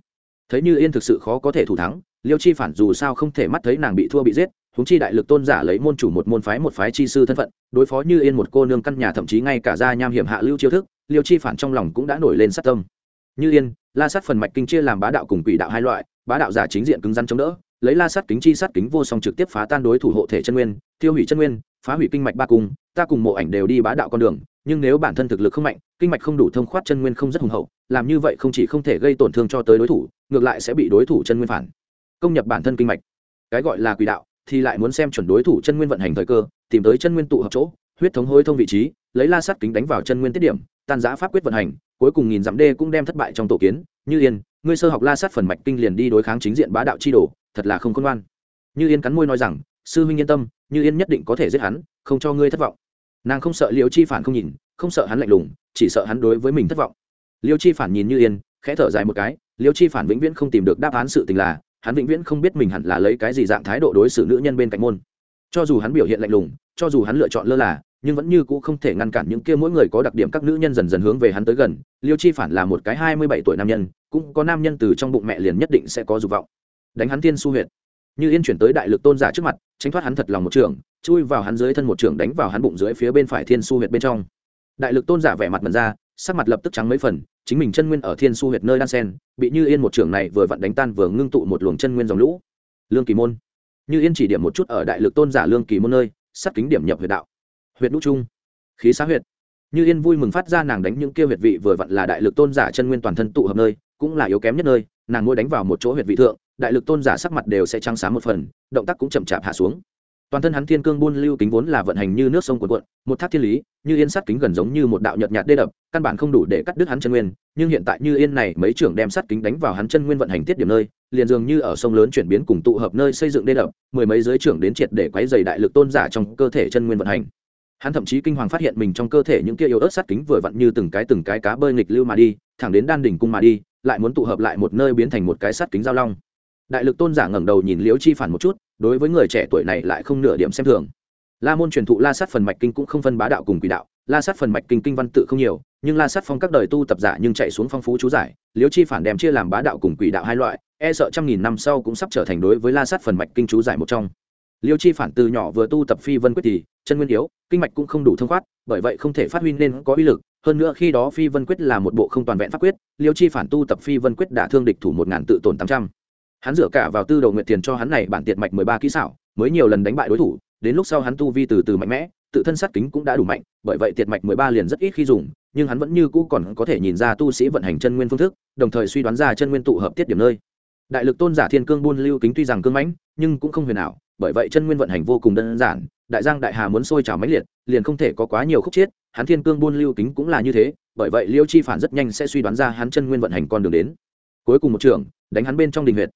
Thấy như yên thực sự khó có thể thủ thắng, liêu chi phản dù sao không thể mắt thấy nàng bị thua bị giết húng chi đại lực tôn giả lấy môn chủ một môn phái một phái chi sư thân phận, đối phó như yên một cô nương căn nhà thậm chí ngay cả ra nham hiểm hạ lưu chiêu thức, liêu chi phản trong lòng cũng đã nổi lên sát tâm như yên, la sát phần mạch kinh chia làm bá đạo cùng quỷ đạo hai loại, bá đạo giả chính diện cứng rắn chống đỡ, lấy la sát kính chi sát kính vô song trực tiếp phá tan đối thủ hộ thể chân nguyên, tiêu hủy chân nguyên, phá hủy kinh mạch ba cung ta cùng mộ ảnh đều đi bá đạo con đường, nhưng nếu bản thân thực lực không mạnh, kinh mạch không đủ thông khoát chân nguyên không rất hùng hậu, làm như vậy không chỉ không thể gây tổn thương cho tới đối thủ, ngược lại sẽ bị đối thủ chân nguyên phản. Công nhập bản thân kinh mạch. Cái gọi là quỷ đạo, thì lại muốn xem chuẩn đối thủ chân nguyên vận hành thời cơ, tìm tới chân nguyên tụ hợp chỗ, huyết thống hối thông vị trí, lấy la sát kính đánh vào chân nguyên tiết điểm, tan giã pháp quyết vận hành cuối cùng nghìn dặm đê cũng đem thất bại trong tổ kiến. Như yên, ngươi sơ học la sát phần mạch kinh liền đi đối kháng chính diện bá đạo chi đồ, thật là không khôn ngoan. Như yên cắn môi nói rằng, sư huynh yên tâm, như yên nhất định có thể giết hắn, không cho ngươi thất vọng. Nàng không sợ liêu chi phản không nhìn, không sợ hắn lạnh lùng, chỉ sợ hắn đối với mình thất vọng. Liêu chi phản nhìn như yên, khẽ thở dài một cái, liêu chi phản vĩnh viễn không tìm được đáp án sự tình là, hắn vĩnh viễn không biết mình hẳn là lấy cái gì dạng thái độ đối xử nữ nhân bên cạnh môn cho dù hắn biểu hiện lạnh lùng, cho dù hắn lựa chọn lơ là, nhưng vẫn như cũ không thể ngăn cản những kia mỗi người có đặc điểm các nữ nhân dần dần hướng về hắn tới gần. Liêu chi phản là một cái hai mươi bảy tuổi nam nhân, cũng có nam nhân từ trong bụng mẹ liền nhất định sẽ có dục vọng. Đánh hắn thiên su huyệt. Như yên chuyển tới đại lực tôn giả trước mặt, tránh thoát hắn thật lòng một trường, chui vào hắn dưới thân một trường đánh vào hắn bụng dưới phía bên phải thiên su huyệt bên trong. Đại lực tôn giả vẻ mặt mật ra, sắc mặt lập tức trắng mấy phần, chính mình chân nguyên ở thiên su huyệt nơi đan sen, bị như yên một trường này vừa vặn đánh tan vừa ngưng tụ một luồng chân nguyên dòng lũ. Lương kỳ môn như yên chỉ điểm một chút ở đại lực tôn giả lương kỳ môn nơi sắt kính điểm nhập huyệt đạo. Huyệt đũ trung, khí xá huyệt. Như yên vui mừng phát ra nàng đánh những kia huyệt vị vừa vặn là đại lực tôn giả chân nguyên toàn thân tụ hợp nơi, cũng là yếu kém nhất nơi, nàng ngôi đánh vào một chỗ huyệt vị thượng, đại lực tôn giả sắc mặt đều sẽ trăng sáng một phần, động tác cũng chậm chạp hạ xuống toàn thân hắn thiên cương buôn lưu kính vốn là vận hành như nước sông cuộn cuộn, một thác thiên lý, như yên sắt kính gần giống như một đạo nhợt nhạt đê đập, căn bản không đủ để cắt đứt hắn chân nguyên, nhưng hiện tại như yên này, mấy trưởng đem sắt kính đánh vào hắn chân nguyên vận hành tiết điểm nơi, liền dường như ở sông lớn chuyển biến cùng tụ hợp nơi xây dựng đê đập, mười mấy giới trưởng đến triệt để quấy dày đại lực tôn giả trong cơ thể chân nguyên vận hành. Hắn thậm chí kinh hoàng phát hiện mình trong cơ thể những kia yếu ớt sắt kính vừa vặn như từng cái từng cái cá bơi nghịch lưu mà đi, thẳng đến đan đỉnh cung mà đi, lại muốn tụ hợp lại một nơi biến thành một cái sắt kính giao long. Đại lực tôn giả ngẩng đầu nhìn liễu chi phản một chút đối với người trẻ tuổi này lại không nửa điểm xem thường. La môn truyền thụ la sát phần mạch kinh cũng không phân bá đạo cùng quỷ đạo, la sát phần mạch kinh kinh văn tự không nhiều, nhưng la sát phong các đời tu tập giả nhưng chạy xuống phong phú chú giải liễu chi phản đem chia làm bá đạo cùng quỷ đạo hai loại e sợ trăm nghìn năm sau cũng sắp trở thành đối với la sát phần mạch kinh chú giải một trong. Liêu chi phản từ nhỏ vừa tu tập phi vân quyết thì, chân nguyên yếu, kinh mạch cũng không đủ thông khoát, bởi vậy không thể phát huy nên có uy lực, hơn nữa khi đó phi vân quyết là một bộ không toàn vẹn pháp quyết, liêu chi phản tu tập phi vân quyết đã thương địch thủ một ngàn tự tổn tám trăm hắn dựa cả vào tư đầu nguyện tiền cho hắn này bản tiệt mạch mười ba kỹ xảo mới nhiều lần đánh bại đối thủ đến lúc sau hắn tu vi từ từ mạnh mẽ tự thân sát kính cũng đã đủ mạnh bởi vậy tiệt mạch mười ba liền rất ít khi dùng nhưng hắn vẫn như cũ còn có thể nhìn ra tu sĩ vận hành chân nguyên phương thức đồng thời suy đoán ra chân nguyên tụ hợp tiết điểm nơi. Đại lực tôn giả thiên cương buôn lưu kính tuy rằng cương mãnh nhưng cũng không huyền ảo bởi vậy chân nguyên vận hành vô cùng đơn giản đại giang đại hà muốn sôi trào mãnh liệt liền không thể có quá nhiều khúc chiết hắn thiên cương buôn lưu kính cũng là như thế bởi vậy liêu chi phản rất nhanh sẽ suy đoán ra hắn chân nguyên vận hành con đường đến. Cuối cùng một trường, đánh hắn bên trong đình huyệt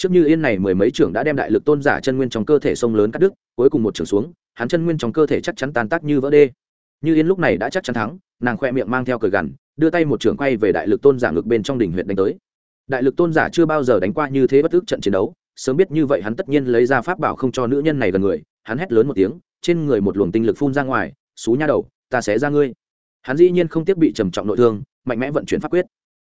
trước như yên này mười mấy trưởng đã đem đại lực tôn giả chân nguyên trong cơ thể sông lớn cắt đứt, cuối cùng một trưởng xuống, hắn chân nguyên trong cơ thể chắc chắn tan tác như vỡ đê. Như yên lúc này đã chắc chắn thắng, nàng khoe miệng mang theo cờ gằn, đưa tay một trưởng quay về đại lực tôn giả ngực bên trong đỉnh huyện đánh tới. Đại lực tôn giả chưa bao giờ đánh qua như thế bất tức trận chiến đấu, sớm biết như vậy hắn tất nhiên lấy ra pháp bảo không cho nữ nhân này gần người, hắn hét lớn một tiếng, trên người một luồng tinh lực phun ra ngoài, xú nha đầu, ta sẽ ra ngươi. Hắn dĩ nhiên không tiếc bị trầm trọng nội thương, mạnh mẽ vận chuyển pháp quyết.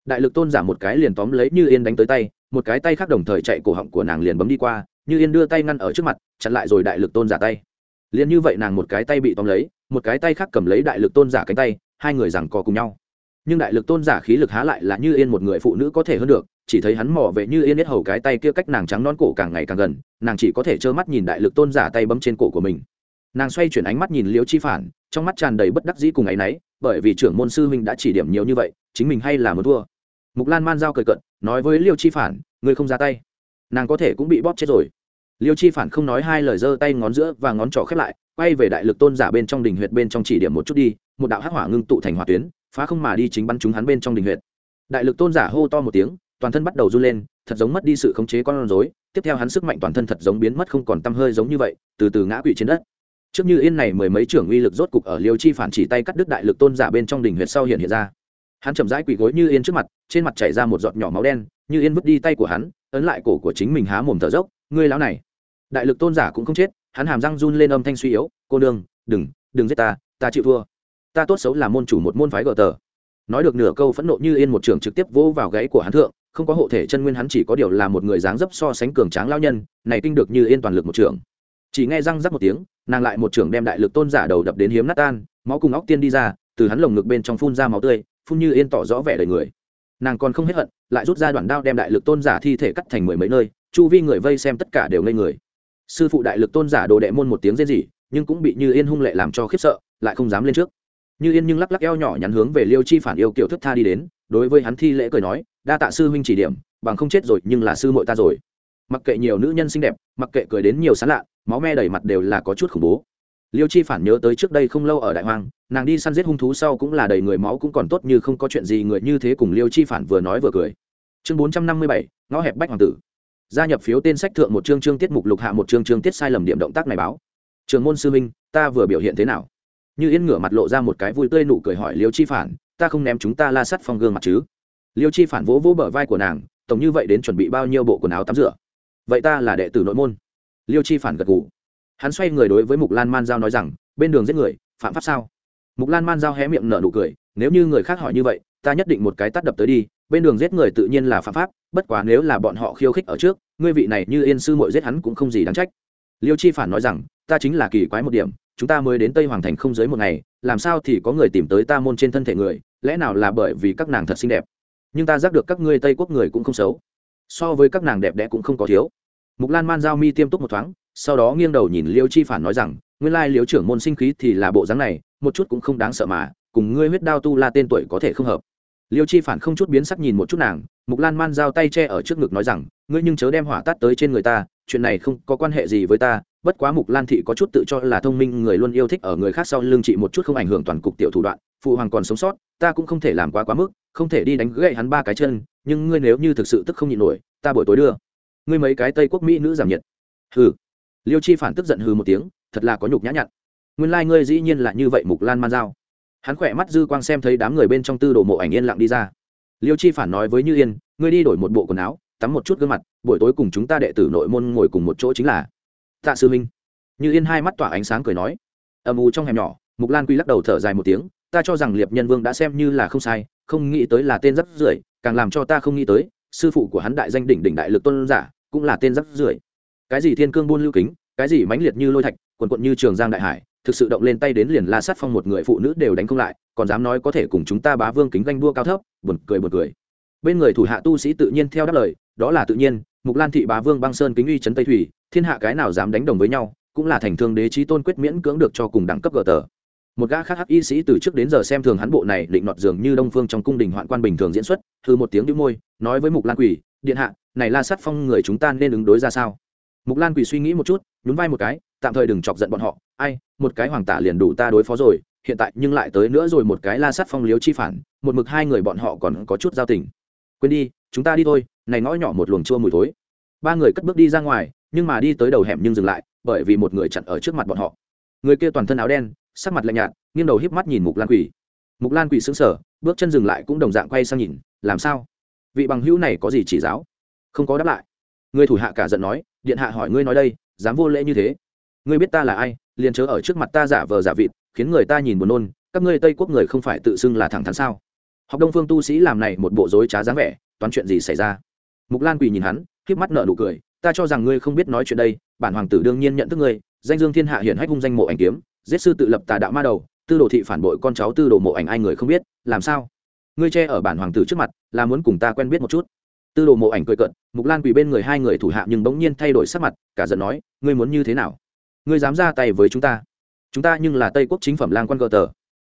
Đại lực tôn giả một cái liền tóm lấy như yên đánh tới tay một cái tay khác đồng thời chạy cổ họng của nàng liền bấm đi qua, như yên đưa tay ngăn ở trước mặt, chặn lại rồi đại lực tôn giả tay. Liền như vậy nàng một cái tay bị tóm lấy, một cái tay khác cầm lấy đại lực tôn giả cánh tay, hai người rằng co cùng nhau. Nhưng đại lực tôn giả khí lực há lại là như yên một người phụ nữ có thể hơn được, chỉ thấy hắn mò về như yên biết hầu cái tay kia cách nàng trắng non cổ càng ngày càng gần, nàng chỉ có thể trơ mắt nhìn đại lực tôn giả tay bấm trên cổ của mình. Nàng xoay chuyển ánh mắt nhìn liễu chi phản, trong mắt tràn đầy bất đắc dĩ cùng ấ y n ấ y bởi vì trưởng môn sư huynh đã chỉ điểm nhiều như vậy, chính mình hay là một thua mục lan man giao cười cận nói với liêu chi phản, ngươi không ra tay, nàng có thể cũng bị bóp chết rồi. Liêu chi phản không nói hai lời giơ tay ngón giữa và ngón trỏ khép lại, quay về đại lực tôn giả bên trong đình huyệt bên trong chỉ điểm một chút đi, một đạo hắc hỏa ngưng tụ thành hỏa tuyến, phá không mà đi chính bắn chúng hắn bên trong đình huyệt. Đại lực tôn giả hô to một tiếng, toàn thân bắt đầu run lên, thật giống mất đi sự khống chế con rối, tiếp theo hắn sức mạnh toàn thân thật giống biến mất không còn tăm hơi giống như vậy, từ từ ngã quỵ trên đất. Trước như yên này mười mấy trưởng uy lực rốt cục ở liêu chi phản chỉ tay cắt đứt đại lực tôn giả bên trong đình huyệt sau hiện hiện ra hắn chậm rãi quỳ gối như yên trước mặt, trên mặt chảy ra một giọt nhỏ máu đen, như yên vứt đi tay của hắn, ấn lại cổ của chính mình há mồm thở dốc, ngươi lão này. Đại lực tôn giả cũng không chết, hắn hàm răng run lên âm thanh suy yếu, cô nương, đừng đừng giết ta ta chịu thua. Ta tốt xấu là môn chủ một môn phái gờ tờ. Nói được nửa câu phẫn nộ như yên một trường trực tiếp vỗ vào gáy của hắn thượng, không có hộ thể chân nguyên hắn chỉ có điều là một người dáng dấp so sánh cường tráng lao nhân, này kinh được như yên toàn lực một trường chỉ nghe răng rắc một tiếng, nàng lại một trường đem đại lực tôn giả đầu đập đến hiếm nát tan, máu cùng óc tiên đi ra, từ hắn lồng ngực bên trong phun ra máu tươi phun như yên tỏ rõ vẻ đời người. Nàng còn không hết hận, lại rút ra đoạn đao đem đại lực tôn giả thi thể cắt thành mười mấy nơi, chu vi người vây xem tất cả đều ngây người. Sư phụ đại lực tôn giả đồ đệ môn một tiếng rên rỉ, nhưng cũng bị như yên hung lệ làm cho khiếp sợ, lại không dám lên trước. Như yên nhưng lắc lắc eo nhỏ nhắn hướng về liêu chi phản yêu kiểu thức tha đi đến, đối với hắn thi lễ cười nói, đa tạ sư huynh chỉ điểm, bằng không chết rồi nhưng là sư muội ta rồi. Mặc kệ nhiều nữ nhân xinh đẹp, mặc kệ cười đến nhiều sán lạ, máu me đầy mặt đều là có chút khủng bố liêu chi phản nhớ tới trước đây không lâu ở đại hoang, nàng đi săn giết hung thú sau cũng là đầy người máu cũng còn tốt như không có chuyện gì người như thế cùng liêu chi phản vừa nói vừa cười. Chương bốn trăm năm mươi bảy, ngõ hẹp bách hoàng tử. Gia nhập phiếu tên sách thượng một chương chương tiết mục lục hạ một chương chương tiết sai lầm điểm động tác này báo. Trường môn sư minh ta vừa biểu hiện thế nào? Như yên ngửa mặt lộ ra một cái vui tươi nụ cười hỏi liêu chi phản, ta không ném chúng ta la sắt phong gương mặt chứ? Liêu chi phản vỗ vỗ bờ vai của nàng, tổng như vậy đến chuẩn bị bao nhiêu bộ quần áo tắm rửa? Vậy ta là đệ tử nội môn. Liêu chi phản gật gù hắn xoay người đối với mục lan man giao nói rằng, bên đường giết người, phạm pháp sao? Mục lan man giao hé miệng nở nụ cười, nếu như người khác hỏi như vậy, ta nhất định một cái tắt đập tới đi, bên đường giết người tự nhiên là phạm pháp, bất quá nếu là bọn họ khiêu khích ở trước, ngươi vị này như yên sư mội giết hắn cũng không gì đáng trách. Liêu chi phản nói rằng, ta chính là kỳ quái một điểm, chúng ta mới đến tây hoàng thành không dưới một ngày, làm sao thì có người tìm tới ta môn trên thân thể người, lẽ nào là bởi vì các nàng thật xinh đẹp? Nhưng ta giác được các ngươi tây quốc người cũng không xấu, so với các nàng đẹp đẽ cũng không có thiếu. Mục lan man giao mi tiêm túc một thoáng sau đó nghiêng đầu nhìn liêu chi phản nói rằng, nguyên lai liêu trưởng môn sinh khí thì là bộ dáng này, một chút cũng không đáng sợ mà, cùng ngươi huyết đao tu la tên tuổi có thể không hợp. Liêu chi phản không chút biến sắc nhìn một chút nàng, mục lan man giao tay che ở trước ngực nói rằng, ngươi nhưng chớ đem hỏa tát tới trên người ta, chuyện này không có quan hệ gì với ta, bất quá mục lan thị có chút tự cho là thông minh, người luôn yêu thích ở người khác sau lưng chị một chút không ảnh hưởng toàn cục tiểu thủ đoạn, phụ hoàng còn sống sót, ta cũng không thể làm quá quá mức, không thể đi đánh gậy hắn ba cái chân, nhưng ngươi nếu như thực sự tức không nhịn nổi, ta buổi tối đưa ngươi mấy cái tây quốc mỹ nữ giảm nhiệt. Hừ liêu chi phản tức giận hừ một tiếng, thật là có nhục nhã nhặn. Nguyên lai、like、ngươi dĩ nhiên là như vậy mục lan man giao. Hắn khỏe mắt dư quang xem thấy đám người bên trong tư đồ mộ ảnh yên lặng đi ra. Liêu chi phản nói với như yên, ngươi đi đổi một bộ quần áo, tắm một chút gương mặt, buổi tối cùng chúng ta đệ tử nội môn ngồi cùng một chỗ chính là tạ sư minh. Như yên hai mắt tỏa ánh sáng cười nói, âm u trong hẻm nhỏ, mục lan quy lắc đầu thở dài một tiếng, ta cho rằng liệp nhân vương đã xem như là không sai, không nghĩ tới là tên rất rưởi, càng làm cho ta không nghĩ tới, sư phụ của hắn đại danh đỉnh đỉnh đại lực tôn giả, cũng là tên rất rưởi cái gì thiên cương buôn lưu kính, cái gì mãnh liệt như lôi thạch, quần quận như trường giang đại hải, thực sự động lên tay đến liền la sát phong một người phụ nữ đều đánh không lại, còn dám nói có thể cùng chúng ta bá vương kính ganh đua cao thấp, buồn cười buồn cười. Bên người thủ hạ tu sĩ tự nhiên theo đáp lời, đó là tự nhiên, mục lan thị bá vương băng sơn kính uy trấn tây thủy, thiên hạ cái nào dám đánh đồng với nhau, cũng là thành thương đế trí tôn quyết miễn cưỡng được cho cùng đẳng cấp gờ tờ. Một gã khác hắc y sĩ từ trước đến giờ xem thường hắn bộ này, định nọt dường như đông phương trong cung đình hoạn quan bình thường diễn xuất thư một tiếng đĩu môi, nói với mục lan quỷ, điện hạ, này la sát phong người chúng ta nên ứng đối ra sao? Mục lan quỳ suy nghĩ một chút, nhún vai một cái, tạm thời đừng chọc giận bọn họ. Ai, một cái hoàng tả liền đủ ta đối phó rồi, hiện tại nhưng lại tới nữa rồi một cái la sát phong liếu chi phản, một mực hai người bọn họ còn có chút giao tình. Quên đi, chúng ta đi thôi, này ngõ nhỏ một luồng chua mùi thối. Ba người cất bước đi ra ngoài, nhưng mà đi tới đầu hẻm nhưng dừng lại, bởi vì một người chặn ở trước mặt bọn họ. Người kia toàn thân áo đen, sắc mặt lạnh nhạt, nghiêng đầu híp mắt nhìn mục lan quỷ mục lan quỷ sững sờ, bước chân dừng lại cũng đồng dạng quay sang nhìn, làm sao? Vị bằng hữu này có gì chỉ giáo? Không có đáp lại người thủ hạ cả giận nói, điện hạ hỏi ngươi nói đây, dám vô lễ như thế. Ngươi biết ta là ai, liền chớ ở trước mặt ta giả vờ giả vịt, khiến người ta nhìn buồn nôn, các ngươi tây quốc người không phải tự xưng là thẳng thắn sao? Học đông phương tu sĩ làm này một bộ dối trá dáng vẻ, toán chuyện gì xảy ra? Mục lan quỳ nhìn hắn k mắt nợ nụ cười, ta cho rằng ngươi không biết nói chuyện đây, bản hoàng tử đương nhiên nhận thức ngươi, danh dương thiên hạ hiển hách hung danh mộ ảnh kiếm, giết sư tự lập tà đạo ma đầu, tư đồ thị phản bội con cháu tư đồ mộ ảnh ai người không biết, làm sao? Ngươi che ở bản hoàng tử trước mặt, là muốn cùng ta quen biết một chút tư đồ mộ ảnh cười cận mục lan quỳ bên người hai người thủ hạ nhưng bỗng nhiên thay đổi sắc mặt, cả giận nói, ngươi muốn như thế nào? Ngươi dám ra tay với chúng ta? Chúng ta nhưng là tây quốc chính phẩm lang quan gờ tờ.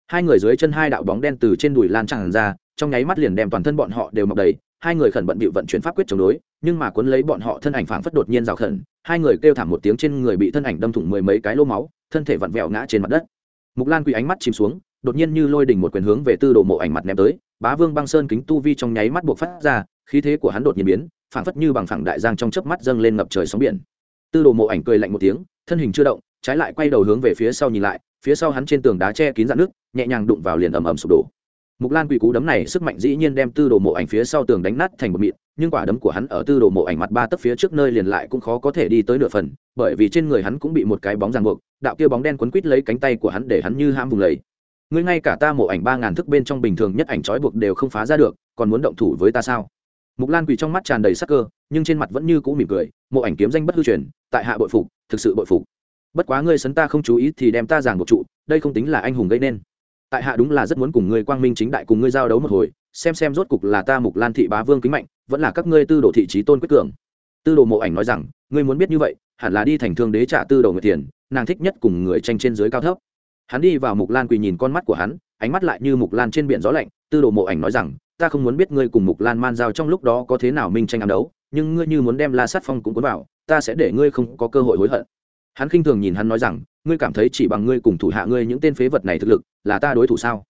Hai người dưới chân hai đạo bóng đen từ trên đùi lan tràn ra, trong nháy mắt liền đem toàn thân bọn họ đều mọc đầy, hai người khẩn bận bịu vận chuyển pháp quyết chống đối, nhưng mà cuốn lấy bọn họ thân ảnh phảng phất đột nhiên rào khẩn, hai người kêu thảm một tiếng trên người bị thân ảnh đâm thủng mười mấy cái lô máu, thân thể vặn vẹo ngã trên mặt đất. Mục lan quỳ ánh mắt chìm xuống, đột nhiên như lôi đỉnh một quyền hướng về tư đồ mộ ảnh mặt ném tới, bá vương băng sơn kính tu vi trong nháy mắt buộc phát ra khí thế của hắn đột nhiên biến, phảng phất như bằng phẳng đại giang trong chớp mắt dâng lên ngập trời sóng biển. Tư đồ mộ ảnh cười lạnh một tiếng, thân hình chưa động, trái lại quay đầu hướng về phía sau nhìn lại, phía sau hắn trên tường đá che kín dạn nước, nhẹ nhàng đụng vào liền ầm ầm sụp đổ. Mục lan quỷ cú đấm này sức mạnh dĩ nhiên đem tư đồ mộ ảnh phía sau tường đánh nát thành một mịn, nhưng quả đấm của hắn ở tư đồ mộ ảnh mặt ba tấc phía trước nơi liền lại cũng khó có thể đi tới nửa phần, bởi vì trên người hắn cũng bị một cái bóng ràng buộc, đạo kia bóng đen quấn quít lấy cánh tay của hắn để hắn như ham vùng lấy ngươi ngay cả ta mộ ảnh ba ngàn thức bên trong bình thường nhất ảnh trói buộc đều không phá ra được, còn muốn động thủ với ta sao? Mục lan quỳ trong mắt tràn đầy sắc cơ, nhưng trên mặt vẫn như cũ mỉm cười, mộ ảnh kiếm danh bất hư truyền, tại hạ bội phục, thực sự bội phục. Bất quá ngươi sấn ta không chú ý thì đem ta giảng một trụ, đây không tính là anh hùng gây nên. Tại hạ đúng là rất muốn cùng ngươi quang minh chính đại cùng ngươi giao đấu một hồi, xem xem rốt cục là ta mục lan thị bá vương kính mạnh, vẫn là các ngươi tư đồ thị trí tôn quyết cường. Tư đồ mộ ảnh nói rằng, ngươi muốn biết như vậy, hẳn là đi thành thương đế trả tư đồ người tiền, nàng thích nhất cùng người tranh trên dưới cao thấp. Hắn đi vào mục lan quỳ nhìn con mắt của hắn, ánh mắt lại như mục lan trên biển gió lạnh, tư đồ mộ ảnh nói rằng ta không muốn biết ngươi cùng mục lan man giao trong lúc đó có thế nào minh tranh ám đấu, nhưng ngươi như muốn đem la sát phong cũng cuốn vào, ta sẽ để ngươi không có cơ hội hối hận. Hắn khinh thường nhìn hắn nói rằng, ngươi cảm thấy chỉ bằng ngươi cùng thủ hạ ngươi những tên phế vật này thực lực, là ta đối thủ sao?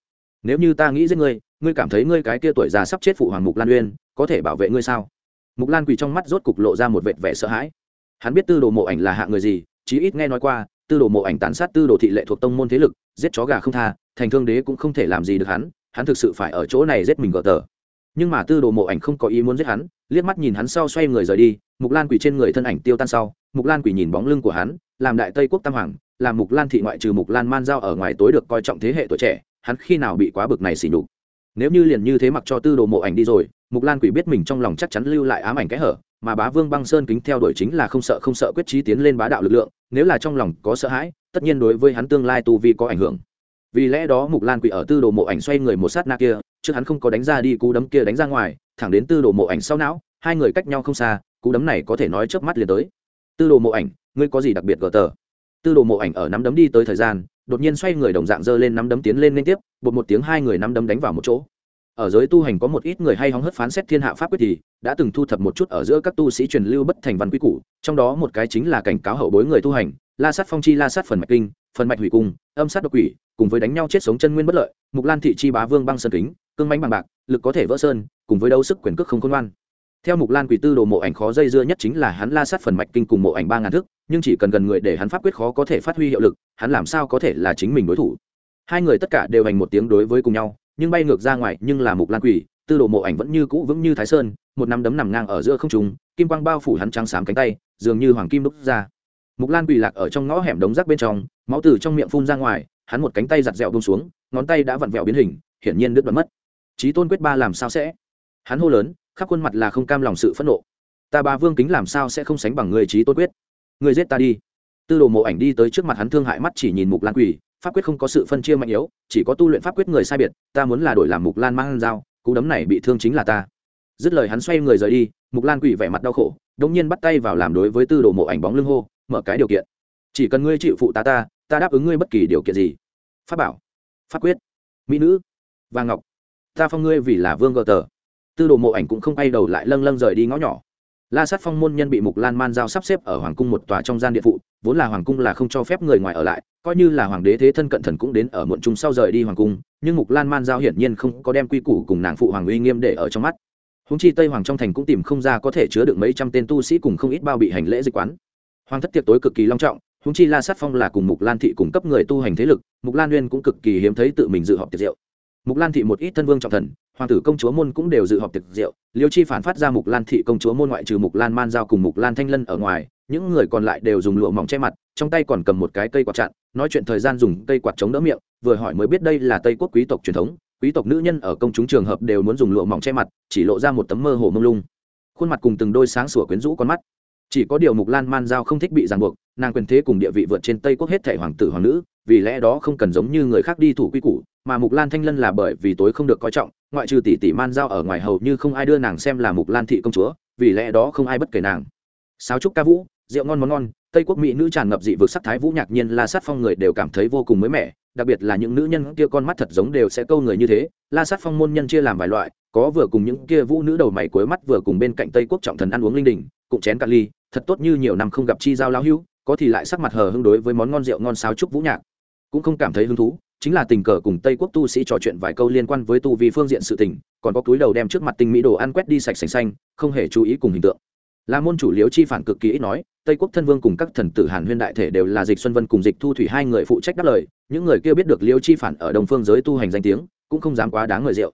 Nếu như ta nghĩ giết ngươi ngươi cảm thấy ngươi cái kia tuổi già sắp chết phụ hoàng mục lan uyên, có thể bảo vệ ngươi sao? Mục lan quỳ trong mắt rốt cục lộ ra một vệt vẻ sợ hãi. Hắn biết tư đồ mộ ảnh là hạ người gì, chí ít nghe nói qua, tư đồ mộ ảnh tàn sát tư đồ thị lệ thuộc tông môn thế lực, giết chó gà không tha, thành thương đế cũng không thể làm gì được hắn hắn thực sự phải ở chỗ này giết mình gỡ tờ. Nhưng mà tư đồ mộ ảnh không có ý muốn giết hắn, liếc mắt nhìn hắn sau xoay người rời đi, mục lan quỳ trên người thân ảnh tiêu tan sau, mục lan quỳ nhìn bóng lưng của hắn, làm đại tây quốc tam hoàng, làm mục lan thị ngoại trừ mục lan man giao ở ngoài tối được coi trọng thế hệ tuổi trẻ, hắn khi nào bị quá bực này xỉ nhục. Nếu như liền như thế mặc cho tư đồ mộ ảnh đi rồi, mục lan quỷ biết mình trong lòng chắc chắn lưu lại ám ảnh kẽ hở, mà bá vương băng sơn kính theo đuổi chính là không sợ không sợ quyết trí tiến lên bá đạo lực lượng, nếu là trong lòng có sợ hãi, tất nhiên đối với hắn tương lai tu vi có ảnh hưởng vì lẽ đó mục lan quỷ ở tư đồ mộ ảnh xoay người một sát na kia chứ hắn không có đánh ra đi, cú đấm kia đánh ra ngoài, thẳng đến tư đồ mộ ảnh sau não, hai người cách nhau không xa, cú đấm này có thể nói chớp mắt liền tới. Tư đồ mộ ảnh, ngươi có gì đặc biệt gờ tờ? Tư đồ mộ ảnh ở nắm đấm đi tới thời gian, đột nhiên xoay người đồng dạng dơ lên nắm đấm tiến lên liên tiếp, bột một tiếng hai người nắm đấm đánh vào một chỗ. Ở giới tu hành có một ít người hay hóng hớt phán xét thiên hạ pháp quyết thì, đã từng thu thập một chút ở giữa các tu sĩ truyền lưu bất thành văn quy củ, trong đó một cái chính là cảnh cáo hậu bối người tu hành la sát phong chi la sát phần mạch kinh, phần mạch hủy cung, âm sát độc quỷ, cùng với đánh nhau chết sống chân nguyên bất lợi, mục lan thị chi bá vương băng sơn kính, cương mánh bằng bạc, lực có thể vỡ sơn, cùng với đấu sức quyền cước không khôn ngoan. Theo mục lan quỷ tư đồ mộ ảnh khó dây dưa nhất chính là hắn la sát phần mạch kinh cùng mộ ảnh ba ngàn thức nhưng chỉ cần gần người để hắn pháp quyết khó có thể phát huy hiệu lực, hắn làm sao có thể là chính mình đối thủ? Hai người tất cả đều hành một tiếng đối với cùng nhau, nhưng bay ngược ra ngoài nhưng là mục lan quỷ, tư đồ mộ ảnh vẫn như cũ vững như thái sơn, một nắm đấm nằm ngang ở giữa không trùng kim quang bao phủ hắn trắng xám cánh tay, dường như hoàng kim đúc ra mục lan quỳ lạc ở trong ngõ hẻm đống rác bên trong máu từ trong miệng phun ra ngoài hắn một cánh tay giặt dẹo bông xuống ngón tay đã vặn vẹo biến hình hiển nhiên đứt đoạn mất. Trí tôn quyết ba làm sao sẽ? Hắn hô lớn khắp khuôn mặt là không cam lòng sự phẫn nộ. Ta ba vương kính làm sao sẽ không sánh bằng người trí tôn quyết? Người giết ta đi. Tư đồ mộ ảnh đi tới trước mặt hắn thương hại mắt chỉ nhìn mục lan quỳ, pháp quyết không có sự phân chia mạnh yếu chỉ có tu luyện pháp quyết người sai biệt ta muốn là đổi làm mục lan mang dao cú đấm này bị thương chính là ta. Dứt lời hắn xoay người rời đi mục lan quỳ vẻ mặt đau khổ đông nhiên bắt tay vào làm đối với tư đồ mộ ảnh bóng lưng hô mở cái điều kiện. Chỉ cần ngươi chịu phụ tá ta ta đáp ứng ngươi bất kỳ điều kiện gì. Pháp bảo, pháp quyết, mỹ nữ và ngọc. Ta phong ngươi vì là vương gờ tờ. Tư đồ mộ ảnh cũng không quay đầu lại lâng lâng rời đi ngõ nhỏ. La sát phong môn nhân bị mục lan man giao sắp xếp ở hoàng cung một tòa trong gian địa phụ, vốn là hoàng cung là không cho phép người ngoài ở lại, coi như là hoàng đế thế thân cận thần cũng đến ở muộn chung sau rời đi hoàng cung, nhưng mục lan man giao hiển nhiên không có đem quy củ cùng nàng phụ hoàng uy nghiêm để ở trong mắt. Húng chi tây hoàng trong thành cũng tìm không ra có thể chứa được mấy trăm tên tu sĩ cùng không ít bao bị hành lễ dịch quán hoàng thất tiệc tối cực kỳ long trọng húng chi la sát phong là cùng mục lan thị cung cấp người tu hành thế lực, mục lan uyên cũng cực kỳ hiếm thấy tự mình dự họp tiệc rượu. Mục lan thị một ít thân vương trọng thần, hoàng tử công chúa môn cũng đều dự họp tiệc rượu, liêu chi phản phát ra mục lan thị công chúa môn ngoại trừ mục lan man giao cùng mục lan thanh lân ở ngoài, những người còn lại đều dùng lụa mỏng che mặt, trong tay còn cầm một cái cây quạt chặn, nói chuyện thời gian dùng cây quạt chống đỡ miệng, vừa hỏi mới biết đây là tây quốc quý tộc truyền thống, quý tộc nữ nhân ở công chúng trường hợp đều muốn dùng lụa mỏng che mặt, chỉ lộ ra một tấm mơ hồ mông lung. Khuôn mặt cùng từng đôi sáng sủa quyến rũ con mắt chỉ có điều mục lan man giao không thích bị ràng buộc, nàng quyền thế cùng địa vị vượt trên tây quốc hết thể hoàng tử, hoàng nữ, vì lẽ đó không cần giống như người khác đi thủ quy củ, mà mục lan thanh lân là bởi vì tối không được coi trọng, ngoại trừ tỷ tỷ man giao ở ngoài hầu như không ai đưa nàng xem là mục lan thị công chúa, vì lẽ đó không ai bất kể nàng. Sáo trúc ca vũ, rượu ngon món ngon, tây quốc mỹ nữ tràn ngập dị vực sắc thái vũ nhạc nhiên la sát phong người đều cảm thấy vô cùng mới mẻ, đặc biệt là những nữ nhân kia con mắt thật giống đều sẽ câu người như thế, la sát phong môn nhân chia làm vài loại, có vừa cùng những kia vũ nữ đầu mày cuối mắt vừa cùng bên cạnh tây quốc trọng thần ăn uống linh đình cụm chén cạn ly, thật tốt như nhiều năm không gặp chi giao lao hưu có thì lại sắc mặt hờ hưng đối với món ngon rượu ngon sáo trúc vũ nhạc. Cũng không cảm thấy hứng thú, chính là tình cờ cùng tây quốc tu sĩ trò chuyện vài câu liên quan với tu vi phương diện sự tình, còn có túi đầu đem trước mặt tinh mỹ đồ ăn quét đi sạch sành xanh, không hề chú ý cùng hình tượng. Là môn chủ liếu chi phản cực kỳ ít nói, tây quốc thân vương cùng các thần tử hàn huyên đại thể đều là dịch xuân vân cùng dịch thu thủy hai người phụ trách đáp lời, những người kia biết được liêu chi phản ở đồng phương giới tu hành danh tiếng, cũng không dám quá đáng người rượu.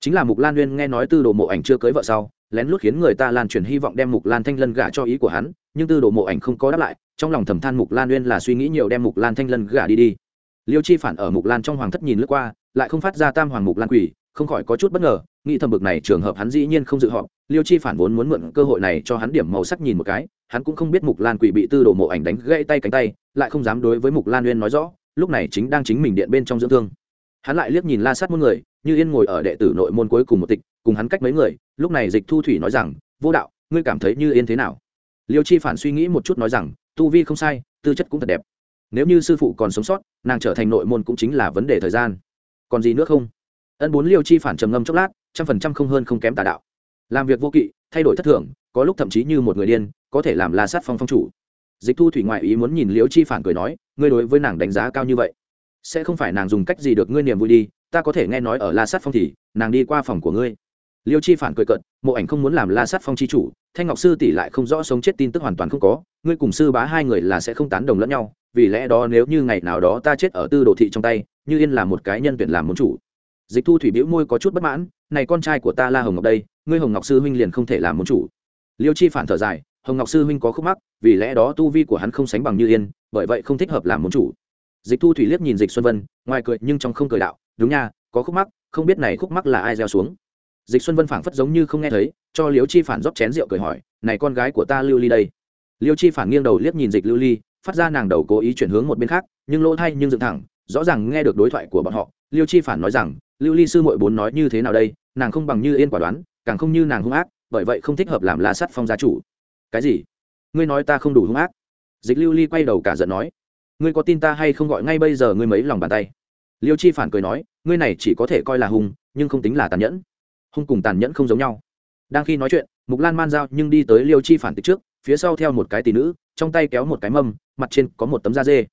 Chính là mục lan huyên nghe nói tư đồ mộ ảnh chưa cưới vợ sau lén lút khiến người ta lan truyền hy vọng đem mục lan thanh lân gả cho ý của hắn, nhưng tư đồ mộ ảnh không có đáp lại, trong lòng thầm than mục lan uyên là suy nghĩ nhiều đem mục lan thanh lân gả đi đi. Liêu chi phản ở mục lan trong hoàng thất nhìn lướt qua, lại không phát ra tam hoàng mục lan quỷ, không khỏi có chút bất ngờ, nghĩ thầm bực này trường hợp hắn dĩ nhiên không dự họp, liêu chi phản vốn muốn mượn cơ hội này cho hắn điểm màu sắc nhìn một cái, hắn cũng không biết mục lan quỷ bị tư đồ mộ ảnh đánh gãy tay cánh tay, lại không dám đối với mục lan uyên nói rõ, lúc này chính đang chính mình điện bên trong dưỡng thương hắn lại liếc nhìn la sát muôn người, như yên ngồi ở đệ tử nội môn cuối cùng một tịch, cùng hắn cách mấy người, lúc này dịch thu thủy nói rằng, vô đạo, ngươi cảm thấy như yên thế nào? Liêu chi phản suy nghĩ một chút nói rằng, tu vi không sai, tư chất cũng thật đẹp. Nếu như sư phụ còn sống sót, nàng trở thành nội môn cũng chính là vấn đề thời gian. Còn gì nữa không? Ân bốn liêu chi phản trầm ngâm chốc lát, trăm phần trăm không hơn không kém tà đạo. Làm việc vô kỵ, thay đổi thất thường, có lúc thậm chí như một người điên, có thể làm la sát phong phong chủ. Dịch thu thủy ngoại ý muốn nhìn liêu chi phản cười nói, ngươi đối với nàng đánh giá cao như vậy sẽ không phải nàng dùng cách gì được ngươi niềm vui đi, ta có thể nghe nói ở la sát phong thì, nàng đi qua phòng của ngươi. Liêu chi phản cười cận mộ ảnh không muốn làm la sát phong chi chủ, thanh ngọc sư tỷ lại không rõ sống chết tin tức hoàn toàn không có, ngươi cùng sư bá hai người là sẽ không tán đồng lẫn nhau, vì lẽ đó nếu như ngày nào đó ta chết ở tư đồ thị trong tay, như yên là một cái nhân tuyển làm muốn chủ. Dịch thu thủy biễu môi có chút bất mãn, này con trai của ta la hồng ngọc đây, ngươi hồng ngọc sư huynh liền không thể làm muốn chủ. Liêu chi phản thở dài, hồng ngọc sư huynh có khúc mắc, vì lẽ đó tu vi của hắn không sánh bằng như yên, bởi vậy không thích hợp làm muốn chủ dịch thu thủy liếc nhìn dịch xuân vân, ngoài cười nhưng trong không cười đạo, đúng nha, có khúc mắc, không biết này khúc mắc là ai gieo xuống. Dịch xuân vân phảng phất giống như không nghe thấy, cho liêu chi phản rót chén rượu cười hỏi, này con gái của ta lưu ly đây? Liêu chi phản nghiêng đầu liếc nhìn dịch lưu ly, phát ra nàng đầu cố ý chuyển hướng một bên khác, nhưng lỗ thay nhưng dựng thẳng, rõ ràng nghe được đối thoại của bọn họ. Liêu chi phản nói rằng, lưu ly sư mội bốn nói như thế nào đây? Nàng không bằng như yên quả đoán, càng không như nàng hung ác, bởi vậy không thích hợp làm la sắt phong gia chủ. Cái gì? Ngươi nói ta không đủ hung ác. Dịch lưu ly quay đầu cả giận nói ngươi có tin ta hay không gọi ngay bây giờ ngươi mấy lòng bàn tay? Liêu chi phản cười nói, ngươi này chỉ có thể coi là hung, nhưng không tính là tàn nhẫn. Hung cùng tàn nhẫn không giống nhau. Đang khi nói chuyện, mục lan man giao nhưng đi tới liêu chi phản tịch trước, phía sau theo một cái tỷ nữ, trong tay kéo một cái mâm, mặt trên có một tấm da dê.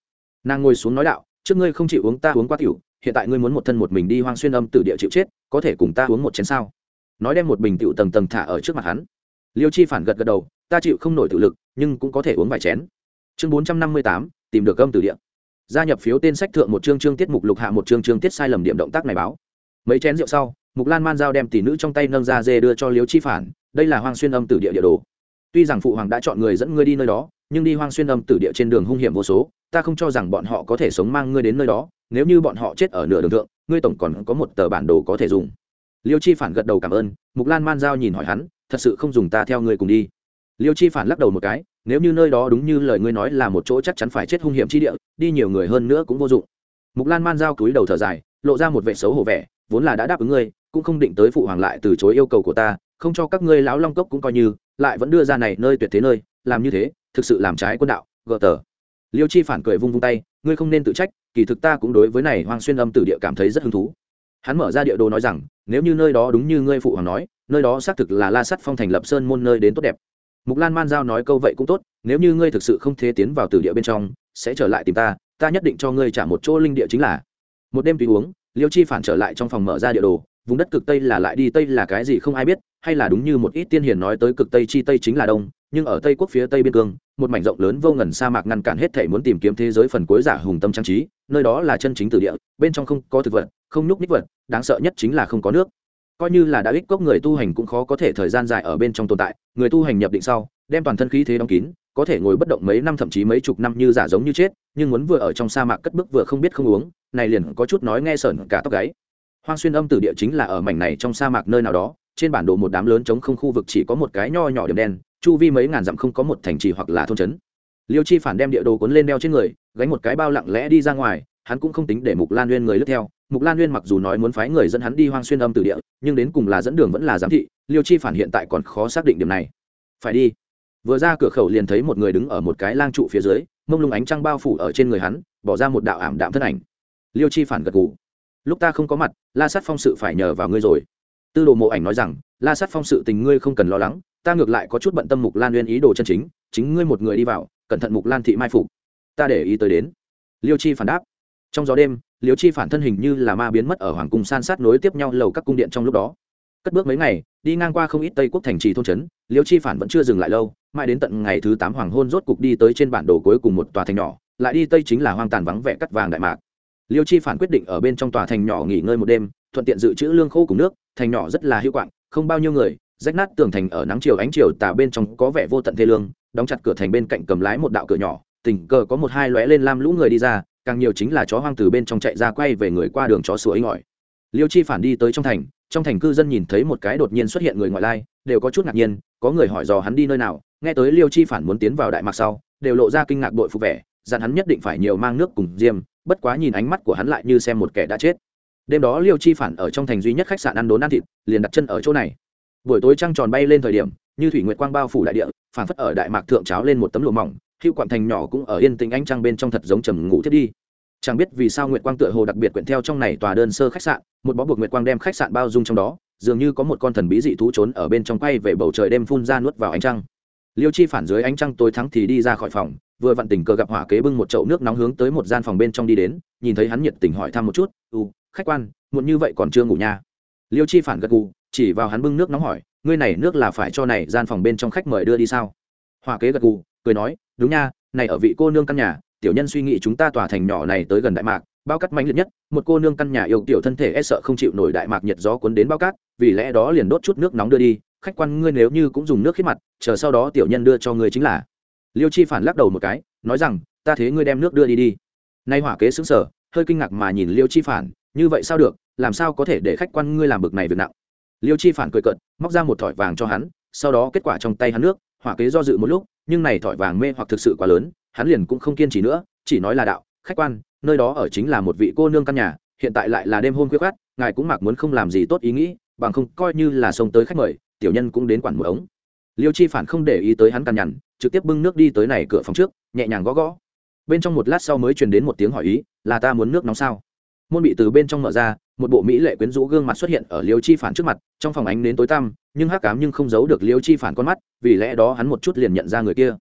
Nàng ngồi xuống nói đạo, trước ngươi không chịu uống ta uống qua tiểu, hiện tại ngươi muốn một thân một mình đi hoang xuyên âm tử địa chịu chết, có thể cùng ta uống một chén sao? Nói đem một bình tiểu tầng tầng thả ở trước mặt hắn. Liêu chi phản gật gật đầu, ta chịu không nổi tự lực, nhưng cũng có thể uống vài chén. Chương bốn trăm năm mươi tám tìm được âm tử địa. Gia nhập phiếu tên sách thượng một chương chương tiết mục lục hạ một chương chương tiết sai lầm điểm động tác này báo. Mấy chén rượu sau, mục lan man giao đem tỷ nữ trong tay nâng ra dê đưa cho liêu chi phản, đây là hoang xuyên âm tử địa địa đồ. Tuy rằng phụ hoàng đã chọn người dẫn ngươi đi nơi đó, nhưng đi hoang xuyên âm tử địa trên đường hung hiểm vô số, ta không cho rằng bọn họ có thể sống mang ngươi đến nơi đó, nếu như bọn họ chết ở nửa đường thượng, ngươi tổng còn có một tờ bản đồ có thể dùng. Liêu chi phản gật đầu cảm ơn, mục lan man giao nhìn hỏi hắn, thật sự không dùng ta theo ngươi cùng đi? Liêu chi phản lắc đầu một cái nếu như nơi đó đúng như lời ngươi nói là một chỗ chắc chắn phải chết hung hiểm chi địa, đi nhiều người hơn nữa cũng vô dụng. Mục lan man giao cúi đầu thở dài, lộ ra một vẻ xấu hổ vẻ, vốn là đã đáp ứng ngươi, cũng không định tới phụ hoàng lại từ chối yêu cầu của ta, không cho các ngươi lão long cốc cũng coi như, lại vẫn đưa ra này nơi tuyệt thế nơi, làm như thế, thực sự làm trái quân đạo, gờ tờ. Liêu chi phản cười vung vung tay, ngươi không nên tự trách, kỳ thực ta cũng đối với này hoang xuyên âm tử địa cảm thấy rất hứng thú. Hắn mở ra địa đồ nói rằng, nếu như nơi đó đúng như ngươi phụ hoàng nói, nơi đó xác thực là la sắt phong thành lập sơn môn nơi đến tốt đẹp mục lan man giao nói câu vậy cũng tốt, nếu như ngươi thực sự không thể tiến vào tử địa bên trong, sẽ trở lại tìm ta ta nhất định cho ngươi trả một chỗ linh địa chính là. Một đêm tùy uống, liêu chi phản trở lại trong phòng mở ra địa đồ, vùng đất cực tây là lại đi, tây là cái gì không ai biết, hay là đúng như một ít tiên hiền nói tới cực tây chi tây chính là đông, nhưng ở tây quốc phía tây biên cương, một mảnh rộng lớn vô ngần sa mạc ngăn cản hết thể muốn tìm kiếm thế giới phần cuối giả hùng tâm trang trí, nơi đó là chân chính tử địa, bên trong không có thực vật, không nhúc ních vật, đáng sợ nhất chính là không có nước coi như là đã ích cốc người tu hành cũng khó có thể thời gian dài ở bên trong tồn tại, người tu hành nhập định sau, đem toàn thân khí thế đóng kín, có thể ngồi bất động mấy năm thậm chí mấy chục năm như giả giống như chết, nhưng muốn vừa ở trong sa mạc cất bước vừa không biết không uống, này liền có chút nói nghe sởn cả tóc gáy. Hoang xuyên âm tử địa chính là ở mảnh này trong sa mạc nơi nào đó, trên bản đồ một đám lớn chống không khu vực chỉ có một cái nho nhỏ điểm đen, chu vi mấy ngàn dặm không có một thành trì hoặc là thôn trấn. Liêu chi phản đem địa đồ cuốn lên đeo trên người, gánh một cái bao lặng lẽ đi ra ngoài, hắn cũng không tính để mục lan uyên người lướt theo mục lan uyên mặc dù nói muốn phái người dẫn hắn đi hoang xuyên âm tử địa, nhưng đến cùng là dẫn đường vẫn là giám thị, liêu chi phản hiện tại còn khó xác định điểm này. Phải đi. Vừa ra cửa khẩu liền thấy một người đứng ở một cái lang trụ phía dưới, mông lung ánh trăng bao phủ ở trên người hắn, bỏ ra một đạo ảm đạm thân ảnh. Liêu chi phản gật gù. Lúc ta không có mặt, la sát phong sự phải nhờ vào ngươi rồi. Tư đồ mộ ảnh nói rằng, la sát phong sự tình ngươi không cần lo lắng, ta ngược lại có chút bận tâm mục lan uyên ý đồ chân chính chính ngươi một người đi vào, cẩn thận mục lan thị mai phục. Ta để ý tới đến. Liêu chi phản đáp. Trong gió đêm liêu chi phản thân hình như là ma biến mất ở hoàng cung san sát nối tiếp nhau lầu các cung điện trong lúc đó. Cất bước mấy ngày, đi ngang qua không ít tây quốc thành trì thôn trấn, liêu chi phản vẫn chưa dừng lại lâu, mãi đến tận ngày thứ tám hoàng hôn rốt cục đi tới trên bản đồ cuối cùng một tòa thành nhỏ, lại đi tây chính là hoang tàn vắng vẻ cắt vàng đại mạc. Liêu chi phản quyết định ở bên trong tòa thành nhỏ nghỉ ngơi một đêm, thuận tiện dự trữ lương khô cùng nước, thành nhỏ rất là hữu quạng, không bao nhiêu người, rách nát tường thành ở nắng chiều ánh chiều tà bên trong có vẻ vô tận thê lương, đóng chặt cửa thành bên cạnh cầm lái một đạo cửa nhỏ, tình cờ có một hai lóe lên lam lũ người đi ra càng nhiều chính là chó hoang từ bên trong chạy ra quay về người qua đường chó sủa ấy ngỏi liêu chi phản đi tới trong thành trong thành cư dân nhìn thấy một cái đột nhiên xuất hiện người ngoại lai, đều có chút ngạc nhiên, có người hỏi dò hắn đi nơi nào, nghe tới liêu chi phản muốn tiến vào đại mạc sau, đều lộ ra kinh ngạc bội phục vẻ, dặn hắn nhất định phải nhiều mang nước cùng diêm, bất quá nhìn ánh mắt của hắn lại như xem một kẻ đã chết. Đêm đó liêu chi phản ở trong thành duy nhất khách sạn ăn đốn ăn thịt, liền đặt chân ở chỗ này. Buổi tối trăng tròn bay lên thời điểm, như thủy nguyệt quang bao phủ đại địa, phản phất ở đại mạc thượng cháo lên một tấm lụa mỏng hữu quảng thành nhỏ cũng ở yên tĩnh ánh trăng bên trong thật giống trầm ngủ thiết đi. Chẳng biết vì sao nguyệt quang tựa hồ đặc biệt quyện theo trong này tòa đơn sơ khách sạn, một bó buộc nguyệt quang đem khách sạn bao dung trong đó, dường như có một con thần bí dị thú trốn ở bên trong quay về bầu trời đêm phun ra nuốt vào ánh trăng. Liêu chi phản dưới ánh trăng tối thắng thì đi ra khỏi phòng, vừa vặn tình cờ gặp hỏa kế bưng một chậu nước nóng hướng tới một gian phòng bên trong đi đến, nhìn thấy hắn nhiệt tình hỏi thăm một chút u khách quan, muộn như vậy còn chưa ngủ nha? Liêu chi phản gật gù, chỉ vào hắn bưng nước nóng hỏi, ngươi này nước là phải cho này gian phòng bên trong khách mời đưa đi sao? Hỏa kế gật gù cười nói, đúng nha, này ở vị cô nương căn nhà, tiểu nhân suy nghĩ chúng ta tòa thành nhỏ này tới gần đại mạc, bao cắt mạnh liệt nhất, một cô nương căn nhà yêu tiểu thân thể e sợ không chịu nổi đại mạc nhiệt gió cuốn đến bao cát, vì lẽ đó liền đốt chút nước nóng đưa đi, khách quan ngươi nếu như cũng dùng nước khiết mặt, chờ sau đó tiểu nhân đưa cho ngươi chính là. Liêu chi phản lắc đầu một cái, nói rằng, ta thế ngươi đem nước đưa đi đi. Nay hỏa kế xứng sở hơi kinh ngạc mà nhìn liêu chi phản, như vậy sao được, làm sao có thể để khách quan ngươi làm bực này việc nặng? Liêu chi phản cười cận móc ra một thỏi vàng cho hắn, sau đó kết quả trong tay hắn nước hỏa kế do dự một lúc, nhưng này thỏi vàng mê hoặc thực sự quá lớn, hắn liền cũng không kiên trì nữa, chỉ nói là đạo, khách quan, nơi đó ở chính là một vị cô nương căn nhà, hiện tại lại là đêm hôm khuya khát ngài cũng mặc muốn không làm gì tốt ý nghĩ, bằng không coi như là xông tới khách mời, tiểu nhân cũng đến quản một ống. Liêu chi phản không để ý tới hắn cằn nhằn, trực tiếp bưng nước đi tới này cửa phòng trước, nhẹ nhàng gõ gõ. Bên trong một lát sau mới truyền đến một tiếng hỏi ý, là ta muốn nước nóng sao? Môn bị từ bên trong mở ra, một bộ mỹ lệ quyến rũ gương mặt xuất hiện ở liêu chi phản trước mặt, trong phòng ánh đến tối tăm, nhưng hắc cám nhưng không giấu được liêu chi phản con mắt, vì lẽ đó hắn một chút liền nhận ra người kia.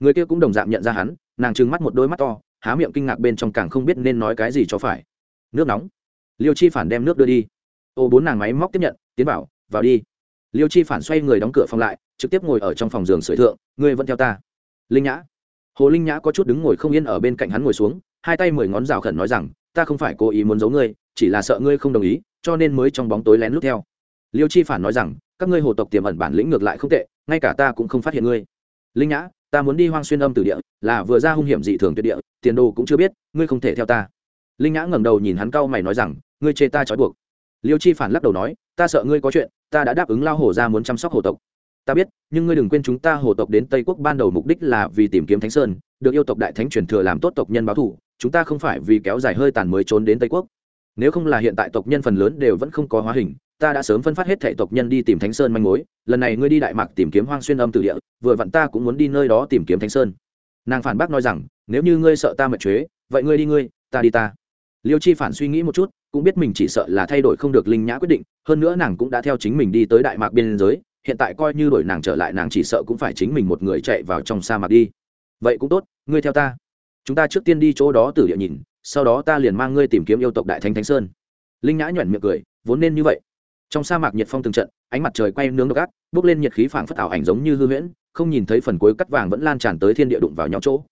Người kia cũng đồng dạng nhận ra hắn, nàng trừng mắt một đôi mắt to, há miệng kinh ngạc bên trong càng không biết nên nói cái gì cho phải. Nước nóng. Liêu chi phản đem nước đưa đi. Ô, bốn nàng máy móc tiếp nhận, tiến bảo, vào đi. Liêu chi phản xoay người đóng cửa phòng lại, trực tiếp ngồi ở trong phòng giường sưởi thượng, ngươi vẫn theo ta. Linh nhã. Hồ linh nhã có chút đứng ngồi không yên ở bên cạnh hắn ngồi xuống, hai tay mười ngón rào khẩn nói rằng ta không phải cố ý muốn giấu ngươi, chỉ là sợ ngươi không đồng ý, cho nên mới trong bóng tối lén lút theo. Liêu chi phản nói rằng, các ngươi hồ tộc tiềm ẩn bản lĩnh ngược lại không tệ, ngay cả ta cũng không phát hiện ngươi. Linh nhã, ta muốn đi hoang xuyên âm từ địa, là vừa ra hung hiểm dị thường tuyệt địa, tiền đồ cũng chưa biết, ngươi không thể theo ta. Linh nhã ngẩng đầu nhìn hắn cau mày nói rằng, ngươi chê ta trói buộc. Liêu chi phản lắc đầu nói, ta sợ ngươi có chuyện, ta đã đáp ứng lao hổ ra muốn chăm sóc hổ tộc. Ta biết, nhưng ngươi đừng quên chúng ta hồ tộc đến tây quốc ban đầu mục đích là vì tìm kiếm thánh sơn, được yêu tộc đại thánh truyền thừa làm tốt tộc nhân báo thủ chúng ta không phải vì kéo dài hơi tàn mới trốn đến tây quốc. Nếu không là hiện tại tộc nhân phần lớn đều vẫn không có hóa hình, ta đã sớm phân phát hết thệ tộc nhân đi tìm thánh sơn manh mối, lần này ngươi đi đại mạc tìm kiếm hoang xuyên âm từ địa, vừa vặn ta cũng muốn đi nơi đó tìm kiếm thánh sơn. Nàng phản bác nói rằng, nếu như ngươi sợ ta mệt chế, vậy ngươi đi ngươi, ta đi ta. Liêu chi phản suy nghĩ một chút, cũng biết mình chỉ sợ là thay đổi không được linh nhã quyết định, hơn nữa nàng cũng đã theo chính mình đi tới đại mạc biên giới, hiện tại coi như đổi nàng trở lại nàng chỉ sợ cũng phải chính mình một người chạy vào trong sa mạc đi. Vậy cũng tốt, ngươi theo ta chúng ta trước tiên đi chỗ đó tử địa nhìn, sau đó ta liền mang ngươi tìm kiếm yêu tộc đại thánh thánh sơn. Linh nhã nhuẩn miệng cười, vốn nên như vậy. Trong sa mạc nhiệt phong từng trận, ánh mặt trời quay nướng độc ác, bốc lên nhiệt khí phảng phất ảo ảnh giống như hư huyễn, không nhìn thấy phần cuối cắt vàng vẫn lan tràn tới thiên địa đụng vào nhau chỗ.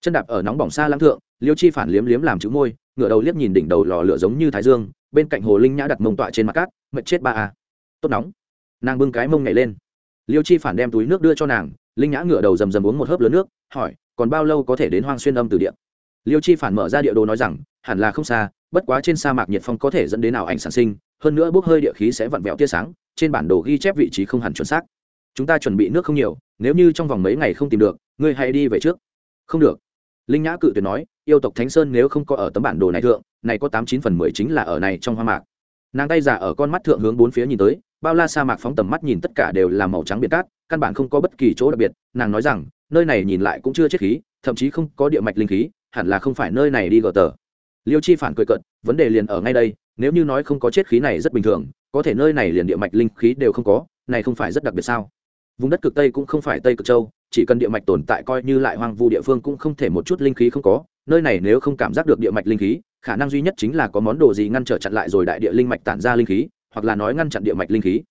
Chân đạp ở nóng bỏng xa lăng thượng, liêu chi phản liếm liếm làm chữ môi, ngửa đầu liếc nhìn đỉnh đầu lò lửa giống như thái dương, bên cạnh hồ linh nhã đặt mông tọa trên mặt cát, mệt chết ba a. Tốt nóng. Nàng bưng cái mông nhảy lên. Liêu chi phản đem túi nước đưa cho nàng, linh nhã ngửa đầu rầm rầm uống một hớp lớn nước, hỏi còn bao lâu có thể đến hoang xuyên âm từ địa? liêu chi phản mở ra địa đồ nói rằng, hẳn là không xa, bất quá trên sa mạc nhiệt phong có thể dẫn đến ảo ảnh sản sinh, hơn nữa bốc hơi địa khí sẽ vặn vẹo tia sáng, trên bản đồ ghi chép vị trí không hẳn chuẩn xác. Chúng ta chuẩn bị nước không nhiều, nếu như trong vòng mấy ngày không tìm được, ngươi hãy đi về trước. Không được. Linh nhã cự tuyệt nói, yêu tộc thánh sơn nếu không có ở tấm bản đồ này thượng, này có tám chín phần mười chính là ở này trong hoa mạc. Nàng tay giả ở con mắt thượng hướng bốn phía nhìn tới bao la sa mạc phóng tầm mắt nhìn tất cả đều là màu trắng biệt cát, căn bản không có bất kỳ chỗ đặc biệt. Nàng nói rằng, nơi này nhìn lại cũng chưa chết khí, thậm chí không có địa mạch linh khí, hẳn là không phải nơi này đi gờ tờ. Liêu chi phản cười cận vấn đề liền ở ngay đây, nếu như nói không có chết khí này rất bình thường, có thể nơi này liền địa mạch linh khí đều không có, này không phải rất đặc biệt sao? Vùng đất cực tây cũng không phải tây cực châu, chỉ cần địa mạch tồn tại coi như lại hoang vu địa phương cũng không thể một chút linh khí không có, nơi này nếu không cảm giác được địa mạch linh khí, khả năng duy nhất chính là có món đồ gì ngăn trở chặn lại rồi đại địa linh mạch tản ra linh khí hoặc là nói ngăn chặn địa mạch linh khí.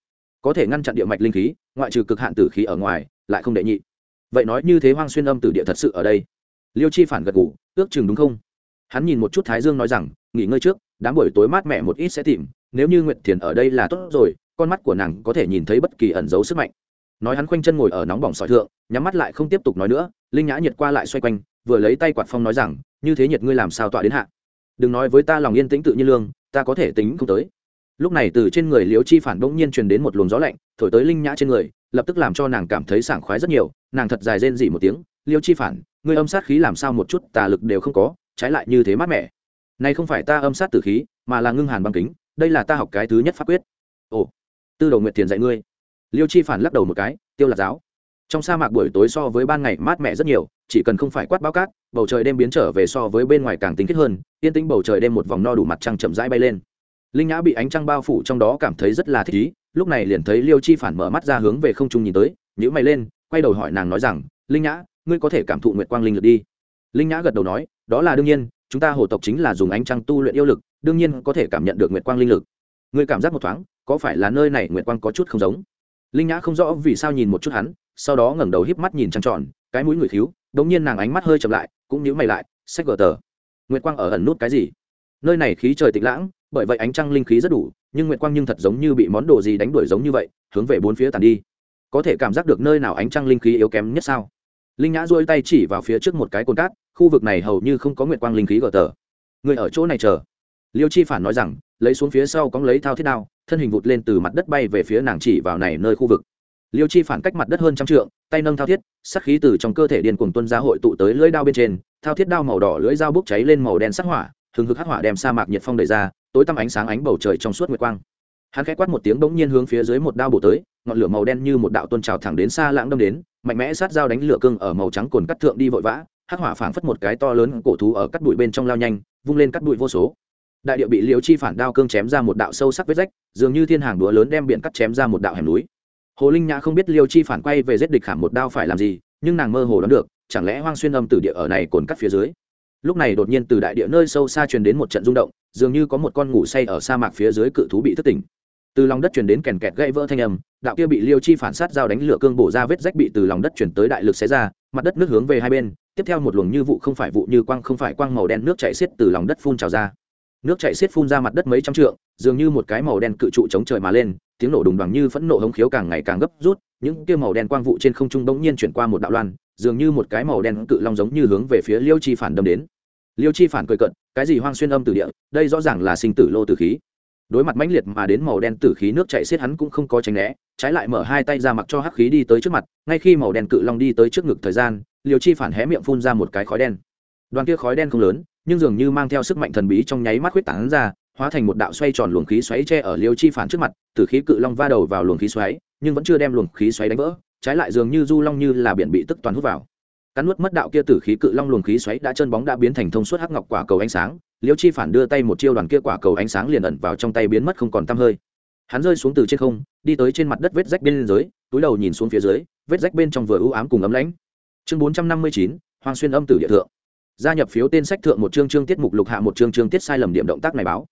Có thể ngăn chặn địa mạch linh khí, ngoại trừ cực hạn tử khí ở ngoài, lại không đệ nhị. Vậy nói như thế hoang xuyên âm tử địa thật sự ở đây? Liêu chi phản gật ngủ ước chừng đúng không? Hắn nhìn một chút thái dương nói rằng, nghỉ ngơi trước, đám buổi tối mát mẻ một ít sẽ tìm, nếu như nguyệt thiền ở đây là tốt rồi, con mắt của nàng có thể nhìn thấy bất kỳ ẩn dấu sức mạnh. Nói hắn khoanh chân ngồi ở nóng bỏng sỏi thượng, nhắm mắt lại không tiếp tục nói nữa, linh nhã nhiệt qua lại xoay quanh, vừa lấy tay quạt phong nói rằng, như thế nhiệt ngươi làm sao tọa đến hạ? Đừng nói với ta lòng yên tĩnh tự nhiên lương, ta có thể tính không tới lúc này từ trên người liễu chi phản bỗng nhiên truyền đến một luồng gió lạnh, thổi tới linh nhã trên người, lập tức làm cho nàng cảm thấy sảng khoái rất nhiều, nàng thật dài rên dỉ một tiếng, liễu chi phản, ngươi âm sát khí làm sao một chút tà lực đều không có, trái lại như thế mát mẻ. Này không phải ta âm sát tử khí, mà là ngưng hàn băng kính, đây là ta học cái thứ nhất pháp quyết. Ồ, tư đầu nguyệt thiền dạy ngươi. Liêu chi phản lắc đầu một cái, tiêu lạc giáo. Trong sa mạc buổi tối so với ban ngày mát mẻ rất nhiều, chỉ cần không phải quát bao cát, bầu trời đêm biến trở về so với bên ngoài càng tính kết hơn, yên tĩnh bầu trời đêm một vòng no đủ mặt trăng chậm rãi bay lên linh nhã bị ánh trăng bao phủ trong đó cảm thấy rất là thích ý, lúc này liền thấy liêu chi phản mở mắt ra hướng về không trung nhìn tới nhữ mày lên, quay đầu hỏi nàng nói rằng, linh nhã, ngươi có thể cảm thụ nguyệt quang linh lực đi. Linh nhã gật đầu nói, đó là đương nhiên, chúng ta hồ tộc chính là dùng ánh trăng tu luyện yêu lực, đương nhiên có thể cảm nhận được nguyệt quang linh lực. Ngươi cảm giác một thoáng, có phải là nơi này nguyệt quang có chút không giống? Linh nhã không rõ vì sao nhìn một chút hắn, sau đó ngẩng đầu híp mắt nhìn trăng tròn, cái mũi người thiếu đống nhiên nàng ánh mắt hơi chậm lại, cũng nhíu mày lại sách gờ tờ. Nguyệt quang ở ẩn nút cái gì? Nơi này khí trời tĩnh lãng bởi vậy ánh trăng linh khí rất đủ, nhưng nguyệt quang nhưng thật giống như bị món đồ gì đánh đuổi giống như vậy, hướng về bốn phía tàn đi. Có thể cảm giác được nơi nào ánh trăng linh khí yếu kém nhất sao? Linh nhã duỗi tay chỉ vào phía trước một cái cồn cát, khu vực này hầu như không có nguyệt quang linh khí gờ tờ. Người ở chỗ này chờ. Liêu chi phản nói rằng, lấy xuống phía sau cóng lấy thao thiết đao, thân hình vụt lên từ mặt đất bay về phía nàng chỉ vào này nơi khu vực. Liêu chi phản cách mặt đất hơn trăm trượng, tay nâng thao thiết sắc khí từ trong cơ thể điên cuồng tuân ra hội tụ tới lưỡi đao bên trên, thao thiết đao màu đỏ lưỡi dao bốc cháy lên màu đen sắc hỏa hừng hực hắc hỏa đem sa mạc nhiệt phong đẩy ra, tối tăm ánh sáng ánh bầu trời trong suốt nguyệt quang. Hắn khẽ quát một tiếng bỗng nhiên hướng phía dưới một đao bổ tới, ngọn lửa màu đen như một đạo tôn trào thẳng đến xa lãng đâm đến, mạnh mẽ sát dao đánh lửa cương ở màu trắng cồn cắt thượng đi vội vã, hắc hỏa phảng phất một cái to lớn cổ thú ở cắt bụi bên trong lao nhanh, vung lên cắt bụi vô số. Đại địa bị liều chi phản đao cương chém ra một đạo sâu sắc vết rách, dường như thiên hàng đũa lớn đem biển cắt chém ra một đạo hẻm núi. Hồ linh nhã không biết liêu chi phản quay về giết địch khảm một đao phải làm gì, nhưng nàng mơ hồ đoán được, chẳng lẽ hoang xuyên âm tử địa ở này cồn cắt phía dưới? Lúc này đột nhiên từ đại địa nơi sâu xa truyền đến một trận rung động, dường như có một con ngủ say ở sa mạc phía dưới cự thú bị thất tỉnh. Từ lòng đất truyền đến kèn kẹt gãy vỡ thanh âm, đạo kia bị liêu chi phản sát dao đánh lửa cương bổ ra vết rách bị từ lòng đất chuyển tới đại lực xé ra, mặt đất nước hướng về hai bên, tiếp theo một luồng như vụ không phải vụ như quang không phải quang màu đen nước chảy xiết từ lòng đất phun trào ra. Nước chảy xiết phun ra mặt đất mấy trăm trượng, dường như một cái màu đen cự trụ chống trời mà lên, tiếng nổ đùng bằng như phẫn nộ hống khiếu càng ngày càng gấp rút, những kia màu đen quang vụ trên không trung bỗng nhiên chuyển qua một đạo loan dường như một cái màu đen cự long giống như hướng về phía liêu chi phản đâm đến. Liêu chi phản cười cận cái gì hoang xuyên âm từ địa, đây rõ ràng là sinh tử lô tử khí. Đối mặt mãnh liệt mà đến màu đen tử khí nước chảy xiết hắn cũng không có tránh né, trái lại mở hai tay ra mặc cho hắc khí đi tới trước mặt, ngay khi màu đen cự long đi tới trước ngực thời gian, liêu chi phản hé miệng phun ra một cái khói đen. Đoàn kia khói đen không lớn, nhưng dường như mang theo sức mạnh thần bí trong nháy mắt huyết tán ra, hóa thành một đạo xoay tròn luồng khí xoáy che ở liêu chi phản trước mặt, tử khí cự long va đầu vào luồng khí xoáy, nhưng vẫn chưa đem luồng khí xoáy đánh vỡ trái lại dường như du long như là biển bị tức toàn hút vào. Cắn nuốt mất đạo kia tử khí cự long luồng khí xoáy đã chân bóng đã biến thành thông suốt hắc ngọc quả cầu ánh sáng, liêu chi phản đưa tay một chiêu đoàn kia quả cầu ánh sáng liền ẩn vào trong tay biến mất không còn tăm hơi. Hắn rơi xuống từ trên không, đi tới trên mặt đất vết rách bên dưới, túi đầu nhìn xuống phía dưới, vết rách bên trong vừa ưu ám cùng ấm lãnh. Chương bốn trăm năm mươi chín, hoàng xuyên âm tử địa thượng. Gia nhập phiếu tên sách thượng một chương chương tiết mục lục hạ một chương chương tiết sai lầm điểm động tác này báo.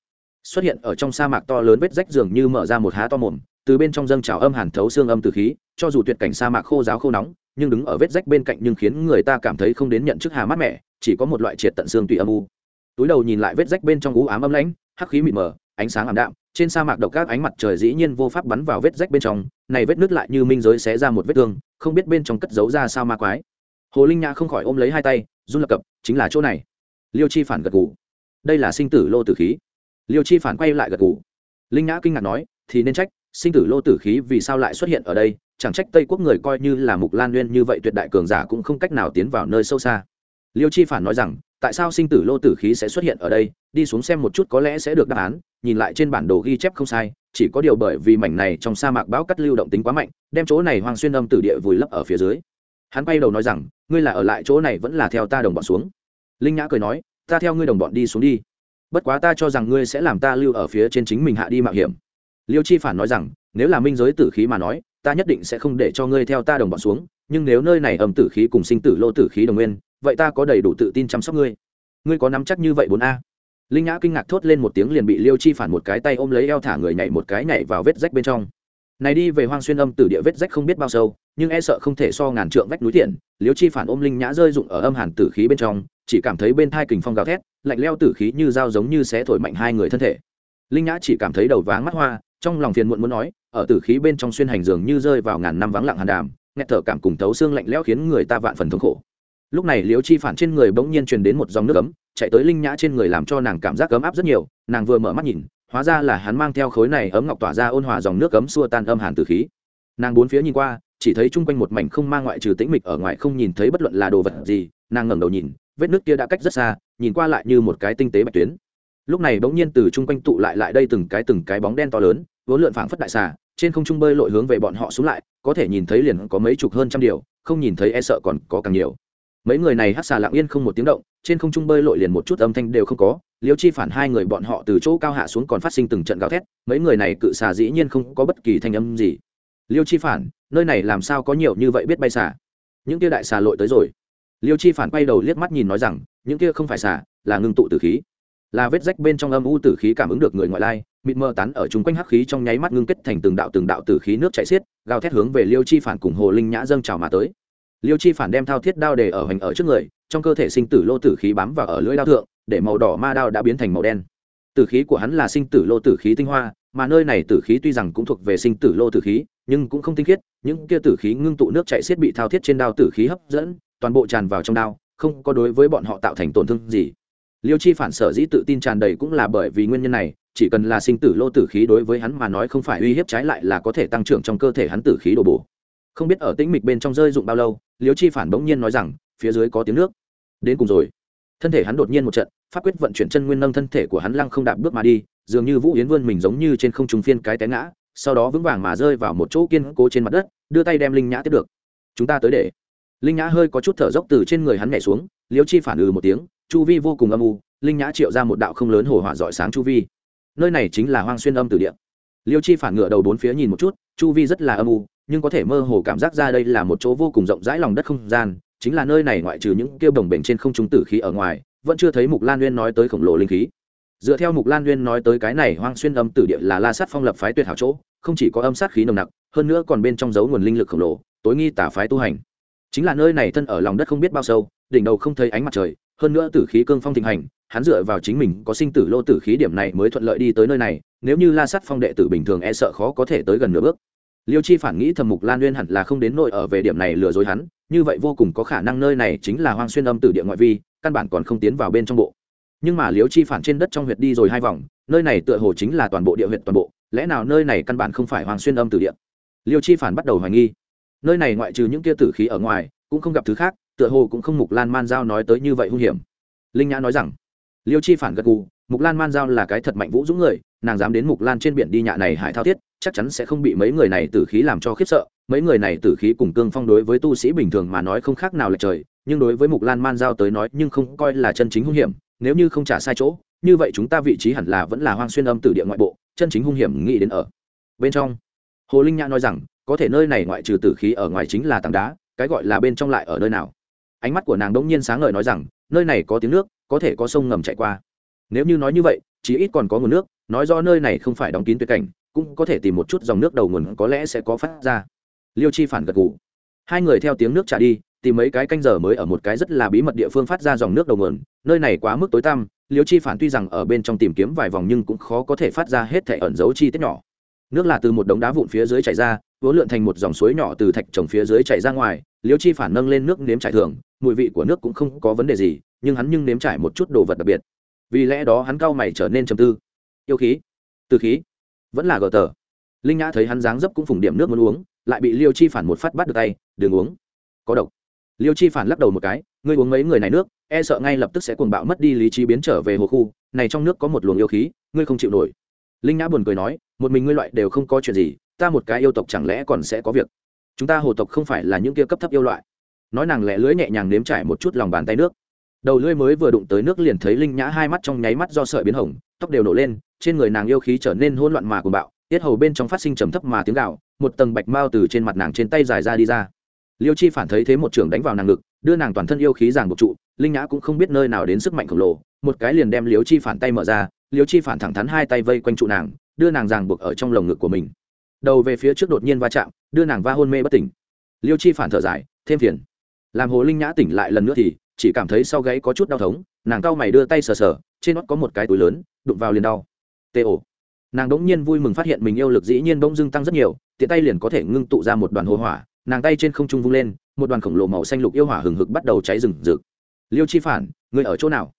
Xuất hiện ở trong sa mạc to lớn vết rách dường như mở ra một há to mồm từ bên trong dâng trào âm hàn thấu xương âm từ khí, cho dù tuyệt cảnh sa mạc khô giáo khô nóng, nhưng đứng ở vết rách bên cạnh nhưng khiến người ta cảm thấy không đến nhận chức hà mát mẻ, chỉ có một loại triệt tận xương tùy âm u. Túi đầu nhìn lại vết rách bên trong ú ám âm lãnh, hắc khí mịt mờ, ánh sáng ảm đạm, trên sa mạc độc các ánh mặt trời dĩ nhiên vô pháp bắn vào vết rách bên trong, này vết nứt lại như minh giới xé ra một vết thương, không biết bên trong cất giấu ra sao ma quái. Hồ linh nhã không khỏi ôm lấy hai tay, run lập cập, chính là chỗ này. Liêu chi phản gật gù. Đây là sinh tử lô tử khí. Liêu chi phản quay lại gật gù. Linh nhã kinh ngạc nói, thì nên trách sinh tử lô tử khí vì sao lại xuất hiện ở đây? Chẳng trách tây quốc người coi như là mục lan nguyên như vậy tuyệt đại cường giả cũng không cách nào tiến vào nơi sâu xa. Liêu chi phản nói rằng, tại sao sinh tử lô tử khí sẽ xuất hiện ở đây? Đi xuống xem một chút có lẽ sẽ được đáp án, nhìn lại trên bản đồ ghi chép không sai, chỉ có điều bởi vì mảnh này trong sa mạc bão cắt lưu động tính quá mạnh, đem chỗ này hoang xuyên âm tử địa vùi lấp ở phía dưới. Hắn bay đầu nói rằng, ngươi là ở lại chỗ này vẫn là theo ta đồng bọn xuống. Linh nhã cười nói, ta theo ngươi đồng bọn đi xuống đi. Bất quá ta cho rằng ngươi sẽ làm ta lưu ở phía trên chính mình hạ đi mạo hiểm liêu chi phản nói rằng, nếu là minh giới tử khí mà nói, ta nhất định sẽ không để cho ngươi theo ta đồng bọn xuống, nhưng nếu nơi này ẩm tử khí cùng sinh tử lô tử khí đồng nguyên, vậy ta có đầy đủ tự tin chăm sóc ngươi. Ngươi có nắm chắc như vậy bốn a? Linh nhã kinh ngạc thốt lên một tiếng liền bị liêu chi phản một cái tay ôm lấy eo thả người nhảy một cái nhảy vào vết rách bên trong. Này đi về hoang xuyên âm tử địa vết rách không biết bao sâu, nhưng e sợ không thể so ngàn trượng vách núi thiện liêu chi phản ôm linh nhã rơi rụng ở âm hàn tử khí bên trong, chỉ cảm thấy bên thai kình phong gào thét, lạnh leo tử khí như dao giống như xé thổi mạnh hai người thân thể. Linh nhã chỉ cảm thấy đầu váng mắt hoa trong lòng phiền muộn muốn nói, ở tử khí bên trong xuyên hành dường như rơi vào ngàn năm vắng lặng hàn đàm nghe thở cảm cùng tấu xương lạnh lẽo khiến người ta vạn phần thống khổ. Lúc này liễu chi phản trên người bỗng nhiên truyền đến một dòng nước ấm, chạy tới linh nhã trên người làm cho nàng cảm giác ấm áp rất nhiều, nàng vừa mở mắt nhìn, hóa ra là hắn mang theo khối này ấm ngọc tỏa ra ôn hòa dòng nước ấm xua tan âm hàn từ khí. Nàng bốn phía nhìn qua, chỉ thấy chung quanh một mảnh không mang ngoại trừ tĩnh mịch ở ngoài không nhìn thấy bất luận là đồ vật gì, nàng ngẩng đầu nhìn, vết nước kia đã cách rất xa, nhìn qua lại như một cái tinh tế bạch tuyến lúc này bỗng nhiên từ chung quanh tụ lại lại đây từng cái từng cái bóng đen to lớn, vốn lượn phảng phất đại xà, trên không trung bơi lội hướng về bọn họ xuống lại, có thể nhìn thấy liền có mấy chục hơn trăm điều, không nhìn thấy e sợ còn có càng nhiều. Mấy người này hát xà lặng yên không một tiếng động, trên không trung bơi lội liền một chút âm thanh đều không có, liêu chi phản hai người bọn họ từ chỗ cao hạ xuống còn phát sinh từng trận gào thét, mấy người này cự xà dĩ nhiên không có bất kỳ thanh âm gì. Liêu chi phản, nơi này làm sao có nhiều như vậy biết bay xà? Những kia đại xà lội tới rồi. Liêu chi phản quay đầu liếc mắt nhìn nói rằng, những kia không phải xà, là ngưng tụ từ khí là vết rách bên trong âm u tử khí cảm ứng được người ngoại lai, mịt mờ tán ở chung quanh hắc khí trong nháy mắt ngưng kết thành từng đạo từng đạo tử khí nước chảy xiết, gào thét hướng về liêu chi phản cùng hồ linh nhã dâng trào mà tới. Liêu chi phản đem thao thiết đao để ở hoành ở trước người, trong cơ thể sinh tử lô tử khí bám vào ở lưỡi đao thượng, để màu đỏ ma đao đã biến thành màu đen. Tử khí của hắn là sinh tử lô tử khí tinh hoa, mà nơi này tử khí tuy rằng cũng thuộc về sinh tử lô tử khí, nhưng cũng không tinh khiết, những kia tử khí ngưng tụ nước chạy xiết bị thao thiết trên đao tử khí hấp dẫn, toàn bộ tràn vào trong đao, không có đối với bọn họ tạo thành tổn thương gì liêu chi phản sở dĩ tự tin tràn đầy cũng là bởi vì nguyên nhân này, chỉ cần là sinh tử lô tử khí đối với hắn mà nói không phải uy hiếp trái lại là có thể tăng trưởng trong cơ thể hắn tử khí đổ bổ. Không biết ở tĩnh mịch bên trong rơi dụng bao lâu, liêu chi phản bỗng nhiên nói rằng, phía dưới có tiếng nước. Đến cùng rồi. Thân thể hắn đột nhiên một trận, pháp quyết vận chuyển chân nguyên nâng thân thể của hắn lăng không đạp bước mà đi, dường như vũ yến vươn mình giống như trên không trung phiên cái té ngã, sau đó vững vàng mà rơi vào một chỗ kiên cố trên mặt đất, đưa tay đem linh nhã tiếp được. Chúng ta tới để. Linh nhã hơi có chút thở dốc từ trên người hắn nhảy xuống, liêu chi phản ừ một tiếng chu vi vô cùng âm u, linh nhã triệu ra một đạo không lớn hồ hỏa giỏi sáng chu vi. Nơi này chính là hoang xuyên âm tử địa. Liêu chi phản ngựa đầu bốn phía nhìn một chút, chu vi rất là âm u, nhưng có thể mơ hồ cảm giác ra đây là một chỗ vô cùng rộng rãi lòng đất không gian, chính là nơi này ngoại trừ những kêu đồng bềnh trên không trung tử khí ở ngoài, vẫn chưa thấy mục lan Uyên nói tới khổng lồ linh khí. Dựa theo mục lan Uyên nói tới cái này hoang xuyên âm tử địa là la sát phong lập phái tuyệt hảo chỗ, không chỉ có âm sát khí nồng nặc, hơn nữa còn bên trong giấu nguồn linh lực khổng lồ, tối nghi tả phái tu hành chính là nơi này thân ở lòng đất không biết bao sâu, đỉnh đầu không thấy ánh mặt trời, hơn nữa tử khí cương phong thịnh hành, hắn dựa vào chính mình có sinh tử lô tử khí điểm này mới thuận lợi đi tới nơi này, nếu như la sắt phong đệ tử bình thường e sợ khó có thể tới gần nửa bước. Liêu chi phản nghĩ thầm mục lan nguyên hẳn là không đến nội ở về điểm này lừa dối hắn, như vậy vô cùng có khả năng nơi này chính là hoang xuyên âm tử địa ngoại vi, căn bản còn không tiến vào bên trong bộ. Nhưng mà liêu chi phản trên đất trong huyệt đi rồi hai vòng, nơi này tựa hồ chính là toàn bộ địa huyệt toàn bộ, lẽ nào nơi này căn bản không phải hoàng xuyên âm Tử địa? Liêu chi phản bắt đầu hoài nghi nơi này ngoại trừ những kia tử khí ở ngoài, cũng không gặp thứ khác, tựa hồ cũng không mục lan man giao nói tới như vậy hung hiểm. Linh nhã nói rằng, liêu chi phản gật gù, mục lan man giao là cái thật mạnh vũ dũng người, nàng dám đến mục lan trên biển đi nhạ này hải thao thiết, chắc chắn sẽ không bị mấy người này tử khí làm cho khiếp sợ. Mấy người này tử khí cùng cương phong đối với tu sĩ bình thường mà nói không khác nào lệch trời, nhưng đối với mục lan man giao tới nói nhưng không coi là chân chính hung hiểm, nếu như không trả sai chỗ, như vậy chúng ta vị trí hẳn là vẫn là hoang xuyên âm tử địa ngoại bộ, chân chính hung hiểm nghĩ đến ở bên trong. Hồ linh nhã nói rằng có thể nơi này ngoại trừ tử khí ở ngoài chính là tảng đá, cái gọi là bên trong lại ở nơi nào? Ánh mắt của nàng đ ỗ n g nhiên sáng ngời nói rằng, nơi này có tiếng nước, có thể có sông ngầm chạy qua. Nếu như nói như vậy chỉ ít còn có nguồn nước, nói do nơi này không phải đóng kín tuyệt cảnh, cũng có thể tìm một chút dòng nước đầu nguồn có lẽ sẽ có phát ra. Liêu chi phản gật g ủ hai người theo tiếng nước trả đi, tìm mấy cái canh giờ mới ở một cái rất là bí mật địa phương phát ra dòng nước đầu nguồn, nơi này quá mức tối tăm, liêu chi phản tuy rằng ở bên trong tìm kiếm vài vòng nhưng cũng khó có thể phát ra hết thể ẩn dấu chi tiết nhỏ nước là từ một đống đá vụn phía dưới chảy ra, vốn lượn thành một dòng suối nhỏ từ thạch trồng phía dưới chảy ra ngoài, liêu chi phản nâng lên nước nếm trải thường, mùi vị của nước cũng không có vấn đề gì, nhưng hắn nhưng nếm trải một chút đồ vật đặc biệt. Vì lẽ đó hắn cao mày trở nên trầm tư. Yêu khí, từ khí, vẫn là gờ tờ. Linh nhã thấy hắn dáng dấp cũng phùng điểm nước muốn uống, lại bị liêu chi phản một phát bắt được tay, đừng uống. Có độc. Liêu chi phản lắc đầu một cái, ngươi uống mấy người này nước e sợ ngay lập tức sẽ cuồng bạo mất đi lý trí biến trở về hồ khu, này trong nước có một luồng yêu khí, ngươi không chịu nổi linh nhã buồn cười nói, một mình ngươi loại đều không có chuyện gì, ta một cái yêu tộc chẳng lẽ còn sẽ có việc? Chúng ta hồ tộc không phải là những kia cấp thấp yêu loại. Nói nàng lẹ lưỡi nhẹ nhàng nếm trải một chút lòng bàn tay nước. Đầu lưỡi mới vừa đụng tới nước liền thấy linh nhã hai mắt trong nháy mắt do sợi biến hồng, tóc đều nổ lên, trên người nàng yêu khí trở nên hỗn loạn mà cuồng bạo, tiết hầu bên trong phát sinh trầm thấp mà tiếng gạo một tầng bạch mao từ trên mặt nàng trên tay dài ra đi ra. Liêu chi phản thấy thế một trường đánh vào nàng ngực, đưa nàng toàn thân yêu khí giảng một trụ, linh nhã cũng không biết nơi nào đến sức mạnh khổng lồ, một cái liền đem liêu chi phản tay mở ra liêu chi phản thẳng thắn hai tay vây quanh trụ nàng, đưa nàng ràng buộc ở trong lồng ngực của mình. Đầu về phía trước đột nhiên va chạm, đưa nàng va hôn mê bất tỉnh. Liêu chi phản thở dài, thêm phiền. Làm hồ linh nhã tỉnh lại lần nữa thì chỉ cảm thấy sau gáy có chút đau thống, nàng cau mày đưa tay sờ sờ, trên nót có một cái túi lớn, đụng vào liền đau. Tê ổ nàng đỗng nhiên vui mừng phát hiện mình yêu lực dĩ nhiên bỗng dưng tăng rất nhiều, tiện tay liền có thể ngưng tụ ra một đoàn hồ hỏa, nàng tay trên không trung vung lên, một đoàn khổng lồ màu xanh lục yêu hỏa hừng hực bắt đầu cháy rừng rực. Liêu chi phản người ở chỗ nào?